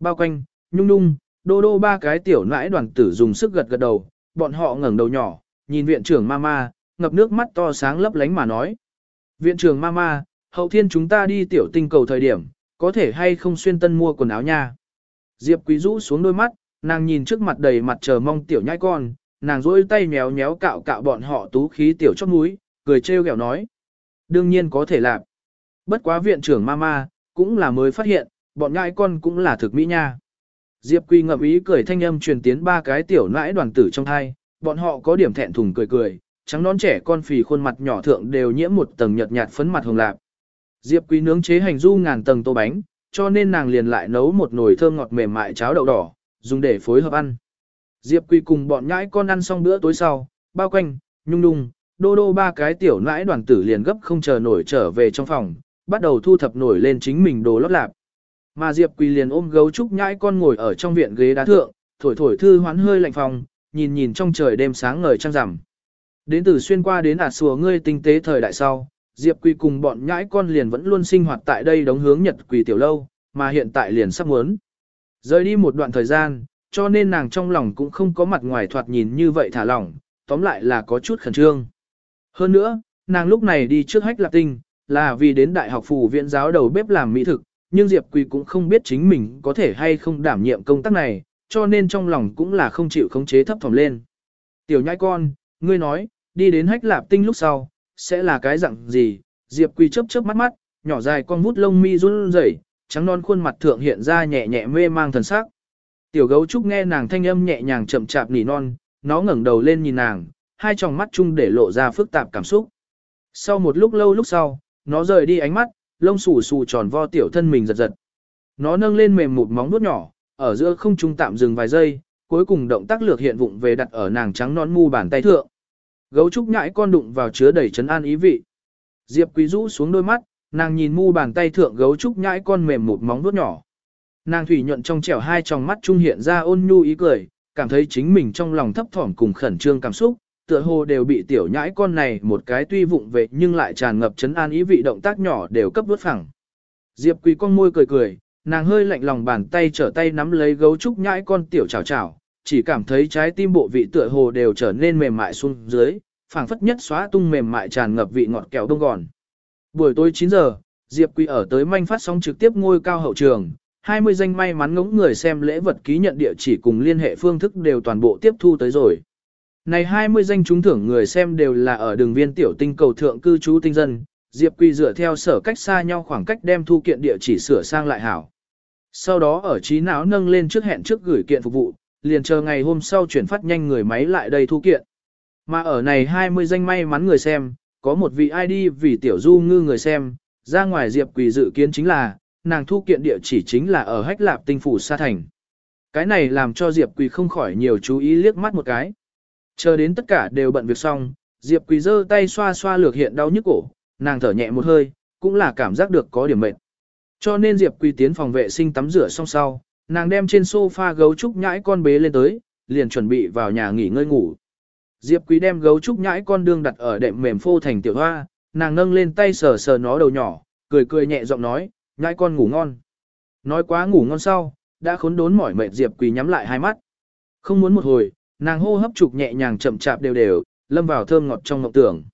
Bao quanh, nhung nhung, đô đô ba cái tiểu nãi đoàn tử dùng sức gật gật đầu, bọn họ ngẩng đầu nhỏ, nhìn viện trưởng mama, ngập nước mắt to sáng lấp lánh mà nói. Viện trưởng mama, hậu thiên chúng ta đi tiểu tinh cầu thời điểm, có thể hay không xuyên tân mua quần áo nha. Diệp Quý rũ xuống đôi mắt, nàng nhìn trước mặt đầy mặt chờ mong tiểu nhãi con, nàng rỗi tay méo méo cạo cạo bọn họ tú khí tiểu chót núi, cười trêu ghẹo nói. Đương nhiên có thể làm. Bất quá viện trưởng mama, cũng là mới phát hiện, bọn nhãi con cũng là thực mỹ nha. Diệp Quy ngậm ý cười thanh âm truyền tiến ba cái tiểu nãi đoàn tử trong thai, bọn họ có điểm thẹn thùng cười cười, trắng non trẻ con phì khuôn mặt nhỏ thượng đều nhiễm một tầng nhợt nhạt phấn mặt hồng lạp. Diệp Quý nướng chế hành du ngàn tầng tô bánh, cho nên nàng liền lại nấu một nồi thơm ngọt mềm mại cháo đậu đỏ, dùng để phối hợp ăn. Diệp Quý cùng bọn nhãi con ăn xong bữa tối sau, bao quanh, nhung nhung, đô đô ba cái tiểu nãi đoàn tử liền gấp không chờ nổi trở về trong phòng, bắt đầu thu thập nổi lên chính mình đồ lót lạp. Mà Diệp Quý liền ôm gấu trúc nhãi con ngồi ở trong viện ghế đá thượng, thổi thổi thư hoán hơi lạnh phòng, nhìn nhìn trong trời đêm sáng ngời trăng rằm. Đến từ xuyên qua đến ả sùa ngươi tinh tế thời đại sau, Diệp Quỳ cùng bọn nhãi con liền vẫn luôn sinh hoạt tại đây đóng hướng Nhật Quỳ tiểu lâu, mà hiện tại liền sắp muốn. Rời đi một đoạn thời gian, cho nên nàng trong lòng cũng không có mặt ngoài thoạt nhìn như vậy thả lỏng, tóm lại là có chút khẩn trương. Hơn nữa, nàng lúc này đi trước hách lạp tinh, là vì đến đại học phủ viện giáo đầu bếp làm mỹ thực, nhưng Diệp Quỳ cũng không biết chính mình có thể hay không đảm nhiệm công tác này, cho nên trong lòng cũng là không chịu khống chế thấp thỏm lên. Tiểu nhãi con, ngươi nói, đi đến hách lạp tinh lúc sau, sẽ là cái dạng gì? Diệp Quỳ chớp chớp mắt mắt, nhỏ dài con vút lông mi run rẩy, trắng non khuôn mặt thượng hiện ra nhẹ nhẹ mê mang thần sắc. Tiểu gấu trúc nghe nàng thanh âm nhẹ nhàng chậm chạp nỉ non, nó ngẩng đầu lên nhìn nàng, hai tròng mắt chung để lộ ra phức tạp cảm xúc. Sau một lúc lâu lúc sau, nó rời đi ánh mắt, lông xù xù tròn vo tiểu thân mình giật giật. Nó nâng lên mềm một móng vuốt nhỏ, ở giữa không trung tạm dừng vài giây, cuối cùng động tác lược hiện vụng về đặt ở nàng trắng non mu bàn tay thượng. Gấu trúc nhãi con đụng vào chứa đầy chấn an ý vị. Diệp Quý rũ xuống đôi mắt, nàng nhìn mu bàn tay thượng gấu trúc nhãi con mềm một móng vuốt nhỏ. Nàng thủy nhuận trong trẻo hai tròng mắt trung hiện ra ôn nhu ý cười, cảm thấy chính mình trong lòng thấp thỏm cùng khẩn trương cảm xúc, tựa hồ đều bị tiểu nhãi con này một cái tuy vụng về nhưng lại tràn ngập chấn an ý vị động tác nhỏ đều cấp vớt phẳng. Diệp Quý con môi cười cười, nàng hơi lạnh lòng bàn tay trở tay nắm lấy gấu trúc nhãi con tiểu chảo chảo, chỉ cảm thấy trái tim bộ vị tựa hồ đều trở nên mềm mại xuống dưới, phảng phất nhất xóa tung mềm mại tràn ngập vị ngọt kẹo đông gòn. Buổi tối 9 giờ, Diệp Quỳ ở tới manh phát sóng trực tiếp ngôi cao hậu trường, 20 danh may mắn ngỗng người xem lễ vật ký nhận địa chỉ cùng liên hệ phương thức đều toàn bộ tiếp thu tới rồi. Này 20 danh trúng thưởng người xem đều là ở đường viên tiểu tinh cầu thượng cư trú tinh dân, Diệp Quỳ dựa theo sở cách xa nhau khoảng cách đem thu kiện địa chỉ sửa sang lại hảo. Sau đó ở trí não nâng lên trước hẹn trước gửi kiện phục vụ, liền chờ ngày hôm sau chuyển phát nhanh người máy lại đây thu kiện. Mà ở này 20 danh may mắn người xem, có một vị ID vì tiểu du ngư người xem, ra ngoài Diệp Quỳ dự kiến chính là, nàng thu kiện địa chỉ chính là ở hách lạp tinh phủ sa thành. Cái này làm cho Diệp Quỳ không khỏi nhiều chú ý liếc mắt một cái. Chờ đến tất cả đều bận việc xong, Diệp Quỳ giơ tay xoa xoa lược hiện đau nhức cổ, nàng thở nhẹ một hơi, cũng là cảm giác được có điểm mệt. Cho nên Diệp Quỳ tiến phòng vệ sinh tắm rửa xong sau, nàng đem trên sofa gấu trúc nhãi con bế lên tới, liền chuẩn bị vào nhà nghỉ ngơi ngủ. Diệp Quý đem gấu trúc nhãi con đương đặt ở đệm mềm phô thành tiểu hoa, nàng nâng lên tay sờ sờ nó đầu nhỏ, cười cười nhẹ giọng nói, nhãi con ngủ ngon. Nói quá ngủ ngon sau, đã khốn đốn mỏi mệt Diệp Quý nhắm lại hai mắt. Không muốn một hồi, nàng hô hấp trục nhẹ nhàng chậm chạp đều đều, lâm vào thơm ngọt trong ngọc tưởng.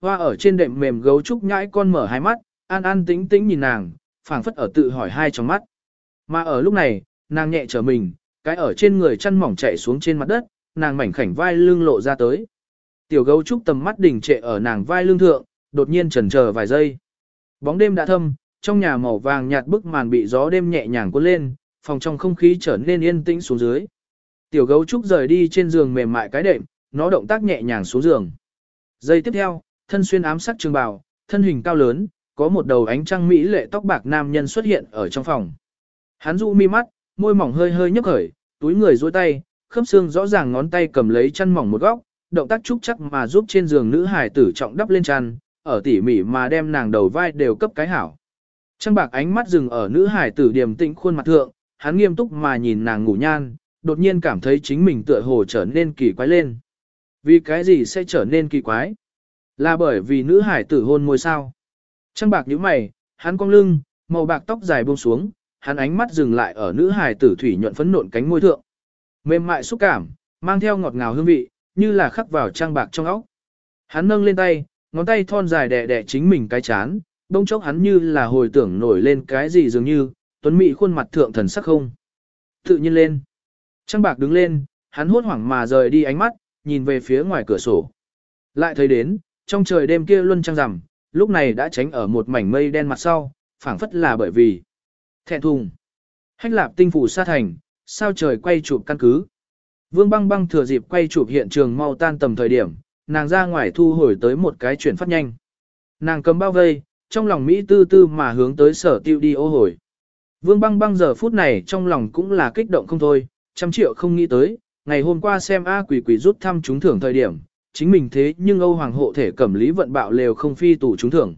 Hoa ở trên đệm mềm gấu trúc nhãi con mở hai mắt, an an tĩnh tĩnh nhìn nàng, phảng phất ở tự hỏi hai trong mắt. Mà ở lúc này, nàng nhẹ trở mình, cái ở trên người chăn mỏng chạy xuống trên mặt đất, nàng mảnh khảnh vai lưng lộ ra tới. Tiểu gấu trúc tầm mắt đỉnh trệ ở nàng vai lưng thượng, đột nhiên chần chờ vài giây. Bóng đêm đã thâm, trong nhà màu vàng nhạt bức màn bị gió đêm nhẹ nhàng cuốn lên, phòng trong không khí trở nên yên tĩnh xuống dưới. Tiểu gấu trúc rời đi trên giường mềm mại cái đệm, nó động tác nhẹ nhàng xuống giường. Giây tiếp theo, thân xuyên ám sắc trường bào, thân hình cao lớn, có một đầu ánh trăng mỹ lệ tóc bạc nam nhân xuất hiện ở trong phòng. Hắn dụ mi mắt, môi mỏng hơi hơi nhấp khởi, túi người duỗi tay, khớp xương rõ ràng ngón tay cầm lấy chăn mỏng một góc, động tác trúc chắc mà giúp trên giường nữ hài tử trọng đắp lên chăn, ở tỉ mỉ mà đem nàng đầu vai đều cấp cái hảo. Trăng bạc ánh mắt dừng ở nữ hài tử điềm tĩnh khuôn mặt thượng, hắn nghiêm túc mà nhìn nàng ngủ nhan, đột nhiên cảm thấy chính mình tựa hồ trở nên kỳ quái lên. Vì cái gì sẽ trở nên kỳ quái? Là bởi vì nữ hải tử hôn môi sao? Trăng bạc nhíu mày, hắn cong lưng, màu bạc tóc dài buông xuống, hắn ánh mắt dừng lại ở nữ hài tử thủy nhuận phấn nộn cánh môi thượng. Mềm mại xúc cảm, mang theo ngọt ngào hương vị, như là khắc vào trang bạc trong óc. Hắn nâng lên tay, ngón tay thon dài đè đè chính mình cái chán, bông chốc hắn như là hồi tưởng nổi lên cái gì dường như, tuấn mỹ khuôn mặt thượng thần sắc không. Tự nhiên lên. Trang bạc đứng lên, hắn hốt hoảng mà rời đi ánh mắt, nhìn về phía ngoài cửa sổ. Lại thấy đến, trong trời đêm kia luân trăng rằm, lúc này đã tránh ở một mảnh mây đen mặt sau, phảng phất là bởi vì thẹn thùng. Hách lạp tinh phủ sa thành, sao trời quay chụp căn cứ. Vương băng băng thừa dịp quay chụp hiện trường mau tan tầm thời điểm, nàng ra ngoài thu hồi tới một cái chuyển phát nhanh. Nàng cầm bao vây, trong lòng Mỹ tư tư mà hướng tới sở tiêu đi ô hồi. Vương băng băng giờ phút này trong lòng cũng là kích động không thôi, trăm triệu không nghĩ tới, ngày hôm qua xem A quỷ quỷ rút thăm trúng thưởng thời điểm, chính mình thế nhưng Âu Hoàng hộ thể cẩm lý vận bạo lều không phi tủ trúng thưởng.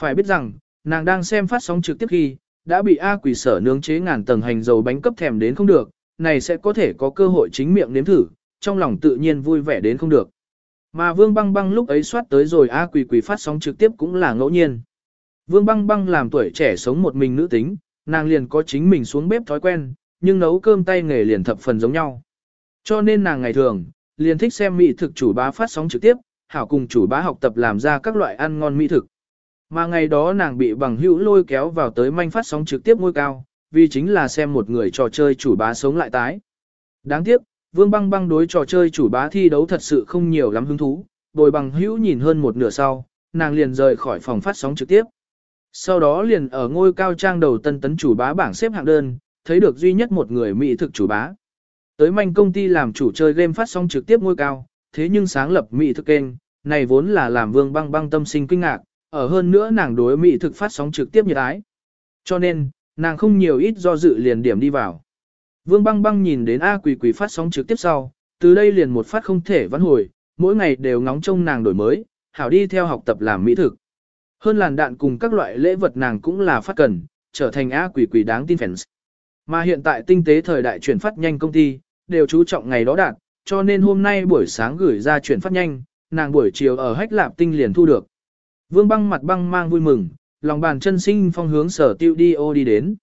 Phải biết rằng, nàng đang xem phát sóng trực tiếp khi, đã bị A quỷ sở nướng chế ngàn tầng hành dầu bánh cấp thèm đến không được, này sẽ có thể có cơ hội chính miệng nếm thử, trong lòng tự nhiên vui vẻ đến không được. Mà Vương Băng Băng lúc ấy soát tới rồi A quỷ quỷ phát sóng trực tiếp cũng là ngẫu nhiên. Vương Băng Băng làm tuổi trẻ sống một mình nữ tính, nàng liền có chính mình xuống bếp thói quen, nhưng nấu cơm tay nghề liền thập phần giống nhau. Cho nên nàng ngày thường, liền thích xem mỹ thực chủ bá phát sóng trực tiếp, hảo cùng chủ bá học tập làm ra các loại ăn ngon mỹ thực. Mà ngày đó nàng bị bằng hữu lôi kéo vào tới manh phát sóng trực tiếp ngôi cao, vì chính là xem một người trò chơi chủ bá sống lại tái. Đáng tiếc, Vương Băng Băng đối trò chơi chủ bá thi đấu thật sự không nhiều lắm hứng thú, bồi bằng hữu nhìn hơn một nửa sau, nàng liền rời khỏi phòng phát sóng trực tiếp. Sau đó liền ở ngôi cao trang đầu tân tấn chủ bá bảng xếp hạng đơn, thấy được duy nhất một người mỹ thực chủ bá. Tới manh công ty làm chủ chơi game phát sóng trực tiếp ngôi cao, thế nhưng sáng lập mỹ thực kênh, này vốn là làm Vương Băng Băng tâm sinh kinh ngạc, ở hơn nữa nàng đối mỹ thực phát sóng trực tiếp nhiệt ái. Cho nên, nàng không nhiều ít do dự liền điểm đi vào. Vương băng băng nhìn đến A quỷ quỷ phát sóng trực tiếp sau, từ đây liền một phát không thể vãn hồi, mỗi ngày đều ngóng trông nàng đổi mới, hảo đi theo học tập làm mỹ thực. Hơn làn đạn cùng các loại lễ vật nàng cũng là phát cần, trở thành A quỷ quỷ đáng tin fans. Mà hiện tại tinh tế thời đại chuyển phát nhanh công ty, đều chú trọng ngày đó đạt, cho nên hôm nay buổi sáng gửi ra chuyển phát nhanh, nàng buổi chiều ở hách lạp tinh liền thu được. Vương băng mặt băng mang vui mừng, lòng bàn chân sinh phong hướng sở tiêu đi ô đi đến.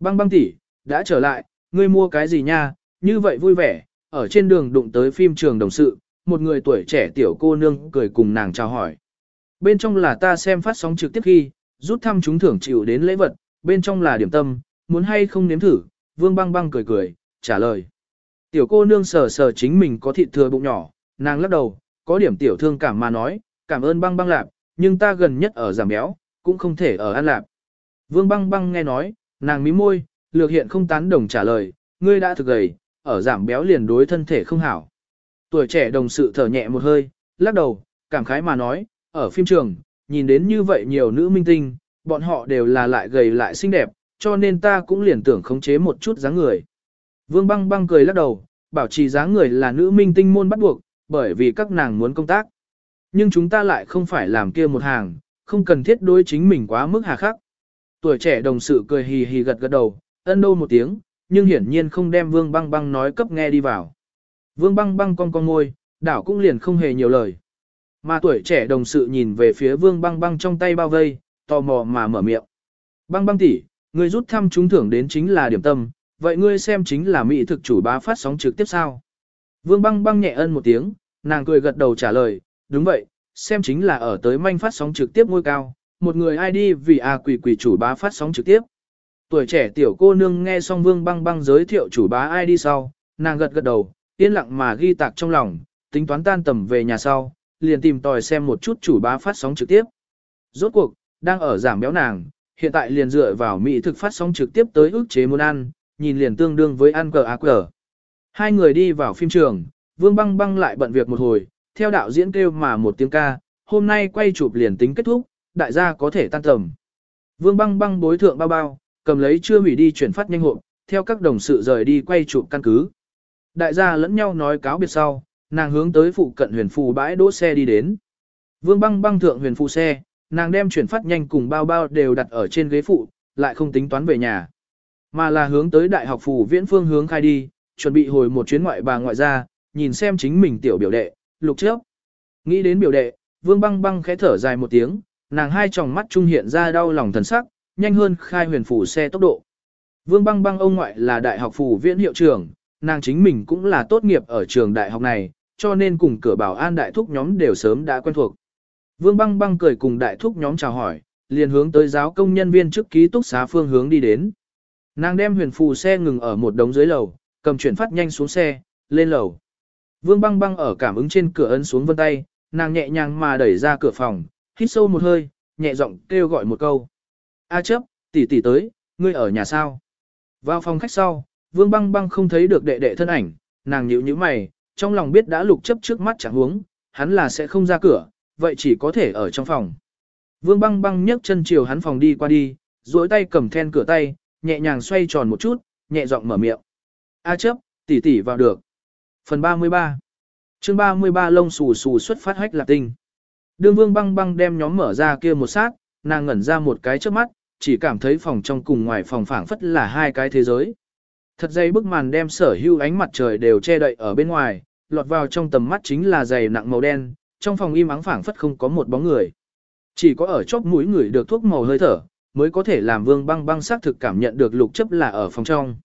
Băng băng tỷ, đã trở lại, ngươi mua cái gì nha, như vậy vui vẻ, ở trên đường đụng tới phim trường đồng sự, một người tuổi trẻ tiểu cô nương cười cùng nàng chào hỏi. Bên trong là ta xem phát sóng trực tiếp khi, rút thăm chúng thưởng chịu đến lễ vật, bên trong là điểm tâm, muốn hay không nếm thử, vương băng băng cười cười, trả lời. Tiểu cô nương sờ sờ chính mình có thịt thừa bụng nhỏ, nàng lắc đầu, có điểm tiểu thương cảm mà nói, cảm ơn băng băng lạp, nhưng ta gần nhất ở giảm béo, cũng không thể ở ăn lạp. Vương băng băng nghe nói, nàng mí môi, lược hiện không tán đồng trả lời, ngươi đã thực gầy, ở giảm béo liền đối thân thể không hảo. Tuổi trẻ đồng sự thở nhẹ một hơi, lắc đầu, cảm khái mà nói, ở phim trường, nhìn đến như vậy nhiều nữ minh tinh, bọn họ đều là lại gầy lại xinh đẹp, cho nên ta cũng liền tưởng khống chế một chút dáng người. Vương băng băng cười lắc đầu, bảo trì dáng người là nữ minh tinh môn bắt buộc, bởi vì các nàng muốn công tác. Nhưng chúng ta lại không phải làm kia một hàng, không cần thiết đối chính mình quá mức hà khắc. Tuổi trẻ đồng sự cười hì hì gật gật đầu, ân đô một tiếng, nhưng hiển nhiên không đem vương băng băng nói cấp nghe đi vào. Vương băng băng cong cong ngôi, đảo cũng liền không hề nhiều lời. Mà tuổi trẻ đồng sự nhìn về phía vương băng băng trong tay bao vây, tò mò mà mở miệng. Băng băng tỷ, ngươi rút thăm trúng thưởng đến chính là điểm tâm, vậy ngươi xem chính là mỹ thực chủ bá phát sóng trực tiếp sao? Vương băng băng nhẹ ân một tiếng, nàng cười gật đầu trả lời, đúng vậy, xem chính là ở tới manh phát sóng trực tiếp ngôi cao, một người ID vì A quỷ quỷ chủ bá phát sóng trực tiếp. Tuổi trẻ tiểu cô nương nghe xong vương băng băng giới thiệu chủ bá ID sau, nàng gật gật đầu, yên lặng mà ghi tạc trong lòng, tính toán tan tầm về nhà sau, liền tìm tòi xem một chút chủ bá phát sóng trực tiếp. Rốt cuộc, đang ở giảm béo nàng, hiện tại liền dựa vào mỹ thực phát sóng trực tiếp tới ức chế muốn ăn, nhìn liền tương đương với ăn cờ à ác cờ. Hai người đi vào phim trường, vương băng băng lại bận việc một hồi, theo đạo diễn kêu mà một tiếng ca, hôm nay quay chụp liền tính kết thúc, đại gia có thể tan tầm. Vương băng băng bối thượng bao bao, cầm lấy chưa hủy đi chuyển phát nhanh hộ, theo các đồng sự rời đi quay chụp căn cứ. Đại gia lẫn nhau nói cáo biệt sau, nàng hướng tới phụ cận huyền phù bãi đỗ xe đi đến. Vương băng băng thượng huyền phù xe, nàng đem chuyển phát nhanh cùng bao bao đều đặt ở trên ghế phụ, lại không tính toán về nhà. Mà là hướng tới đại học phủ viễn phương hướng khai đi, chuẩn bị hồi một chuyến ngoại bà ngoại ra, nhìn xem chính mình tiểu biểu đệ, lục trước. Nghĩ đến biểu đệ, vương băng băng khẽ thở dài một tiếng, nàng hai tròng mắt trung hiện ra đau lòng thần sắc, nhanh hơn khai huyền phủ xe tốc độ. Vương băng băng ông ngoại là đại học phủ viện hiệu trưởng, nàng chính mình cũng là tốt nghiệp ở trường đại học này, cho nên cùng cửa bảo an đại thúc nhóm đều sớm đã quen thuộc. Vương băng băng cười cùng đại thúc nhóm chào hỏi, liền hướng tới giáo công nhân viên trước ký túc xá phương hướng đi đến. Nàng đem huyền phù xe ngừng ở một đống dưới lầu, cầm chuyển phát nhanh xuống xe, lên lầu. Vương băng băng ở cảm ứng trên cửa ấn xuống vân tay, nàng nhẹ nhàng mà đẩy ra cửa phòng, hít sâu một hơi, nhẹ giọng kêu gọi một câu. A chấp, tỷ tỷ tới, ngươi ở nhà sao? Vào phòng khách sau, vương băng băng không thấy được đệ đệ thân ảnh, nàng nhíu nhíu mày, trong lòng biết đã lục chấp trước mắt chẳng huống, hắn là sẽ không ra cửa, vậy chỉ có thể ở trong phòng. Vương băng băng nhấc chân chiều hắn phòng đi qua đi, duỗi tay cầm then cửa tay, nhẹ nhàng xoay tròn một chút, nhẹ giọng mở miệng. A chấp, tỷ tỷ vào được. Phần 33 chương 33 lông xù xù xuất phát hách lạc tinh. Đương vương băng băng đem nhóm mở ra kia một sát, nàng ngẩn ra một cái trước mắt, chỉ cảm thấy phòng trong cùng ngoài phòng phảng phất là hai cái thế giới. Thật dây bức màn đem sở hưu ánh mặt trời đều che đậy ở bên ngoài, lọt vào trong tầm mắt chính là dày nặng màu đen, trong phòng im ắng phảng phất không có một bóng người. Chỉ có ở chóp mũi người được thuốc màu hơi thở, mới có thể làm vương băng băng xác thực cảm nhận được lục chấp là ở phòng trong.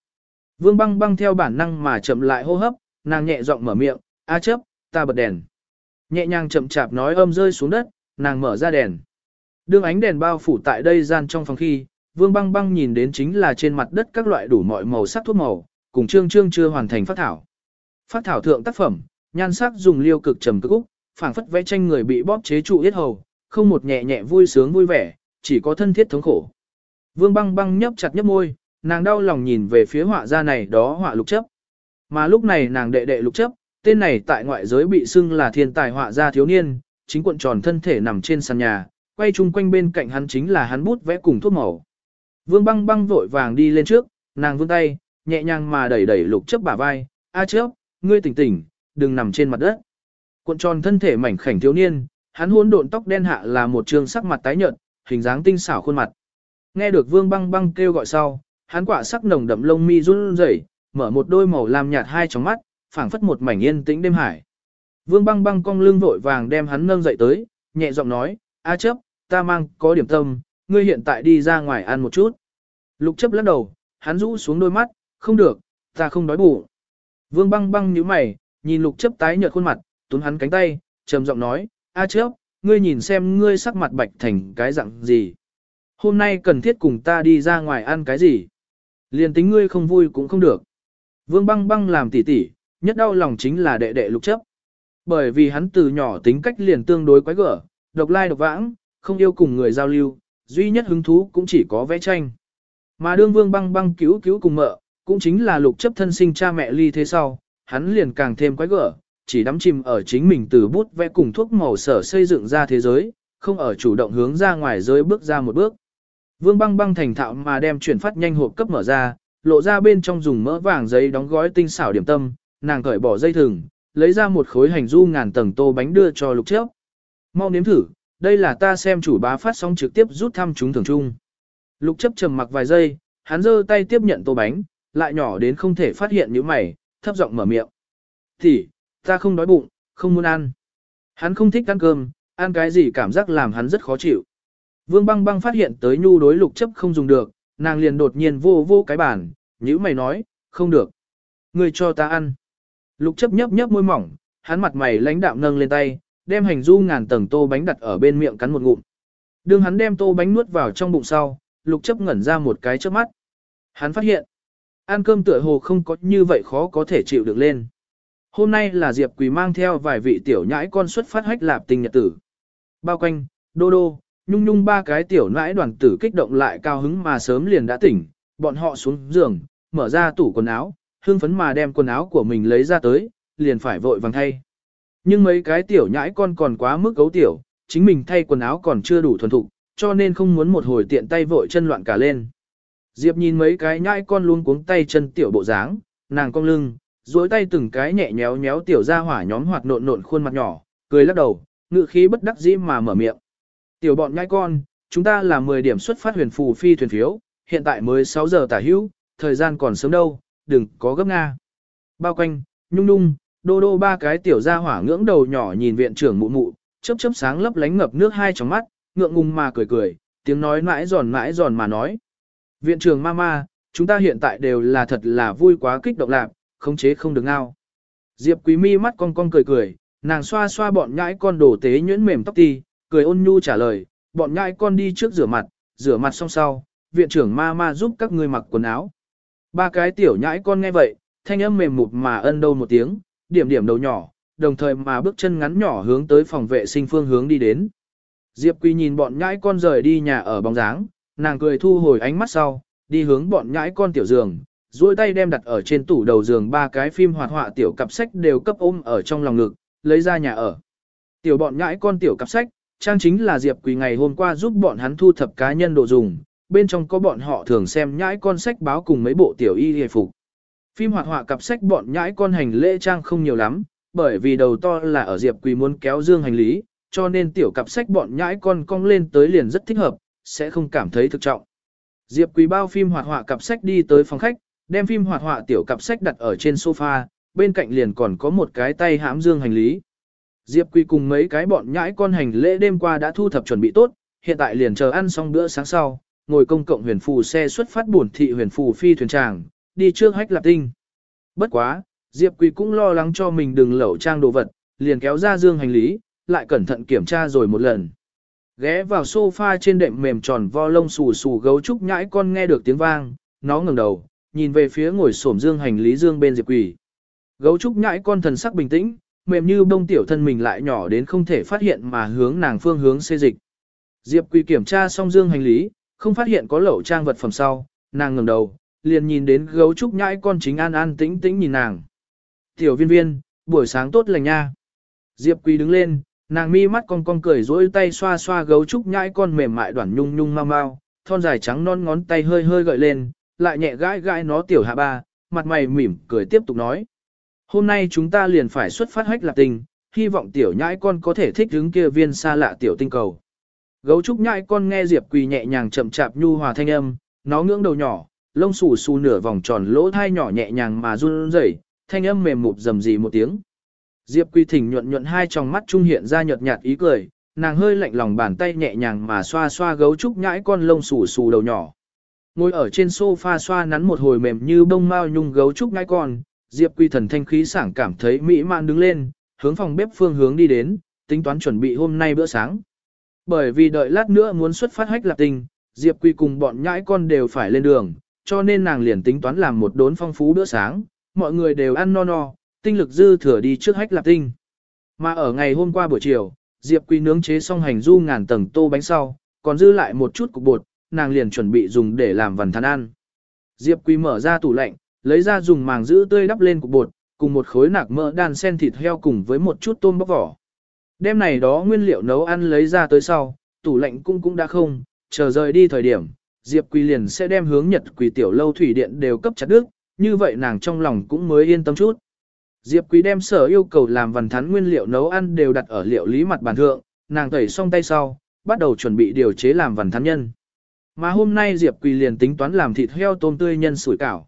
Vương băng băng theo bản năng mà chậm lại hô hấp, nàng nhẹ giọng mở miệng, a chấp, ta bật đèn. Nhẹ nhàng chậm chạp nói âm rơi xuống đất, nàng mở ra đèn. Đương ánh đèn bao phủ tại đây gian trong phòng khi, vương băng băng nhìn đến chính là trên mặt đất các loại đủ mọi màu sắc thuốc màu, cùng trương trương chưa hoàn thành phát thảo. Phát thảo thượng tác phẩm, nhan sắc dùng liêu cực trầm cực úc, phảng phất vẽ tranh người bị bóp chế trụ yết hầu, không một nhẹ nhẹ vui sướng vui vẻ, chỉ có thân thiết thống khổ. Vương băng băng nhấp chặt nhấp môi, nàng đau lòng nhìn về phía họa gia này đó họa lục chấp. Mà lúc này nàng đệ đệ lục chấp, tên này tại ngoại giới bị xưng là thiên tài họa gia thiếu niên, chính cuộn tròn thân thể nằm trên sàn nhà, quay chung quanh bên cạnh hắn chính là hắn bút vẽ cùng thuốc màu. Vương băng băng vội vàng đi lên trước, nàng vươn tay, nhẹ nhàng mà đẩy đẩy lục chấp bả vai, a chấp, ngươi tỉnh tỉnh, đừng nằm trên mặt đất. Cuộn tròn thân thể mảnh khảnh thiếu niên, hắn hỗn độn tóc đen hạ là một trường sắc mặt tái nhợt, hình dáng tinh xảo khuôn mặt. Nghe được Vương Băng Băng kêu gọi sau, hắn quả sắc nồng đậm lông mi run rẩy, mở một đôi màu lam nhạt hai tròng mắt, phảng phất một mảnh yên tĩnh đêm hải. Vương băng băng cong lưng vội vàng đem hắn nâng dậy tới, nhẹ giọng nói, A chấp, ta mang có điểm tâm, ngươi hiện tại đi ra ngoài ăn một chút. Lục chấp lắc đầu, hắn rũ xuống đôi mắt, không được, ta không đói bụng. Vương băng băng nhíu mày, nhìn lục chấp tái nhợt khuôn mặt, túm hắn cánh tay, trầm giọng nói, A chấp, ngươi nhìn xem ngươi sắc mặt bạch thành cái dạng gì. Hôm nay cần thiết cùng ta đi ra ngoài ăn cái gì. Liền tính ngươi không vui cũng không được. Vương băng băng làm tỉ tỉ, nhất đau lòng chính là đệ đệ lục chấp. Bởi vì hắn từ nhỏ tính cách liền tương đối quái gở, độc lai độc vãng, không yêu cùng người giao lưu, duy nhất hứng thú cũng chỉ có vẽ tranh. Mà đương vương băng băng cứu cứu cùng mợ, cũng chính là lục chấp thân sinh cha mẹ ly thế sau, hắn liền càng thêm quái gở, chỉ đắm chìm ở chính mình từ bút vẽ cùng thuốc màu sở xây dựng ra thế giới, không ở chủ động hướng ra ngoài giới bước ra một bước. Vương băng băng thành thạo mà đem chuyển phát nhanh hộp cấp mở ra, lộ ra bên trong dùng mỡ vàng giấy đóng gói tinh xảo điểm tâm, nàng cởi bỏ dây thừng, lấy ra một khối hành du ngàn tầng tô bánh đưa cho lục chấp. Mau nếm thử, đây là ta xem chủ bá phát sóng trực tiếp rút thăm chúng thường chung. Lục chấp trầm mặc vài giây, hắn giơ tay tiếp nhận tô bánh, lại nhỏ đến không thể phát hiện những mày, thấp giọng mở miệng. Thì, ta không đói bụng, không muốn ăn. Hắn không thích ăn cơm, ăn cái gì cảm giác làm hắn rất khó chịu. Vương băng băng phát hiện tới nhu đối lục chấp không dùng được, nàng liền đột nhiên vô vô cái bàn, nhữ mày nói, không được. Người cho ta ăn. Lục chấp nhấp nhấp môi mỏng, hắn mặt mày lãnh đạm nâng lên tay, đem hành du ngàn tầng tô bánh đặt ở bên miệng cắn một ngụm. Đương hắn đem tô bánh nuốt vào trong bụng sau, lục chấp ngẩn ra một cái trước mắt. Hắn phát hiện, ăn cơm tựa hồ không có như vậy khó có thể chịu được lên. Hôm nay là Diệp Quỳ mang theo vài vị tiểu nhãi con xuất phát hách lạp tình nhật tử. Bao quanh, đô đô, nhung nhung ba cái tiểu nhãi đoàn tử kích động lại cao hứng mà sớm liền đã tỉnh, bọn họ xuống giường, mở ra tủ quần áo, hương phấn mà đem quần áo của mình lấy ra tới, liền phải vội vàng thay. Nhưng mấy cái tiểu nhãi con còn quá mức gấu tiểu, chính mình thay quần áo còn chưa đủ thuần thục, cho nên không muốn một hồi tiện tay vội chân loạn cả lên. Diệp nhìn mấy cái nhãi con luôn cuống tay chân tiểu bộ dáng, nàng cong lưng, duỗi tay từng cái nhẹ nhéo nhéo tiểu ra hỏa nhóm hoạt nộn nộn khuôn mặt nhỏ, cười lắc đầu, ngự khí bất đắc dĩ mà mở miệng. Tiểu bọn nhãi con, chúng ta là 10 điểm xuất phát huyền phù phi thuyền phiếu, hiện tại mới 6 giờ tả hữu, thời gian còn sớm đâu, đừng có gấp nga. Bao quanh, nhung nhung, đô đô ba cái tiểu ra hỏa ngưỡng đầu nhỏ nhìn viện trưởng mụ mụ, chớp chớp sáng lấp lánh ngập nước hai trong mắt, ngượng ngùng mà cười cười, tiếng nói mãi giòn mãi giòn mà nói. Viện trưởng mama, chúng ta hiện tại đều là thật là vui quá kích động lạc, khống chế không được ngao. Diệp quý mi mắt cong cong cười cười, nàng xoa xoa bọn nhãi con đổ tế nhuyễn mềm tóc ti, cười ôn nhu trả lời, bọn nhãi con đi trước rửa mặt, rửa mặt xong sau, viện trưởng ma ma giúp các ngươi mặc quần áo. Ba cái tiểu nhãi con nghe vậy, thanh âm mềm mụt mà ân đâu một tiếng, điểm điểm đầu nhỏ, đồng thời mà bước chân ngắn nhỏ hướng tới phòng vệ sinh phương hướng đi đến. Diệp Quỳ nhìn bọn nhãi con rời đi nhà ở bóng dáng, nàng cười thu hồi ánh mắt sau, đi hướng bọn nhãi con tiểu giường, duỗi tay đem đặt ở trên tủ đầu giường ba cái phim hoạt họa tiểu cặp sách đều cấp ôm ở trong lòng ngực, lấy ra nhà ở. Tiểu bọn nhãi con tiểu cặp sách, trang chính là Diệp Quỳ ngày hôm qua giúp bọn hắn thu thập cá nhân đồ dùng, bên trong có bọn họ thường xem nhãi con sách báo cùng mấy bộ tiểu y hề phục. Phim hoạt họa cặp sách bọn nhãi con hành lễ trang không nhiều lắm, bởi vì đầu to là ở Diệp Quỳ muốn kéo dương hành lý, cho nên tiểu cặp sách bọn nhãi con cong lên tới liền rất thích hợp, sẽ không cảm thấy thực trọng. Diệp Quỳ bao phim hoạt họa cặp sách đi tới phòng khách, đem phim hoạt họa tiểu cặp sách đặt ở trên sofa, bên cạnh liền còn có một cái tay hãm dương hành lý. Diệp Quỳ cùng mấy cái bọn nhãi con hành lễ đêm qua đã thu thập chuẩn bị tốt, hiện tại liền chờ ăn xong bữa sáng sau, ngồi công cộng huyền phù xe xuất phát buồn thị huyền phù phi thuyền tràng, đi trước hách lạp tinh. Bất quá, Diệp Quỳ cũng lo lắng cho mình đừng lẩu trang đồ vật, liền kéo ra dương hành lý, lại cẩn thận kiểm tra rồi một lần. Ghé vào sofa trên đệm mềm tròn vo lông xù xù gấu trúc nhãi con nghe được tiếng vang, nó ngẩng đầu, nhìn về phía ngồi xổm dương hành lý dương bên Diệp Quỳ. Gấu trúc nhãi con thần sắc bình tĩnh, mềm như bông tiểu thân mình lại nhỏ đến không thể phát hiện mà hướng nàng phương hướng xê dịch. Diệp Quỳ kiểm tra xong dương hành lý, không phát hiện có lẩu trang vật phẩm sau, nàng ngẩng đầu, liền nhìn đến gấu trúc nhãi con chính an an tĩnh tĩnh nhìn nàng. Tiểu viên viên, buổi sáng tốt lành nha. Diệp Quỳ đứng lên, nàng mi mắt con con cười rỗi tay xoa xoa gấu trúc nhãi con mềm mại đoản nhung nhung mau mau, thon dài trắng non ngón tay hơi hơi gợi lên, lại nhẹ gãi gãi nó tiểu hạ ba, mặt mày mỉm cười tiếp tục nói. Hôm nay chúng ta liền phải xuất phát hách lạc tình, hy vọng tiểu nhãi con có thể thích đứng kia viên xa lạ tiểu tinh cầu. Gấu trúc nhãi con nghe Diệp Quỳ nhẹ nhàng chậm chạp nhu hòa thanh âm, nó ngưỡng đầu nhỏ, lông xù xù nửa vòng tròn lỗ thai nhỏ nhẹ nhàng mà run rẩy, thanh âm mềm mụp rầm rì một tiếng. Diệp Quỳ Thỉnh nhuận nhuận hai tròng mắt trung hiện ra nhợt nhạt ý cười, nàng hơi lạnh lòng bàn tay nhẹ nhàng mà xoa xoa gấu trúc nhãi con lông xù xù đầu nhỏ. Ngồi ở trên sofa xoa nắn một hồi mềm như bông mao nhung gấu trúc nhãi con, Diệp Quy Thần thanh khí sảng cảm thấy mỹ mãn đứng lên, hướng phòng bếp phương hướng đi đến, tính toán chuẩn bị hôm nay bữa sáng. Bởi vì đợi lát nữa muốn xuất phát hách lạp tình, Diệp Quy cùng bọn nhãi con đều phải lên đường, cho nên nàng liền tính toán làm một đốn phong phú bữa sáng, mọi người đều ăn no no, tinh lực dư thừa đi trước hách lạp tinh. Mà ở ngày hôm qua buổi chiều, Diệp Quy nướng chế xong hành du ngàn tầng tô bánh sau, còn dư lại một chút cục bột, nàng liền chuẩn bị dùng để làm vần thắn ăn. Diệp Quy mở ra tủ lạnh, lấy ra dùng màng giữ tươi đắp lên cục bột, cùng một khối nạc mỡ đan sen thịt heo cùng với một chút tôm bóc vỏ. Đêm này đó nguyên liệu nấu ăn lấy ra tới sau, tủ lạnh cũng cũng đã không, chờ rời đi thời điểm, Diệp Quỳ liền sẽ đem hướng Nhật Quỳ tiểu lâu thủy điện đều cấp chặt đứt, như vậy nàng trong lòng cũng mới yên tâm chút. Diệp Quý đem sở yêu cầu làm vằn thắn nguyên liệu nấu ăn đều đặt ở liệu lý mặt bàn thượng, nàng tẩy xong tay sau, bắt đầu chuẩn bị điều chế làm vằn thắn nhân. Mà hôm nay Diệp Quỳ liền tính toán làm thịt heo tôm tươi nhân sủi cảo.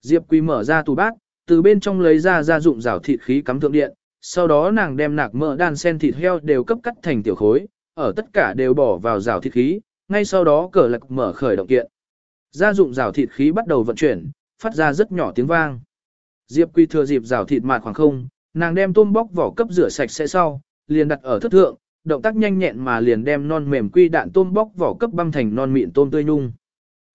Diệp Quỳ mở ra tủ bát, từ bên trong lấy ra gia dụng rảo thịt khí cắm thượng điện, sau đó nàng đem nạc mỡ đan sen thịt heo đều cấp cắt thành tiểu khối, ở tất cả đều bỏ vào rảo thịt khí, ngay sau đó cờ lạc mở khởi động kiện. Gia dụng rảo thịt khí bắt đầu vận chuyển, phát ra rất nhỏ tiếng vang. Diệp Quy thừa dịp rảo thịt mạt khoảng không, nàng đem tôm bóc vỏ cấp rửa sạch sẽ sau, liền đặt ở thất thượng, động tác nhanh nhẹn mà liền đem non mềm quy đạn tôm bóc vỏ cấp băm thành non mịn tôm tươi nhung.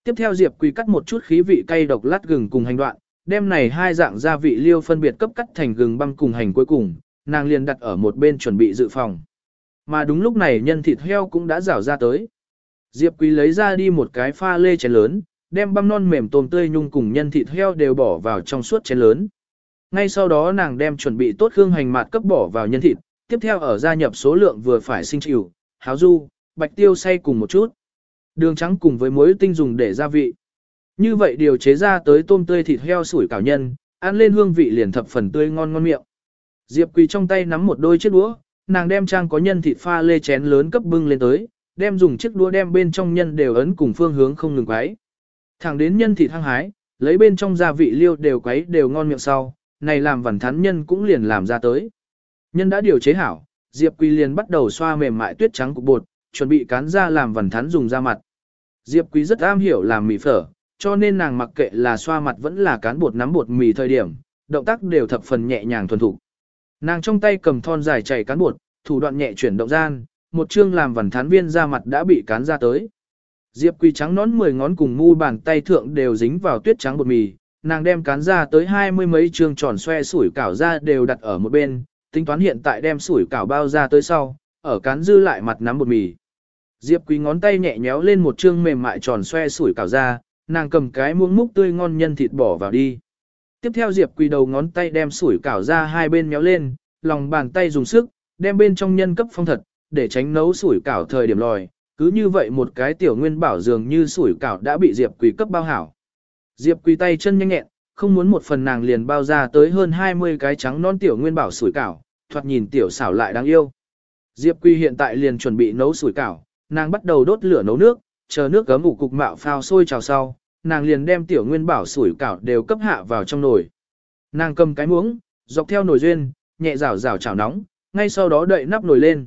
Tiếp theo Diệp Quỳ cắt một chút khí vị cay độc lát gừng cùng hành đoạn, đem này hai dạng gia vị liêu phân biệt cấp cắt thành gừng băm cùng hành cuối cùng, nàng liền đặt ở một bên chuẩn bị dự phòng. Mà đúng lúc này nhân thịt heo cũng đã rảo ra tới. Diệp Quý lấy ra đi một cái pha lê chén lớn, đem băm non mềm tôm tươi nhung cùng nhân thịt heo đều bỏ vào trong suốt chén lớn. Ngay sau đó nàng đem chuẩn bị tốt hương hành mạt cấp bỏ vào nhân thịt, tiếp theo ở gia nhập số lượng vừa phải sinh chịu, háo du, bạch tiêu xay cùng một chút. Đường trắng cùng với muối tinh dùng để gia vị. Như vậy điều chế ra tới tôm tươi thịt heo sủi cảo nhân, ăn lên hương vị liền thập phần tươi ngon ngon miệng. Diệp Quỳ trong tay nắm một đôi chiếc đũa, nàng đem trang có nhân thịt pha lê chén lớn cấp bưng lên tới, đem dùng chiếc đũa đem bên trong nhân đều ấn cùng phương hướng không ngừng quấy. Thẳng đến nhân thịt hăng hái, lấy bên trong gia vị liêu đều quấy đều ngon miệng sau, này làm vẩn thắn nhân cũng liền làm ra tới. Nhân đã điều chế hảo, Diệp Quỳ liền bắt đầu xoa mềm mại tuyết trắng cục bột, chuẩn bị cán ra làm vằn thắn dùng ra mặt. Diệp Quý rất am hiểu làm mì phở, cho nên nàng mặc kệ là xoa mặt vẫn là cán bột nắm bột mì thời điểm, động tác đều thập phần nhẹ nhàng thuần thục. Nàng trong tay cầm thon dài chảy cán bột, thủ đoạn nhẹ chuyển động gian, một chương làm vằn thán viên ra mặt đã bị cán ra tới. Diệp Quý trắng nón 10 ngón cùng mu bàn tay thượng đều dính vào tuyết trắng bột mì, nàng đem cán ra tới hai mươi mấy chương tròn xoe sủi cảo ra đều đặt ở một bên, tính toán hiện tại đem sủi cảo bao ra tới sau, ở cán dư lại mặt nắm bột mì. Diệp Quý ngón tay nhẹ nhéo lên một chương mềm mại tròn xoe sủi cảo ra, nàng cầm cái muỗng múc tươi ngon nhân thịt bỏ vào đi. Tiếp theo Diệp Quý đầu ngón tay đem sủi cảo ra hai bên méo lên, lòng bàn tay dùng sức, đem bên trong nhân cấp phong thật, để tránh nấu sủi cảo thời điểm lòi. Cứ như vậy một cái tiểu nguyên bảo dường như sủi cảo đã bị Diệp Quý cấp bao hảo. Diệp Quý tay chân nhanh nhẹn, không muốn một phần nàng liền bao ra tới hơn 20 cái trắng non tiểu nguyên bảo sủi cảo, thoạt nhìn tiểu xảo lại đáng yêu. Diệp Quý hiện tại liền chuẩn bị nấu sủi cảo, nàng bắt đầu đốt lửa nấu nước, chờ nước gấm ủ cục mạo phao sôi trào sau, nàng liền đem tiểu nguyên bảo sủi cảo đều cấp hạ vào trong nồi. Nàng cầm cái muỗng, dọc theo nồi duyên, nhẹ rảo rảo chảo nóng, ngay sau đó đậy nắp nồi lên.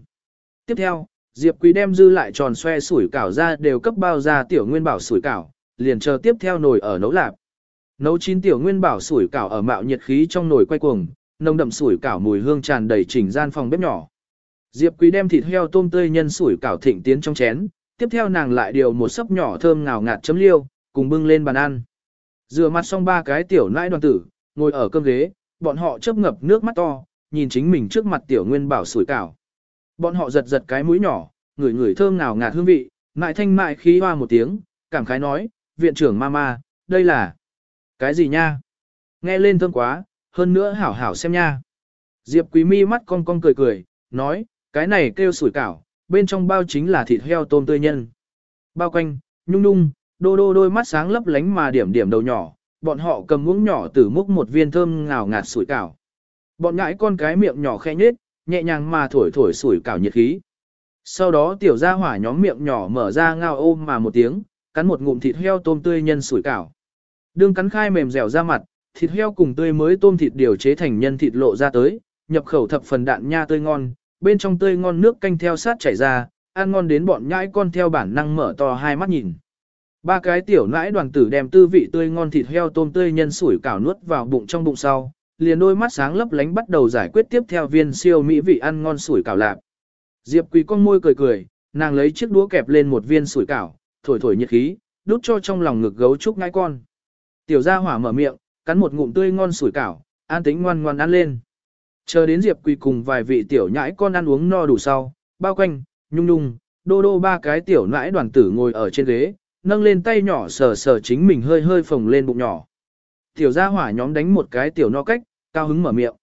Tiếp theo, Diệp Quý đem dư lại tròn xoe sủi cảo ra đều cấp bao ra tiểu nguyên bảo sủi cảo, liền chờ tiếp theo nồi ở nấu lạp. Nấu chín tiểu nguyên bảo sủi cảo ở mạo nhiệt khí trong nồi quay cuồng, nồng đậm sủi cảo mùi hương tràn đầy chỉnh gian phòng bếp nhỏ. Diệp Quý đem thịt heo tôm tươi nhân sủi cảo thịnh tiến trong chén, tiếp theo nàng lại điều một sấp nhỏ thơm ngào ngạt chấm liêu, cùng bưng lên bàn ăn. Rửa mặt xong ba cái tiểu nãi đoàn tử, ngồi ở cơm ghế, bọn họ chớp ngập nước mắt to, nhìn chính mình trước mặt tiểu nguyên bảo sủi cảo. Bọn họ giật giật cái mũi nhỏ, ngửi ngửi thơm ngào ngạt hương vị, mại thanh mại khí hoa một tiếng, cảm khái nói, viện trưởng mama, đây là cái gì nha? Nghe lên thơm quá, hơn nữa hảo hảo xem nha. Diệp quý mi mắt cong cong cười cười, nói, cái này kêu sủi cảo, bên trong bao chính là thịt heo tôm tươi nhân. Bao quanh, nhung nhung, đô đô đôi mắt sáng lấp lánh mà điểm điểm đầu nhỏ, bọn họ cầm muỗng nhỏ từ múc một viên thơm ngào ngạt sủi cảo. Bọn ngãi con cái miệng nhỏ khẽ nhếch, nhẹ nhàng mà thổi thổi sủi cảo nhiệt khí. Sau đó tiểu gia hỏa nhóm miệng nhỏ mở ra ngao ôm mà một tiếng, cắn một ngụm thịt heo tôm tươi nhân sủi cảo. Đương cắn khai mềm dẻo ra mặt, thịt heo cùng tươi mới tôm thịt điều chế thành nhân thịt lộ ra tới, nhập khẩu thập phần đạn nha tươi ngon, bên trong tươi ngon nước canh theo sát chảy ra, ăn ngon đến bọn nhãi con theo bản năng mở to hai mắt nhìn. Ba cái tiểu nãi đoàn tử đem tư vị tươi ngon thịt heo tôm tươi nhân sủi cảo nuốt vào bụng trong bụng sau, liền đôi mắt sáng lấp lánh bắt đầu giải quyết tiếp theo viên siêu mỹ vị ăn ngon sủi cảo lạp. Diệp Quỳ con môi cười cười, nàng lấy chiếc đũa kẹp lên một viên sủi cảo, thổi thổi nhiệt khí, đút cho trong lòng ngực gấu trúc ngai con. Tiểu gia hỏa mở miệng, cắn một ngụm tươi ngon sủi cảo, an tính ngoan ngoan ăn lên. Chờ đến Diệp Quỳ cùng vài vị tiểu nhãi con ăn uống no đủ sau, bao quanh, nhung nhung, đô đô ba cái tiểu nãi đoàn tử ngồi ở trên ghế, nâng lên tay nhỏ sờ sờ chính mình hơi hơi phồng lên bụng nhỏ. Tiểu gia hỏa nhóm đánh một cái tiểu no cách, cao hứng mở miệng.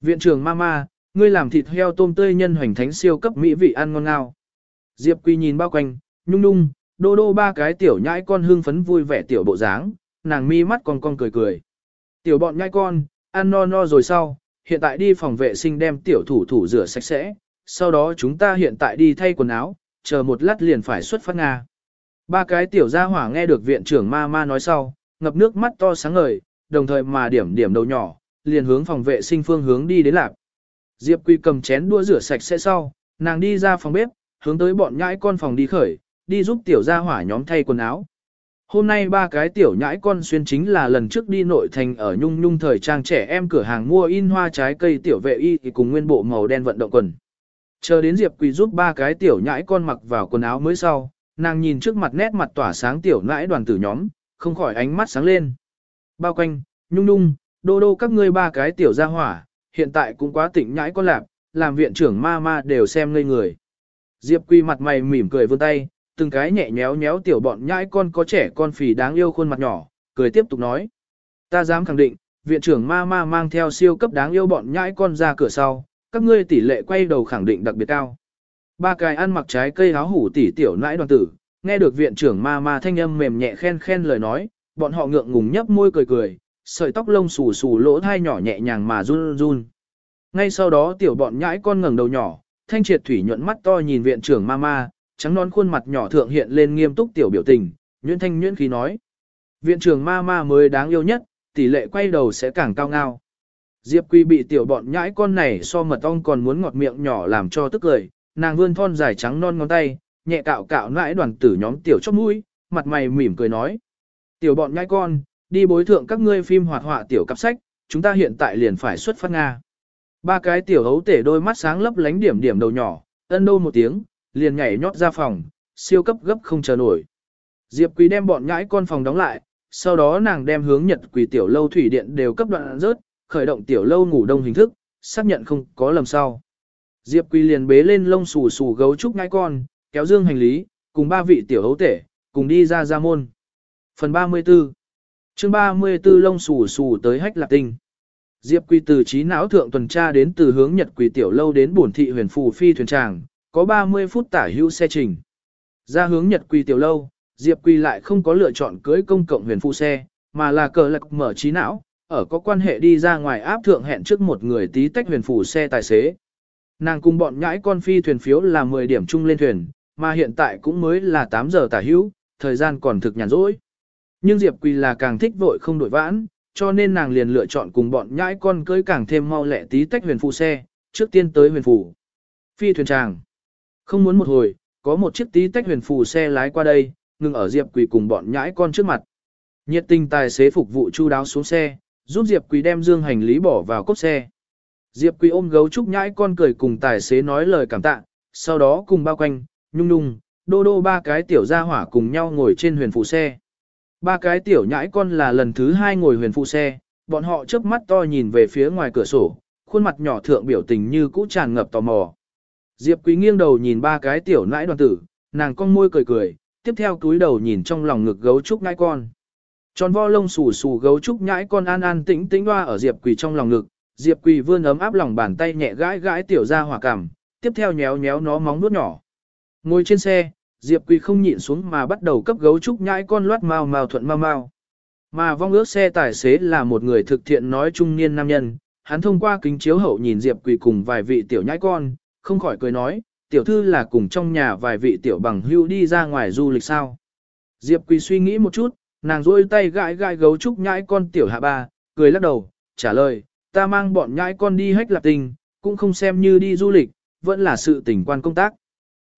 Viện trưởng mama, ngươi làm thịt heo tôm tươi nhân hoành thánh siêu cấp mỹ vị ăn ngon ngào. Diệp Quỳ nhìn bao quanh, nhung nhung, đô đô ba cái tiểu nhãi con hưng phấn vui vẻ tiểu bộ dáng, nàng mi mắt con con cười cười. Tiểu bọn nhãi con, ăn no no rồi sau, hiện tại đi phòng vệ sinh đem tiểu thủ thủ rửa sạch sẽ, sau đó chúng ta hiện tại đi thay quần áo, chờ một lát liền phải xuất phát Nga. Ba cái tiểu gia hỏa nghe được viện trưởng ma ma nói sau, ngập nước mắt to sáng ngời, đồng thời mà điểm điểm đầu nhỏ, liền hướng phòng vệ sinh phương hướng đi đến lạc. Diệp Quy cầm chén đũa rửa sạch sẽ sau, nàng đi ra phòng bếp, hướng tới bọn nhãi con phòng đi khởi, đi giúp tiểu gia hỏa nhóm thay quần áo. Hôm nay ba cái tiểu nhãi con xuyên chính là lần trước đi nội thành ở nhung nhung thời trang trẻ em cửa hàng mua in hoa trái cây tiểu vệ y thì cùng nguyên bộ màu đen vận động quần. Chờ đến Diệp Quỳ giúp ba cái tiểu nhãi con mặc vào quần áo mới sau, nàng nhìn trước mặt nét mặt tỏa sáng tiểu nhãi đoàn tử nhóm, không khỏi ánh mắt sáng lên. Bao quanh, nhung nhung, đô đô các ngươi ba cái tiểu gia hỏa, hiện tại cũng quá tỉnh nhãi con lạp, làm viện trưởng ma ma đều xem ngây người. Diệp Quỳ mặt mày mỉm cười vươn tay, từng cái nhẹ nhéo nhéo tiểu bọn nhãi con có trẻ con phì đáng yêu khuôn mặt nhỏ, cười tiếp tục nói. Ta dám khẳng định, viện trưởng ma ma mang theo siêu cấp đáng yêu bọn nhãi con ra cửa sau, các ngươi tỷ lệ quay đầu khẳng định đặc biệt cao. Ba cái ăn mặc trái cây áo hủ tỷ tiểu nãi đoàn tử, nghe được viện trưởng ma ma thanh âm mềm nhẹ khen khen lời nói, bọn họ ngượng ngùng nhấp môi cười cười, sợi tóc lông xù xù lỗ thai nhỏ nhẹ nhàng mà run run. Ngay sau đó tiểu bọn nhãi con ngẩng đầu nhỏ, thanh triệt thủy nhuận mắt to nhìn viện trưởng mama, trắng non khuôn mặt nhỏ thượng hiện lên nghiêm túc tiểu biểu tình, nhuyễn thanh nhuyễn khí nói. Viện trưởng ma ma mới đáng yêu nhất, tỷ lệ quay đầu sẽ càng cao ngao. Diệp Quy bị tiểu bọn nhãi con này so mật ong còn muốn ngọt miệng nhỏ làm cho tức cười, nàng vươn thon dài trắng non ngón tay, nhẹ cạo cạo nãi đoàn tử nhóm tiểu chóp mũi, mặt mày mỉm cười nói. Tiểu bọn nhãi con, đi bối thượng các ngươi phim hoạt họa tiểu cặp sách, chúng ta hiện tại liền phải xuất phát Nga. Ba cái tiểu hấu tể đôi mắt sáng lấp lánh điểm điểm đầu nhỏ, ân đô một tiếng, liền nhảy nhót ra phòng, siêu cấp gấp không chờ nổi. Diệp Quý đem bọn nhãi con phòng đóng lại, sau đó nàng đem hướng Nhật Quỷ tiểu lâu thủy điện đều cấp đoạn rớt, khởi động tiểu lâu ngủ đông hình thức, xác nhận không có lầm sau. Diệp Quý liền bế lên lông xù xù gấu trúc nhãi con, kéo dương hành lý, cùng ba vị tiểu hấu tể, cùng đi ra ra môn. Phần 34 chương 34 lông xù xù tới hách lạc tinh. Diệp Quỳ từ trí não thượng tuần tra đến từ hướng Nhật Quỳ tiểu lâu đến bổn thị huyền phù phi thuyền tràng, có 30 phút tả hữu xe trình. Ra hướng Nhật Quỳ tiểu lâu, Diệp Quỳ lại không có lựa chọn cưới công cộng huyền phụ xe, mà là cờ lạc mở trí não, ở có quan hệ đi ra ngoài áp thượng hẹn trước một người tí tách huyền phủ xe tài xế. Nàng cùng bọn nhãi con phi thuyền phiếu là 10 điểm chung lên thuyền, mà hiện tại cũng mới là 8 giờ tả hữu, thời gian còn thực nhàn rỗi. Nhưng Diệp Quỳ là càng thích vội không đội vãn, cho nên nàng liền lựa chọn cùng bọn nhãi con cưới càng thêm mau lẹ tí tách huyền phụ xe, trước tiên tới huyền phủ Phi thuyền tràng. Không muốn một hồi, có một chiếc tí tách huyền phù xe lái qua đây, ngừng ở Diệp Quỳ cùng bọn nhãi con trước mặt. Nhiệt tình tài xế phục vụ chu đáo xuống xe, giúp Diệp Quỳ đem dương hành lý bỏ vào cốp xe. Diệp Quỳ ôm gấu trúc nhãi con cười cùng tài xế nói lời cảm tạ, sau đó cùng bao quanh, nhung nhung, đô đô ba cái tiểu gia hỏa cùng nhau ngồi trên huyền phù xe. Ba cái tiểu nhãi con là lần thứ hai ngồi huyền phụ xe, bọn họ chớp mắt to nhìn về phía ngoài cửa sổ, khuôn mặt nhỏ thượng biểu tình như cũ tràn ngập tò mò. Diệp Quý nghiêng đầu nhìn ba cái tiểu nãi đoàn tử, nàng con môi cười cười, tiếp theo túi đầu nhìn trong lòng ngực gấu trúc nhãi con. Tròn vo lông xù xù gấu trúc nhãi con an an tĩnh tĩnh hoa ở Diệp Quỳ trong lòng ngực, Diệp Quỳ vươn ấm áp lòng bàn tay nhẹ gãi gãi tiểu ra hỏa cảm, tiếp theo nhéo nhéo nó móng nuốt nhỏ. Ngồi trên xe, Diệp Quỳ không nhịn xuống mà bắt đầu cấp gấu trúc nhãi con loát mau mau thuận mau mau. Mà vong ước xe tài xế là một người thực thiện nói trung niên nam nhân, hắn thông qua kính chiếu hậu nhìn Diệp Quỳ cùng vài vị tiểu nhãi con, không khỏi cười nói, tiểu thư là cùng trong nhà vài vị tiểu bằng hưu đi ra ngoài du lịch sao. Diệp Quỳ suy nghĩ một chút, nàng rôi tay gãi gãi gấu trúc nhãi con tiểu hạ ba, cười lắc đầu, trả lời, ta mang bọn nhãi con đi hách lạp tinh, cũng không xem như đi du lịch, vẫn là sự tình quan công tác.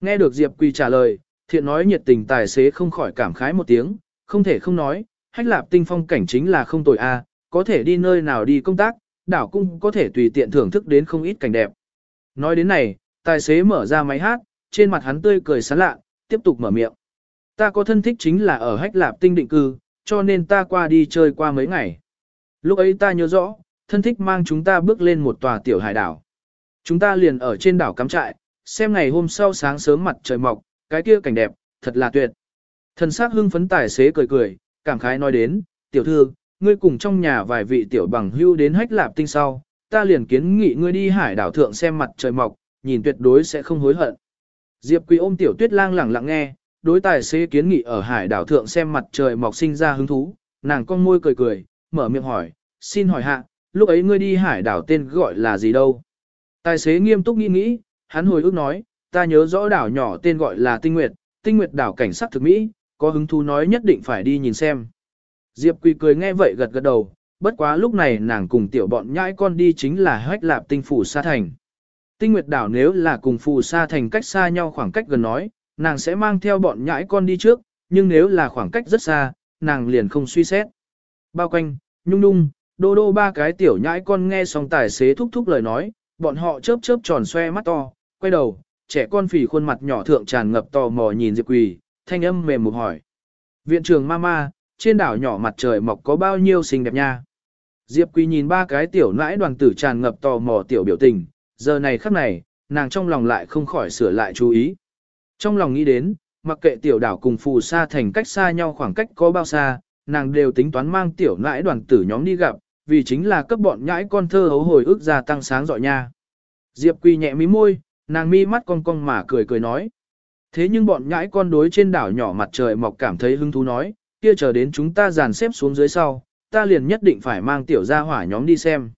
Nghe được Diệp Quỳ trả lời, thiện nói nhiệt tình tài xế không khỏi cảm khái một tiếng, không thể không nói, hách lạp tinh phong cảnh chính là không tồi a, có thể đi nơi nào đi công tác, đảo cũng có thể tùy tiện thưởng thức đến không ít cảnh đẹp. Nói đến này, tài xế mở ra máy hát, trên mặt hắn tươi cười sán lạ, tiếp tục mở miệng. Ta có thân thích chính là ở hách lạp tinh định cư, cho nên ta qua đi chơi qua mấy ngày. Lúc ấy ta nhớ rõ, thân thích mang chúng ta bước lên một tòa tiểu hải đảo. Chúng ta liền ở trên đảo cắm trại, xem ngày hôm sau sáng sớm mặt trời mọc, cái kia cảnh đẹp, thật là tuyệt. Thần sắc hưng phấn tài xế cười cười, cảm khái nói đến, tiểu thư, ngươi cùng trong nhà vài vị tiểu bằng hưu đến hách lạp tinh sau, ta liền kiến nghị ngươi đi hải đảo thượng xem mặt trời mọc, nhìn tuyệt đối sẽ không hối hận. Diệp Quý ôm tiểu tuyết lang lẳng lặng nghe, đối tài xế kiến nghị ở hải đảo thượng xem mặt trời mọc sinh ra hứng thú, nàng con môi cười cười, mở miệng hỏi, xin hỏi hạ, lúc ấy ngươi đi hải đảo tên gọi là gì đâu? Tài xế nghiêm túc nghĩ nghĩ, hắn hồi ức nói, ta nhớ rõ đảo nhỏ tên gọi là Tinh Nguyệt, Tinh Nguyệt đảo cảnh sát thực mỹ, có hứng thú nói nhất định phải đi nhìn xem. Diệp Quỳ cười nghe vậy gật gật đầu, bất quá lúc này nàng cùng tiểu bọn nhãi con đi chính là hách lạp tinh phủ sa thành. Tinh Nguyệt đảo nếu là cùng phù sa thành cách xa nhau khoảng cách gần nói, nàng sẽ mang theo bọn nhãi con đi trước, nhưng nếu là khoảng cách rất xa, nàng liền không suy xét. Bao quanh, nhung nhung, đô đô ba cái tiểu nhãi con nghe xong tài xế thúc thúc lời nói, bọn họ chớp chớp tròn xoe mắt to, quay đầu, trẻ con phì khuôn mặt nhỏ thượng tràn ngập tò mò nhìn Diệp Quỳ, thanh âm mềm một hỏi. Viện trường mama, trên đảo nhỏ mặt trời mọc có bao nhiêu xinh đẹp nha. Diệp Quỳ nhìn ba cái tiểu nãi đoàn tử tràn ngập tò mò tiểu biểu tình, giờ này khắc này, nàng trong lòng lại không khỏi sửa lại chú ý. Trong lòng nghĩ đến, mặc kệ tiểu đảo cùng phù sa thành cách xa nhau khoảng cách có bao xa, nàng đều tính toán mang tiểu nãi đoàn tử nhóm đi gặp, vì chính là cấp bọn nhãi con thơ hấu hồi ức ra tăng sáng dọi nha. Diệp Quỳ nhẹ mí môi, nàng mi mắt cong cong mà cười cười nói. Thế nhưng bọn nhãi con đối trên đảo nhỏ mặt trời mọc cảm thấy hứng thú nói, kia chờ đến chúng ta dàn xếp xuống dưới sau, ta liền nhất định phải mang tiểu gia hỏa nhóm đi xem.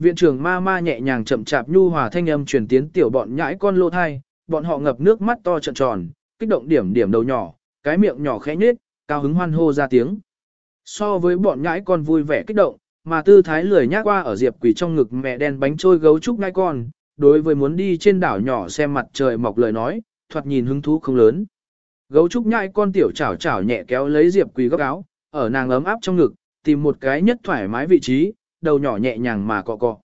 Viện trưởng ma ma nhẹ nhàng chậm chạp nhu hòa thanh âm truyền tiến tiểu bọn nhãi con lô thai, bọn họ ngập nước mắt to trợn tròn, kích động điểm điểm đầu nhỏ, cái miệng nhỏ khẽ nhếch, cao hứng hoan hô ra tiếng. So với bọn nhãi con vui vẻ kích động, mà tư thái lười nhác qua ở diệp quỷ trong ngực mẹ đen bánh trôi gấu trúc ngai con, đối với muốn đi trên đảo nhỏ xem mặt trời mọc lời nói, thoạt nhìn hứng thú không lớn. Gấu trúc nhãi con tiểu chảo chảo nhẹ kéo lấy diệp quỷ góc áo, ở nàng ấm áp trong ngực, tìm một cái nhất thoải mái vị trí, đầu nhỏ nhẹ nhàng mà cọ cọ.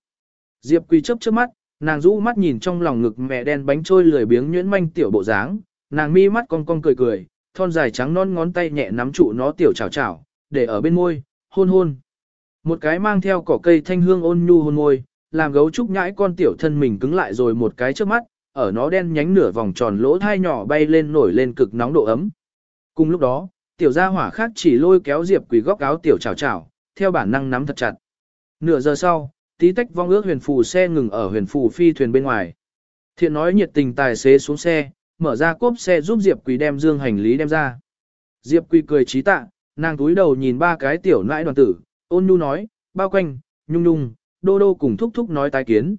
Diệp Quỳ chớp chớp mắt, nàng rũ mắt nhìn trong lòng ngực mẹ đen bánh trôi lười biếng nhuyễn manh tiểu bộ dáng, nàng mi mắt cong cong cười cười, thon dài trắng non ngón tay nhẹ nắm trụ nó tiểu chảo chảo, để ở bên môi, hôn hôn. Một cái mang theo cỏ cây thanh hương ôn nhu hôn môi, làm gấu trúc nhãi con tiểu thân mình cứng lại rồi một cái trước mắt, ở nó đen nhánh nửa vòng tròn lỗ thai nhỏ bay lên nổi lên cực nóng độ ấm. Cùng lúc đó, tiểu gia hỏa khác chỉ lôi kéo Diệp Quỳ góc áo tiểu chảo chảo, theo bản năng nắm thật chặt. Nửa giờ sau, tí tách vong ước huyền phù xe ngừng ở huyền phù phi thuyền bên ngoài. Thiện nói nhiệt tình tài xế xuống xe, mở ra cốp xe giúp Diệp Quỳ đem dương hành lý đem ra. Diệp Quỳ cười trí tạ, nàng túi đầu nhìn ba cái tiểu nãi đoàn tử, ôn nhu nói, bao quanh, nhung nhung, đô đô cùng thúc thúc nói tái kiến.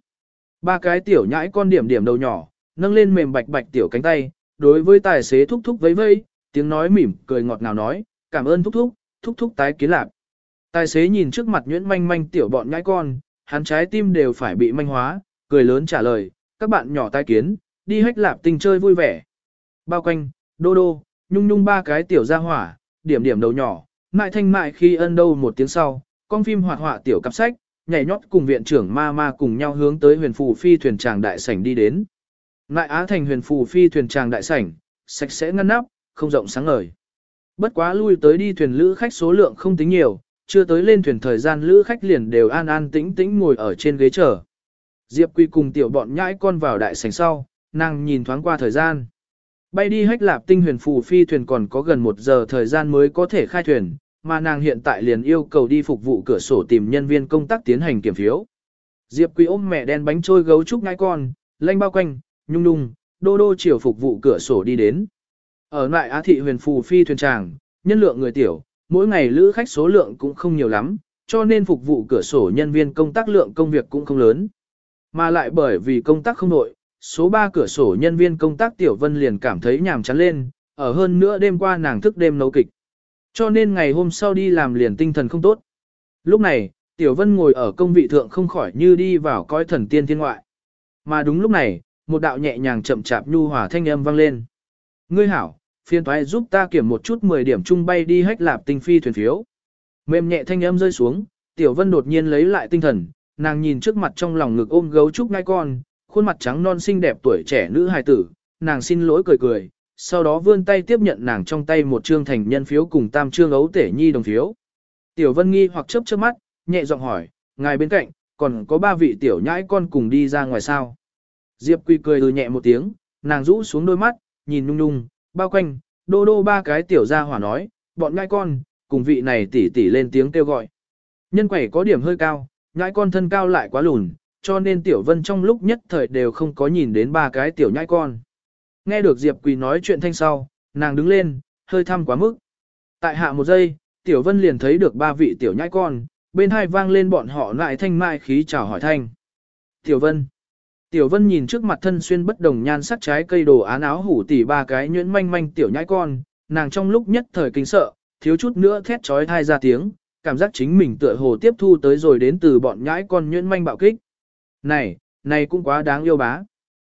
Ba cái tiểu nhãi con điểm điểm đầu nhỏ, nâng lên mềm bạch bạch tiểu cánh tay, đối với tài xế thúc thúc vẫy vây, tiếng nói mỉm cười ngọt ngào nói, cảm ơn thúc thúc, thúc thúc tái kiến lạc. Tài xế nhìn trước mặt nhuyễn manh manh tiểu bọn nhãi con, hắn trái tim đều phải bị manh hóa, cười lớn trả lời, các bạn nhỏ tai kiến, đi hách lạp tinh chơi vui vẻ. Bao quanh, đô đô, nhung nhung ba cái tiểu ra hỏa, điểm điểm đầu nhỏ, mại thanh mại khi ân đâu một tiếng sau, con phim hoạt họa tiểu cặp sách, nhảy nhót cùng viện trưởng ma ma cùng nhau hướng tới huyền phù phi thuyền tràng đại sảnh đi đến. Ngại Á thành huyền phù phi thuyền tràng đại sảnh, sạch sẽ ngăn nắp, không rộng sáng ngời. Bất quá lui tới đi thuyền lữ khách số lượng không tính nhiều, chưa tới lên thuyền thời gian lữ khách liền đều an an tĩnh tĩnh ngồi ở trên ghế chờ. Diệp Quy cùng tiểu bọn nhãi con vào đại sảnh sau, nàng nhìn thoáng qua thời gian. Bay đi hách lạp tinh huyền phù phi thuyền còn có gần một giờ thời gian mới có thể khai thuyền, mà nàng hiện tại liền yêu cầu đi phục vụ cửa sổ tìm nhân viên công tác tiến hành kiểm phiếu. Diệp Quý ôm mẹ đen bánh trôi gấu trúc ngai con, lanh bao quanh, nhung nhung, đô đô chiều phục vụ cửa sổ đi đến. Ở lại Á thị huyền phù phi thuyền tràng, nhân lượng người tiểu, mỗi ngày lữ khách số lượng cũng không nhiều lắm, cho nên phục vụ cửa sổ nhân viên công tác lượng công việc cũng không lớn. Mà lại bởi vì công tác không nội, số 3 cửa sổ nhân viên công tác Tiểu Vân liền cảm thấy nhàm chán lên, ở hơn nữa đêm qua nàng thức đêm nấu kịch. Cho nên ngày hôm sau đi làm liền tinh thần không tốt. Lúc này, Tiểu Vân ngồi ở công vị thượng không khỏi như đi vào coi thần tiên thiên ngoại. Mà đúng lúc này, một đạo nhẹ nhàng chậm chạp nhu hòa thanh âm vang lên. Ngươi hảo, phiên thoái giúp ta kiểm một chút 10 điểm chung bay đi hách lạp tinh phi thuyền phiếu. Mềm nhẹ thanh âm rơi xuống, Tiểu Vân đột nhiên lấy lại tinh thần, nàng nhìn trước mặt trong lòng ngực ôm gấu trúc ngai con, khuôn mặt trắng non xinh đẹp tuổi trẻ nữ hài tử, nàng xin lỗi cười cười, sau đó vươn tay tiếp nhận nàng trong tay một trương thành nhân phiếu cùng tam trương ấu tể nhi đồng phiếu. Tiểu Vân nghi hoặc chớp chớp mắt, nhẹ giọng hỏi, ngài bên cạnh, còn có ba vị tiểu nhãi con cùng đi ra ngoài sao? Diệp Quy cười từ nhẹ một tiếng, nàng rũ xuống đôi mắt, nhìn nhung nhung, bao quanh, đô đô ba cái tiểu gia hỏa nói, bọn ngai con, cùng vị này tỉ tỉ lên tiếng kêu gọi. Nhân quẩy có điểm hơi cao, nhãi con thân cao lại quá lùn, cho nên tiểu vân trong lúc nhất thời đều không có nhìn đến ba cái tiểu nhãi con. Nghe được Diệp Quỳ nói chuyện thanh sau, nàng đứng lên, hơi thăm quá mức. Tại hạ một giây, tiểu vân liền thấy được ba vị tiểu nhãi con, bên hai vang lên bọn họ lại thanh mai khí chào hỏi thanh. Tiểu vân. Tiểu vân nhìn trước mặt thân xuyên bất đồng nhan sắc trái cây đồ án áo hủ tỉ ba cái nhuyễn manh manh tiểu nhãi con, nàng trong lúc nhất thời kinh sợ, thiếu chút nữa thét trói thai ra tiếng, cảm giác chính mình tựa hồ tiếp thu tới rồi đến từ bọn nhãi con nhuyễn manh bạo kích. Này, này cũng quá đáng yêu bá.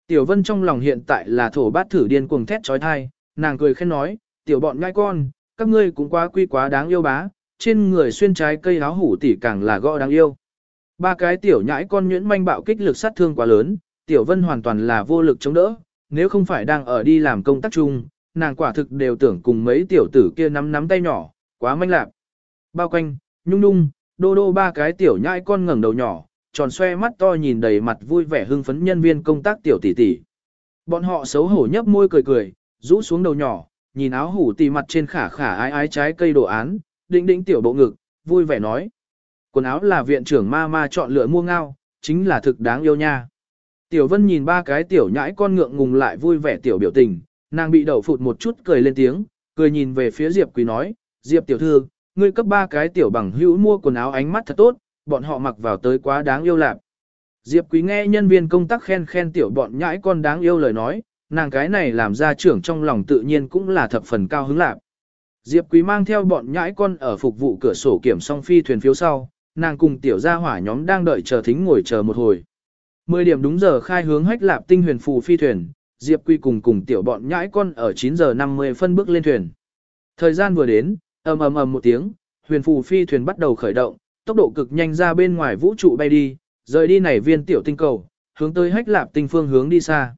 Tiểu vân trong lòng hiện tại là thổ bát thử điên cuồng thét trói thai, nàng cười khen nói, tiểu bọn nhãi con, các ngươi cũng quá quy quá đáng yêu bá, trên người xuyên trái cây áo hủ tỉ càng là gõ đáng yêu. Ba cái tiểu nhãi con nhuyễn manh bạo kích lực sát thương quá lớn, tiểu vân hoàn toàn là vô lực chống đỡ, nếu không phải đang ở đi làm công tác chung, nàng quả thực đều tưởng cùng mấy tiểu tử kia nắm nắm tay nhỏ, quá manh lạc. Bao quanh, nhung nhung, đô đô ba cái tiểu nhãi con ngẩng đầu nhỏ, tròn xoe mắt to nhìn đầy mặt vui vẻ hưng phấn nhân viên công tác tiểu tỷ tỷ. Bọn họ xấu hổ nhấp môi cười cười, rũ xuống đầu nhỏ, nhìn áo hủ tì mặt trên khả khả ái ái trái cây đồ án, định định tiểu bộ ngực, vui vẻ nói. Quần áo là viện trưởng ma ma chọn lựa mua ngao, chính là thực đáng yêu nha. Tiểu Vân nhìn ba cái tiểu nhãi con ngượng ngùng lại vui vẻ tiểu biểu tình, nàng bị đậu phụt một chút cười lên tiếng, cười nhìn về phía Diệp Quý nói, Diệp tiểu thư, ngươi cấp ba cái tiểu bằng hữu mua quần áo ánh mắt thật tốt, bọn họ mặc vào tới quá đáng yêu lạc. Diệp Quý nghe nhân viên công tác khen khen tiểu bọn nhãi con đáng yêu lời nói, nàng cái này làm ra trưởng trong lòng tự nhiên cũng là thập phần cao hứng lạc. Diệp Quý mang theo bọn nhãi con ở phục vụ cửa sổ kiểm song phi thuyền phiếu sau, nàng cùng tiểu gia hỏa nhóm đang đợi chờ thính ngồi chờ một hồi. 10 điểm đúng giờ khai hướng hách lạp tinh huyền phù phi thuyền, Diệp Quy cùng cùng tiểu bọn nhãi con ở 9 giờ 50 phân bước lên thuyền. Thời gian vừa đến, ầm ầm ầm một tiếng, huyền phù phi thuyền bắt đầu khởi động, tốc độ cực nhanh ra bên ngoài vũ trụ bay đi, rời đi nảy viên tiểu tinh cầu, hướng tới hách lạp tinh phương hướng đi xa.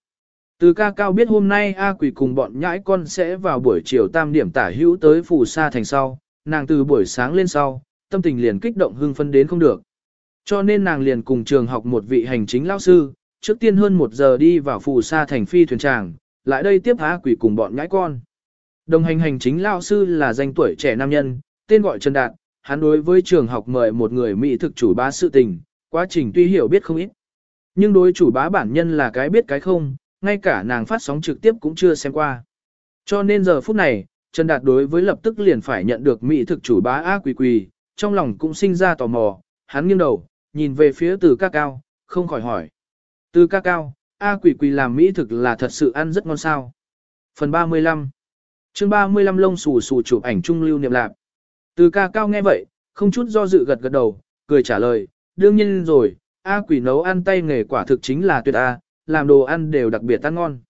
Từ ca cao biết hôm nay A quỷ cùng bọn nhãi con sẽ vào buổi chiều tam điểm tả hữu tới phù sa thành sau, nàng từ buổi sáng lên sau, tâm tình liền kích động hưng phấn đến không được. Cho nên nàng liền cùng trường học một vị hành chính lao sư, trước tiên hơn một giờ đi vào phù sa thành phi thuyền tràng, lại đây tiếp á quỷ cùng bọn nhãi con. Đồng hành hành chính lao sư là danh tuổi trẻ nam nhân, tên gọi Trần Đạt, hắn đối với trường học mời một người Mỹ thực chủ bá sự tình, quá trình tuy hiểu biết không ít. Nhưng đối chủ bá bản nhân là cái biết cái không, ngay cả nàng phát sóng trực tiếp cũng chưa xem qua. Cho nên giờ phút này, Trần Đạt đối với lập tức liền phải nhận được Mỹ thực chủ bá A quỳ quỳ, trong lòng cũng sinh ra tò mò, hắn nghiêng đầu, nhìn về phía từ ca cao, không khỏi hỏi. Từ ca cao, A quỷ Quỷ làm Mỹ thực là thật sự ăn rất ngon sao. Phần 35 chương 35 lông xù xù chụp ảnh trung lưu niệm lạc. Từ ca cao nghe vậy, không chút do dự gật gật đầu, cười trả lời, đương nhiên rồi, A quỷ nấu ăn tay nghề quả thực chính là tuyệt A, làm đồ ăn đều đặc biệt ăn ngon.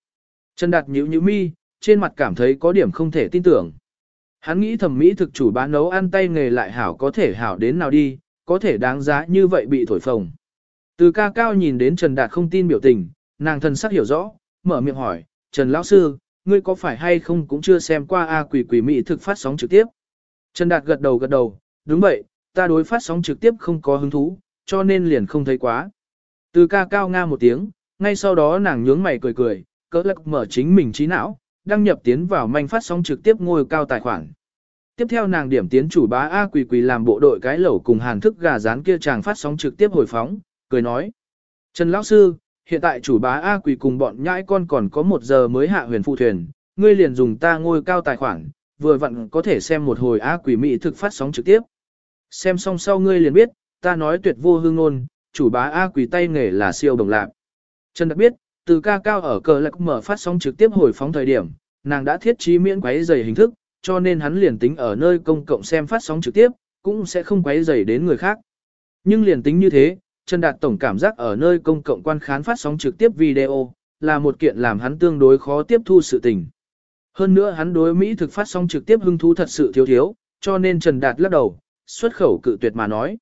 Trần Đạt nhíu nhíu mi, trên mặt cảm thấy có điểm không thể tin tưởng. Hắn nghĩ thẩm mỹ thực chủ bán nấu ăn tay nghề lại hảo có thể hảo đến nào đi, có thể đáng giá như vậy bị thổi phồng. Từ ca cao nhìn đến Trần Đạt không tin biểu tình, nàng thân sắc hiểu rõ, mở miệng hỏi, Trần Lão Sư, ngươi có phải hay không cũng chưa xem qua A quỷ quỷ mỹ thực phát sóng trực tiếp. Trần Đạt gật đầu gật đầu, đúng vậy, ta đối phát sóng trực tiếp không có hứng thú, cho nên liền không thấy quá. Từ ca cao nga một tiếng, ngay sau đó nàng nhướng mày cười cười, cỡ lắc mở chính mình trí não, đăng nhập tiến vào manh phát sóng trực tiếp ngôi cao tài khoản. Tiếp theo nàng điểm tiến chủ bá A quỳ quỳ làm bộ đội cái lẩu cùng hàn thức gà rán kia chàng phát sóng trực tiếp hồi phóng, cười nói. Trần Lão Sư, hiện tại chủ bá A quỳ cùng bọn nhãi con còn có một giờ mới hạ huyền phụ thuyền, ngươi liền dùng ta ngôi cao tài khoản, vừa vặn có thể xem một hồi A quỷ mỹ thực phát sóng trực tiếp. Xem xong sau ngươi liền biết, ta nói tuyệt vô hương ngôn, chủ bá A quỷ tay nghề là siêu đồng lạc. Trần đặc biết, từ ca cao ở cờ lạc mở phát sóng trực tiếp hồi phóng thời điểm, nàng đã thiết trí miễn quấy giày hình thức, cho nên hắn liền tính ở nơi công cộng xem phát sóng trực tiếp, cũng sẽ không quấy giày đến người khác. Nhưng liền tính như thế, Trần Đạt tổng cảm giác ở nơi công cộng quan khán phát sóng trực tiếp video, là một kiện làm hắn tương đối khó tiếp thu sự tình. Hơn nữa hắn đối Mỹ thực phát sóng trực tiếp hưng thú thật sự thiếu thiếu, cho nên Trần Đạt lắc đầu, xuất khẩu cự tuyệt mà nói.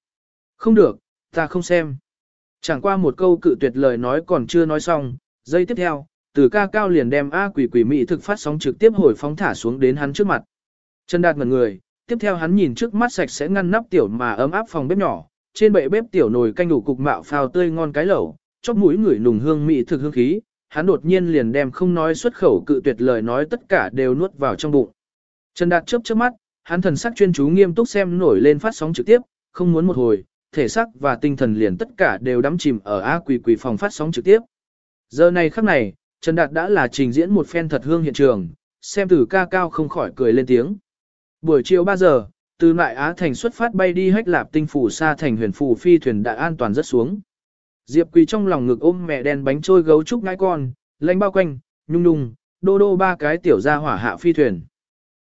Không được, ta không xem. Chẳng qua một câu cự tuyệt lời nói còn chưa nói xong, giây tiếp theo, từ ca cao liền đem A quỷ quỷ mị thực phát sóng trực tiếp hồi phóng thả xuống đến hắn trước mặt. Trần Đạt ngẩn người, tiếp theo hắn nhìn trước mắt sạch sẽ ngăn nắp tiểu mà ấm áp phòng bếp nhỏ, trên bệ bếp tiểu nồi canh đủ cục mạo phao tươi ngon cái lẩu, chóp mũi người nùng hương mị thực hương khí, hắn đột nhiên liền đem không nói xuất khẩu cự tuyệt lời nói tất cả đều nuốt vào trong bụng. Trần Đạt chớp chớp mắt, hắn thần sắc chuyên chú nghiêm túc xem nổi lên phát sóng trực tiếp, không muốn một hồi, thể xác và tinh thần liền tất cả đều đắm chìm ở A quỷ quỷ phòng phát sóng trực tiếp. Giờ này khắc này, Trần Đạt đã là trình diễn một phen thật hương hiện trường, xem từ ca cao không khỏi cười lên tiếng. Buổi chiều 3 giờ, từ lại Á Thành xuất phát bay đi hách lạp tinh phủ xa thành huyền phủ phi thuyền đã an toàn rất xuống. Diệp Quỳ trong lòng ngực ôm mẹ đen bánh trôi gấu trúc ngãi con, lanh bao quanh, nhung nhung, đô đô ba cái tiểu ra hỏa hạ phi thuyền.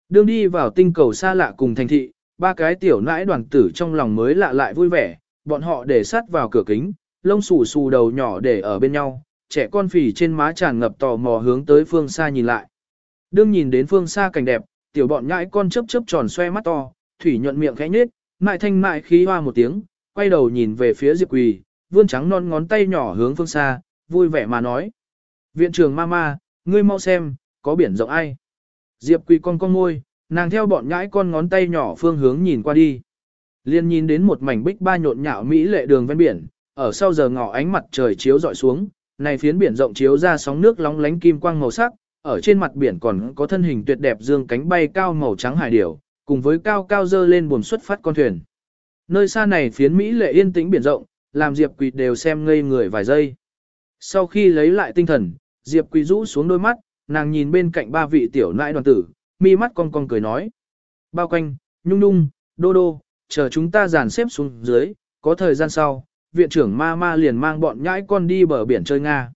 Đương đi vào tinh cầu xa lạ cùng thành thị, ba cái tiểu nãi đoàn tử trong lòng mới lạ lại vui vẻ, bọn họ để sát vào cửa kính, lông xù xù đầu nhỏ để ở bên nhau, trẻ con phì trên má tràn ngập tò mò hướng tới phương xa nhìn lại. Đương nhìn đến phương xa cảnh đẹp, tiểu bọn nhãi con chớp chớp tròn xoe mắt to, thủy nhuận miệng khẽ nhếch, mại thanh mại khí hoa một tiếng, quay đầu nhìn về phía Diệp Quỳ, vươn trắng non ngón tay nhỏ hướng phương xa, vui vẻ mà nói. Viện trưởng mama, ngươi mau xem, có biển rộng ai. Diệp Quỳ con con môi, nàng theo bọn nhãi con ngón tay nhỏ phương hướng nhìn qua đi. Liên nhìn đến một mảnh bích ba nhộn nhạo mỹ lệ đường ven biển, ở sau giờ ngọ ánh mặt trời chiếu dọi xuống, này phiến biển rộng chiếu ra sóng nước lóng lánh kim quang màu sắc, ở trên mặt biển còn có thân hình tuyệt đẹp dương cánh bay cao màu trắng hải điểu, cùng với cao cao dơ lên buồm xuất phát con thuyền. Nơi xa này phiến Mỹ lệ yên tĩnh biển rộng, làm Diệp Quỳ đều xem ngây người vài giây. Sau khi lấy lại tinh thần, Diệp Quỳ rũ xuống đôi mắt, nàng nhìn bên cạnh ba vị tiểu nãi đoàn tử, mi mắt cong cong cười nói. Bao quanh, nhung nhung, đô đô, chờ chúng ta dàn xếp xuống dưới, có thời gian sau, viện trưởng ma ma liền mang bọn nhãi con đi bờ biển chơi Nga.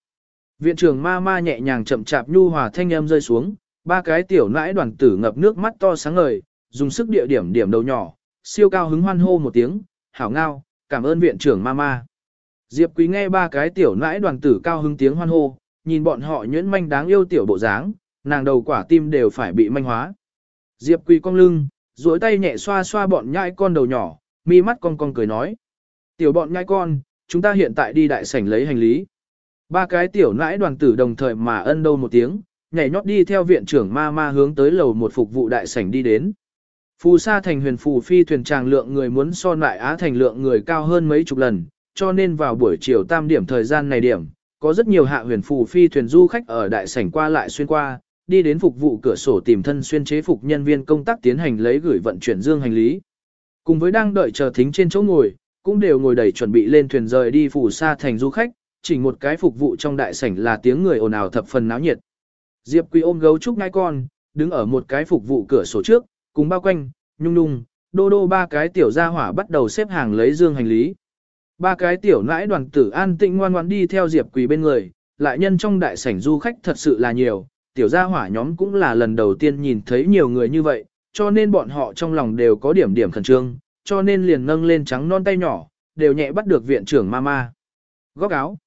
Viện trưởng ma ma nhẹ nhàng chậm chạp nhu hòa thanh âm rơi xuống, ba cái tiểu nãi đoàn tử ngập nước mắt to sáng ngời, dùng sức địa điểm điểm đầu nhỏ, siêu cao hứng hoan hô một tiếng, hảo ngao, cảm ơn viện trưởng mama. Diệp Quý nghe ba cái tiểu nãi đoàn tử cao hứng tiếng hoan hô, nhìn bọn họ nhuyễn manh đáng yêu tiểu bộ dáng, nàng đầu quả tim đều phải bị manh hóa. Diệp Quý cong lưng, duỗi tay nhẹ xoa xoa bọn nhãi con đầu nhỏ, mi mắt cong cong cười nói. Tiểu bọn nhãi con, chúng ta hiện tại đi đại sảnh lấy hành lý. Ba cái tiểu nãi đoàn tử đồng thời mà ân đâu một tiếng, nhảy nhót đi theo viện trưởng ma ma hướng tới lầu một phục vụ đại sảnh đi đến. Phù sa thành huyền phù phi thuyền tràng lượng người muốn so lại á thành lượng người cao hơn mấy chục lần, cho nên vào buổi chiều tam điểm thời gian này điểm, có rất nhiều hạ huyền phù phi thuyền du khách ở đại sảnh qua lại xuyên qua, đi đến phục vụ cửa sổ tìm thân xuyên chế phục nhân viên công tác tiến hành lấy gửi vận chuyển dương hành lý. Cùng với đang đợi chờ thính trên chỗ ngồi, cũng đều ngồi đầy chuẩn bị lên thuyền rời đi phủ xa thành du khách, chỉ một cái phục vụ trong đại sảnh là tiếng người ồn ào thập phần náo nhiệt. Diệp Quý ôm gấu trúc ngai con, đứng ở một cái phục vụ cửa sổ trước, cùng bao quanh, nhung nhung, đô đô ba cái tiểu gia hỏa bắt đầu xếp hàng lấy dương hành lý. Ba cái tiểu nãi đoàn tử an tĩnh ngoan ngoan đi theo Diệp Quỳ bên người, lại nhân trong đại sảnh du khách thật sự là nhiều, tiểu gia hỏa nhóm cũng là lần đầu tiên nhìn thấy nhiều người như vậy, cho nên bọn họ trong lòng đều có điểm điểm khẩn trương, cho nên liền nâng lên trắng non tay nhỏ, đều nhẹ bắt được viện trưởng mama. Góc áo.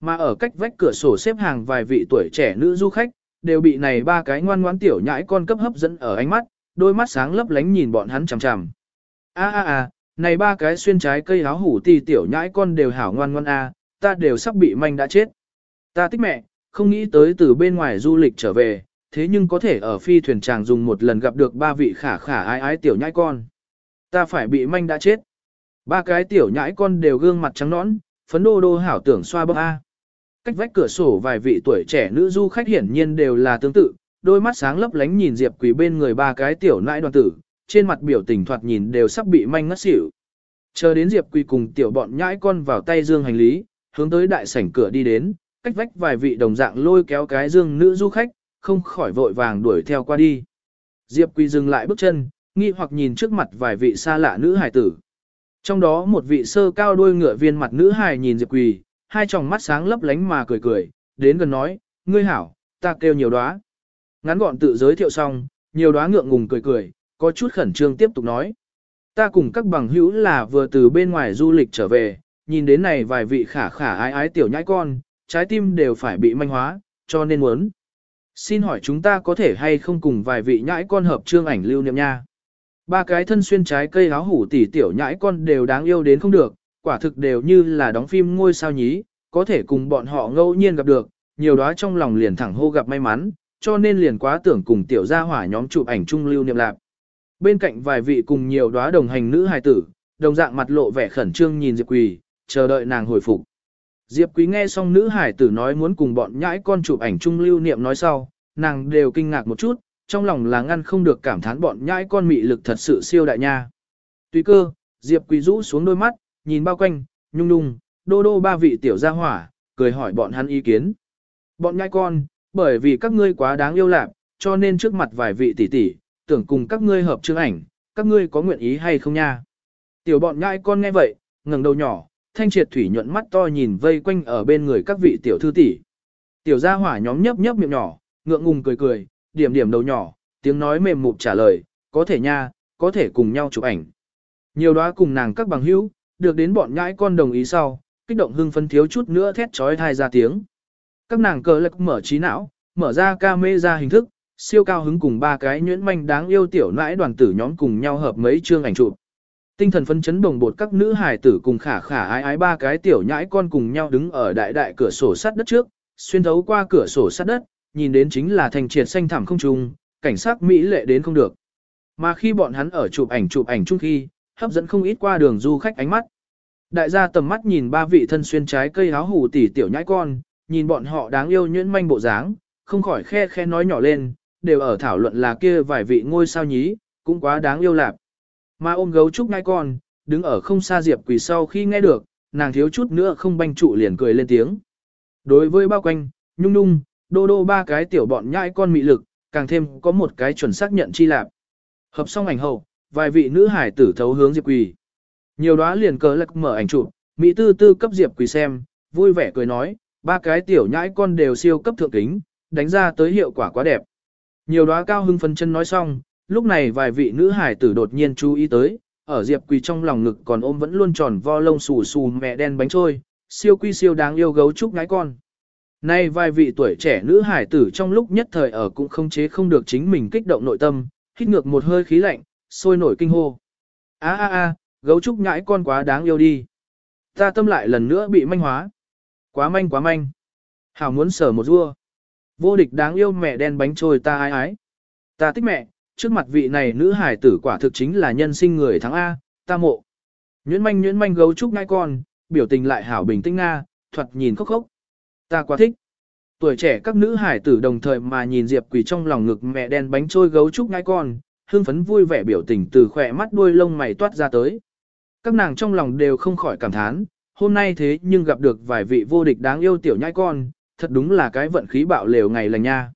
Mà ở cách vách cửa sổ xếp hàng vài vị tuổi trẻ nữ du khách, đều bị này ba cái ngoan ngoãn tiểu nhãi con cấp hấp dẫn ở ánh mắt, đôi mắt sáng lấp lánh nhìn bọn hắn chằm chằm. A a a, này ba cái xuyên trái cây áo hủ tì tiểu nhãi con đều hảo ngoan ngoan a, ta đều sắp bị manh đã chết. Ta thích mẹ, không nghĩ tới từ bên ngoài du lịch trở về, thế nhưng có thể ở phi thuyền chàng dùng một lần gặp được ba vị khả khả ái ái tiểu nhãi con. Ta phải bị manh đã chết. Ba cái tiểu nhãi con đều gương mặt trắng nõn, phấn đô đô hảo tưởng xoa bóp A. Cách vách cửa sổ vài vị tuổi trẻ nữ du khách hiển nhiên đều là tương tự, đôi mắt sáng lấp lánh nhìn Diệp Quỳ bên người ba cái tiểu nãi đoàn tử, trên mặt biểu tình thoạt nhìn đều sắp bị manh ngất xỉu. Chờ đến Diệp Quỳ cùng tiểu bọn nhãi con vào tay dương hành lý, hướng tới đại sảnh cửa đi đến, cách vách vài vị đồng dạng lôi kéo cái dương nữ du khách, không khỏi vội vàng đuổi theo qua đi. Diệp Quỳ dừng lại bước chân, nghi hoặc nhìn trước mặt vài vị xa lạ nữ hài tử. Trong đó một vị sơ cao đuôi ngựa viên mặt nữ hài nhìn Diệp Quỳ, hai tròng mắt sáng lấp lánh mà cười cười, đến gần nói, ngươi hảo, ta kêu nhiều đóa. Ngắn gọn tự giới thiệu xong, nhiều đóa ngượng ngùng cười cười, có chút khẩn trương tiếp tục nói. Ta cùng các bằng hữu là vừa từ bên ngoài du lịch trở về, nhìn đến này vài vị khả khả ái ái tiểu nhãi con, trái tim đều phải bị manh hóa, cho nên muốn. Xin hỏi chúng ta có thể hay không cùng vài vị nhãi con hợp trương ảnh lưu niệm nha. Ba cái thân xuyên trái cây áo hủ tỉ tiểu nhãi con đều đáng yêu đến không được, quả thực đều như là đóng phim ngôi sao nhí, có thể cùng bọn họ ngẫu nhiên gặp được, nhiều đó trong lòng liền thẳng hô gặp may mắn, cho nên liền quá tưởng cùng tiểu gia hỏa nhóm chụp ảnh chung lưu niệm lạc. Bên cạnh vài vị cùng nhiều đóa đồng hành nữ hài tử, đồng dạng mặt lộ vẻ khẩn trương nhìn Diệp Quỳ, chờ đợi nàng hồi phục. Diệp Quý nghe xong nữ hải tử nói muốn cùng bọn nhãi con chụp ảnh chung lưu niệm nói sau, nàng đều kinh ngạc một chút, trong lòng là ngăn không được cảm thán bọn nhãi con mị lực thật sự siêu đại nha. Tùy cơ, Diệp Quý rũ xuống đôi mắt, nhìn bao quanh, nhung nhung, đô đô ba vị tiểu gia hỏa, cười hỏi bọn hắn ý kiến. Bọn nhãi con, bởi vì các ngươi quá đáng yêu lạc, cho nên trước mặt vài vị tỷ tỷ, tưởng cùng các ngươi hợp chương ảnh, các ngươi có nguyện ý hay không nha. Tiểu bọn nhãi con nghe vậy, ngẩng đầu nhỏ, thanh triệt thủy nhuận mắt to nhìn vây quanh ở bên người các vị tiểu thư tỷ. Tiểu gia hỏa nhóm nhấp nhấp miệng nhỏ, ngượng ngùng cười cười, điểm điểm đầu nhỏ, tiếng nói mềm mụt trả lời, có thể nha, có thể cùng nhau chụp ảnh. Nhiều đóa cùng nàng các bằng hữu, được đến bọn nhãi con đồng ý sau, kích động hưng phấn thiếu chút nữa thét trói thai ra tiếng. Các nàng cờ lực mở trí não, mở ra camera hình thức, siêu cao hứng cùng ba cái nhuyễn manh đáng yêu tiểu nãi đoàn tử nhóm cùng nhau hợp mấy chương ảnh chụp. Tinh thần phấn chấn đồng bột các nữ hài tử cùng khả khả ái ái ba cái tiểu nhãi con cùng nhau đứng ở đại đại cửa sổ sắt đất trước, xuyên thấu qua cửa sổ sắt đất, nhìn đến chính là thành triệt xanh thẳm không trung, cảnh sắc mỹ lệ đến không được. Mà khi bọn hắn ở chụp ảnh chụp ảnh chung khi, hấp dẫn không ít qua đường du khách ánh mắt. Đại gia tầm mắt nhìn ba vị thân xuyên trái cây áo hủ tỉ tiểu nhãi con, nhìn bọn họ đáng yêu nhuyễn manh bộ dáng, không khỏi khe khe nói nhỏ lên, đều ở thảo luận là kia vài vị ngôi sao nhí, cũng quá đáng yêu lạp. Mà ôm gấu trúc nhãi con, đứng ở không xa Diệp Quỳ sau khi nghe được, nàng thiếu chút nữa không banh trụ liền cười lên tiếng. Đối với bao quanh, nhung nhung, đô đô ba cái tiểu bọn nhãi con mị lực, càng thêm có một cái chuẩn xác nhận chi lạp. Hợp xong ảnh hậu, vài vị nữ hải tử thấu hướng Diệp Quỳ. Nhiều đóa liền cờ lật mở ảnh chụp, mỹ tư tư cấp Diệp Quỳ xem, vui vẻ cười nói, ba cái tiểu nhãi con đều siêu cấp thượng kính, đánh ra tới hiệu quả quá đẹp. Nhiều đóa cao hưng phân chân nói xong, lúc này vài vị nữ hải tử đột nhiên chú ý tới, ở Diệp Quỳ trong lòng ngực còn ôm vẫn luôn tròn vo lông xù xù mẹ đen bánh trôi, siêu quy siêu đáng yêu gấu trúc nhãi con. Nay vài vị tuổi trẻ nữ hải tử trong lúc nhất thời ở cũng không chế không được chính mình kích động nội tâm, hít ngược một hơi khí lạnh, sôi nổi kinh hô. A a a, gấu trúc nhãi con quá đáng yêu đi. Ta tâm lại lần nữa bị manh hóa. Quá manh quá manh. Hảo muốn sở một rua. Vô địch đáng yêu mẹ đen bánh trôi ta ái ái. Ta thích mẹ, trước mặt vị này nữ hải tử quả thực chính là nhân sinh người thắng A, ta mộ. Nhuyễn manh nhuyễn manh gấu trúc nhãi con, biểu tình lại hảo bình tĩnh Nga, thuật nhìn khóc khóc. Ta quá thích. Tuổi trẻ các nữ hải tử đồng thời mà nhìn Diệp Quỳ trong lòng ngực mẹ đen bánh trôi gấu trúc ngai con, hương phấn vui vẻ biểu tình từ khỏe mắt đuôi lông mày toát ra tới. Các nàng trong lòng đều không khỏi cảm thán, hôm nay thế nhưng gặp được vài vị vô địch đáng yêu tiểu nhãi con, thật đúng là cái vận khí bạo lều ngày lành nha.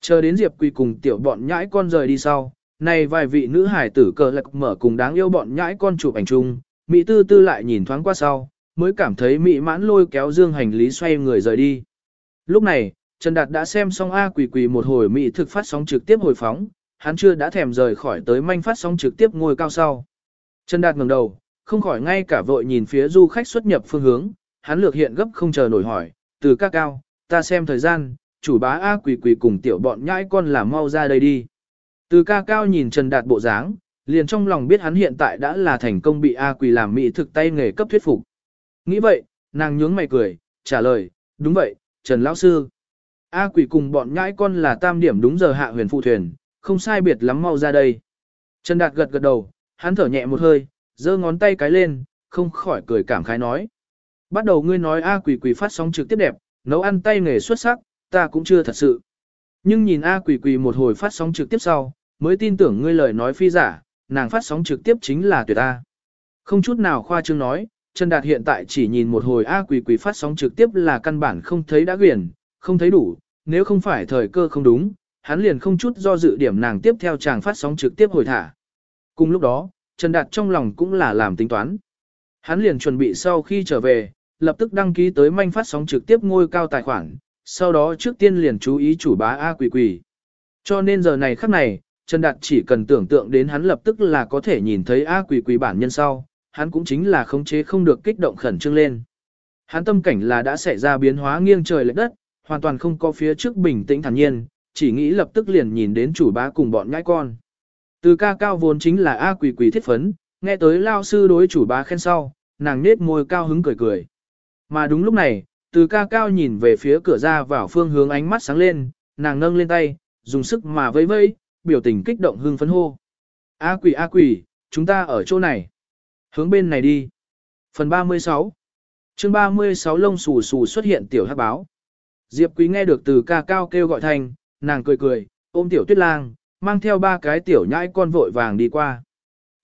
Chờ đến Diệp Quỳ cùng tiểu bọn nhãi con rời đi sau, này vài vị nữ hải tử cờ lạc mở cùng đáng yêu bọn nhãi con chụp ảnh chung, Mỹ tư tư lại nhìn thoáng qua sau, mới cảm thấy mị mãn lôi kéo dương hành lý xoay người rời đi. Lúc này, Trần Đạt đã xem xong A quỳ quỳ một hồi Mỹ thực phát sóng trực tiếp hồi phóng, hắn chưa đã thèm rời khỏi tới manh phát sóng trực tiếp ngôi cao sau. Trần Đạt ngẩng đầu, không khỏi ngay cả vội nhìn phía du khách xuất nhập phương hướng, hắn lược hiện gấp không chờ nổi hỏi, từ ca cao, ta xem thời gian, chủ bá A quỳ quỳ cùng tiểu bọn nhãi con là mau ra đây đi. Từ ca cao nhìn Trần Đạt bộ dáng, liền trong lòng biết hắn hiện tại đã là thành công bị A quỳ làm mỹ thực tay nghề cấp thuyết phục. Nghĩ vậy, nàng nhướng mày cười, trả lời, đúng vậy, Trần Lão Sư. A quỷ cùng bọn nhãi con là tam điểm đúng giờ hạ huyền phụ thuyền, không sai biệt lắm mau ra đây. Trần Đạt gật gật đầu, hắn thở nhẹ một hơi, giơ ngón tay cái lên, không khỏi cười cảm khái nói. Bắt đầu ngươi nói A quỷ quỷ phát sóng trực tiếp đẹp, nấu ăn tay nghề xuất sắc, ta cũng chưa thật sự. Nhưng nhìn A quỷ quỷ một hồi phát sóng trực tiếp sau, mới tin tưởng ngươi lời nói phi giả, nàng phát sóng trực tiếp chính là tuyệt A. Không chút nào khoa trương nói, Trần Đạt hiện tại chỉ nhìn một hồi A quỷ quỷ phát sóng trực tiếp là căn bản không thấy đã quyển, không thấy đủ, nếu không phải thời cơ không đúng, hắn liền không chút do dự điểm nàng tiếp theo chàng phát sóng trực tiếp hồi thả. Cùng lúc đó, Trần Đạt trong lòng cũng là làm tính toán. Hắn liền chuẩn bị sau khi trở về, lập tức đăng ký tới manh phát sóng trực tiếp ngôi cao tài khoản, sau đó trước tiên liền chú ý chủ bá A quỷ quỷ. Cho nên giờ này khắc này, Trần Đạt chỉ cần tưởng tượng đến hắn lập tức là có thể nhìn thấy A quỷ quỷ bản nhân sau, hắn cũng chính là khống chế không được kích động khẩn trương lên. Hắn tâm cảnh là đã xảy ra biến hóa nghiêng trời lệch đất, hoàn toàn không có phía trước bình tĩnh thản nhiên, chỉ nghĩ lập tức liền nhìn đến chủ bá cùng bọn nhãi con. Từ ca cao vốn chính là A quỷ quỷ thiết phấn, nghe tới lao sư đối chủ bá khen sau, nàng nết môi cao hứng cười cười. Mà đúng lúc này, từ ca cao nhìn về phía cửa ra vào phương hướng ánh mắt sáng lên, nàng nâng lên tay, dùng sức mà vẫy vẫy, biểu tình kích động hưng phấn hô. A quỷ A quỷ, chúng ta ở chỗ này. Hướng bên này đi. Phần 36 chương 36 lông xù xù xuất hiện tiểu hát báo. Diệp quý nghe được từ ca cao kêu gọi thành, nàng cười cười, ôm tiểu tuyết lang, mang theo ba cái tiểu nhãi con vội vàng đi qua.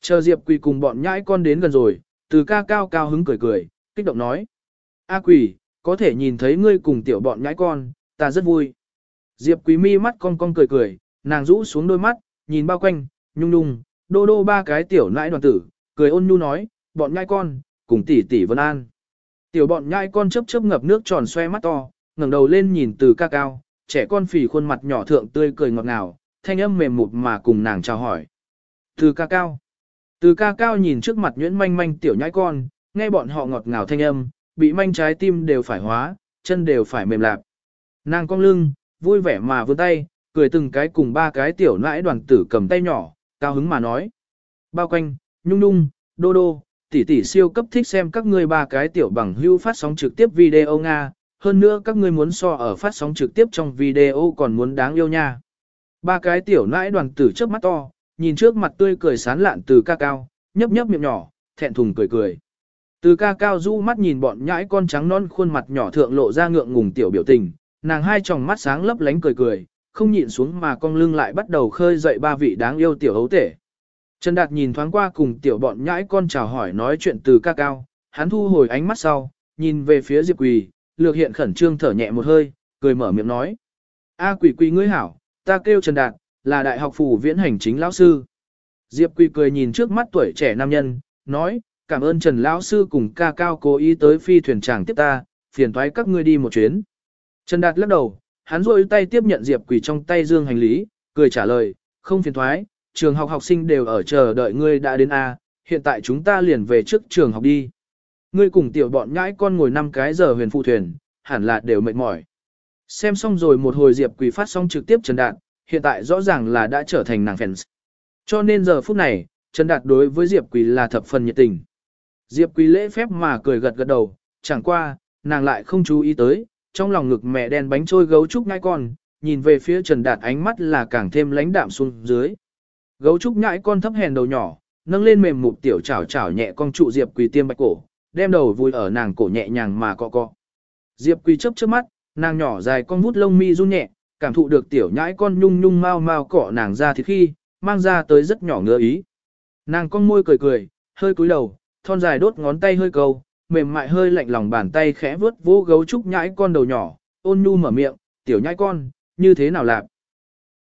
Chờ Diệp quý cùng bọn nhãi con đến gần rồi, từ ca cao cao hứng cười cười, kích động nói. A quỷ, có thể nhìn thấy ngươi cùng tiểu bọn nhãi con, ta rất vui. Diệp quý mi mắt con con cười cười, nàng rũ xuống đôi mắt, nhìn bao quanh, nhung nhung, đô đô ba cái tiểu nãi đoàn tử, cười ôn nhu nói, bọn nhãi con, cùng tỷ tỷ vân an. Tiểu bọn nhãi con chớp chớp ngập nước tròn xoe mắt to, ngẩng đầu lên nhìn từ ca cao, trẻ con phì khuôn mặt nhỏ thượng tươi cười ngọt ngào, thanh âm mềm mụt mà cùng nàng chào hỏi. Từ ca cao. Từ ca cao nhìn trước mặt nhuyễn manh manh tiểu nhãi con, nghe bọn họ ngọt ngào thanh âm, bị manh trái tim đều phải hóa, chân đều phải mềm lạp. Nàng cong lưng, vui vẻ mà vươn tay, cười từng cái cùng ba cái tiểu nãi đoàn tử cầm tay nhỏ, cao hứng mà nói. Bao quanh, nhung nhung, đô đô, tỷ tỷ siêu cấp thích xem các ngươi ba cái tiểu bằng hưu phát sóng trực tiếp video Nga, hơn nữa các ngươi muốn so ở phát sóng trực tiếp trong video còn muốn đáng yêu nha. Ba cái tiểu nãi đoàn tử trước mắt to, nhìn trước mặt tươi cười sán lạn từ ca cao, nhấp nhấp miệng nhỏ, thẹn thùng cười cười. Từ ca cao du mắt nhìn bọn nhãi con trắng non khuôn mặt nhỏ thượng lộ ra ngượng ngùng tiểu biểu tình, nàng hai tròng mắt sáng lấp lánh cười cười, không nhịn xuống mà con lưng lại bắt đầu khơi dậy ba vị đáng yêu tiểu hấu tể. Trần Đạt nhìn thoáng qua cùng tiểu bọn nhãi con chào hỏi nói chuyện từ ca cao, hắn thu hồi ánh mắt sau, nhìn về phía Diệp Quỳ, lược hiện khẩn trương thở nhẹ một hơi, cười mở miệng nói. A quỷ quỳ ngươi hảo, ta kêu Trần Đạt, là đại học phủ viễn hành chính lão sư. Diệp Quỳ cười nhìn trước mắt tuổi trẻ nam nhân, nói, cảm ơn Trần lão sư cùng ca cao cố ý tới phi thuyền tràng tiếp ta, phiền thoái các ngươi đi một chuyến. Trần Đạt lắc đầu, hắn rôi tay tiếp nhận Diệp Quỳ trong tay dương hành lý, cười trả lời, không phiền thoái, trường học học sinh đều ở chờ đợi ngươi đã đến A, hiện tại chúng ta liền về trước trường học đi. Ngươi cùng tiểu bọn nhãi con ngồi 5 cái giờ huyền phụ thuyền, hẳn là đều mệt mỏi. Xem xong rồi một hồi Diệp Quỳ phát xong trực tiếp Trần Đạt, hiện tại rõ ràng là đã trở thành nàng fans. Cho nên giờ phút này, Trần Đạt đối với Diệp Quỳ là thập phần nhiệt tình. Diệp Quỳ lễ phép mà cười gật gật đầu, chẳng qua, nàng lại không chú ý tới, trong lòng ngực mẹ đen bánh trôi gấu trúc ngai con, nhìn về phía Trần Đạt ánh mắt là càng thêm lãnh đạm xuống dưới. Gấu trúc nhãi con thấp hèn đầu nhỏ, nâng lên mềm mụt tiểu chảo chảo nhẹ con trụ Diệp Quỳ tiêm bạch cổ, đem đầu vui ở nàng cổ nhẹ nhàng mà cọ cọ. Diệp Quỳ chớp chớp mắt, nàng nhỏ dài con vút lông mi run nhẹ, cảm thụ được tiểu nhãi con nhung nhung mau mau cọ nàng ra thịt khi, mang ra tới rất nhỏ ngứa ý. Nàng con môi cười cười, hơi cúi đầu, thon dài đốt ngón tay hơi cầu, mềm mại hơi lạnh lòng bàn tay khẽ vướt vô gấu trúc nhãi con đầu nhỏ, ôn nhu mở miệng, tiểu nhãi con, như thế nào lạp?